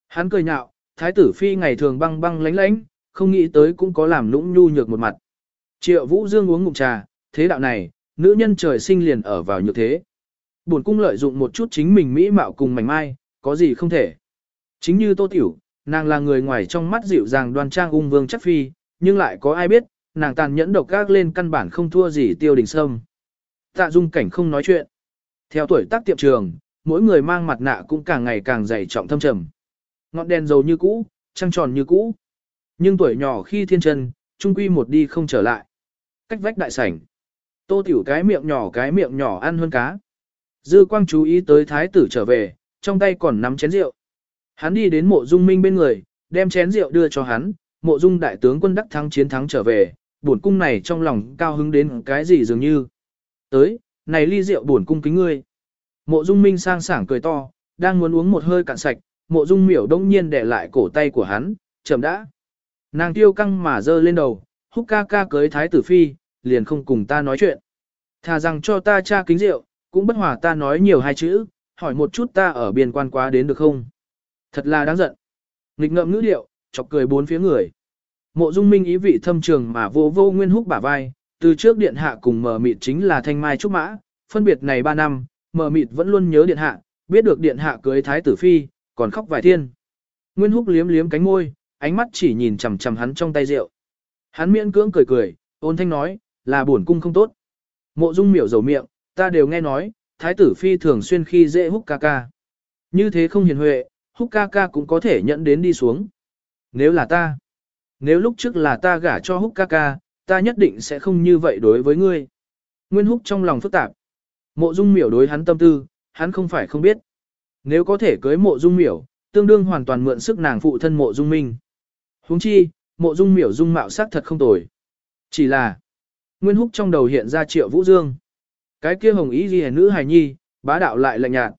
Hắn cười nhạo, thái tử phi ngày thường băng băng lánh lánh, không nghĩ tới cũng có làm nũng nhu nhược một mặt. Triệu Vũ Dương uống ngụm trà, thế đạo này, nữ nhân trời sinh liền ở vào như thế. Buồn cung lợi dụng một chút chính mình mỹ mạo cùng mảnh mai, có gì không thể. Chính như Tô Tiểu, nàng là người ngoài trong mắt dịu dàng đoan trang ung vương chắc phi, nhưng lại có ai biết, nàng tàn nhẫn độc gác lên căn bản không thua gì tiêu đình sâm. Tạ dung cảnh không nói chuyện. Theo tuổi tác tiệm trường, mỗi người mang mặt nạ cũng càng ngày càng dày trọng thâm trầm. Ngọn đèn dầu như cũ, trăng tròn như cũ. Nhưng tuổi nhỏ khi thiên chân, trung quy một đi không trở lại. Cách vách đại sảnh. Tô tiểu cái miệng nhỏ cái miệng nhỏ ăn hơn cá. Dư quang chú ý tới thái tử trở về, trong tay còn nắm chén rượu. Hắn đi đến mộ dung minh bên người, đem chén rượu đưa cho hắn, mộ dung đại tướng quân đắc thắng chiến thắng trở về, buồn cung này trong lòng cao hứng đến cái gì dường như. Tới, này ly rượu buồn cung kính ngươi. Mộ dung minh sang sảng cười to, đang muốn uống một hơi cạn sạch, mộ dung miểu đông nhiên để lại cổ tay của hắn, chậm đã. Nàng tiêu căng mà dơ lên đầu, húc ca ca cưới thái tử phi, liền không cùng ta nói chuyện. Thà rằng cho ta cha kính rượu, cũng bất hòa ta nói nhiều hai chữ, hỏi một chút ta ở biên quan quá đến được không? Thật là đáng giận. Nghịch ngợm ngữ điệu, chọc cười bốn phía người. Mộ dung minh ý vị thâm trường mà vô vô nguyên húc bả vai, từ trước điện hạ cùng mở mịt chính là thanh mai trúc mã, phân biệt này ba năm, mở mịt vẫn luôn nhớ điện hạ, biết được điện hạ cưới thái tử phi, còn khóc vài thiên. Nguyên húc liếm liếm cánh môi, ánh mắt chỉ nhìn chằm chằm hắn trong tay rượu. Hắn miễn cưỡng cười cười, ôn thanh nói, là buồn cung không tốt. Mộ dung miểu dầu miệng, ta đều nghe nói, thái tử phi thường xuyên khi dễ húc ca ca. Như thế không hiền huệ, húc ca ca cũng có thể nhận đến đi xuống. Nếu là ta, nếu lúc trước là ta gả cho húc ca ca, ta nhất định sẽ không như vậy đối với ngươi. Nguyên húc trong lòng phức tạp. Mộ dung miểu đối hắn tâm tư, hắn không phải không biết. Nếu có thể cưới mộ dung miểu, tương đương hoàn toàn mượn sức nàng phụ thân mộ dung minh. huống chi, mộ dung miểu dung mạo sắc thật không tồi. Chỉ là, Nguyên húc trong đầu hiện ra triệu vũ dương. Cái kia hồng ý ghi nữ hài nhi, bá đạo lại lạnh nhạt.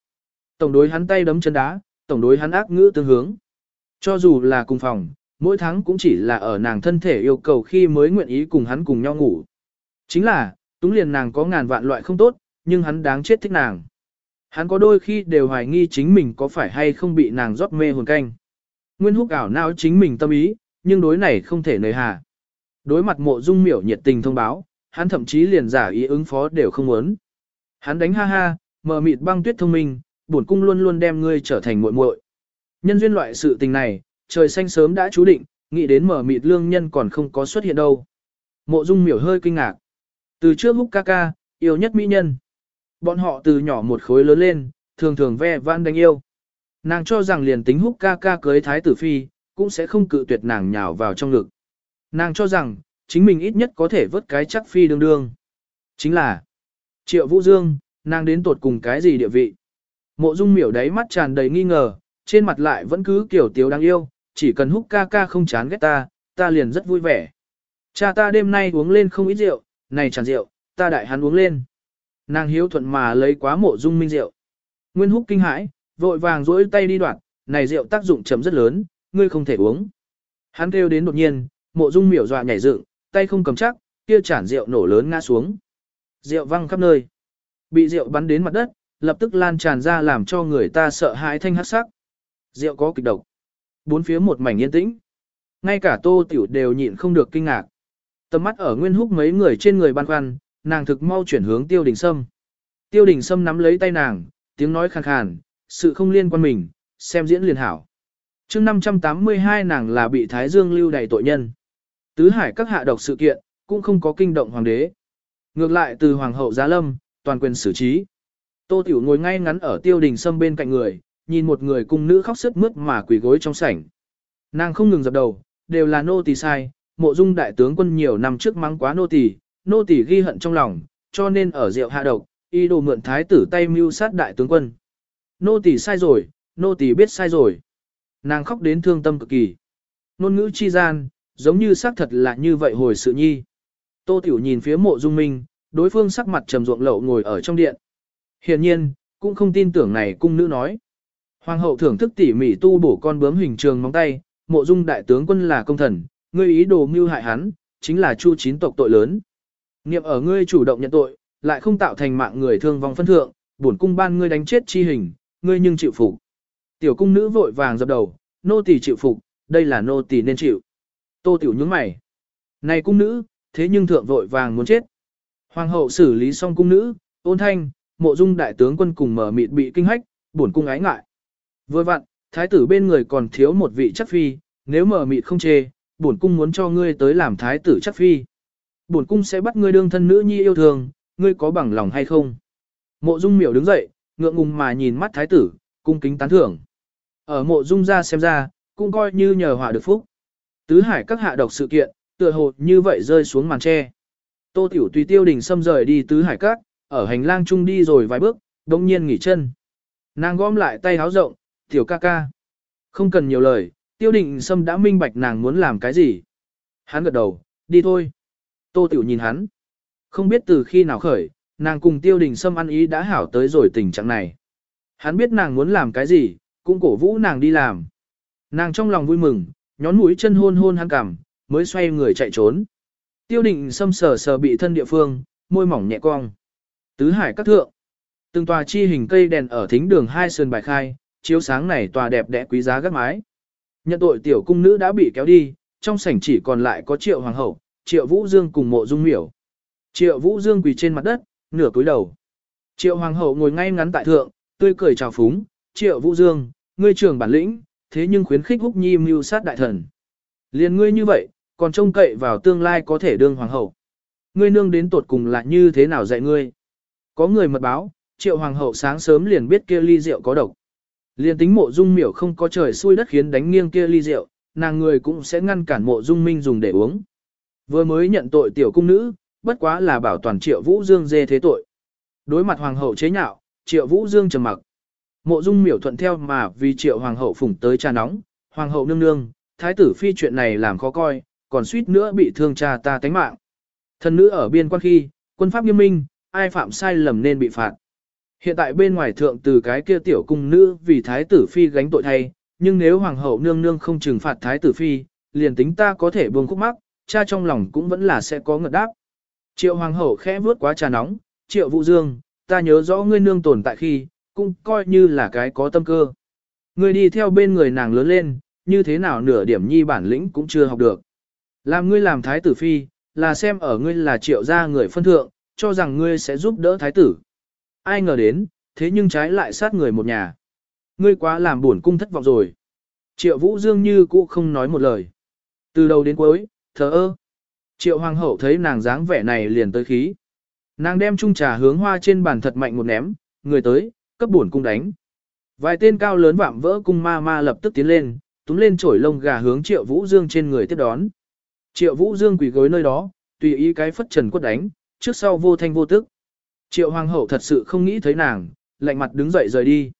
Tổng đối hắn tay đấm chân đá, tổng đối hắn ác ngữ tương hướng. Cho dù là cùng phòng, mỗi tháng cũng chỉ là ở nàng thân thể yêu cầu khi mới nguyện ý cùng hắn cùng nhau ngủ. Chính là, túng liền nàng có ngàn vạn loại không tốt, nhưng hắn đáng chết thích nàng. Hắn có đôi khi đều hoài nghi chính mình có phải hay không bị nàng rót mê hồn canh. Nguyên húc ảo não chính mình tâm ý, nhưng đối này không thể nời hà. Đối mặt mộ dung miểu nhiệt tình thông báo, hắn thậm chí liền giả ý ứng phó đều không muốn. Hắn đánh ha ha, mờ mịt băng tuyết thông minh, bổn cung luôn luôn đem ngươi trở thành muội muội. Nhân duyên loại sự tình này, trời xanh sớm đã chú định, nghĩ đến mở mịt lương nhân còn không có xuất hiện đâu. Mộ Dung miểu hơi kinh ngạc. Từ trước húc ca ca, yêu nhất mỹ nhân. Bọn họ từ nhỏ một khối lớn lên, thường thường ve van đánh yêu. Nàng cho rằng liền tính húc ca ca cưới thái tử phi, cũng sẽ không cự tuyệt nàng nhào vào trong ngực. Nàng cho rằng, chính mình ít nhất có thể vớt cái chắc phi đương đương. Chính là, triệu vũ dương, nàng đến tột cùng cái gì địa vị. Mộ dung miểu đáy mắt tràn đầy nghi ngờ, trên mặt lại vẫn cứ kiểu tiếu đáng yêu, chỉ cần húc ca ca không chán ghét ta, ta liền rất vui vẻ. Cha ta đêm nay uống lên không ít rượu, này tràn rượu, ta đại hắn uống lên. Nàng hiếu thuận mà lấy quá mộ dung minh rượu. Nguyên húc kinh hãi, vội vàng rỗi tay đi đoạn, này rượu tác dụng chấm rất lớn, ngươi không thể uống. Hắn kêu đến đột nhiên, mộ dung miểu dọa nhảy dựng, tay không cầm chắc, kia chản rượu nổ lớn ngã xuống. Rượu văng khắp nơi. Bị rượu bắn đến mặt đất, lập tức lan tràn ra làm cho người ta sợ hãi thanh hắc sắc. Rượu có kịch độc. Bốn phía một mảnh yên tĩnh. Ngay cả tô tiểu đều nhịn không được kinh ngạc. Tầm mắt ở nguyên húc mấy người trên người băn khoăn, nàng thực mau chuyển hướng tiêu đình sâm. Tiêu đình sâm nắm lấy tay nàng, tiếng nói khàn khàn, sự không liên quan mình, xem diễn liền hảo. chương 582 nàng là bị Thái Dương lưu đầy tội nhân. Tứ hải các hạ độc sự kiện, cũng không có kinh động hoàng đế. Ngược lại từ hoàng hậu giá lâm, toàn quyền xử trí. Tô Tiểu ngồi ngay ngắn ở tiêu đình sâm bên cạnh người, nhìn một người cung nữ khóc sức mướt mà quỳ gối trong sảnh. Nàng không ngừng dập đầu, đều là nô tỳ sai, mộ dung đại tướng quân nhiều năm trước mắng quá nô tỳ, nô tỳ ghi hận trong lòng, cho nên ở rượu hạ độc, y đồ mượn thái tử tay mưu sát đại tướng quân. Nô tỳ sai rồi, nô tỳ biết sai rồi. Nàng khóc đến thương tâm cực kỳ. Nôn ngữ chi gian, giống như xác thật là như vậy hồi sự nhi. Tô Tiểu nhìn phía mộ dung minh, đối phương sắc mặt trầm ruộng lậu ngồi ở trong điện hiện nhiên, cũng không tin tưởng này cung nữ nói. Hoàng hậu thưởng thức tỉ mỉ tu bổ con bướm hình trường móng tay, mộ dung đại tướng quân là công thần, ngươi ý đồ mưu hại hắn, chính là chu chín tộc tội lớn. Niệm ở ngươi chủ động nhận tội, lại không tạo thành mạng người thương vong phân thượng, bổn cung ban ngươi đánh chết chi hình, ngươi nhưng chịu phục. Tiểu cung nữ vội vàng dập đầu, nô tỳ chịu phục, đây là nô tỳ nên chịu. Tô tiểu nhướng mày. Này cung nữ, thế nhưng thượng vội vàng muốn chết. Hoàng hậu xử lý xong cung nữ, ôn thanh, mộ dung đại tướng quân cùng mở mịt bị kinh hách, bổn cung ái ngại. Vừa vặn, thái tử bên người còn thiếu một vị chắc phi, nếu mở mịt không chê, bổn cung muốn cho ngươi tới làm thái tử chắc phi. Bổn cung sẽ bắt ngươi đương thân nữ nhi yêu thương, ngươi có bằng lòng hay không? Mộ dung miểu đứng dậy, ngượng ngùng mà nhìn mắt thái tử, cung kính tán thưởng. Ở mộ dung ra xem ra, cũng coi như nhờ họa được phúc. Tứ hải các hạ độc sự kiện, tựa hồ như vậy rơi xuống màn tre. Tô Tiểu tùy tiêu đình xâm rời đi tứ hải các, ở hành lang chung đi rồi vài bước, đồng nhiên nghỉ chân. Nàng gom lại tay háo rộng, tiểu ca ca. Không cần nhiều lời, tiêu đình xâm đã minh bạch nàng muốn làm cái gì. Hắn gật đầu, đi thôi. Tô Tiểu nhìn hắn. Không biết từ khi nào khởi, nàng cùng tiêu đình xâm ăn ý đã hảo tới rồi tình trạng này. Hắn biết nàng muốn làm cái gì, cũng cổ vũ nàng đi làm. Nàng trong lòng vui mừng, nhón mũi chân hôn hôn hắn cằm, mới xoay người chạy trốn. Tiêu định xâm sờ sờ bị thân địa phương, môi mỏng nhẹ cong. Tứ hải các thượng. Từng tòa chi hình cây đèn ở thính đường hai sườn bài khai, chiếu sáng này tòa đẹp đẽ quý giá gác mái. Nhận tội tiểu cung nữ đã bị kéo đi, trong sảnh chỉ còn lại có triệu hoàng hậu, triệu vũ dương cùng mộ dung miểu. Triệu vũ dương quỳ trên mặt đất, nửa cúi đầu. Triệu hoàng hậu ngồi ngay ngắn tại thượng, tươi cười chào phúng, triệu vũ dương, ngươi trưởng bản lĩnh, thế nhưng khuyến khích húc nhi mưu sát đại thần. liền ngươi như vậy, còn trông cậy vào tương lai có thể đương hoàng hậu. Ngươi nương đến tột cùng là như thế nào dạy ngươi? Có người mật báo, triệu hoàng hậu sáng sớm liền biết kia ly rượu có độc. Liên tính mộ dung miểu không có trời xui đất khiến đánh nghiêng kia ly rượu, nàng người cũng sẽ ngăn cản mộ dung minh dùng để uống. Vừa mới nhận tội tiểu cung nữ, bất quá là bảo toàn triệu vũ dương dê thế tội. Đối mặt hoàng hậu chế nhạo, triệu vũ dương trầm mặc. Mộ dung miểu thuận theo mà vì triệu hoàng hậu phủng tới trà nóng, hoàng hậu nương nương, thái tử phi chuyện này làm khó coi, còn suýt nữa bị thương cha ta tánh mạng. Thần nữ ở biên quan khi, quân pháp nghiêm minh, ai phạm sai lầm nên bị phạt. Hiện tại bên ngoài thượng từ cái kia tiểu cung nữ vì thái tử phi gánh tội thay, nhưng nếu hoàng hậu nương nương không trừng phạt thái tử phi, liền tính ta có thể buông khúc mắc, cha trong lòng cũng vẫn là sẽ có ngật đáp. Triệu hoàng hậu khẽ vuốt quá trà nóng, triệu vũ dương, ta nhớ rõ ngươi nương tồn tại khi, cũng coi như là cái có tâm cơ. Ngươi đi theo bên người nàng lớn lên, như thế nào nửa điểm nhi bản lĩnh cũng chưa học được. Làm ngươi làm thái tử phi, là xem ở ngươi là triệu gia người phân thượng, cho rằng ngươi sẽ giúp đỡ thái tử. Ai ngờ đến, thế nhưng trái lại sát người một nhà. Ngươi quá làm buồn cung thất vọng rồi. Triệu Vũ Dương như cũ không nói một lời. Từ đầu đến cuối, thờ ơ. Triệu Hoàng hậu thấy nàng dáng vẻ này liền tới khí. Nàng đem chung trà hướng hoa trên bàn thật mạnh một ném, người tới, cấp buồn cung đánh. Vài tên cao lớn vạm vỡ cung ma ma lập tức tiến lên, túm lên chổi lông gà hướng Triệu Vũ Dương trên người tiếp đón. Triệu Vũ Dương quỳ gối nơi đó, tùy ý cái phất trần quất đánh, trước sau vô thanh vô tức. Triệu Hoàng hậu thật sự không nghĩ thấy nàng, lạnh mặt đứng dậy rời đi.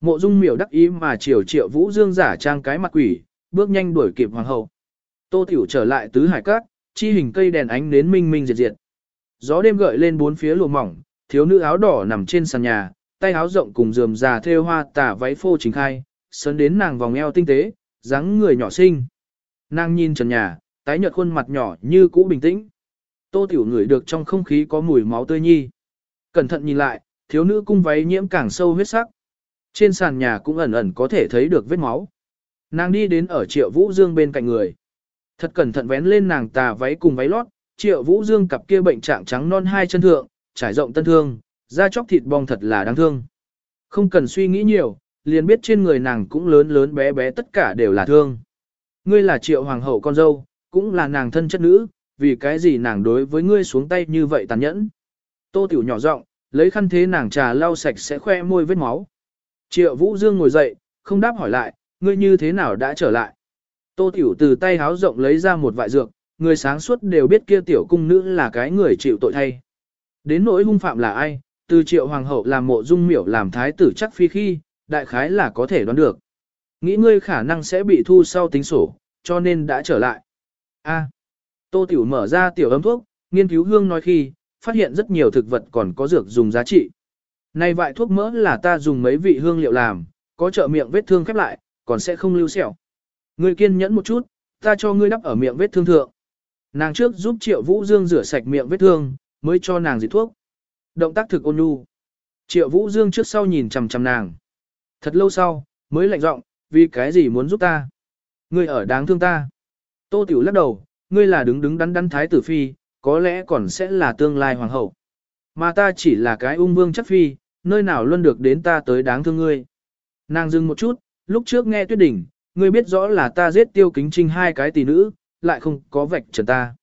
Mộ Dung miểu đắc ý mà chiều Triệu Vũ Dương giả trang cái mặt quỷ, bước nhanh đuổi kịp Hoàng hậu. Tô Tiểu trở lại tứ hải cát, chi hình cây đèn ánh nến minh minh diệt diệt. Gió đêm gợi lên bốn phía lùa mỏng, thiếu nữ áo đỏ nằm trên sàn nhà, tay áo rộng cùng rườm già thêu hoa tả váy phô trình khai, sơn đến nàng vòng eo tinh tế, dáng người nhỏ xinh. Nàng nhìn trần nhà, tái nhợt khuôn mặt nhỏ như cũ bình tĩnh. Tô Tiểu ngửi được trong không khí có mùi máu tươi nhi. Cẩn thận nhìn lại, thiếu nữ cung váy nhiễm càng sâu huyết sắc. Trên sàn nhà cũng ẩn ẩn có thể thấy được vết máu. Nàng đi đến ở Triệu Vũ Dương bên cạnh người. Thật cẩn thận vén lên nàng tà váy cùng váy lót, Triệu Vũ Dương cặp kia bệnh trạng trắng non hai chân thượng, trải rộng tân thương, da chóc thịt bong thật là đáng thương. Không cần suy nghĩ nhiều, liền biết trên người nàng cũng lớn lớn bé bé tất cả đều là thương. Ngươi là Triệu Hoàng hậu con dâu, cũng là nàng thân chất nữ, vì cái gì nàng đối với ngươi xuống tay như vậy tàn nhẫn. Tô Tiểu nhỏ giọng, lấy khăn thế nàng trà lau sạch sẽ khoe môi vết máu. Triệu Vũ Dương ngồi dậy, không đáp hỏi lại, ngươi như thế nào đã trở lại. Tô Tiểu từ tay háo rộng lấy ra một vại dược, người sáng suốt đều biết kia tiểu cung nữ là cái người chịu tội thay. Đến nỗi hung phạm là ai, từ triệu hoàng hậu làm mộ dung miểu làm thái tử chắc phi khi, đại khái là có thể đoán được. Nghĩ ngươi khả năng sẽ bị thu sau tính sổ, cho nên đã trở lại. A. Tô Tiểu mở ra tiểu ấm thuốc, nghiên cứu hương nói khi, phát hiện rất nhiều thực vật còn có dược dùng giá trị. Này vại thuốc mỡ là ta dùng mấy vị hương liệu làm, có trợ miệng vết thương khép lại, còn sẽ không lưu sẹo. Ngươi kiên nhẫn một chút, ta cho ngươi đắp ở miệng vết thương thượng. Nàng trước giúp Triệu Vũ Dương rửa sạch miệng vết thương, mới cho nàng dịch thuốc. Động tác thực ôn nhu. Triệu Vũ Dương trước sau nhìn chằm chằm nàng. Thật lâu sau, mới lạnh giọng, vì cái gì muốn giúp ta? Ngươi ở đáng thương ta. Tô Tiểu lắc đầu, ngươi là đứng đứng đắn đắn thái tử phi, có lẽ còn sẽ là tương lai hoàng hậu. Mà ta chỉ là cái ung vương chất phi, nơi nào luôn được đến ta tới đáng thương ngươi. Nàng dừng một chút, lúc trước nghe tuyết đỉnh, ngươi biết rõ là ta giết tiêu kính trinh hai cái tỷ nữ, lại không có vạch trần ta.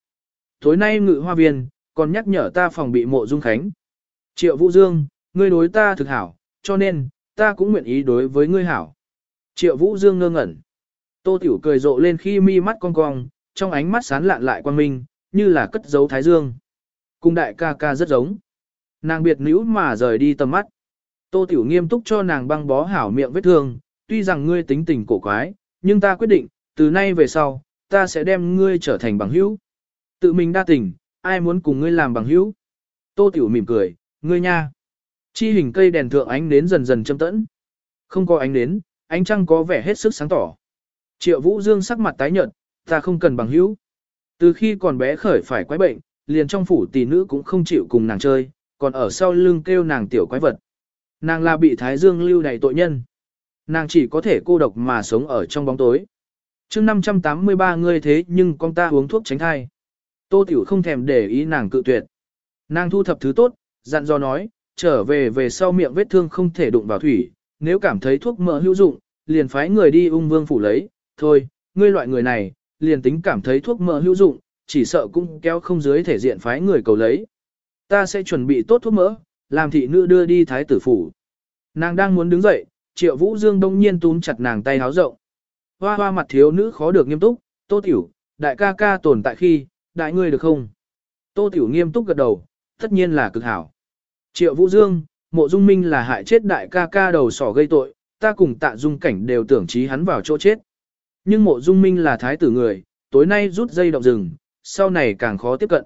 Tối nay ngự hoa viên, còn nhắc nhở ta phòng bị mộ dung khánh. Triệu Vũ Dương, ngươi đối ta thực hảo, cho nên, ta cũng nguyện ý đối với ngươi hảo. Triệu Vũ Dương ngơ ngẩn. Tô Tiểu cười rộ lên khi mi mắt cong cong, trong ánh mắt sán lạn lại quan minh, như là cất giấu thái dương. Cung đại ca ca rất giống. Nàng biệt nữ mà rời đi tầm mắt. Tô Tiểu nghiêm túc cho nàng băng bó hảo miệng vết thương, tuy rằng ngươi tính tình cổ quái, nhưng ta quyết định, từ nay về sau, ta sẽ đem ngươi trở thành bằng hữu. Tự mình đa tình, ai muốn cùng ngươi làm bằng hữu? Tô Tiểu mỉm cười, ngươi nha. Chi hình cây đèn thượng ánh nến dần dần châm tẫn. Không có ánh nến, ánh trăng có vẻ hết sức sáng tỏ. Triệu Vũ Dương sắc mặt tái nhợt, ta không cần bằng hữu. Từ khi còn bé khởi phải quái bệnh, liền trong phủ tỷ nữ cũng không chịu cùng nàng chơi, còn ở sau lưng kêu nàng tiểu quái vật. Nàng là bị Thái Dương lưu đầy tội nhân. Nàng chỉ có thể cô độc mà sống ở trong bóng tối. mươi 583 ngươi thế nhưng con ta uống thuốc tránh thai. Tô Tiểu không thèm để ý nàng cự tuyệt. Nàng thu thập thứ tốt, dặn dò nói, trở về về sau miệng vết thương không thể đụng vào thủy, nếu cảm thấy thuốc mỡ hữu dụng, liền phái người đi ung vương phủ lấy, thôi, ngươi loại người này, liền tính cảm thấy thuốc mỡ hữu dụng, chỉ sợ cũng kéo không dưới thể diện phái người cầu lấy. Ta sẽ chuẩn bị tốt thuốc mỡ, làm thị nữ đưa đi thái tử phủ. Nàng đang muốn đứng dậy, Triệu Vũ Dương đông nhiên túm chặt nàng tay háo rộng. Hoa hoa mặt thiếu nữ khó được nghiêm túc, tô tiểu, đại ca ca tồn tại khi, đại ngươi được không? Tô tiểu nghiêm túc gật đầu, tất nhiên là cực hảo. Triệu Vũ Dương, mộ dung minh là hại chết đại ca ca đầu sỏ gây tội, ta cùng tạ dung cảnh đều tưởng trí hắn vào chỗ chết. Nhưng mộ dung minh là thái tử người, tối nay rút dây động rừng, sau này càng khó tiếp cận.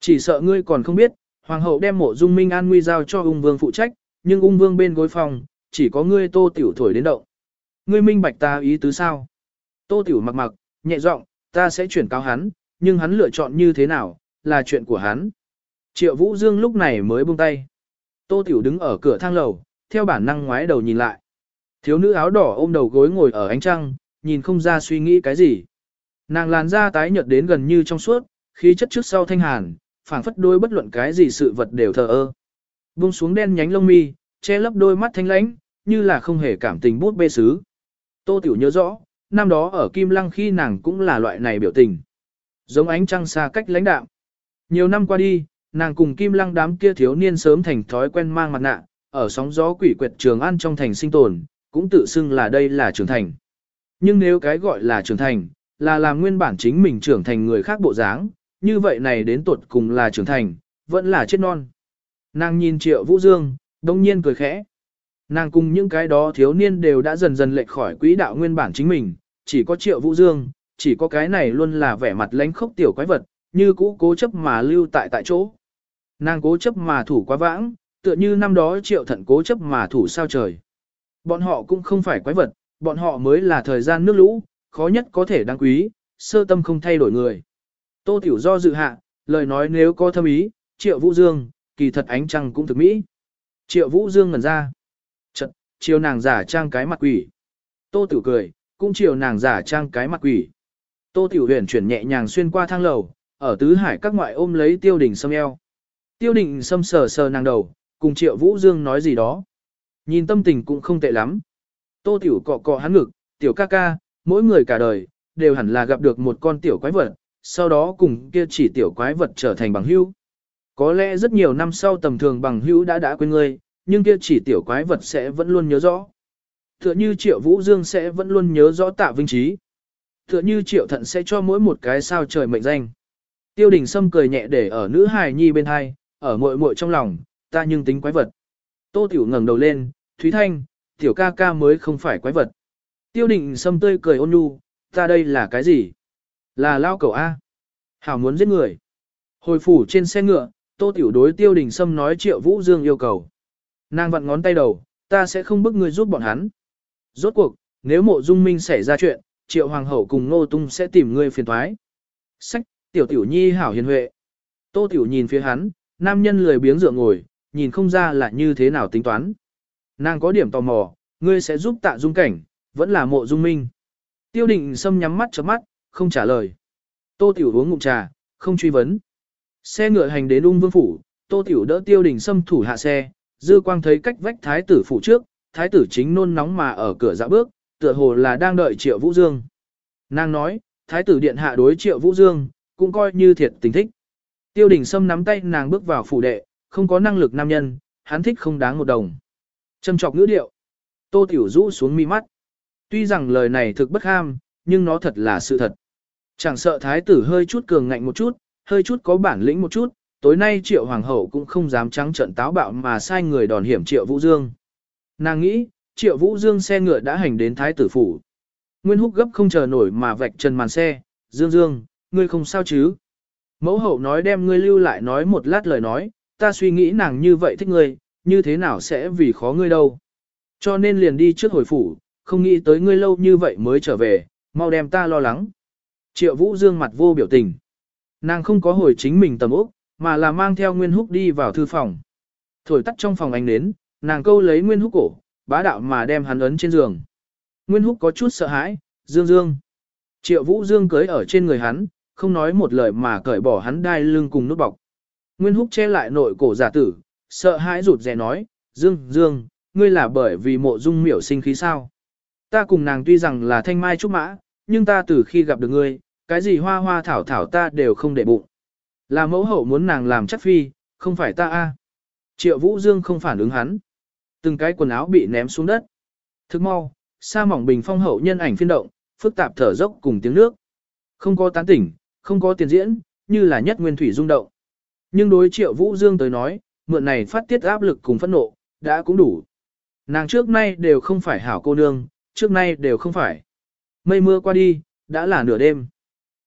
Chỉ sợ ngươi còn không biết, hoàng hậu đem mộ dung minh an nguy giao cho ung vương phụ trách, nhưng ung vương bên gối phòng, chỉ có ngươi tô tiểu thổi đến động. Ngươi minh bạch ta ý tứ sao? Tô tiểu mặc mặc, nhẹ giọng, ta sẽ chuyển cáo hắn, nhưng hắn lựa chọn như thế nào, là chuyện của hắn. Triệu Vũ Dương lúc này mới buông tay. Tô Tiểu đứng ở cửa thang lầu, theo bản năng ngoái đầu nhìn lại. Thiếu nữ áo đỏ ôm đầu gối ngồi ở ánh trăng, nhìn không ra suy nghĩ cái gì. Nàng làn da tái nhợt đến gần như trong suốt, khí chất trước sau thanh hàn, phảng phất đôi bất luận cái gì sự vật đều thờ ơ. Buông xuống đen nhánh lông mi, che lấp đôi mắt thanh lãnh, như là không hề cảm tình bút bê sứ. Tô Tiểu nhớ rõ, năm đó ở Kim Lăng khi nàng cũng là loại này biểu tình. Giống ánh trăng xa cách lãnh đạm. Nhiều năm qua đi, nàng cùng Kim Lăng đám kia thiếu niên sớm thành thói quen mang mặt nạ, ở sóng gió quỷ quyệt trường ăn trong thành sinh tồn, cũng tự xưng là đây là trưởng thành. Nhưng nếu cái gọi là trưởng thành, là làm nguyên bản chính mình trưởng thành người khác bộ dáng, như vậy này đến tuột cùng là trưởng thành, vẫn là chết non. Nàng nhìn triệu vũ dương, đông nhiên cười khẽ. Nàng cùng những cái đó thiếu niên đều đã dần dần lệch khỏi quỹ đạo nguyên bản chính mình, chỉ có triệu vũ dương, chỉ có cái này luôn là vẻ mặt lánh khốc tiểu quái vật, như cũ cố chấp mà lưu tại tại chỗ. Nàng cố chấp mà thủ quá vãng, tựa như năm đó triệu thận cố chấp mà thủ sao trời. Bọn họ cũng không phải quái vật, bọn họ mới là thời gian nước lũ, khó nhất có thể đáng quý, sơ tâm không thay đổi người. Tô Tiểu do dự hạ, lời nói nếu có thâm ý, triệu vũ dương, kỳ thật ánh trăng cũng thực mỹ. Triệu vũ dương ngẩn ra. Chật, chiều nàng giả trang cái mặt quỷ. Tô Tiểu cười, cũng chiều nàng giả trang cái mặt quỷ. Tô Tiểu huyền chuyển nhẹ nhàng xuyên qua thang lầu, ở tứ hải các ngoại ôm lấy tiêu đình sâm eo. Tiêu đình sâm sờ sờ nàng đầu, cùng triệu vũ dương nói gì đó. Nhìn tâm tình cũng không tệ lắm. Tô tiểu cọ cọ hắn ngực, tiểu ca ca, mỗi người cả đời, đều hẳn là gặp được một con tiểu quái vật, sau đó cùng kia chỉ tiểu quái vật trở thành bằng hữu. Có lẽ rất nhiều năm sau tầm thường bằng hữu đã đã quên ngươi, nhưng kia chỉ tiểu quái vật sẽ vẫn luôn nhớ rõ. Tựa như triệu vũ dương sẽ vẫn luôn nhớ rõ tạ vinh trí. Tựa như triệu thận sẽ cho mỗi một cái sao trời mệnh danh. Tiêu đình Sâm cười nhẹ để ở nữ hài nhi bên hai, ở muội muội trong lòng, ta nhưng tính quái vật. Tô Tiểu ngẩng đầu lên, Thúy Thanh, tiểu ca ca mới không phải quái vật. Tiêu định Sâm tươi cười ôn nhu, ta đây là cái gì? Là lao cầu A. Hảo muốn giết người. Hồi phủ trên xe ngựa, Tô Tiểu đối Tiêu Đình Sâm nói Triệu Vũ Dương yêu cầu. Nàng vặn ngón tay đầu, ta sẽ không bức người giúp bọn hắn. Rốt cuộc, nếu mộ dung minh xảy ra chuyện, Triệu Hoàng hậu cùng Nô Tung sẽ tìm ngươi phiền thoái. Sách, Tiểu Tiểu Nhi hảo hiền huệ. Tô Tiểu nhìn phía hắn, nam nhân lười biếng dựa ngồi, nhìn không ra là như thế nào tính toán. Nàng có điểm tò mò, ngươi sẽ giúp tạ dung cảnh, vẫn là mộ dung minh. Tiêu định xâm nhắm mắt chớp mắt, không trả lời. Tô Tiểu uống ngụm trà, không truy vấn. Xe ngựa hành đến ung vương phủ, Tô Tiểu đỡ tiêu đình xâm thủ hạ xe, dư quang thấy cách vách thái tử phủ trước, thái tử chính nôn nóng mà ở cửa dạ bước, tựa hồ là đang đợi triệu vũ dương. Nàng nói, thái tử điện hạ đối triệu vũ dương, cũng coi như thiệt tình thích. Tiêu đình Sâm nắm tay nàng bước vào phủ đệ, không có năng lực nam nhân, hắn thích không đáng một đồng châm trọc ngữ điệu. Tô Tiểu rũ xuống mi mắt. Tuy rằng lời này thực bất ham, nhưng nó thật là sự thật. Chẳng sợ thái tử hơi chút cường ngạnh một chút, hơi chút có bản lĩnh một chút, tối nay triệu hoàng hậu cũng không dám trắng trận táo bạo mà sai người đòn hiểm triệu vũ dương. Nàng nghĩ, triệu vũ dương xe ngựa đã hành đến thái tử phủ. Nguyên húc gấp không chờ nổi mà vạch chân màn xe, dương dương, ngươi không sao chứ. Mẫu hậu nói đem ngươi lưu lại nói một lát lời nói, ta suy nghĩ nàng như vậy thích ngươi, như thế nào sẽ vì khó ngươi đâu. Cho nên liền đi trước hồi phủ, không nghĩ tới ngươi lâu như vậy mới trở về, mau đem ta lo lắng. Triệu Vũ Dương mặt vô biểu tình. Nàng không có hồi chính mình tầm ốc, mà là mang theo Nguyên Húc đi vào thư phòng. Thổi tắt trong phòng ánh nến, nàng câu lấy Nguyên Húc cổ, bá đạo mà đem hắn ấn trên giường. Nguyên Húc có chút sợ hãi, Dương Dương. Triệu Vũ Dương cưới ở trên người hắn, không nói một lời mà cởi bỏ hắn đai lưng cùng nút bọc. Nguyên Húc che lại nội cổ giả tử, sợ hãi rụt rè nói, Dương, Dương, ngươi là bởi vì mộ dung miểu sinh khí sao. Ta cùng nàng tuy rằng là thanh mai trúc mã, nhưng ta từ khi gặp được ngươi, cái gì hoa hoa thảo thảo ta đều không để bụng. Là mẫu hậu muốn nàng làm chắc phi, không phải ta a. Triệu Vũ Dương không phản ứng hắn. Từng cái quần áo bị ném xuống đất. Thức mau, sa mỏng bình phong hậu nhân ảnh phiên động, phức tạp thở dốc cùng tiếng nước. Không có tán tỉnh, không có tiền diễn, như là nhất nguyên thủy rung động. Nhưng đối triệu Vũ Dương tới nói, mượn này phát tiết áp lực cùng phẫn nộ, đã cũng đủ. Nàng trước nay đều không phải hảo cô nương, trước nay đều không phải. Mây mưa qua đi, đã là nửa đêm.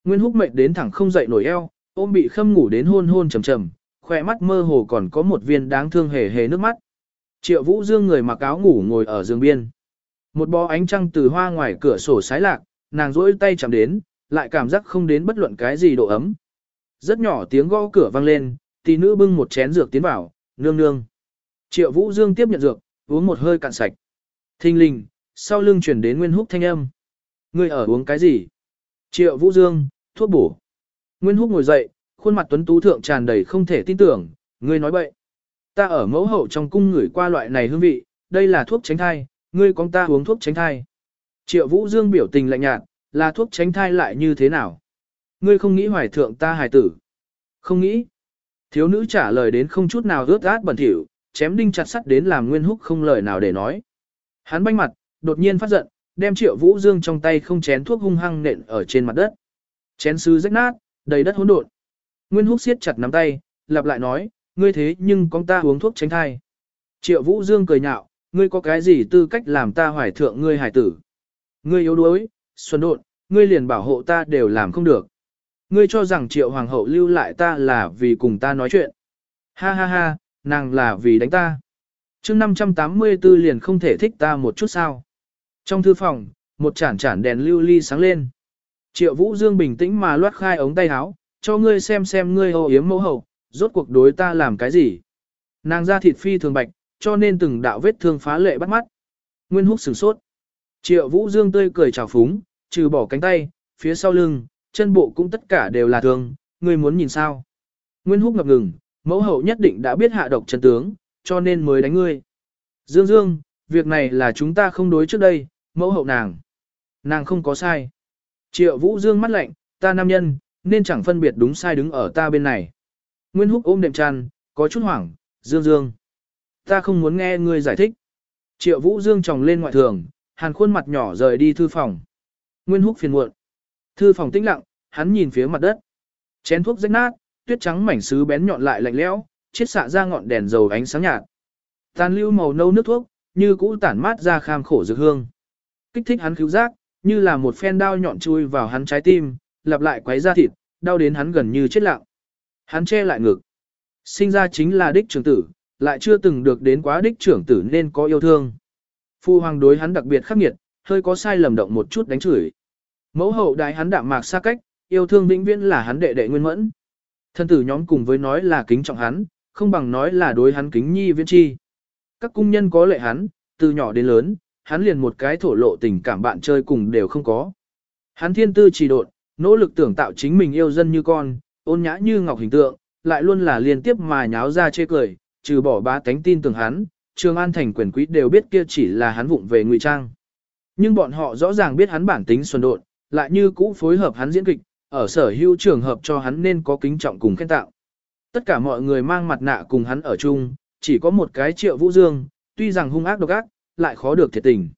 Nguyên húc mệnh đến thẳng không dậy nổi eo, ôm bị khâm ngủ đến hôn hôn trầm trầm, khỏe mắt mơ hồ còn có một viên đáng thương hề hề nước mắt. Triệu Vũ Dương người mặc áo ngủ ngồi ở giường biên. Một bó ánh trăng từ hoa ngoài cửa sổ sái lạc, nàng rỗi tay chạm đến, lại cảm giác không đến bất luận cái gì độ ấm. Rất nhỏ tiếng gõ cửa vang lên, tỷ nữ bưng một chén dược tiến vào, nương nương. Triệu Vũ Dương tiếp nhận dược, uống một hơi cạn sạch. Thinh linh, sau lưng chuyển đến Nguyên Húc thanh âm. Ngươi ở uống cái gì? Triệu Vũ Dương, thuốc bổ. Nguyên Húc ngồi dậy, khuôn mặt tuấn tú thượng tràn đầy không thể tin tưởng, ngươi nói bậy. Ta ở mẫu hậu trong cung ngửi qua loại này hương vị, đây là thuốc tránh thai, ngươi con ta uống thuốc tránh thai. Triệu Vũ Dương biểu tình lạnh nhạt, là thuốc tránh thai lại như thế nào? Ngươi không nghĩ hoài thượng ta hài tử. Không nghĩ. Thiếu nữ trả lời đến không chút nào ướt át bẩn thỉu, chém đinh chặt sắt đến làm Nguyên Húc không lời nào để nói. Hắn banh mặt, đột nhiên phát giận, đem Triệu Vũ Dương trong tay không chén thuốc hung hăng nện ở trên mặt đất. Chén sứ rách nát, đầy đất hỗn độn. Nguyên Húc siết chặt nắm tay, lặp lại nói, ngươi thế nhưng con ta uống thuốc tránh thai. Triệu Vũ Dương cười nhạo, ngươi có cái gì tư cách làm ta hoài thượng ngươi hải tử. Ngươi yếu đuối, xuân độn, ngươi liền bảo hộ ta đều làm không được. Ngươi cho rằng triệu hoàng hậu lưu lại ta là vì cùng ta nói chuyện. Ha ha ha, nàng là vì đánh ta. chương 584 liền không thể thích ta một chút sao. Trong thư phòng, một chản chản đèn lưu ly sáng lên. Triệu Vũ Dương bình tĩnh mà loát khai ống tay áo, cho ngươi xem xem ngươi ô yếm mẫu hậu, rốt cuộc đối ta làm cái gì. Nàng ra thịt phi thường bạch, cho nên từng đạo vết thương phá lệ bắt mắt. Nguyên húc sửng sốt. Triệu Vũ Dương tươi cười chào phúng, trừ bỏ cánh tay, phía sau lưng, chân bộ cũng tất cả đều là thương, ngươi muốn nhìn sao. Nguyên húc ngập ngừng, mẫu hậu nhất định đã biết hạ độc chân tướng, cho nên mới đánh ngươi. Dương Dương, việc này là chúng ta không đối trước đây, mẫu hậu nàng. Nàng không có sai. Triệu Vũ Dương mắt lạnh, ta nam nhân, nên chẳng phân biệt đúng sai đứng ở ta bên này. Nguyên Húc ôm đệm tràn, có chút hoảng, Dương Dương. Ta không muốn nghe ngươi giải thích. Triệu Vũ Dương tròng lên ngoại thường, hàn khuôn mặt nhỏ rời đi thư phòng. Nguyên Húc phiền muộn. Thư phòng tĩnh lặng, hắn nhìn phía mặt đất. Chén thuốc rách nát, tuyết trắng mảnh sứ bén nhọn lại lạnh lẽo, chiết xạ ra ngọn đèn dầu ánh sáng nhạt. Tàn lưu màu nâu nước thuốc, như cũ tản mát ra kham khổ dược hương. Kích thích hắn cứu giác, như là một phen đao nhọn chui vào hắn trái tim, lặp lại quấy ra thịt, đau đến hắn gần như chết lặng. Hắn che lại ngực. Sinh ra chính là đích trưởng tử, lại chưa từng được đến quá đích trưởng tử nên có yêu thương. Phu hoàng đối hắn đặc biệt khắc nghiệt, hơi có sai lầm động một chút đánh chửi. Mẫu hậu đại hắn đạm mạc xa cách, yêu thương vĩnh viễn là hắn đệ đệ nguyên mẫn. Thân tử nhóm cùng với nói là kính trọng hắn, không bằng nói là đối hắn kính nhi viễn chi. Các cung nhân có lệ hắn, từ nhỏ đến lớn, hắn liền một cái thổ lộ tình cảm bạn chơi cùng đều không có. Hắn thiên tư trì độn, nỗ lực tưởng tạo chính mình yêu dân như con, ôn nhã như ngọc hình tượng, lại luôn là liên tiếp mà nháo ra chê cười, trừ bỏ bá tánh tin tưởng hắn, Trường An thành quyền quý đều biết kia chỉ là hắn vụng về ngụy trang. Nhưng bọn họ rõ ràng biết hắn bản tính xuân độn, lại như cũ phối hợp hắn diễn kịch, ở sở hữu trường hợp cho hắn nên có kính trọng cùng khen tạo. Tất cả mọi người mang mặt nạ cùng hắn ở chung, chỉ có một cái triệu vũ dương, tuy rằng hung ác độc ác, lại khó được thiệt tình.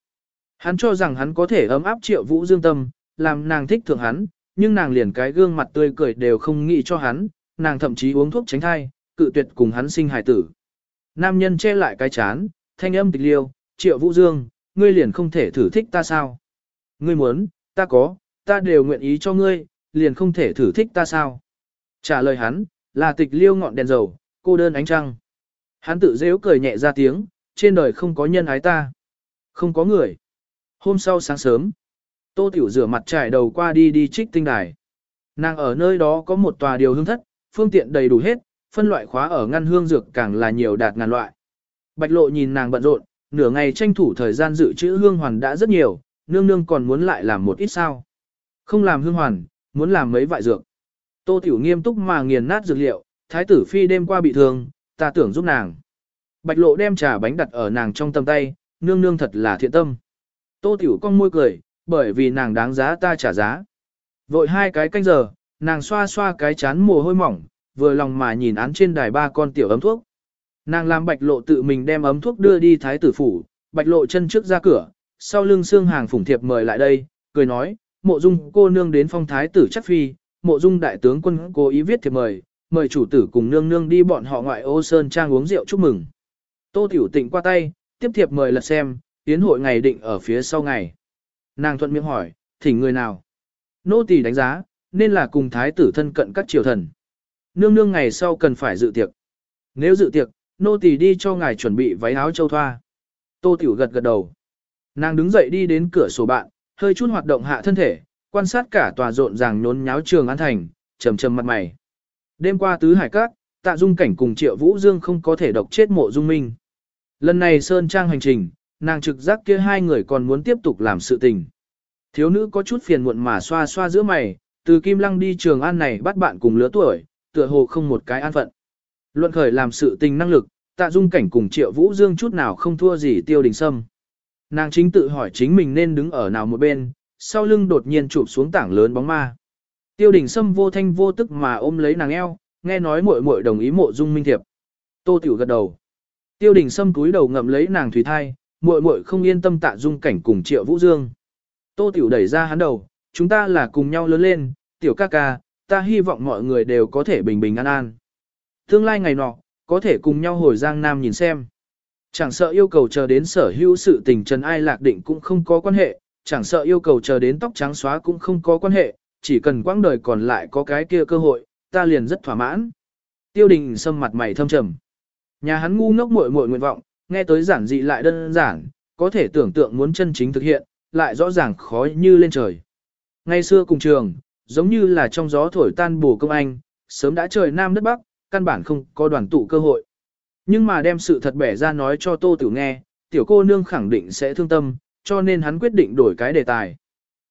Hắn cho rằng hắn có thể ấm áp triệu vũ dương tâm, làm nàng thích thượng hắn, nhưng nàng liền cái gương mặt tươi cười đều không nghĩ cho hắn, nàng thậm chí uống thuốc tránh thai, cự tuyệt cùng hắn sinh hài tử. Nam nhân che lại cái chán, thanh âm tịch liêu, triệu vũ dương, ngươi liền không thể thử thích ta sao? Ngươi muốn, ta có, ta đều nguyện ý cho ngươi, liền không thể thử thích ta sao? Trả lời hắn, là tịch liêu ngọn đèn dầu, cô đơn ánh trăng. Hắn tự dễu cười nhẹ ra tiếng, trên đời không có nhân ái ta. Không có người. Hôm sau sáng sớm, Tô Tiểu rửa mặt trải đầu qua đi đi trích tinh đài. Nàng ở nơi đó có một tòa điều hương thất, phương tiện đầy đủ hết, phân loại khóa ở ngăn hương dược càng là nhiều đạt ngàn loại. Bạch lộ nhìn nàng bận rộn, nửa ngày tranh thủ thời gian dự trữ hương hoàn đã rất nhiều, nương nương còn muốn lại làm một ít sao. Không làm hương hoàn, muốn làm mấy vại dược. Tô Tiểu nghiêm túc mà nghiền nát dược liệu, thái tử phi đêm qua bị thương, ta tưởng giúp nàng. Bạch lộ đem trà bánh đặt ở nàng trong tầm tay, nương nương thật là thiện tâm. Tô Tiểu cong môi cười, bởi vì nàng đáng giá ta trả giá. Vội hai cái canh giờ, nàng xoa xoa cái chán mồ hôi mỏng, vừa lòng mà nhìn án trên đài ba con tiểu ấm thuốc. Nàng làm bạch lộ tự mình đem ấm thuốc đưa đi thái tử phủ, bạch lộ chân trước ra cửa, sau lưng xương hàng phủng thiệp mời lại đây, cười nói, mộ dung cô nương đến phong thái tử chắc phi, mộ dung đại tướng quân cố ý viết thiệp mời, mời chủ tử cùng nương nương đi bọn họ ngoại ô sơn trang uống rượu chúc mừng. Tô Tiểu Tịnh qua tay, tiếp thiệp mời lật xem, tiến hội ngày định ở phía sau ngày. Nàng thuận miệng hỏi, thỉnh người nào? Nô tỳ đánh giá, nên là cùng thái tử thân cận các triều thần. Nương nương ngày sau cần phải dự tiệc. Nếu dự tiệc, nô tỳ đi cho ngài chuẩn bị váy áo châu thoa. Tô Tiểu gật gật đầu. Nàng đứng dậy đi đến cửa sổ bạn, hơi chút hoạt động hạ thân thể, quan sát cả tòa rộn ràng nhốn nháo trường an thành, trầm trầm mặt mày. Đêm qua tứ hải các, tạ dung cảnh cùng triệu vũ dương không có thể độc chết mộ dung minh. Lần này Sơn Trang hành trình, nàng trực giác kia hai người còn muốn tiếp tục làm sự tình. Thiếu nữ có chút phiền muộn mà xoa xoa giữa mày, từ Kim Lăng đi trường an này bắt bạn cùng lứa tuổi, tựa hồ không một cái an phận. Luận khởi làm sự tình năng lực, tạ dung cảnh cùng triệu vũ dương chút nào không thua gì tiêu đình sâm. Nàng chính tự hỏi chính mình nên đứng ở nào một bên, sau lưng đột nhiên chụp xuống tảng lớn bóng ma. Tiêu đình sâm vô thanh vô tức mà ôm lấy nàng eo, nghe nói muội muội đồng ý mộ dung minh thiệp. Tô tiểu gật đầu. Tiêu đình sâm cúi đầu ngậm lấy nàng thủy thai, muội muội không yên tâm tạ dung cảnh cùng triệu vũ dương. Tô tiểu đẩy ra hắn đầu, chúng ta là cùng nhau lớn lên, tiểu ca ca, ta hy vọng mọi người đều có thể bình bình an an. Tương lai ngày nọ, có thể cùng nhau hồi Giang Nam nhìn xem. Chẳng sợ yêu cầu chờ đến sở hữu sự tình trần ai lạc định cũng không có quan hệ, chẳng sợ yêu cầu chờ đến tóc trắng xóa cũng không có quan hệ, chỉ cần quãng đời còn lại có cái kia cơ hội, ta liền rất thỏa mãn. Tiêu đình sâm mặt mày thâm trầm. Nhà hắn ngu ngốc muội muội nguyện vọng, nghe tới giản dị lại đơn giản, có thể tưởng tượng muốn chân chính thực hiện, lại rõ ràng khó như lên trời. Ngày xưa cùng trường, giống như là trong gió thổi tan bù công anh, sớm đã trời nam đất bắc, căn bản không có đoàn tụ cơ hội. Nhưng mà đem sự thật bẻ ra nói cho Tô Tiểu nghe, tiểu cô nương khẳng định sẽ thương tâm, cho nên hắn quyết định đổi cái đề tài.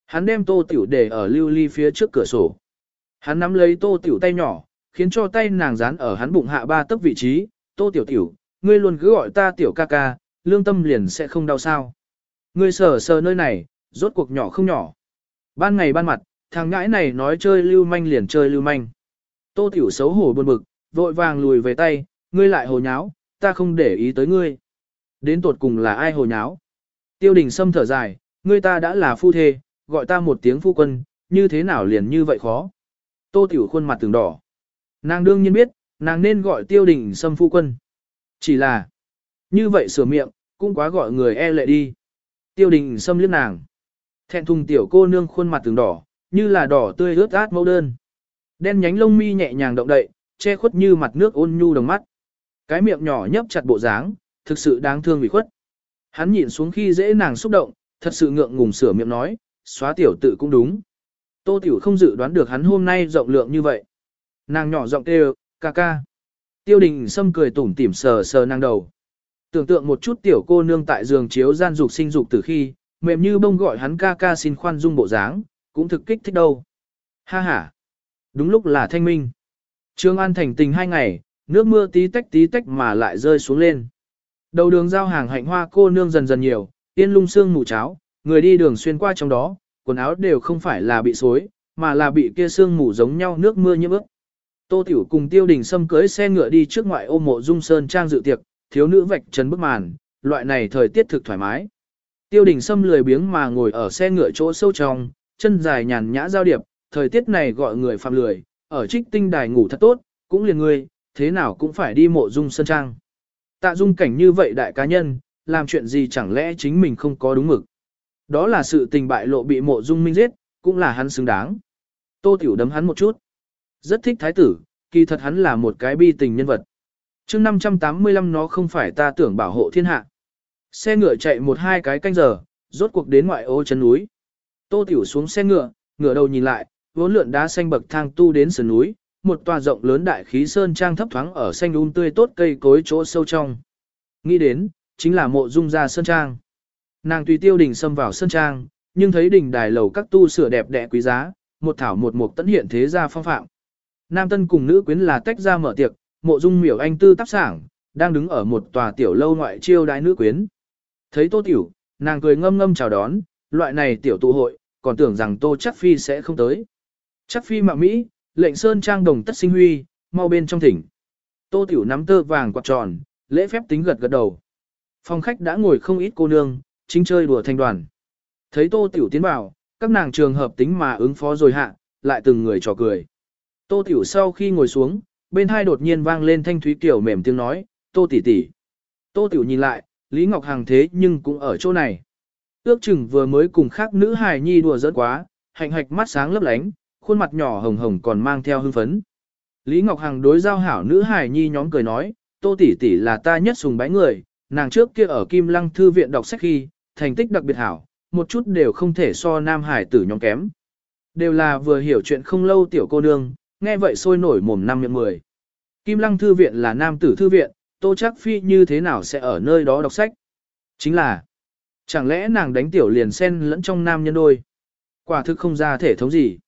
Hắn đem Tô Tiểu để ở lưu ly phía trước cửa sổ. Hắn nắm lấy Tô Tiểu tay nhỏ, khiến cho tay nàng dán ở hắn bụng hạ ba tấc vị trí, Tô Tiểu Tiểu, ngươi luôn cứ gọi ta Tiểu ca ca, lương tâm liền sẽ không đau sao. Ngươi sờ sờ nơi này, rốt cuộc nhỏ không nhỏ. Ban ngày ban mặt, thằng ngãi này nói chơi lưu manh liền chơi lưu manh. Tô Tiểu xấu hổ buồn bực, vội vàng lùi về tay, ngươi lại hồ nháo, ta không để ý tới ngươi. Đến tột cùng là ai hồ nháo? Tiêu đình Sâm thở dài, ngươi ta đã là phu thê, gọi ta một tiếng phu quân, như thế nào liền như vậy khó? Tô Tiểu khuôn mặt từng đỏ. Nàng đương nhiên biết, nàng nên gọi tiêu đình Sâm phu quân. Chỉ là, như vậy sửa miệng, cũng quá gọi người e lệ đi. Tiêu đình Sâm liếc nàng. Thẹn thùng tiểu cô nương khuôn mặt từng đỏ, như là đỏ tươi ướt át mẫu đơn. Đen nhánh lông mi nhẹ nhàng động đậy, che khuất như mặt nước ôn nhu đồng mắt. Cái miệng nhỏ nhấp chặt bộ dáng, thực sự đáng thương vì khuất. Hắn nhìn xuống khi dễ nàng xúc động, thật sự ngượng ngùng sửa miệng nói, xóa tiểu tự cũng đúng. Tô tiểu không dự đoán được hắn hôm nay rộng lượng như vậy. Nàng nhỏ giọng kêu, ca ca. Tiêu đình sâm cười tủm tỉm sờ sờ nàng đầu. Tưởng tượng một chút tiểu cô nương tại giường chiếu gian dục sinh dục từ khi, mềm như bông gọi hắn ca ca xin khoan dung bộ dáng, cũng thực kích thích đâu. Ha ha. Đúng lúc là thanh minh. Trương An thành tình hai ngày, nước mưa tí tách tí tách mà lại rơi xuống lên. Đầu đường giao hàng hạnh hoa cô nương dần dần nhiều, tiên lung xương mù cháo, người đi đường xuyên qua trong đó, quần áo đều không phải là bị xối, mà là bị kia xương mù giống nhau nước mưa nhiễm ướt. Tô Tiểu cùng Tiêu Đình Sâm cưới xe ngựa đi trước ngoại ô mộ Dung Sơn trang dự tiệc, thiếu nữ vạch trần bức màn, loại này thời tiết thực thoải mái. Tiêu Đình Sâm lười biếng mà ngồi ở xe ngựa chỗ sâu trong, chân dài nhàn nhã giao điệp, thời tiết này gọi người phạm lười, ở trích tinh đài ngủ thật tốt, cũng liền người, thế nào cũng phải đi mộ dung sơn trang. Tạ dung cảnh như vậy đại cá nhân, làm chuyện gì chẳng lẽ chính mình không có đúng mực. Đó là sự tình bại lộ bị mộ dung minh giết, cũng là hắn xứng đáng. Tô Tiểu đấm hắn một chút. Rất thích thái tử, kỳ thật hắn là một cái bi tình nhân vật. mươi 585 nó không phải ta tưởng bảo hộ thiên hạ. Xe ngựa chạy một hai cái canh giờ, rốt cuộc đến ngoại ô chân núi. Tô Tiểu xuống xe ngựa, ngựa đầu nhìn lại, vốn lượn đá xanh bậc thang tu đến sườn núi, một tòa rộng lớn đại khí sơn trang thấp thoáng ở xanh um tươi tốt cây cối chỗ sâu trong. Nghĩ đến, chính là mộ dung gia sơn trang. Nàng tùy tiêu đình xâm vào sơn trang, nhưng thấy đỉnh đài lầu các tu sửa đẹp đẽ quý giá, một thảo một mục tận hiện thế gia phong phạm. Nam tân cùng nữ quyến là tách ra mở tiệc, mộ dung miểu anh tư tác sảng, đang đứng ở một tòa tiểu lâu ngoại chiêu đái nữ quyến. Thấy tô tiểu, nàng cười ngâm ngâm chào đón, loại này tiểu tụ hội, còn tưởng rằng tô chắc phi sẽ không tới. Chắc phi mạng Mỹ, lệnh sơn trang đồng tất sinh huy, mau bên trong thỉnh. Tô tiểu nắm tơ vàng quạt tròn, lễ phép tính gật gật đầu. Phòng khách đã ngồi không ít cô nương, chính chơi đùa thành đoàn. Thấy Tô Tiểu tiến vào, các nàng trường hợp tính mà ứng phó rồi hạ, lại từng người trò cười. Tô Tiểu sau khi ngồi xuống, bên hai đột nhiên vang lên thanh thúy tiểu mềm tiếng nói, Tô tỷ tỷ. Tô Tiểu nhìn lại, Lý Ngọc Hằng thế nhưng cũng ở chỗ này. Ước chừng vừa mới cùng khác nữ hài nhi đùa giỡn quá, hạnh hạch mắt sáng lấp lánh, khuôn mặt nhỏ hồng hồng còn mang theo hưng phấn. Lý Ngọc Hằng đối giao hảo nữ hài nhi nhóm cười nói, Tô tỷ tỷ là ta nhất sùng bái người, nàng trước kia ở Kim Lăng thư viện đọc sách khi, thành tích đặc biệt hảo, một chút đều không thể so nam hải tử nhóm kém. Đều là vừa hiểu chuyện không lâu tiểu cô nương, nghe vậy sôi nổi mồm năm miệng mười. Kim Lăng thư viện là nam tử thư viện, Tô Chắc Phi như thế nào sẽ ở nơi đó đọc sách? Chính là, chẳng lẽ nàng đánh tiểu liền sen lẫn trong nam nhân đôi? Quả thực không ra thể thống gì.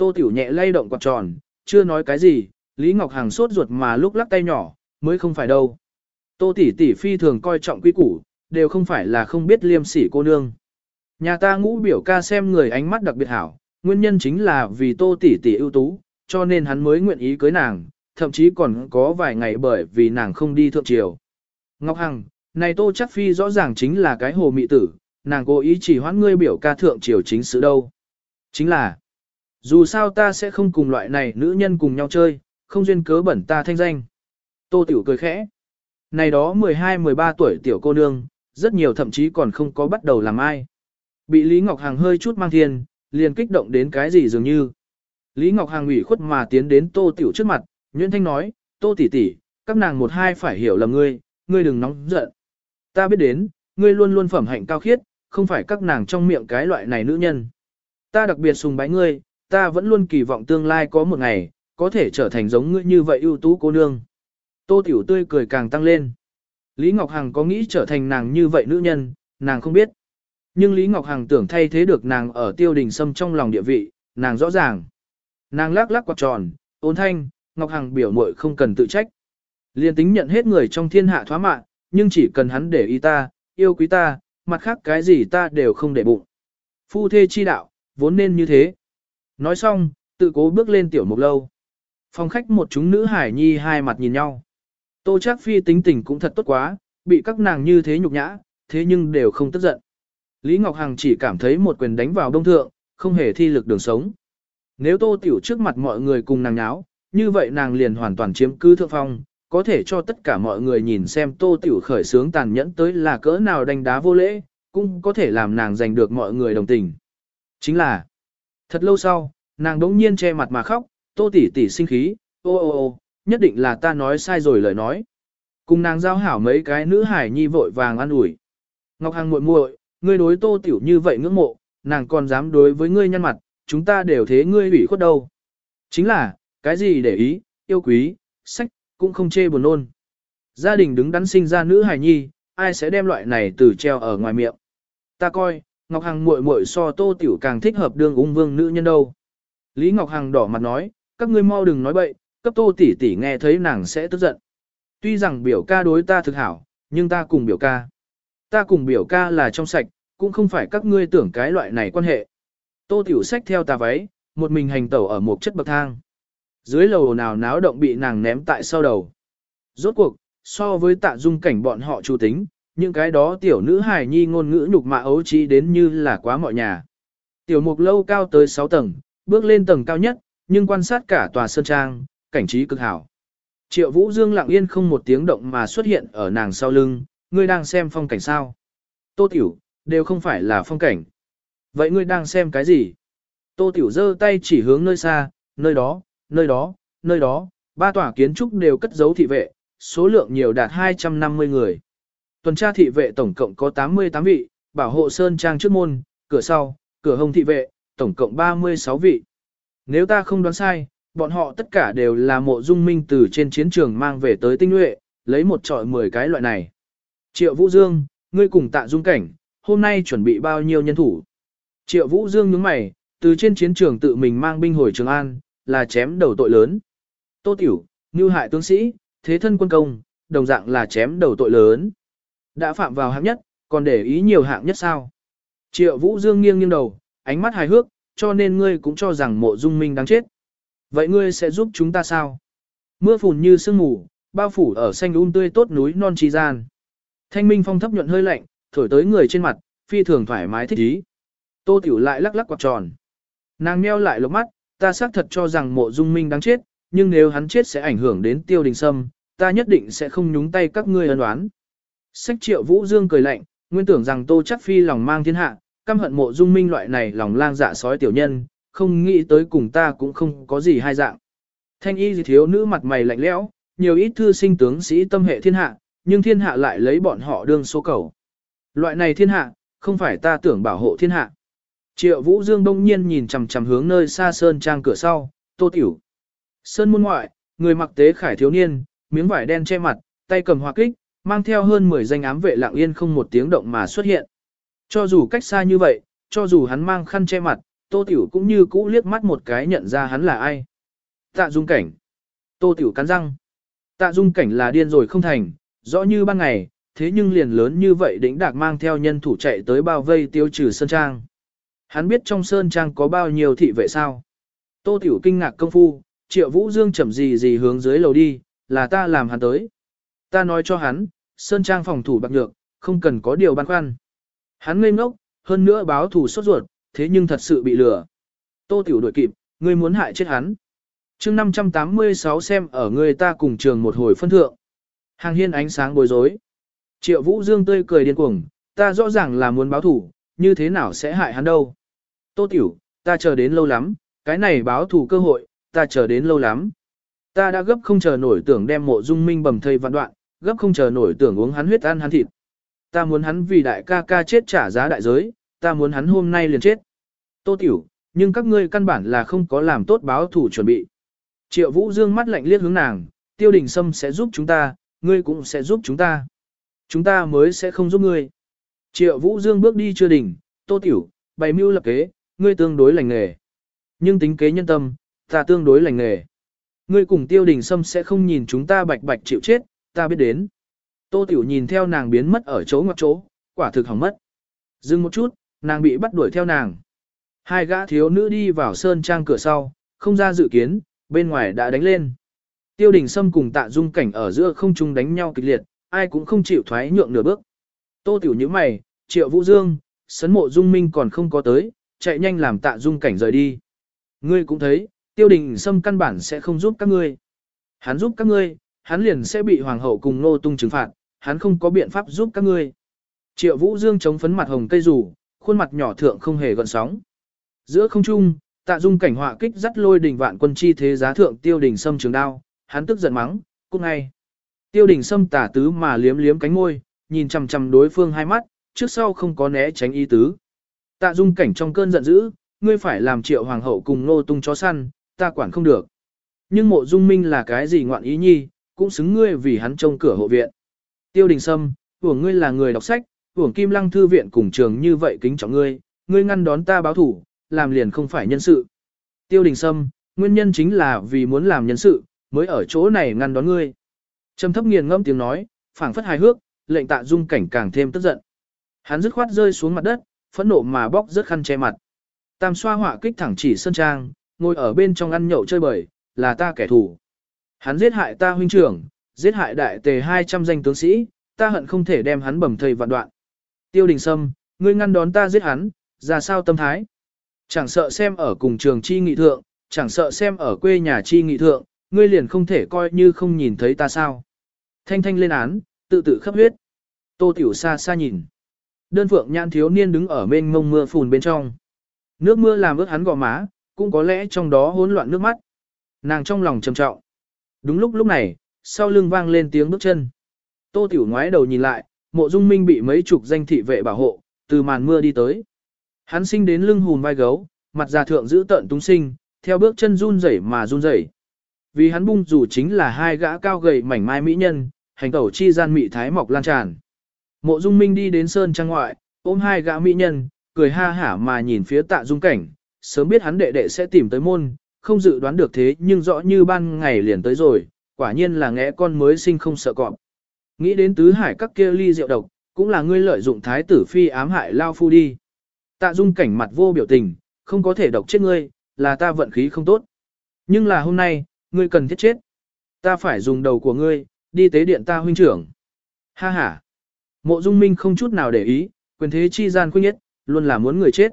Tô Tiểu nhẹ lay động quạt tròn, chưa nói cái gì, Lý Ngọc Hằng sốt ruột mà lúc lắc tay nhỏ, mới không phải đâu. Tô tỷ tỷ phi thường coi trọng quy củ, đều không phải là không biết liêm sỉ cô nương. Nhà ta ngũ biểu ca xem người ánh mắt đặc biệt hảo, nguyên nhân chính là vì tô tỷ tỷ ưu tú, cho nên hắn mới nguyện ý cưới nàng, thậm chí còn có vài ngày bởi vì nàng không đi thượng triều. Ngọc Hằng, này tô chắc phi rõ ràng chính là cái hồ mị tử, nàng cố ý chỉ hoãn ngươi biểu ca thượng triều chính sự đâu. Chính là, dù sao ta sẽ không cùng loại này nữ nhân cùng nhau chơi, không duyên cớ bẩn ta thanh danh. Tô Tiểu cười khẽ. Này đó 12-13 tuổi tiểu cô nương, rất nhiều thậm chí còn không có bắt đầu làm ai. Bị Lý Ngọc Hàng hơi chút mang thiên, liền kích động đến cái gì dường như. Lý Ngọc Hàng ủy khuất mà tiến đến Tô Tiểu trước mặt, Nguyễn Thanh nói, Tô tỷ tỷ, các nàng một hai phải hiểu lầm ngươi, ngươi đừng nóng giận. Ta biết đến, ngươi luôn luôn phẩm hạnh cao khiết, không phải các nàng trong miệng cái loại này nữ nhân. Ta đặc biệt sùng bái ngươi, ta vẫn luôn kỳ vọng tương lai có một ngày, có thể trở thành giống ngươi như vậy ưu tú cô nương. Tô Tiểu tươi cười càng tăng lên. Lý Ngọc Hằng có nghĩ trở thành nàng như vậy nữ nhân, nàng không biết. Nhưng Lý Ngọc Hằng tưởng thay thế được nàng ở tiêu đình sâm trong lòng địa vị, nàng rõ ràng. Nàng lắc lắc quạt tròn, ôn thanh, Ngọc Hằng biểu muội không cần tự trách. Liên tính nhận hết người trong thiên hạ thoá mạng, nhưng chỉ cần hắn để ý ta, yêu quý ta, mặt khác cái gì ta đều không để bụng. Phu thê chi đạo, vốn nên như thế. Nói xong, tự cố bước lên tiểu mục lâu. Phòng khách một chúng nữ hải nhi hai mặt nhìn nhau. Tô Trác Phi tính tình cũng thật tốt quá, bị các nàng như thế nhục nhã, thế nhưng đều không tức giận. Lý Ngọc Hằng chỉ cảm thấy một quyền đánh vào đông thượng, không hề thi lực đường sống. Nếu Tô Tiểu trước mặt mọi người cùng nàng nháo, như vậy nàng liền hoàn toàn chiếm cứ thượng phong, có thể cho tất cả mọi người nhìn xem Tô Tiểu khởi sướng tàn nhẫn tới là cỡ nào đánh đá vô lễ, cũng có thể làm nàng giành được mọi người đồng tình. Chính là, thật lâu sau, nàng đống nhiên che mặt mà khóc, Tô tỷ tỷ sinh khí, ô ô ô, nhất định là ta nói sai rồi lời nói. Cùng nàng giao hảo mấy cái nữ hải nhi vội vàng ăn ủi. Ngọc Hằng muội muội, ngươi đối Tô Tiểu như vậy ngưỡng mộ, nàng còn dám đối với ngươi nhăn mặt, chúng ta đều thế ngươi ủy khuất đâu. Chính là, cái gì để ý, yêu quý, sách, cũng không chê buồn nôn. Gia đình đứng đắn sinh ra nữ hài nhi, ai sẽ đem loại này từ treo ở ngoài miệng. Ta coi, Ngọc Hằng muội muội so Tô Tiểu càng thích hợp đương ung vương nữ nhân đâu. Lý Ngọc Hằng đỏ mặt nói, các ngươi mau đừng nói bậy, cấp Tô tỷ tỷ nghe thấy nàng sẽ tức giận. Tuy rằng biểu ca đối ta thực hảo, nhưng ta cùng biểu ca. Ta cùng biểu ca là trong sạch, cũng không phải các ngươi tưởng cái loại này quan hệ. Tô Tiểu sách theo tà váy, một mình hành tẩu ở một chất bậc thang. Dưới lầu nào náo động bị nàng ném tại sau đầu. Rốt cuộc, so với tạ dung cảnh bọn họ chủ tính, những cái đó tiểu nữ hài nhi ngôn ngữ nhục mạ ấu trí đến như là quá mọi nhà. Tiểu mục lâu cao tới 6 tầng, bước lên tầng cao nhất, nhưng quan sát cả tòa sơn trang, cảnh trí cực hảo. Triệu Vũ Dương lặng yên không một tiếng động mà xuất hiện ở nàng sau lưng, ngươi đang xem phong cảnh sao. Tô Tiểu, đều không phải là phong cảnh. Vậy ngươi đang xem cái gì? Tô Tiểu giơ tay chỉ hướng nơi xa, nơi đó, nơi đó, nơi đó, ba tòa kiến trúc đều cất giấu thị vệ, số lượng nhiều đạt 250 người. Tuần tra thị vệ tổng cộng có 88 vị, bảo hộ sơn trang trước môn, cửa sau, cửa hông thị vệ, tổng cộng 36 vị. Nếu ta không đoán sai, bọn họ tất cả đều là mộ dung minh từ trên chiến trường mang về tới tinh nhuệ, lấy một trọi 10 cái loại này. Triệu Vũ Dương, ngươi cùng tạ dung cảnh, hôm nay chuẩn bị bao nhiêu nhân thủ? Triệu Vũ Dương nhướng mày, từ trên chiến trường tự mình mang binh hồi Trường An, là chém đầu tội lớn. Tô Tiểu, như hại tướng sĩ, thế thân quân công, đồng dạng là chém đầu tội lớn. Đã phạm vào hạng nhất, còn để ý nhiều hạng nhất sao? Triệu Vũ Dương nghiêng nghiêng đầu, ánh mắt hài hước, cho nên ngươi cũng cho rằng mộ dung minh đáng chết. Vậy ngươi sẽ giúp chúng ta sao? Mưa phùn như sương mù, bao phủ ở xanh un tươi tốt núi non trì gian. Thanh minh phong thấp nhuận hơi lạnh, thổi tới người trên mặt, phi thường thoải mái thích ý. Tô Tiểu lại lắc lắc quạt tròn. Nàng meo lại lốc mắt, ta xác thật cho rằng mộ dung minh đáng chết, nhưng nếu hắn chết sẽ ảnh hưởng đến tiêu đình sâm, ta nhất định sẽ không nhúng tay các ngươi ân oán. Sách triệu vũ dương cười lạnh, nguyên tưởng rằng tô chắc phi lòng mang thiên hạ, căm hận mộ dung minh loại này lòng lang dạ sói tiểu nhân, không nghĩ tới cùng ta cũng không có gì hai dạng. Thanh y gì thiếu nữ mặt mày lạnh lẽo, nhiều ít thư sinh tướng sĩ tâm hệ thiên hạ, nhưng thiên hạ lại lấy bọn họ đương số cầu. Loại này thiên hạ, không phải ta tưởng bảo hộ thiên hạ. Triệu Vũ Dương đông nhiên nhìn chằm chằm hướng nơi xa sơn trang cửa sau, tô tiểu. Sơn môn ngoại, người mặc tế khải thiếu niên, miếng vải đen che mặt, tay cầm hoa kích, mang theo hơn 10 danh ám vệ lặng yên không một tiếng động mà xuất hiện. Cho dù cách xa như vậy, cho dù hắn mang khăn che mặt, Tô Tiểu cũng như cũ liếc mắt một cái nhận ra hắn là ai. Tạ Dung Cảnh. Tô Tiểu cắn răng. Tạ Dung Cảnh là điên rồi không thành, rõ như ban ngày, thế nhưng liền lớn như vậy đỉnh đạc mang theo nhân thủ chạy tới bao vây tiêu trừ Sơn Trang. Hắn biết trong Sơn Trang có bao nhiêu thị vệ sao. Tô Tiểu kinh ngạc công phu, Triệu Vũ Dương chậm gì gì hướng dưới lầu đi, là ta làm hắn tới. Ta nói cho hắn, Sơn Trang phòng thủ bạc nhược, không cần có điều băn khoăn. Hắn ngây ngốc, hơn nữa báo thủ sốt ruột, thế nhưng thật sự bị lừa. Tô Tiểu đuổi kịp, ngươi muốn hại chết hắn. chương 586 xem ở người ta cùng trường một hồi phân thượng. Hàng hiên ánh sáng bối rối. Triệu Vũ Dương tươi cười điên cuồng, ta rõ ràng là muốn báo thủ, như thế nào sẽ hại hắn đâu. Tô Tiểu, ta chờ đến lâu lắm, cái này báo thủ cơ hội, ta chờ đến lâu lắm. Ta đã gấp không chờ nổi tưởng đem mộ dung minh bầm thây vạn đoạn, gấp không chờ nổi tưởng uống hắn huyết ăn hắn thịt. Ta muốn hắn vì đại ca ca chết trả giá đại giới, ta muốn hắn hôm nay liền chết. Tô Tiểu, nhưng các ngươi căn bản là không có làm tốt báo thủ chuẩn bị. Triệu Vũ Dương mắt lạnh liếc hướng nàng, tiêu đình sâm sẽ giúp chúng ta, ngươi cũng sẽ giúp chúng ta. Chúng ta mới sẽ không giúp ngươi. Triệu Vũ Dương bước đi chưa đỉnh, Tô Tiểu, bày mưu lập kế, ngươi tương đối lành nghề. Nhưng tính kế nhân tâm, ta tương đối lành nghề. Ngươi cùng tiêu đình sâm sẽ không nhìn chúng ta bạch bạch chịu chết, ta biết đến. Tô Tiểu nhìn theo nàng biến mất ở chỗ ngoặc chỗ, quả thực hỏng mất. Dừng một chút, nàng bị bắt đuổi theo nàng. Hai gã thiếu nữ đi vào sơn trang cửa sau, không ra dự kiến, bên ngoài đã đánh lên. Tiêu đình Sâm cùng tạ dung cảnh ở giữa không trung đánh nhau kịch liệt, ai cũng không chịu thoái nhượng nửa bước. Tô tiểu như mày, triệu vũ dương, sấn mộ dung minh còn không có tới, chạy nhanh làm tạ dung cảnh rời đi. Ngươi cũng thấy, tiêu đình Sâm căn bản sẽ không giúp các ngươi. Hắn giúp các ngươi, hắn liền sẽ bị hoàng hậu cùng nô tung trừng phạt, hắn không có biện pháp giúp các ngươi. Triệu vũ dương chống phấn mặt hồng cây rủ, khuôn mặt nhỏ thượng không hề gợn sóng. Giữa không trung, tạ dung cảnh họa kích dắt lôi đỉnh vạn quân chi thế giá thượng tiêu đỉnh sâm trường đao, hắn tức giận mắng, cút ngay. Tiêu đỉnh sâm tả tứ mà liếm liếm cánh môi, nhìn chằm chằm đối phương hai mắt, trước sau không có né tránh ý tứ. Tạ dung cảnh trong cơn giận dữ, ngươi phải làm triệu hoàng hậu cùng nô tung chó săn, ta quản không được. Nhưng mộ dung minh là cái gì ngoạn ý nhi, cũng xứng ngươi vì hắn trông cửa hộ viện. Tiêu đình sâm, của ngươi là người đọc sách, tưởng kim lăng thư viện cùng trường như vậy kính trọng ngươi, ngươi ngăn đón ta báo thủ, làm liền không phải nhân sự. Tiêu đình sâm, nguyên nhân chính là vì muốn làm nhân sự, mới ở chỗ này ngăn đón ngươi. Trầm thấp nghiền ngâm tiếng nói, phảng phất hài hước, lệnh tạ dung cảnh càng thêm tức giận. Hắn dứt khoát rơi xuống mặt đất, phẫn nộ mà bóc rất khăn che mặt. Tam xoa họa kích thẳng chỉ sơn trang, ngồi ở bên trong ăn nhậu chơi bời, là ta kẻ thù. Hắn giết hại ta huynh trưởng, giết hại đại tề 200 danh tướng sĩ, ta hận không thể đem hắn bầm thầy vạn đoạn. Tiêu đình sâm, ngươi ngăn đón ta giết hắn, ra sao tâm thái? Chẳng sợ xem ở cùng trường chi nghị thượng, chẳng sợ xem ở quê nhà chi nghị thượng, ngươi liền không thể coi như không nhìn thấy ta sao. Thanh thanh lên án, tự tự khắp huyết. Tô tiểu xa xa nhìn. Đơn phượng nhãn thiếu niên đứng ở bên ngông mưa phùn bên trong. Nước mưa làm ướt hắn gò má, cũng có lẽ trong đó hỗn loạn nước mắt. Nàng trong lòng trầm trọng. Đúng lúc lúc này, sau lưng vang lên tiếng bước chân. Tô tiểu ngoái đầu nhìn lại, mộ dung minh bị mấy chục danh thị vệ bảo hộ, từ màn mưa đi tới. Hắn sinh đến lưng hùn vai gấu, mặt già thượng giữ tận túng sinh, theo bước chân run rẩy mà run rẩy. Vì hắn bung dù chính là hai gã cao gầy mảnh mai mỹ nhân, hành tẩu chi gian mỹ thái mọc lan tràn. Mộ Dung Minh đi đến sơn trang ngoại, ôm hai gã mỹ nhân, cười ha hả mà nhìn phía Tạ Dung cảnh, sớm biết hắn đệ đệ sẽ tìm tới môn, không dự đoán được thế nhưng rõ như ban ngày liền tới rồi, quả nhiên là ngẽ con mới sinh không sợ cọp. Nghĩ đến tứ hải các kia ly rượu độc, cũng là ngươi lợi dụng thái tử phi ám hại lao phu đi. Tạ dung cảnh mặt vô biểu tình, không có thể độc chết ngươi, là ta vận khí không tốt. Nhưng là hôm nay, ngươi cần thiết chết. Ta phải dùng đầu của ngươi, đi tế điện ta huynh trưởng. Ha ha. Mộ dung minh không chút nào để ý, Quyền thế chi gian khuynh nhất, luôn là muốn người chết.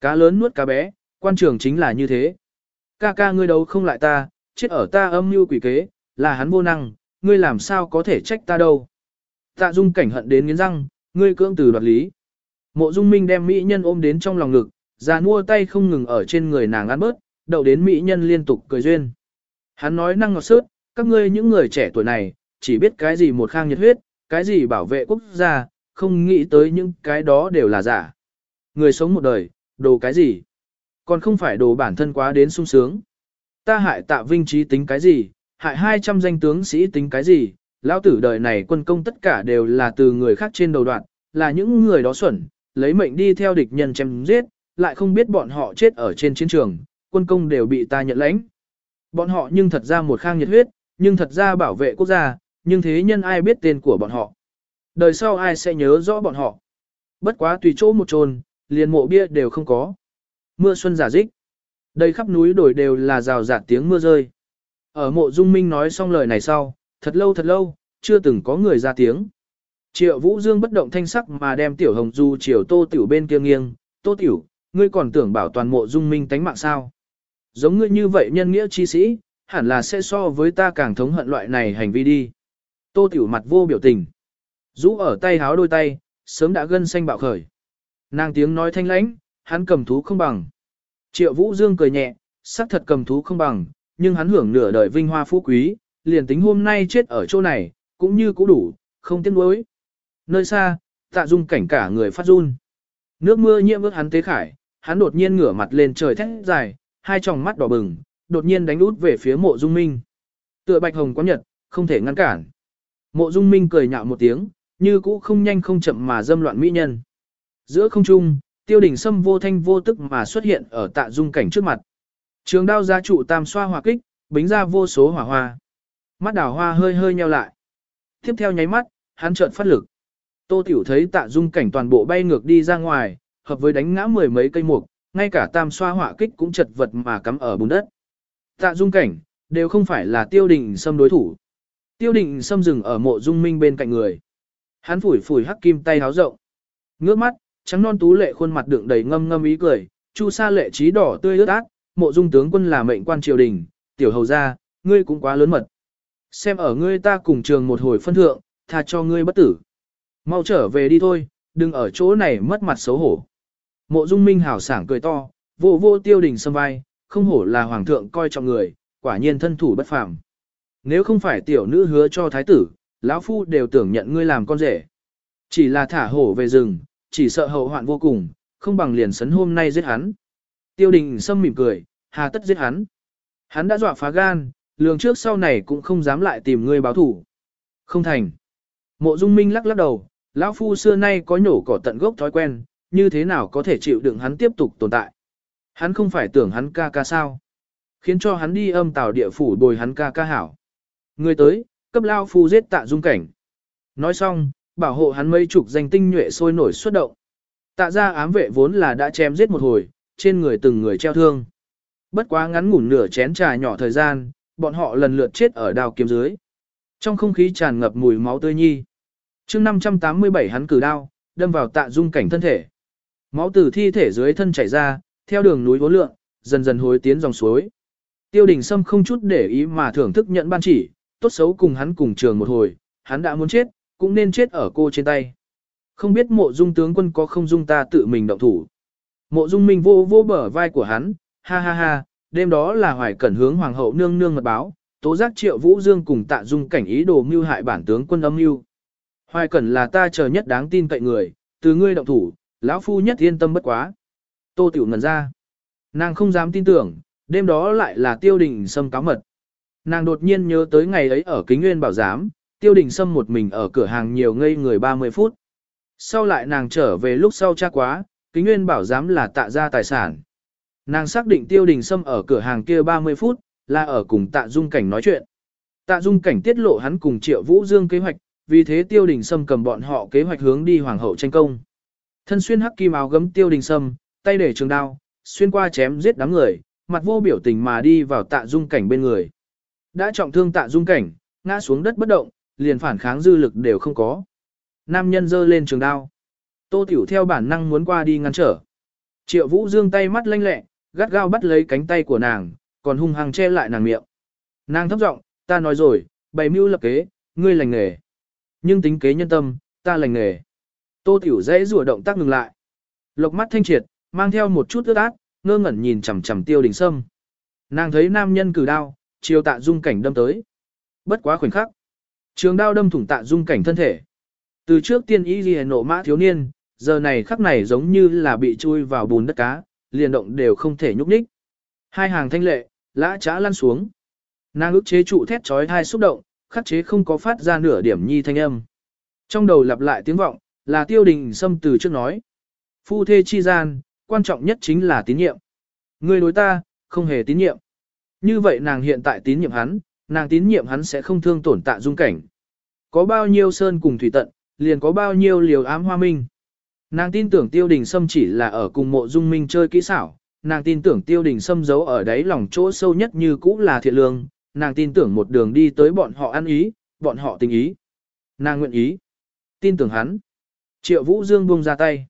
Cá lớn nuốt cá bé, quan trường chính là như thế. Ca ca ngươi đấu không lại ta, chết ở ta âm mưu quỷ kế, là hắn vô năng, ngươi làm sao có thể trách ta đâu. Tạ dung cảnh hận đến nghiến răng, ngươi cưỡng từ đoạt lý. Mộ dung minh đem mỹ nhân ôm đến trong lòng ngực, già mua tay không ngừng ở trên người nàng ăn bớt, đậu đến mỹ nhân liên tục cười duyên. Hắn nói năng ngọt sớt, các ngươi những người trẻ tuổi này, chỉ biết cái gì một khang nhiệt huyết, cái gì bảo vệ quốc gia, không nghĩ tới những cái đó đều là giả. Người sống một đời, đồ cái gì? Còn không phải đồ bản thân quá đến sung sướng. Ta hại tạ vinh trí tính cái gì, hại 200 danh tướng sĩ tính cái gì, lão tử đời này quân công tất cả đều là từ người khác trên đầu đoạn, là những người đó xuẩn, lấy mệnh đi theo địch nhân chém giết, lại không biết bọn họ chết ở trên chiến trường, quân công đều bị ta nhận lãnh. Bọn họ nhưng thật ra một khang nhiệt huyết, nhưng thật ra bảo vệ quốc gia, nhưng thế nhân ai biết tên của bọn họ. Đời sau ai sẽ nhớ rõ bọn họ. Bất quá tùy chỗ một trồn, liền mộ bia đều không có. Mưa xuân giả dích. Đây khắp núi đồi đều là rào rạt tiếng mưa rơi. Ở mộ dung minh nói xong lời này sau, thật lâu thật lâu, chưa từng có người ra tiếng. Triệu Vũ Dương bất động thanh sắc mà đem tiểu hồng du chiều tô tiểu bên kia nghiêng, tô tiểu, ngươi còn tưởng bảo toàn mộ dung minh tánh mạng sao. Giống ngươi như vậy nhân nghĩa chi sĩ, hẳn là sẽ so với ta càng thống hận loại này hành vi đi. Tô tiểu mặt vô biểu tình. Rũ ở tay háo đôi tay, sớm đã gân xanh bạo khởi. Nàng tiếng nói thanh lãnh, hắn cầm thú không bằng. Triệu Vũ Dương cười nhẹ, xác thật cầm thú không bằng, nhưng hắn hưởng nửa đời vinh hoa phú quý, liền tính hôm nay chết ở chỗ này, cũng như cũ đủ, không tiếc nuối. Nơi xa, tạ dung cảnh cả người phát run. Nước mưa nhiễm ướt hắn tế khải, hắn đột nhiên ngửa mặt lên trời thét dài, hai tròng mắt đỏ bừng, đột nhiên đánh út về phía mộ dung minh. Tựa bạch hồng có nhật, không thể ngăn cản. Mộ dung minh cười nhạo một tiếng, như cũ không nhanh không chậm mà dâm loạn mỹ nhân. Giữa không trung, tiêu đỉnh sâm vô thanh vô tức mà xuất hiện ở tạ dung cảnh trước mặt. Trường đao gia trụ tam xoa hỏa kích, bính ra vô số hỏa hoa. Mắt đào hoa hơi hơi nheo lại. Tiếp theo nháy mắt, hắn chợt phát lực. Tô Tiểu thấy tạ dung cảnh toàn bộ bay ngược đi ra ngoài, hợp với đánh ngã mười mấy cây mục, ngay cả tam xoa hỏa kích cũng chật vật mà cắm ở bùn đất. Tạ dung cảnh, đều không phải là tiêu đình Sâm đối thủ. Tiêu đình Sâm dừng ở mộ dung minh bên cạnh người. Hắn phủi phủi hắc kim tay háo rộng. Ngước mắt, trắng non tú lệ khuôn mặt đựng đầy ngâm ngâm ý cười, chu sa lệ trí đỏ tươi ướt át, mộ dung tướng quân là mệnh quan triều đình, tiểu hầu gia, ngươi cũng quá lớn mật. Xem ở ngươi ta cùng trường một hồi phân thượng, tha cho ngươi bất tử. Mau trở về đi thôi, đừng ở chỗ này mất mặt xấu hổ. Mộ dung minh hảo sảng cười to, vô vô tiêu đình sâm vai, không hổ là hoàng thượng coi trọng người, quả nhiên thân thủ bất phàm. Nếu không phải tiểu nữ hứa cho thái tử, lão phu đều tưởng nhận ngươi làm con rể. Chỉ là thả hổ về rừng, chỉ sợ hậu hoạn vô cùng, không bằng liền sấn hôm nay giết hắn. Tiêu đình sâm mỉm cười, hà tất giết hắn. Hắn đã dọa phá gan, lường trước sau này cũng không dám lại tìm ngươi báo thủ. Không thành. Mộ dung minh lắc lắc đầu, lão phu xưa nay có nhổ cỏ tận gốc thói quen, như thế nào có thể chịu đựng hắn tiếp tục tồn tại. Hắn không phải tưởng hắn ca ca sao. Khiến cho hắn đi âm tào địa phủ bồi hắn ca ca hảo. Người tới, cấp lao phu giết tạ dung cảnh. Nói xong, bảo hộ hắn mấy chục danh tinh nhuệ sôi nổi xuất động. Tạ ra ám vệ vốn là đã chém giết một hồi, trên người từng người treo thương. Bất quá ngắn ngủn nửa chén trà nhỏ thời gian, bọn họ lần lượt chết ở đao kiếm dưới. Trong không khí tràn ngập mùi máu tươi nhi. chương 587 hắn cử đao, đâm vào tạ dung cảnh thân thể. Máu từ thi thể dưới thân chảy ra, theo đường núi vô lượng, dần dần hối tiến dòng suối. Tiêu đình Sâm không chút để ý mà thưởng thức nhận ban chỉ, tốt xấu cùng hắn cùng trường một hồi, hắn đã muốn chết, cũng nên chết ở cô trên tay. Không biết mộ dung tướng quân có không dung ta tự mình động thủ. Mộ dung minh vô vô bờ vai của hắn, ha ha ha, đêm đó là hoài cẩn hướng hoàng hậu nương nương mật báo, tố giác triệu vũ dương cùng tạ dung cảnh ý đồ mưu hại bản tướng quân âm mưu. Hoài cẩn là ta chờ nhất đáng tin cậy người, từ ngươi động thủ, lão phu nhất yên tâm bất quá. Tô tiểu ngần ra. Nàng không dám tin tưởng, đêm đó lại là tiêu đình xâm cáo mật. Nàng đột nhiên nhớ tới ngày ấy ở kính nguyên bảo giám, tiêu đình sâm một mình ở cửa hàng nhiều ngây người 30 phút. Sau lại nàng trở về lúc sau cha quá, kính nguyên bảo giám là tạ ra tài sản. Nàng xác định tiêu đình sâm ở cửa hàng kia 30 phút, là ở cùng tạ dung cảnh nói chuyện. Tạ dung cảnh tiết lộ hắn cùng triệu vũ dương kế hoạch, vì thế tiêu đình sâm cầm bọn họ kế hoạch hướng đi hoàng hậu tranh công. Thân xuyên hắc kim áo gấm tiêu đình sâm, tay để trường đao, xuyên qua chém giết đám người, mặt vô biểu tình mà đi vào tạ dung cảnh bên người. Đã trọng thương tạ dung cảnh, ngã xuống đất bất động, liền phản kháng dư lực đều không có. Nam nhân giơ lên trường đao. Tô Tiểu theo bản năng muốn qua đi ngăn trở. Triệu Vũ Dương tay mắt lanh lẹ, gắt gao bắt lấy cánh tay của nàng, còn hung hăng che lại nàng miệng. Nàng thấp giọng, ta nói rồi, bày mưu lập kế, ngươi lành nghề. Nhưng tính kế nhân tâm, ta lành nghề. Tô Tiểu dễ rùa động tác ngừng lại. Lộc mắt thanh triệt, mang theo một chút ướt át, ngơ ngẩn nhìn chằm chằm tiêu đình sâm. Nàng thấy nam nhân cử đao, chiều tạ dung cảnh đâm tới. Bất quá khoảnh khắc. Trường đao đâm thủng tạ dung cảnh thân thể. Từ trước tiên ý ghi nộ mã thiếu niên, giờ này khắc này giống như là bị chui vào bùn đất cá, liền động đều không thể nhúc nhích. Hai hàng thanh lệ, lã trá lăn xuống. Nàng ức chế trụ thét trói thai xúc động, khắc chế không có phát ra nửa điểm nhi thanh âm. Trong đầu lặp lại tiếng vọng, là tiêu đình xâm từ trước nói. Phu thê chi gian, quan trọng nhất chính là tín nhiệm. Người đối ta, không hề tín nhiệm. Như vậy nàng hiện tại tín nhiệm hắn, nàng tín nhiệm hắn sẽ không thương tổn tạ dung cảnh. Có bao nhiêu sơn cùng thủy tận, liền có bao nhiêu liều ám hoa minh. Nàng tin tưởng tiêu đình sâm chỉ là ở cùng mộ dung minh chơi kỹ xảo, nàng tin tưởng tiêu đình sâm giấu ở đáy lòng chỗ sâu nhất như cũ là thiện lương, nàng tin tưởng một đường đi tới bọn họ ăn ý, bọn họ tình ý. Nàng nguyện ý. Tin tưởng hắn. Triệu Vũ Dương buông ra tay.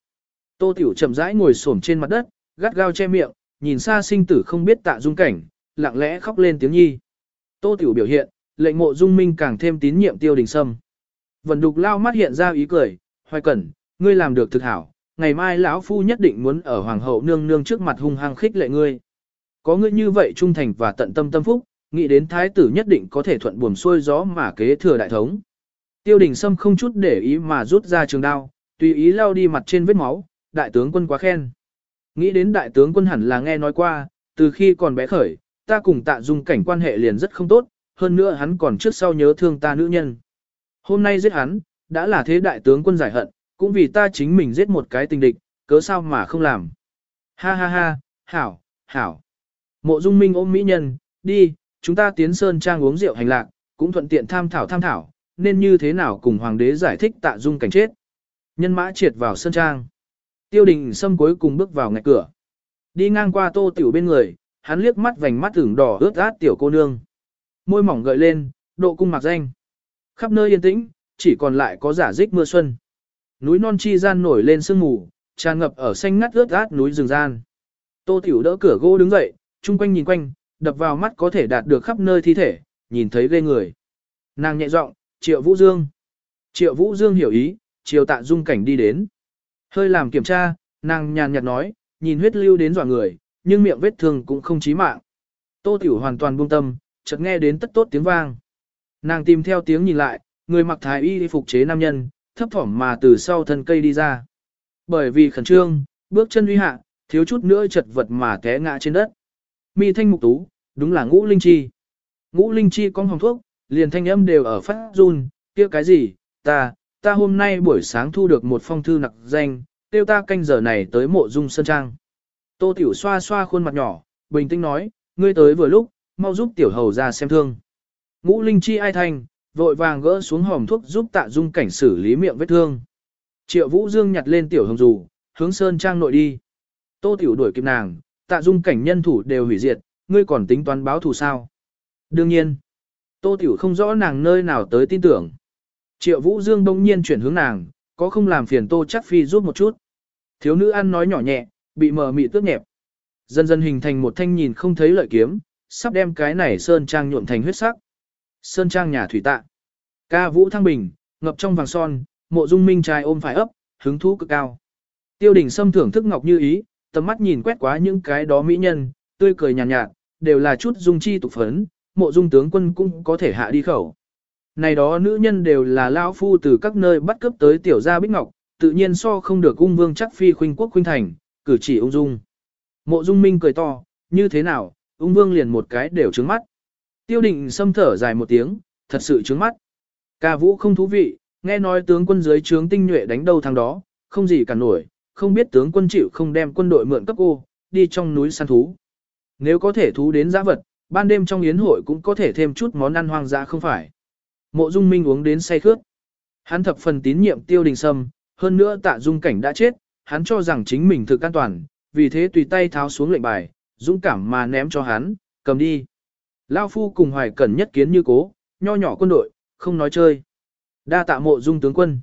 Tô Tiểu chậm rãi ngồi xổm trên mặt đất, gắt gao che miệng, nhìn xa sinh tử không biết tạ dung cảnh, lặng lẽ khóc lên tiếng nhi. Tô Tiểu biểu hiện, lệnh mộ dung minh càng thêm tín nhiệm tiêu đình sâm. Vân đục lao mắt hiện ra ý cười, hoài cẩn, ngươi làm được thực hảo, ngày mai lão phu nhất định muốn ở hoàng hậu nương nương trước mặt hung hăng khích lệ ngươi. Có ngươi như vậy trung thành và tận tâm tâm phúc, nghĩ đến thái tử nhất định có thể thuận buồm xuôi gió mà kế thừa đại thống. Tiêu đình Sâm không chút để ý mà rút ra trường đao, tùy ý lao đi mặt trên vết máu, đại tướng quân quá khen. Nghĩ đến đại tướng quân hẳn là nghe nói qua, từ khi còn bé khởi, ta cùng tạ dung cảnh quan hệ liền rất không tốt, hơn nữa hắn còn trước sau nhớ thương ta nữ nhân. Hôm nay giết hắn, đã là thế đại tướng quân giải hận, cũng vì ta chính mình giết một cái tình địch, cớ sao mà không làm. Ha ha ha, hảo, hảo. Mộ dung minh ôm mỹ nhân, đi, chúng ta tiến sơn trang uống rượu hành lạc, cũng thuận tiện tham thảo tham thảo, nên như thế nào cùng hoàng đế giải thích tạ dung cảnh chết. Nhân mã triệt vào sơn trang. Tiêu đình xâm cuối cùng bước vào ngạch cửa. Đi ngang qua tô tiểu bên người, hắn liếc mắt vành mắt ửng đỏ ướt át tiểu cô nương. Môi mỏng gợi lên, độ cung mặc danh. Khắp nơi yên tĩnh, chỉ còn lại có giả dích mưa xuân. Núi non chi gian nổi lên sương mù, tràn ngập ở xanh ngắt ướt át núi rừng gian. Tô Tiểu đỡ cửa gỗ đứng dậy, chung quanh nhìn quanh, đập vào mắt có thể đạt được khắp nơi thi thể, nhìn thấy ghê người. Nàng nhẹ giọng, Triệu Vũ Dương. Triệu Vũ Dương hiểu ý, Triệu Tạ Dung cảnh đi đến. Hơi làm kiểm tra, nàng nhàn nhạt nói, nhìn huyết lưu đến dọa người, nhưng miệng vết thương cũng không chí mạng. Tô Tiểu hoàn toàn buông tâm, chợt nghe đến tất tốt tiếng vang. Nàng tìm theo tiếng nhìn lại, người mặc thái y phục chế nam nhân, thấp thỏm mà từ sau thân cây đi ra. Bởi vì khẩn trương, bước chân uy hạ, thiếu chút nữa chật vật mà té ngã trên đất. Mi thanh mục tú, đúng là ngũ linh chi. Ngũ linh chi con hồng thuốc, liền thanh âm đều ở phát run, kia cái gì, ta, ta hôm nay buổi sáng thu được một phong thư nặc danh, tiêu ta canh giờ này tới mộ dung sơn trang. Tô tiểu xoa xoa khuôn mặt nhỏ, bình tĩnh nói, ngươi tới vừa lúc, mau giúp tiểu hầu ra xem thương. Ngũ linh chi ai thanh, vội vàng gỡ xuống hòm thuốc giúp tạ dung cảnh xử lý miệng vết thương. Triệu Vũ Dương nhặt lên tiểu hồng dù, hướng sơn trang nội đi. Tô tiểu đuổi kịp nàng, tạ dung cảnh nhân thủ đều hủy diệt, ngươi còn tính toán báo thù sao? Đương nhiên, Tô tiểu không rõ nàng nơi nào tới tin tưởng. Triệu Vũ Dương đông nhiên chuyển hướng nàng, có không làm phiền Tô chắc phi giúp một chút. Thiếu nữ ăn nói nhỏ nhẹ, bị mờ mị tước nhẹp. Dần dần hình thành một thanh nhìn không thấy lợi kiếm, sắp đem cái này sơn trang nhuộm thành huyết sắc. Sơn trang nhà thủy tạ. Ca vũ thăng bình, ngập trong vàng son, mộ dung minh trai ôm phải ấp, hứng thú cực cao. Tiêu đình xâm thưởng thức ngọc như ý, tầm mắt nhìn quét quá những cái đó mỹ nhân, tươi cười nhàn nhạt, nhạt, đều là chút dung chi tục phấn, mộ dung tướng quân cũng có thể hạ đi khẩu. Này đó nữ nhân đều là lao phu từ các nơi bắt cướp tới tiểu gia bích ngọc, tự nhiên so không được cung vương chắc phi khuynh quốc khuynh thành, cử chỉ ung dung. Mộ dung minh cười to, như thế nào, ung vương liền một cái đều trứng mắt. Tiêu định xâm thở dài một tiếng, thật sự trứng mắt. Ca vũ không thú vị, nghe nói tướng quân dưới trướng tinh nhuệ đánh đâu thằng đó, không gì cả nổi, không biết tướng quân chịu không đem quân đội mượn cấp ô, đi trong núi săn thú. Nếu có thể thú đến giã vật, ban đêm trong yến hội cũng có thể thêm chút món ăn hoang dã không phải. Mộ dung minh uống đến say khướt. Hắn thập phần tín nhiệm tiêu đình sâm, hơn nữa tạ dung cảnh đã chết, hắn cho rằng chính mình thực an toàn, vì thế tùy tay tháo xuống lệnh bài, dũng cảm mà ném cho hắn, cầm đi. Lao phu cùng hoài cẩn nhất kiến như cố, nho nhỏ quân đội, không nói chơi. Đa tạ mộ dung tướng quân.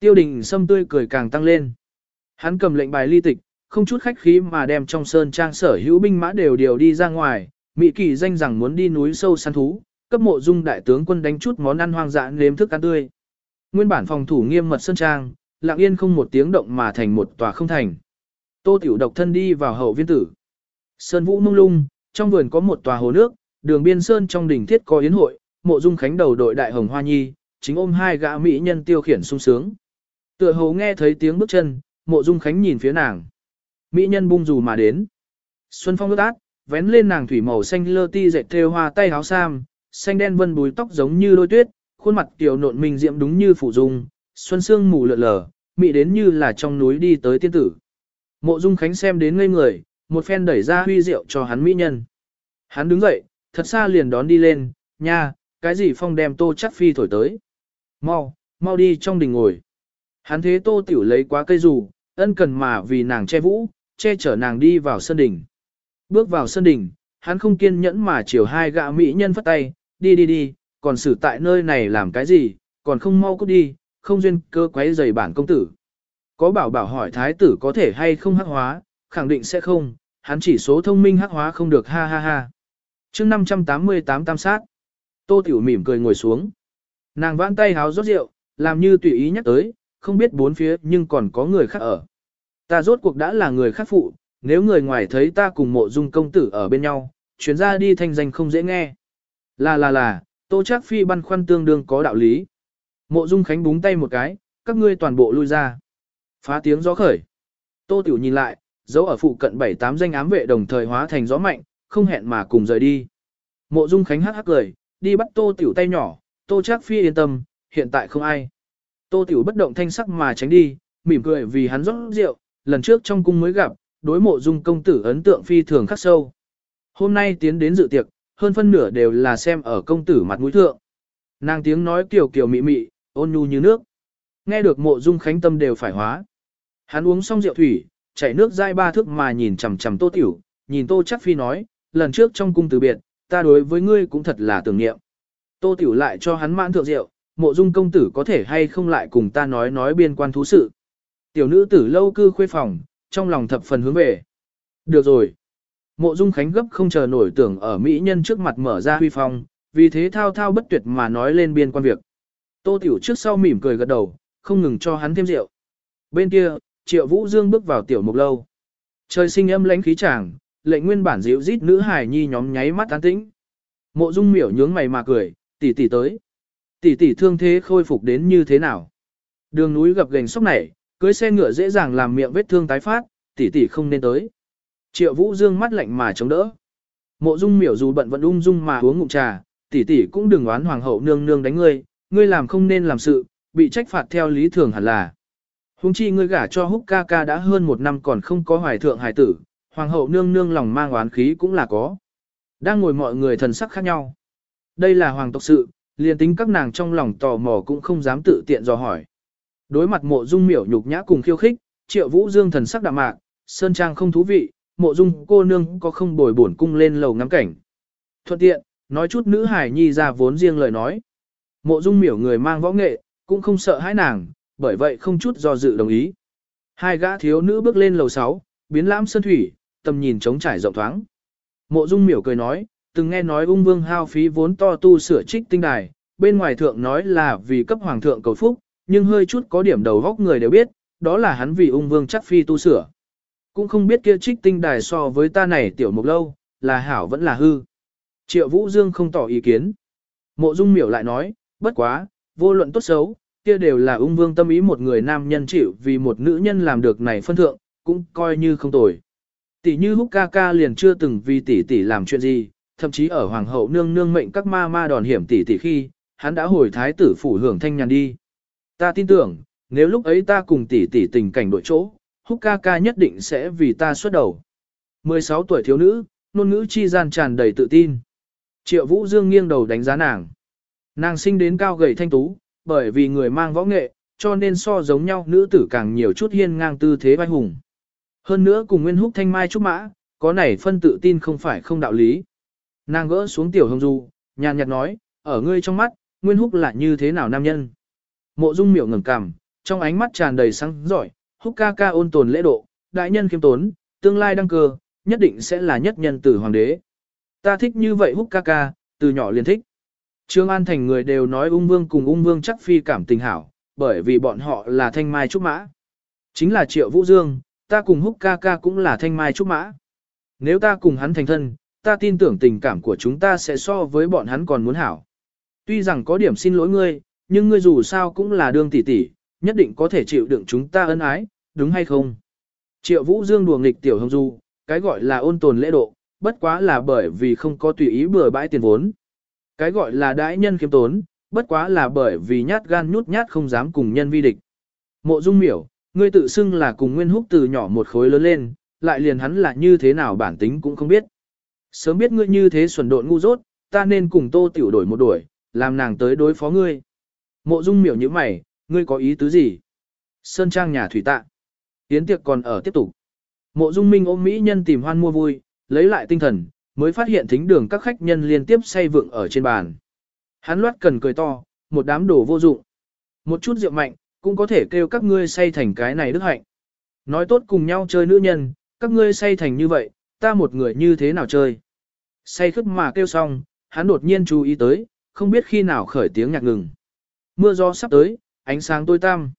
Tiêu đình sâm tươi cười càng tăng lên. Hắn cầm lệnh bài ly tịch, không chút khách khí mà đem trong sơn trang sở hữu binh mã đều điều đi ra ngoài, Mỹ kỳ danh rằng muốn đi núi sâu săn thú, cấp mộ dung đại tướng quân đánh chút món ăn hoang dã nếm thức ăn tươi. Nguyên bản phòng thủ nghiêm mật sơn trang, lặng yên không một tiếng động mà thành một tòa không thành. Tô tiểu độc thân đi vào hậu viên tử. Sơn vũ mông lung, trong vườn có một tòa hồ nước, đường biên sơn trong đỉnh thiết có yến hội, mộ dung khánh đầu đội đại hồng hoa nhi, chính ôm hai gã mỹ nhân tiêu khiển sung sướng. Tựa hồ nghe thấy tiếng bước chân, mộ dung khánh nhìn phía nàng. Mỹ nhân bung dù mà đến. Xuân phong ướt át, vén lên nàng thủy màu xanh lơ ti dệt thêu hoa tay áo sam, xanh đen vân bùi tóc giống như đôi tuyết, khuôn mặt tiểu nộn mình diệm đúng như phủ dung, xuân sương mù lượn lờ, mỹ đến như là trong núi đi tới tiên tử. Mộ Dung Khánh xem đến ngây người, một phen đẩy ra huy rượu cho hắn mỹ nhân. Hắn đứng dậy, thật xa liền đón đi lên, nha, cái gì phong đem tô chắc phi thổi tới. Mau, mau đi trong đình ngồi. Hắn thế tô tiểu lấy quá cây dù, ân cần mà vì nàng che vũ, che chở nàng đi vào sân đình. Bước vào sân đình, hắn không kiên nhẫn mà chiều hai gã mỹ nhân phất tay, đi đi đi, còn xử tại nơi này làm cái gì, còn không mau cút đi, không duyên cơ quấy giày bản công tử. Có bảo bảo hỏi thái tử có thể hay không hắc hóa, khẳng định sẽ không, hắn chỉ số thông minh hắc hóa không được ha ha ha. chương 588 tam sát, tô tiểu mỉm cười ngồi xuống. Nàng vãn tay háo rót rượu, làm như tùy ý nhắc tới, không biết bốn phía nhưng còn có người khác ở. Ta rốt cuộc đã là người khác phụ, nếu người ngoài thấy ta cùng mộ dung công tử ở bên nhau, chuyến ra đi thanh danh không dễ nghe. Là là là, tô chắc phi băn khoăn tương đương có đạo lý. Mộ dung khánh búng tay một cái, các ngươi toàn bộ lui ra. Phá tiếng gió khởi. Tô tiểu nhìn lại, dấu ở phụ cận bảy tám danh ám vệ đồng thời hóa thành gió mạnh, không hẹn mà cùng rời đi. Mộ dung khánh hắc hắc cười, đi bắt tô tiểu tay nhỏ, tô chắc phi yên tâm, hiện tại không ai. Tô tiểu bất động thanh sắc mà tránh đi, mỉm cười vì hắn rót rượu, lần trước trong cung mới gặp, đối mộ dung công tử ấn tượng phi thường khắc sâu. Hôm nay tiến đến dự tiệc, hơn phân nửa đều là xem ở công tử mặt mũi thượng. Nàng tiếng nói kiều kiều mị mị, ôn nhu như nước. Nghe được mộ dung khánh tâm đều phải hóa. Hắn uống xong rượu thủy, chảy nước dai ba thước mà nhìn chằm chằm tô tiểu, nhìn tô chắc phi nói, lần trước trong cung từ biệt, ta đối với ngươi cũng thật là tưởng niệm. Tô tiểu lại cho hắn mãn thượng rượu, mộ dung công tử có thể hay không lại cùng ta nói nói biên quan thú sự. Tiểu nữ tử lâu cư khuê phòng, trong lòng thập phần hướng về. Được rồi. Mộ Dung Khánh gấp không chờ nổi tưởng ở Mỹ nhân trước mặt mở ra huy phong, vì thế thao thao bất tuyệt mà nói lên biên quan việc. Tô Tiểu trước sau mỉm cười gật đầu, không ngừng cho hắn thêm rượu. Bên kia, Triệu Vũ Dương bước vào tiểu mục lâu. Trời sinh âm lãnh khí chàng, lệnh nguyên bản dịu rít nữ hài nhi nhóm nháy mắt an tĩnh. Mộ Dung miểu nhướng mày mà cười, tỷ tỷ tới. Tỷ tỷ thương thế khôi phục đến như thế nào? Đường núi gập ghềnh sốc này, cưới xe ngựa dễ dàng làm miệng vết thương tái phát, tỷ tỷ không nên tới. Triệu Vũ Dương mắt lạnh mà chống đỡ. Mộ Dung Miểu dù bận vẫn ung dung mà uống ngụm trà, tỷ tỷ cũng đừng oán hoàng hậu nương nương đánh ngươi, ngươi làm không nên làm sự, bị trách phạt theo lý thường hẳn là. Hùng chi ngươi gả cho húc ca ca đã hơn một năm còn không có hoài thượng hài tử, hoàng hậu nương nương lòng mang oán khí cũng là có. Đang ngồi mọi người thần sắc khác nhau. Đây là hoàng tộc sự, liền tính các nàng trong lòng tò mò cũng không dám tự tiện dò hỏi. Đối mặt mộ dung miểu nhục nhã cùng khiêu khích, triệu vũ dương thần sắc đạm mạc, sơn trang không thú vị, mộ dung cô nương có không bồi bổn cung lên lầu ngắm cảnh. Thuận tiện, nói chút nữ hải nhi ra vốn riêng lời nói. Mộ dung miểu người mang võ nghệ, cũng không sợ hãi nàng, bởi vậy không chút do dự đồng ý. Hai gã thiếu nữ bước lên lầu 6, biến lãm sơn thủy, tầm nhìn trống trải rộng thoáng. Mộ dung miểu cười nói, từng nghe nói ung vương hao phí vốn to tu sửa trích tinh đài, bên ngoài thượng nói là vì cấp hoàng thượng cầu phúc, nhưng hơi chút có điểm đầu góc người đều biết, đó là hắn vì ung vương chắc phi tu sửa. Cũng không biết kia trích tinh đài so với ta này tiểu mục lâu, là hảo vẫn là hư. Triệu Vũ Dương không tỏ ý kiến. Mộ Dung miểu lại nói, bất quá, vô luận tốt xấu, kia đều là ung vương tâm ý một người nam nhân chịu vì một nữ nhân làm được này phân thượng, cũng coi như không tồi. Tỷ như húc ca ca liền chưa từng vì tỷ tỷ làm chuyện gì, thậm chí ở hoàng hậu nương nương mệnh các ma ma đòn hiểm tỷ tỷ khi, hắn đã hồi thái tử phủ hưởng thanh nhàn đi. Ta tin tưởng, nếu lúc ấy ta cùng tỷ tỷ tình cảnh đội chỗ, húc ca ca nhất định sẽ vì ta xuất đầu. 16 tuổi thiếu nữ, ngôn ngữ chi gian tràn đầy tự tin. Triệu Vũ Dương nghiêng đầu đánh giá nàng. Nàng sinh đến cao gầy thanh tú, bởi vì người mang võ nghệ, cho nên so giống nhau nữ tử càng nhiều chút hiên ngang tư thế vai hùng. Hơn nữa cùng Nguyên Húc Thanh Mai trúc mã, có này phân tự tin không phải không đạo lý. Nàng gỡ xuống tiểu hồng du, nhàn nhạt nói, ở ngươi trong mắt, Nguyên Húc là như thế nào nam nhân? Mộ Dung miểu ngẩng cằm, trong ánh mắt tràn đầy sáng giỏi, húc ca ca ôn tồn lễ độ, đại nhân khiêm tốn, tương lai đăng cơ, nhất định sẽ là nhất nhân tử hoàng đế. Ta thích như vậy húc ca ca, từ nhỏ liền thích. Trương An Thành người đều nói ung vương cùng ung vương chắc phi cảm tình hảo, bởi vì bọn họ là thanh mai trúc mã. Chính là triệu vũ dương, ta cùng húc ca ca cũng là thanh mai trúc mã. Nếu ta cùng hắn thành thân, ta tin tưởng tình cảm của chúng ta sẽ so với bọn hắn còn muốn hảo. Tuy rằng có điểm xin lỗi ngươi, nhưng ngươi dù sao cũng là đương tỷ tỷ, nhất định có thể chịu đựng chúng ta ân ái, đúng hay không? Triệu Vũ Dương đùa nghịch tiểu hồng du, cái gọi là ôn tồn lễ độ, bất quá là bởi vì không có tùy ý bừa bãi tiền vốn. Cái gọi là đãi nhân khiêm tốn, bất quá là bởi vì nhát gan nhút nhát không dám cùng nhân vi địch. Mộ Dung Miểu, ngươi tự xưng là cùng Nguyên Húc từ nhỏ một khối lớn lên, lại liền hắn là như thế nào bản tính cũng không biết. Sớm biết ngươi như thế xuẩn độn ngu dốt, ta nên cùng Tô Tiểu đổi một đuổi, làm nàng tới đối phó ngươi. Mộ Dung Miểu như mày, ngươi có ý tứ gì? Sơn trang nhà thủy tạ. Tiến tiệc còn ở tiếp tục. Mộ Dung Minh ôm mỹ nhân tìm hoan mua vui, lấy lại tinh thần, mới phát hiện thính đường các khách nhân liên tiếp say vượng ở trên bàn. Hắn loát cần cười to, một đám đồ vô dụng. Một chút rượu mạnh, cũng có thể kêu các ngươi say thành cái này đức hạnh. Nói tốt cùng nhau chơi nữ nhân, các ngươi say thành như vậy, ta một người như thế nào chơi. Say khức mà kêu xong, hắn đột nhiên chú ý tới, không biết khi nào khởi tiếng nhạc ngừng. Mưa gió sắp tới, ánh sáng tối tăm.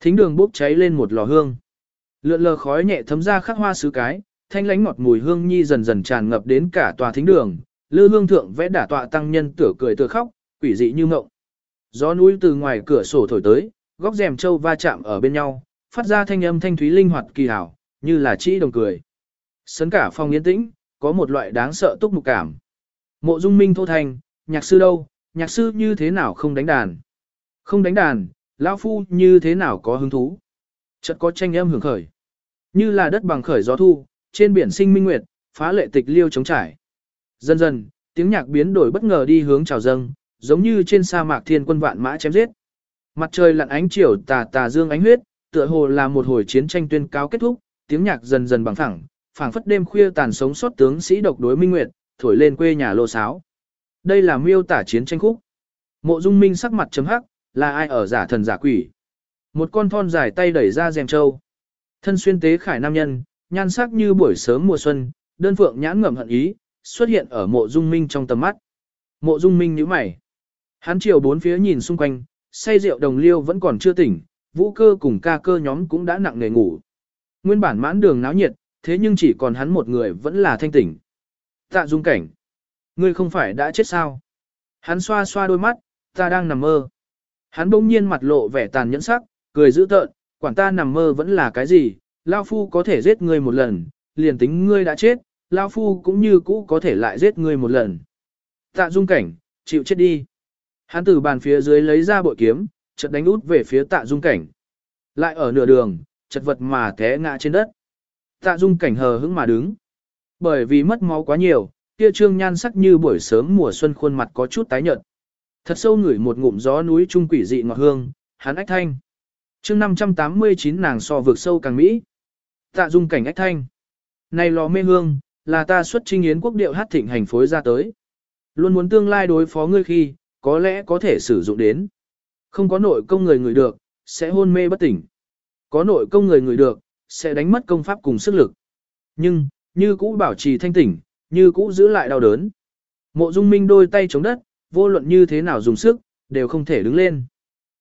Thính đường bốc cháy lên một lò hương. Lượn lờ khói nhẹ thấm ra khắc hoa sứ cái, thanh lánh ngọt mùi hương nhi dần dần tràn ngập đến cả tòa thính đường, lư hương thượng vẽ đả tọa tăng nhân tửa cười tựa khóc, quỷ dị như mộng. Gió núi từ ngoài cửa sổ thổi tới, góc rèm châu va chạm ở bên nhau, phát ra thanh âm thanh thúy linh hoạt kỳ hảo, như là chỉ đồng cười. Sấn cả phòng yên tĩnh, có một loại đáng sợ túc mục cảm. Mộ Dung Minh thô thành, nhạc sư đâu, nhạc sư như thế nào không đánh đàn? Không đánh đàn, lão phu như thế nào có hứng thú? Chợt có tranh âm hưởng khởi. Như là đất bằng khởi gió thu, trên biển sinh minh nguyệt, phá lệ tịch liêu chống trải. Dần dần, tiếng nhạc biến đổi bất ngờ đi hướng chào dâng, giống như trên sa mạc thiên quân vạn mã chém giết. Mặt trời lặn ánh chiều tà tà dương ánh huyết, tựa hồ là một hồi chiến tranh tuyên cáo kết thúc, tiếng nhạc dần dần bằng phẳng, phảng phất đêm khuya tàn sống sót tướng sĩ độc đối minh nguyệt, thổi lên quê nhà lô sáo. Đây là miêu tả chiến tranh khúc. Mộ Dung Minh sắc mặt chấm hắc, là ai ở giả thần giả quỷ? Một con thon dài tay đẩy ra rèm châu Thân xuyên tế khải nam nhân, nhan sắc như buổi sớm mùa xuân, đơn phượng nhãn ngầm hận ý, xuất hiện ở mộ dung minh trong tầm mắt. Mộ dung minh nhíu mày. Hắn chiều bốn phía nhìn xung quanh, say rượu đồng liêu vẫn còn chưa tỉnh, vũ cơ cùng ca cơ nhóm cũng đã nặng nề ngủ. Nguyên bản mãn đường náo nhiệt, thế nhưng chỉ còn hắn một người vẫn là thanh tỉnh. Tạ dung cảnh. Ngươi không phải đã chết sao? Hắn xoa xoa đôi mắt, ta đang nằm mơ. Hắn bỗng nhiên mặt lộ vẻ tàn nhẫn sắc, cười dữ tợn, quản ta nằm mơ vẫn là cái gì, Lao Phu có thể giết ngươi một lần, liền tính ngươi đã chết, Lao Phu cũng như cũ có thể lại giết ngươi một lần. Tạ dung cảnh, chịu chết đi. Hắn từ bàn phía dưới lấy ra bội kiếm, chợt đánh út về phía tạ dung cảnh. Lại ở nửa đường, chật vật mà té ngã trên đất. Tạ dung cảnh hờ hững mà đứng. Bởi vì mất máu quá nhiều, kia trương nhan sắc như buổi sớm mùa xuân khuôn mặt có chút tái nhợt. Thật sâu ngửi một ngụm gió núi trung quỷ dị ngọt hương, hắn ách thanh. chương 589 nàng so vượt sâu càng mỹ. Tạ dung cảnh ách thanh. Này lò mê hương, là ta xuất trinh yến quốc điệu hát thịnh hành phối ra tới. Luôn muốn tương lai đối phó ngươi khi, có lẽ có thể sử dụng đến. Không có nội công người người được, sẽ hôn mê bất tỉnh. Có nội công người người được, sẽ đánh mất công pháp cùng sức lực. Nhưng, như cũ bảo trì thanh tỉnh, như cũ giữ lại đau đớn. Mộ dung minh đôi tay chống đất, vô luận như thế nào dùng sức, đều không thể đứng lên.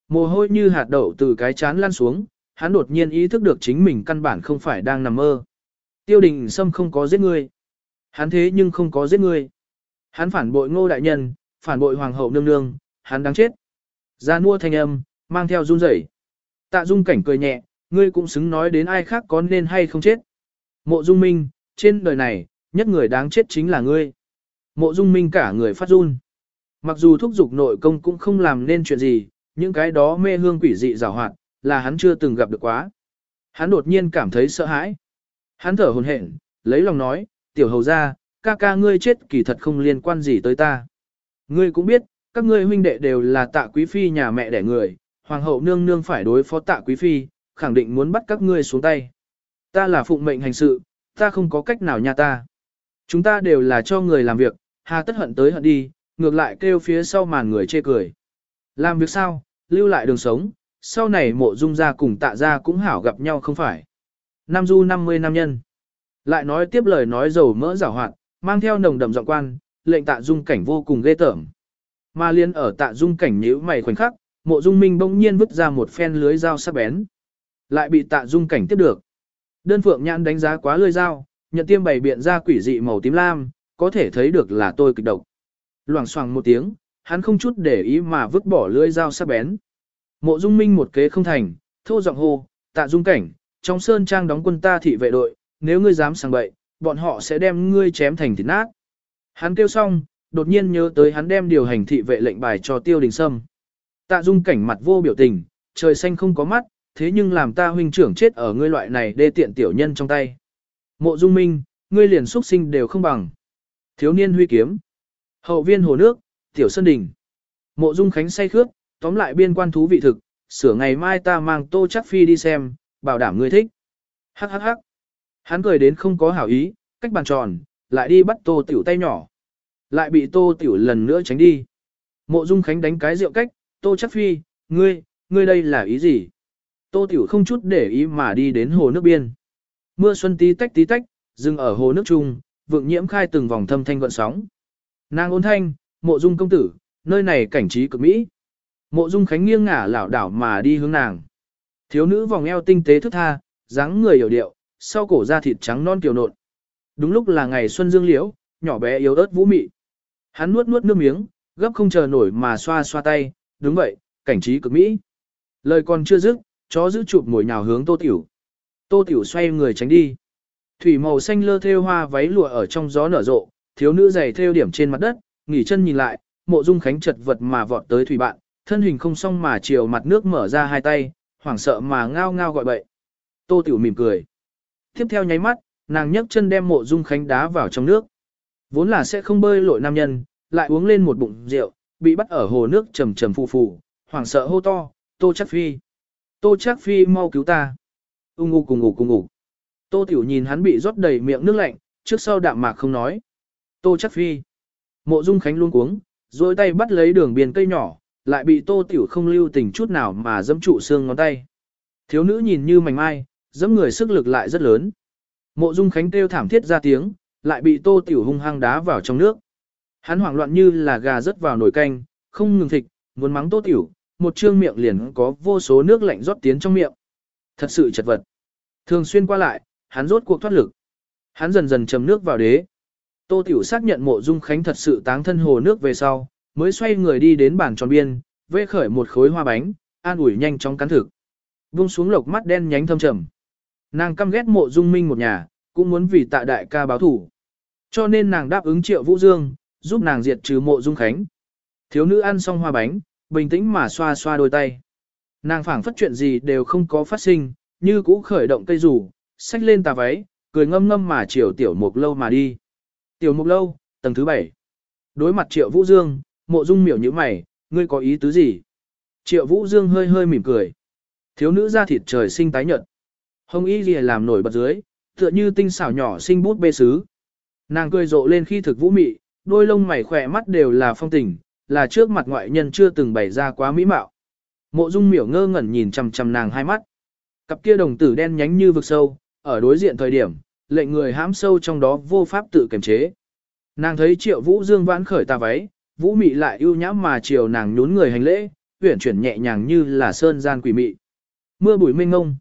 Mồ hôi như hạt đậu từ cái chán lăn xuống, hắn đột nhiên ý thức được chính mình căn bản không phải đang nằm mơ. Tiêu đình Sâm không có giết ngươi. Hắn thế nhưng không có giết ngươi. Hắn phản bội ngô đại nhân, phản bội hoàng hậu nương nương, hắn đáng chết. Ra mua thanh âm, mang theo run rẩy. Tạ dung cảnh cười nhẹ, ngươi cũng xứng nói đến ai khác có nên hay không chết. Mộ dung minh, trên đời này, nhất người đáng chết chính là ngươi. Mộ dung minh cả người phát run. Mặc dù thúc giục nội công cũng không làm nên chuyện gì, những cái đó mê hương quỷ dị rào hoạt, là hắn chưa từng gặp được quá. Hắn đột nhiên cảm thấy sợ hãi. Hắn thở hồn hển, lấy lòng nói, tiểu hầu ra, ca ca ngươi chết kỳ thật không liên quan gì tới ta. Ngươi cũng biết, các ngươi huynh đệ đều là tạ quý phi nhà mẹ đẻ người, hoàng hậu nương nương phải đối phó tạ quý phi, khẳng định muốn bắt các ngươi xuống tay. Ta là phụng mệnh hành sự, ta không có cách nào nha ta. Chúng ta đều là cho người làm việc, hà tất hận tới hận đi, ngược lại kêu phía sau màn người chê cười. Làm việc sao, lưu lại đường sống, sau này mộ dung ra cùng tạ ra cũng hảo gặp nhau không phải. Nam du 50 nam nhân. Lại nói tiếp lời nói dầu mỡ rào hoạt, mang theo nồng đậm giọng quan, lệnh tạ dung cảnh vô cùng ghê tởm. Mà liên ở tạ dung cảnh nhíu mày khoảnh khắc, mộ dung minh bỗng nhiên vứt ra một phen lưới dao sắc bén. Lại bị tạ dung cảnh tiếp được. Đơn phượng nhãn đánh giá quá lưới dao, nhận tiêm bày biện ra quỷ dị màu tím lam, có thể thấy được là tôi kịch độc. Loảng xoảng một tiếng, hắn không chút để ý mà vứt bỏ lưỡi dao sắc bén. Mộ Dung Minh một kế không thành, thô giọng hô, "Tạ Dung cảnh, trong sơn trang đóng quân ta thị vệ đội, nếu ngươi dám sang bậy, bọn họ sẽ đem ngươi chém thành thịt nát." Hắn kêu xong, đột nhiên nhớ tới hắn đem điều hành thị vệ lệnh bài cho Tiêu Đình Sâm. Tạ Dung cảnh mặt vô biểu tình, trời xanh không có mắt, thế nhưng làm ta huynh trưởng chết ở ngươi loại này đê tiện tiểu nhân trong tay. Mộ Dung Minh, ngươi liền xuất sinh đều không bằng. Thiếu niên huy kiếm. Hậu viên hồ nước, tiểu sơn đình. Mộ Dung Khánh say khước, tóm lại biên quan thú vị thực, sửa ngày mai ta mang Tô Chắc Phi đi xem, bảo đảm ngươi thích. Hắc hắc hắc. Hắn cười đến không có hảo ý, cách bàn tròn, lại đi bắt Tô Tiểu tay nhỏ. Lại bị Tô Tiểu lần nữa tránh đi. Mộ Dung Khánh đánh cái rượu cách, Tô Chắc Phi, ngươi, ngươi đây là ý gì? Tô Tiểu không chút để ý mà đi đến hồ nước biên. Mưa xuân tí tách tí tách, dừng ở hồ nước trung, vượng nhiễm khai từng vòng thâm thanh gọn sóng. Nàng ôn thanh, mộ dung công tử, nơi này cảnh trí cực mỹ. Mộ dung khánh nghiêng ngả lảo đảo mà đi hướng nàng. Thiếu nữ vòng eo tinh tế thức tha, dáng người hiểu điệu, sau cổ da thịt trắng non kiều nộn. Đúng lúc là ngày xuân dương liễu, nhỏ bé yếu ớt vũ mị. Hắn nuốt nuốt nước miếng, gấp không chờ nổi mà xoa xoa tay, đúng vậy, cảnh trí cực mỹ. Lời còn chưa dứt, chó giữ chụp ngồi nhào hướng tô tiểu. Tô tiểu xoay người tránh đi. Thủy màu xanh lơ thêu hoa váy lụa ở trong gió nở rộ, thiếu nữ giày thêu điểm trên mặt đất, nghỉ chân nhìn lại, mộ dung khánh chật vật mà vọt tới thủy bạn, thân hình không xong mà chiều mặt nước mở ra hai tay, hoảng sợ mà ngao ngao gọi bậy. Tô tiểu mỉm cười. Tiếp theo nháy mắt, nàng nhấc chân đem mộ dung khánh đá vào trong nước. Vốn là sẽ không bơi lội nam nhân, lại uống lên một bụng rượu, bị bắt ở hồ nước trầm trầm phù phù, hoảng sợ hô to, tô chắc phi. Tô chắc phi mau cứu ta. Ung ngủ cùng ngủ cùng ngủ. Tô Tiểu nhìn hắn bị rót đầy miệng nước lạnh, trước sau đạm mạc không nói. Tô chắc phi. Mộ Dung Khánh luôn cuống, rồi tay bắt lấy đường biên cây nhỏ, lại bị Tô Tiểu không lưu tình chút nào mà dẫm trụ xương ngón tay. Thiếu nữ nhìn như mảnh mai, dẫm người sức lực lại rất lớn. Mộ Dung Khánh kêu thảm thiết ra tiếng, lại bị Tô Tiểu hung hăng đá vào trong nước. Hắn hoảng loạn như là gà rớt vào nồi canh, không ngừng thịt, muốn mắng Tô Tiểu, một trương miệng liền có vô số nước lạnh rót tiến trong miệng. Thật sự chật vật. Thường xuyên qua lại, hắn rốt cuộc thoát lực. Hắn dần dần chầm nước vào đế. Tô Tiểu xác nhận mộ dung khánh thật sự táng thân hồ nước về sau, mới xoay người đi đến bàn tròn biên, vê khởi một khối hoa bánh, an ủi nhanh chóng cắn thực. Vung xuống lộc mắt đen nhánh thâm trầm. Nàng căm ghét mộ dung minh một nhà, cũng muốn vì tạ đại ca báo thủ. Cho nên nàng đáp ứng triệu vũ dương, giúp nàng diệt trừ mộ dung khánh. Thiếu nữ ăn xong hoa bánh, bình tĩnh mà xoa xoa đôi tay. Nàng phảng phất chuyện gì đều không có phát sinh, như cũ khởi động cây rủ, xách lên tà váy, cười ngâm ngâm mà chiều tiểu mục lâu mà đi. Tiểu mục lâu, tầng thứ bảy. Đối mặt triệu vũ dương, mộ dung miểu như mày, ngươi có ý tứ gì? Triệu vũ dương hơi hơi mỉm cười. Thiếu nữ da thịt trời sinh tái nhợt. Hồng y gì làm nổi bật dưới, tựa như tinh xảo nhỏ sinh bút bê sứ. Nàng cười rộ lên khi thực vũ mị, đôi lông mày khỏe mắt đều là phong tình, là trước mặt ngoại nhân chưa từng bày ra quá mỹ mạo. Mộ dung miểu ngơ ngẩn nhìn chằm chằm nàng hai mắt. Cặp kia đồng tử đen nhánh như vực sâu, ở đối diện thời điểm, lệnh người hãm sâu trong đó vô pháp tự kiềm chế. Nàng thấy triệu vũ dương vãn khởi tà váy, vũ mị lại ưu nhã mà chiều nàng nhún người hành lễ, uyển chuyển nhẹ nhàng như là sơn gian quỷ mị. Mưa bụi mênh ngông.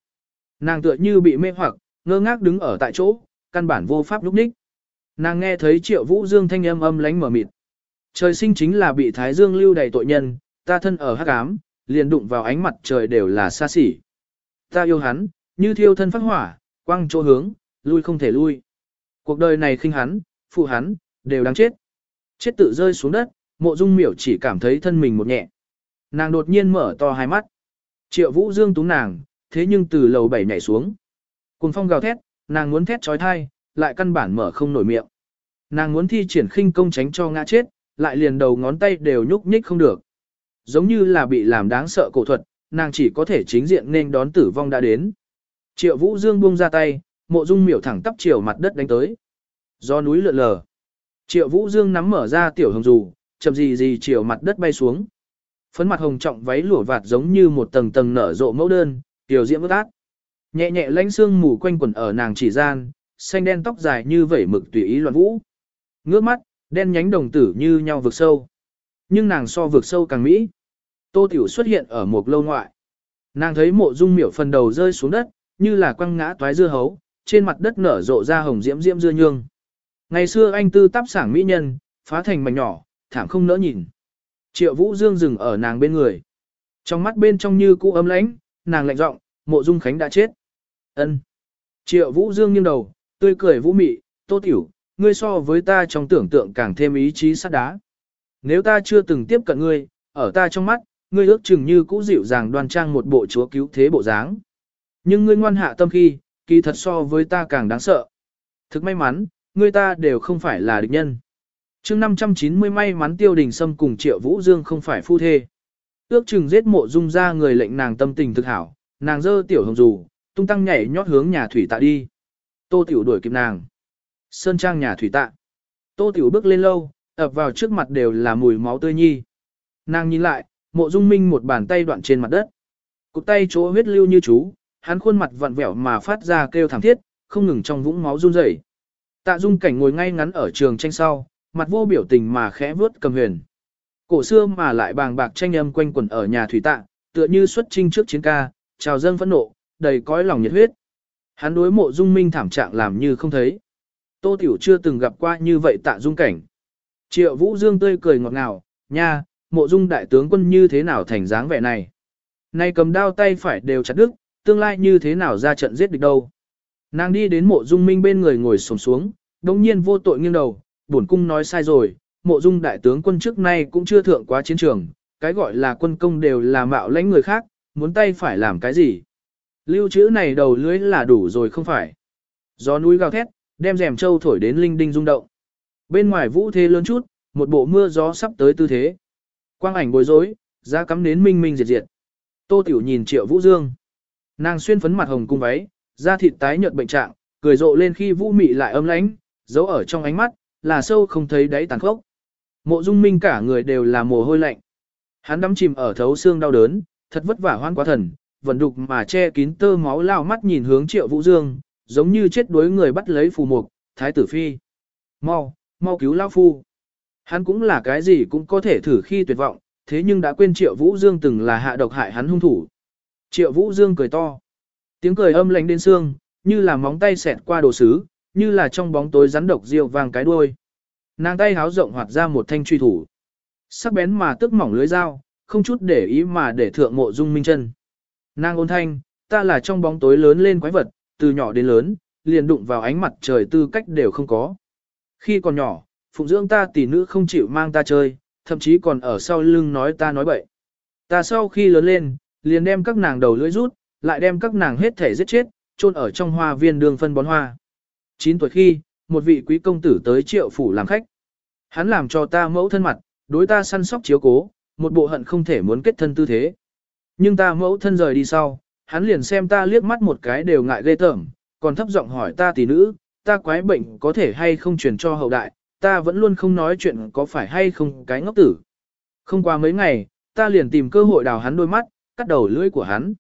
Nàng tựa như bị mê hoặc, ngơ ngác đứng ở tại chỗ, căn bản vô pháp lúc ních. Nàng nghe thấy triệu vũ dương thanh âm âm lánh mở mịt. Trời sinh chính là bị thái dương lưu đầy tội nhân, ta thân ở hắc ám, liền đụng vào ánh mặt trời đều là xa xỉ. Ta yêu hắn, như thiêu thân phát hỏa, quăng chỗ hướng, lui không thể lui. Cuộc đời này khinh hắn, phụ hắn, đều đáng chết. Chết tự rơi xuống đất, mộ dung miểu chỉ cảm thấy thân mình một nhẹ. Nàng đột nhiên mở to hai mắt. Triệu vũ dương túng nàng, thế nhưng từ lầu bảy nhảy xuống. Cùng phong gào thét, nàng muốn thét trói thai, lại căn bản mở không nổi miệng. Nàng muốn thi triển khinh công tránh cho ngã chết, lại liền đầu ngón tay đều nhúc nhích không được. Giống như là bị làm đáng sợ cổ thuật, nàng chỉ có thể chính diện nên đón tử vong đã đến. Triệu Vũ Dương buông ra tay, mộ dung miểu thẳng tắp chiều mặt đất đánh tới. Do núi lượn lờ. Triệu Vũ Dương nắm mở ra tiểu hồng dù, chậm gì gì chiều mặt đất bay xuống. Phấn mặt hồng trọng váy lụa vạt giống như một tầng tầng nở rộ mẫu đơn, tiểu diễm ước át. Nhẹ nhẹ lánh xương mù quanh quẩn ở nàng chỉ gian, xanh đen tóc dài như vẩy mực tùy ý loạn vũ. Ngước mắt, đen nhánh đồng tử như nhau vực sâu. Nhưng nàng so vực sâu càng mỹ. Tô Tiểu xuất hiện ở một lâu ngoại. Nàng thấy mộ dung miểu phần đầu rơi xuống đất, như là quăng ngã toái dưa hấu, trên mặt đất nở rộ ra hồng diễm diễm dưa nhương. Ngày xưa anh tư tắp sảng mỹ nhân, phá thành mảnh nhỏ, thảm không nỡ nhìn. Triệu Vũ Dương dừng ở nàng bên người. Trong mắt bên trong như cũ ấm lãnh, nàng lạnh giọng, mộ dung khánh đã chết. ân Triệu Vũ Dương nghiêng đầu, tươi cười vũ mị, tô tiểu, ngươi so với ta trong tưởng tượng càng thêm ý chí sắt đá. Nếu ta chưa từng tiếp cận ngươi, ở ta trong mắt, ngươi ước chừng như cũ dịu dàng đoan trang một bộ chúa cứu thế bộ dáng. Nhưng ngươi ngoan hạ tâm khi, kỳ thật so với ta càng đáng sợ. Thực may mắn, ngươi ta đều không phải là địch nhân chương 590 may mắn tiêu đình sâm cùng triệu vũ dương không phải phu thê. Ước chừng giết mộ dung ra người lệnh nàng tâm tình thực hảo, nàng dơ tiểu hồng dù, tung tăng nhảy nhót hướng nhà thủy tạ đi. Tô tiểu đuổi kịp nàng. Sơn trang nhà thủy tạ. Tô tiểu bước lên lâu, ập vào trước mặt đều là mùi máu tươi nhi. Nàng nhìn lại, mộ dung minh một bàn tay đoạn trên mặt đất. Cụt tay chỗ huyết lưu như chú, hắn khuôn mặt vặn vẹo mà phát ra kêu thảm thiết, không ngừng trong vũng máu run rẩy. Tạ Dung cảnh ngồi ngay ngắn ở trường tranh sau, mặt vô biểu tình mà khẽ vuốt cầm huyền. Cổ xưa mà lại bàng bạc tranh âm quanh quẩn ở nhà thủy tạ, tựa như xuất trinh trước chiến ca, trào dâng phẫn nộ, đầy cõi lòng nhiệt huyết. Hắn đối mộ dung minh thảm trạng làm như không thấy. Tô Tiểu chưa từng gặp qua như vậy tạ dung cảnh. Triệu Vũ Dương tươi cười ngọt ngào, nha, mộ dung đại tướng quân như thế nào thành dáng vẻ này. Nay cầm đao tay phải đều chặt đứt, tương lai như thế nào ra trận giết địch đâu. Nàng đi đến mộ dung minh bên người ngồi sổng xuống, đồng nhiên vô tội nghiêng đầu, bổn cung nói sai rồi, mộ dung đại tướng quân trước nay cũng chưa thượng quá chiến trường, cái gọi là quân công đều là mạo lãnh người khác, muốn tay phải làm cái gì. Lưu trữ này đầu lưới là đủ rồi không phải. Gió núi gào thét, đem rèm châu thổi đến linh đinh rung động. Bên ngoài vũ thế lớn chút, một bộ mưa gió sắp tới tư thế. Quang ảnh bối rối, ra cắm đến minh minh diệt diệt. Tô Tiểu nhìn Triệu Vũ Dương. Nàng xuyên phấn mặt hồng cung váy, da thịt tái nhợt bệnh trạng, cười rộ lên khi vũ mị lại ấm lãnh, giấu ở trong ánh mắt, là sâu không thấy đáy tàn khốc. Mộ Dung Minh cả người đều là mồ hôi lạnh. Hắn đắm chìm ở thấu xương đau đớn, thật vất vả hoan quá thần, vẫn đục mà che kín tơ máu lao mắt nhìn hướng Triệu Vũ Dương, giống như chết đuối người bắt lấy phù mục, thái tử phi. Mau, mau cứu lão phu. Hắn cũng là cái gì cũng có thể thử khi tuyệt vọng, thế nhưng đã quên Triệu Vũ Dương từng là hạ độc hại hắn hung thủ. Triệu Vũ Dương cười to. Tiếng cười âm lạnh đến xương, như là móng tay xẹt qua đồ sứ, như là trong bóng tối rắn độc diêu vàng cái đuôi. Nàng tay háo rộng hoạt ra một thanh truy thủ. Sắc bén mà tức mỏng lưới dao, không chút để ý mà để thượng mộ dung minh chân. Nàng ôn thanh, ta là trong bóng tối lớn lên quái vật, từ nhỏ đến lớn, liền đụng vào ánh mặt trời tư cách đều không có. Khi còn nhỏ, phụng dưỡng ta tỷ nữ không chịu mang ta chơi, thậm chí còn ở sau lưng nói ta nói bậy. Ta sau khi lớn lên, liền đem các nàng đầu lưỡi rút, lại đem các nàng hết thể giết chết, chôn ở trong hoa viên đường phân bón hoa. 9 tuổi khi, một vị quý công tử tới triệu phủ làm khách. Hắn làm cho ta mẫu thân mặt, đối ta săn sóc chiếu cố, một bộ hận không thể muốn kết thân tư thế. Nhưng ta mẫu thân rời đi sau, hắn liền xem ta liếc mắt một cái đều ngại ghê tởm, còn thấp giọng hỏi ta tỷ nữ, ta quái bệnh có thể hay không truyền cho hậu đại, ta vẫn luôn không nói chuyện có phải hay không cái ngốc tử. Không qua mấy ngày, ta liền tìm cơ hội đào hắn đôi mắt, cắt đầu lưỡi của hắn.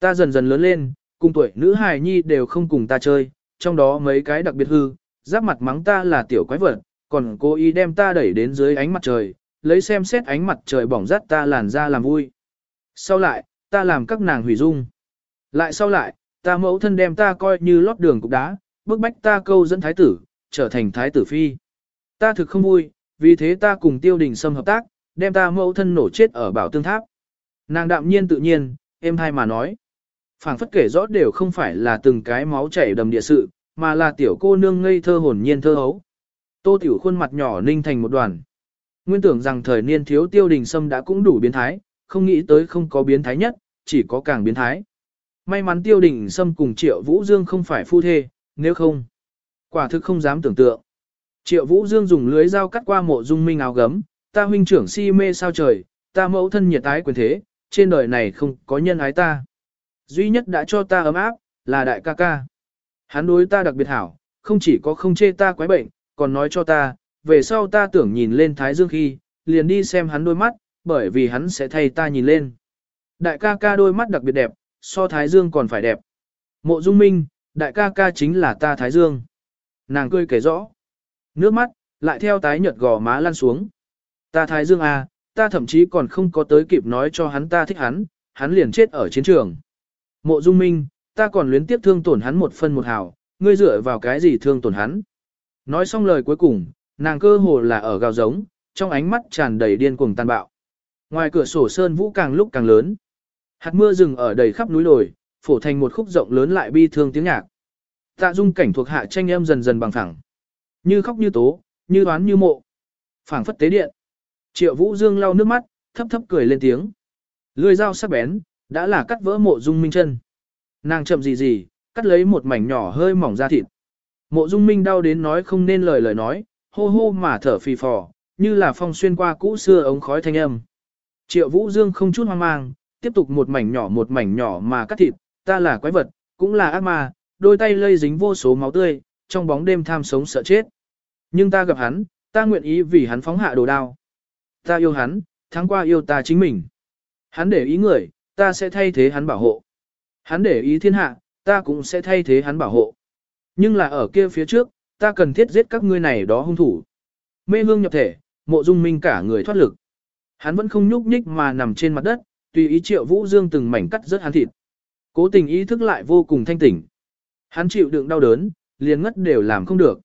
Ta dần dần lớn lên, cùng tuổi nữ hài nhi đều không cùng ta chơi, trong đó mấy cái đặc biệt hư, giáp mặt mắng ta là tiểu quái vật, còn cố ý đem ta đẩy đến dưới ánh mặt trời, lấy xem xét ánh mặt trời bỏng rát ta làn ra làm vui. Sau lại, ta làm các nàng hủy dung. Lại sau lại, ta mẫu thân đem ta coi như lót đường cục đá, bức bách ta câu dẫn thái tử, trở thành thái tử phi. Ta thực không vui, vì thế ta cùng tiêu đình xâm hợp tác, đem ta mẫu thân nổ chết ở bảo tương tháp. Nàng đạm nhiên tự nhiên, em hai mà nói phảng phất kể rõ đều không phải là từng cái máu chảy đầm địa sự, mà là tiểu cô nương ngây thơ hồn nhiên thơ hấu. Tô tiểu khuôn mặt nhỏ ninh thành một đoàn. Nguyên tưởng rằng thời niên thiếu tiêu đình sâm đã cũng đủ biến thái, không nghĩ tới không có biến thái nhất, chỉ có càng biến thái. May mắn tiêu đình sâm cùng triệu vũ dương không phải phu thê, nếu không, quả thực không dám tưởng tượng. Triệu vũ dương dùng lưới dao cắt qua mộ dung minh áo gấm, ta huynh trưởng si mê sao trời, ta mẫu thân nhiệt ái quyền thế, trên đời này không có nhân ái ta. Duy nhất đã cho ta ấm áp, là đại ca ca. Hắn đối ta đặc biệt hảo, không chỉ có không chê ta quái bệnh, còn nói cho ta, về sau ta tưởng nhìn lên Thái Dương khi, liền đi xem hắn đôi mắt, bởi vì hắn sẽ thay ta nhìn lên. Đại ca ca đôi mắt đặc biệt đẹp, so Thái Dương còn phải đẹp. Mộ Dung Minh, đại ca ca chính là ta Thái Dương. Nàng cười kể rõ. Nước mắt, lại theo tái nhợt gò má lăn xuống. Ta Thái Dương à, ta thậm chí còn không có tới kịp nói cho hắn ta thích hắn, hắn liền chết ở chiến trường. Mộ Dung Minh, ta còn luyến tiếp thương tổn hắn một phân một hào, ngươi dựa vào cái gì thương tổn hắn. Nói xong lời cuối cùng, nàng cơ hồ là ở gào giống, trong ánh mắt tràn đầy điên cuồng tàn bạo. Ngoài cửa sổ sơn vũ càng lúc càng lớn. Hạt mưa rừng ở đầy khắp núi đồi, phổ thành một khúc rộng lớn lại bi thương tiếng nhạc. Tạ dung cảnh thuộc hạ tranh em dần dần bằng phẳng, Như khóc như tố, như đoán như mộ. phảng phất tế điện. Triệu Vũ Dương lau nước mắt, thấp thấp cười lên tiếng. Lưỡi dao sắc bén, đã là cắt vỡ mộ dung minh chân. Nàng chậm gì gì, cắt lấy một mảnh nhỏ hơi mỏng ra thịt. Mộ dung minh đau đến nói không nên lời lời nói, hô hô mà thở phì phò, như là phong xuyên qua cũ xưa ống khói thanh âm. Triệu Vũ Dương không chút hoang mang, tiếp tục một mảnh nhỏ một mảnh nhỏ mà cắt thịt, ta là quái vật, cũng là ác ma, đôi tay lây dính vô số máu tươi, trong bóng đêm tham sống sợ chết. Nhưng ta gặp hắn, ta nguyện ý vì hắn phóng hạ đồ đao. Ta yêu hắn, tháng qua yêu ta chính mình. Hắn để ý người, ta sẽ thay thế hắn bảo hộ. Hắn để ý thiên hạ, ta cũng sẽ thay thế hắn bảo hộ. Nhưng là ở kia phía trước, ta cần thiết giết các ngươi này đó hung thủ. Mê hương nhập thể, mộ dung minh cả người thoát lực. Hắn vẫn không nhúc nhích mà nằm trên mặt đất, tùy ý triệu vũ dương từng mảnh cắt rớt hắn thịt. Cố tình ý thức lại vô cùng thanh tỉnh. Hắn chịu đựng đau đớn, liền ngất đều làm không được.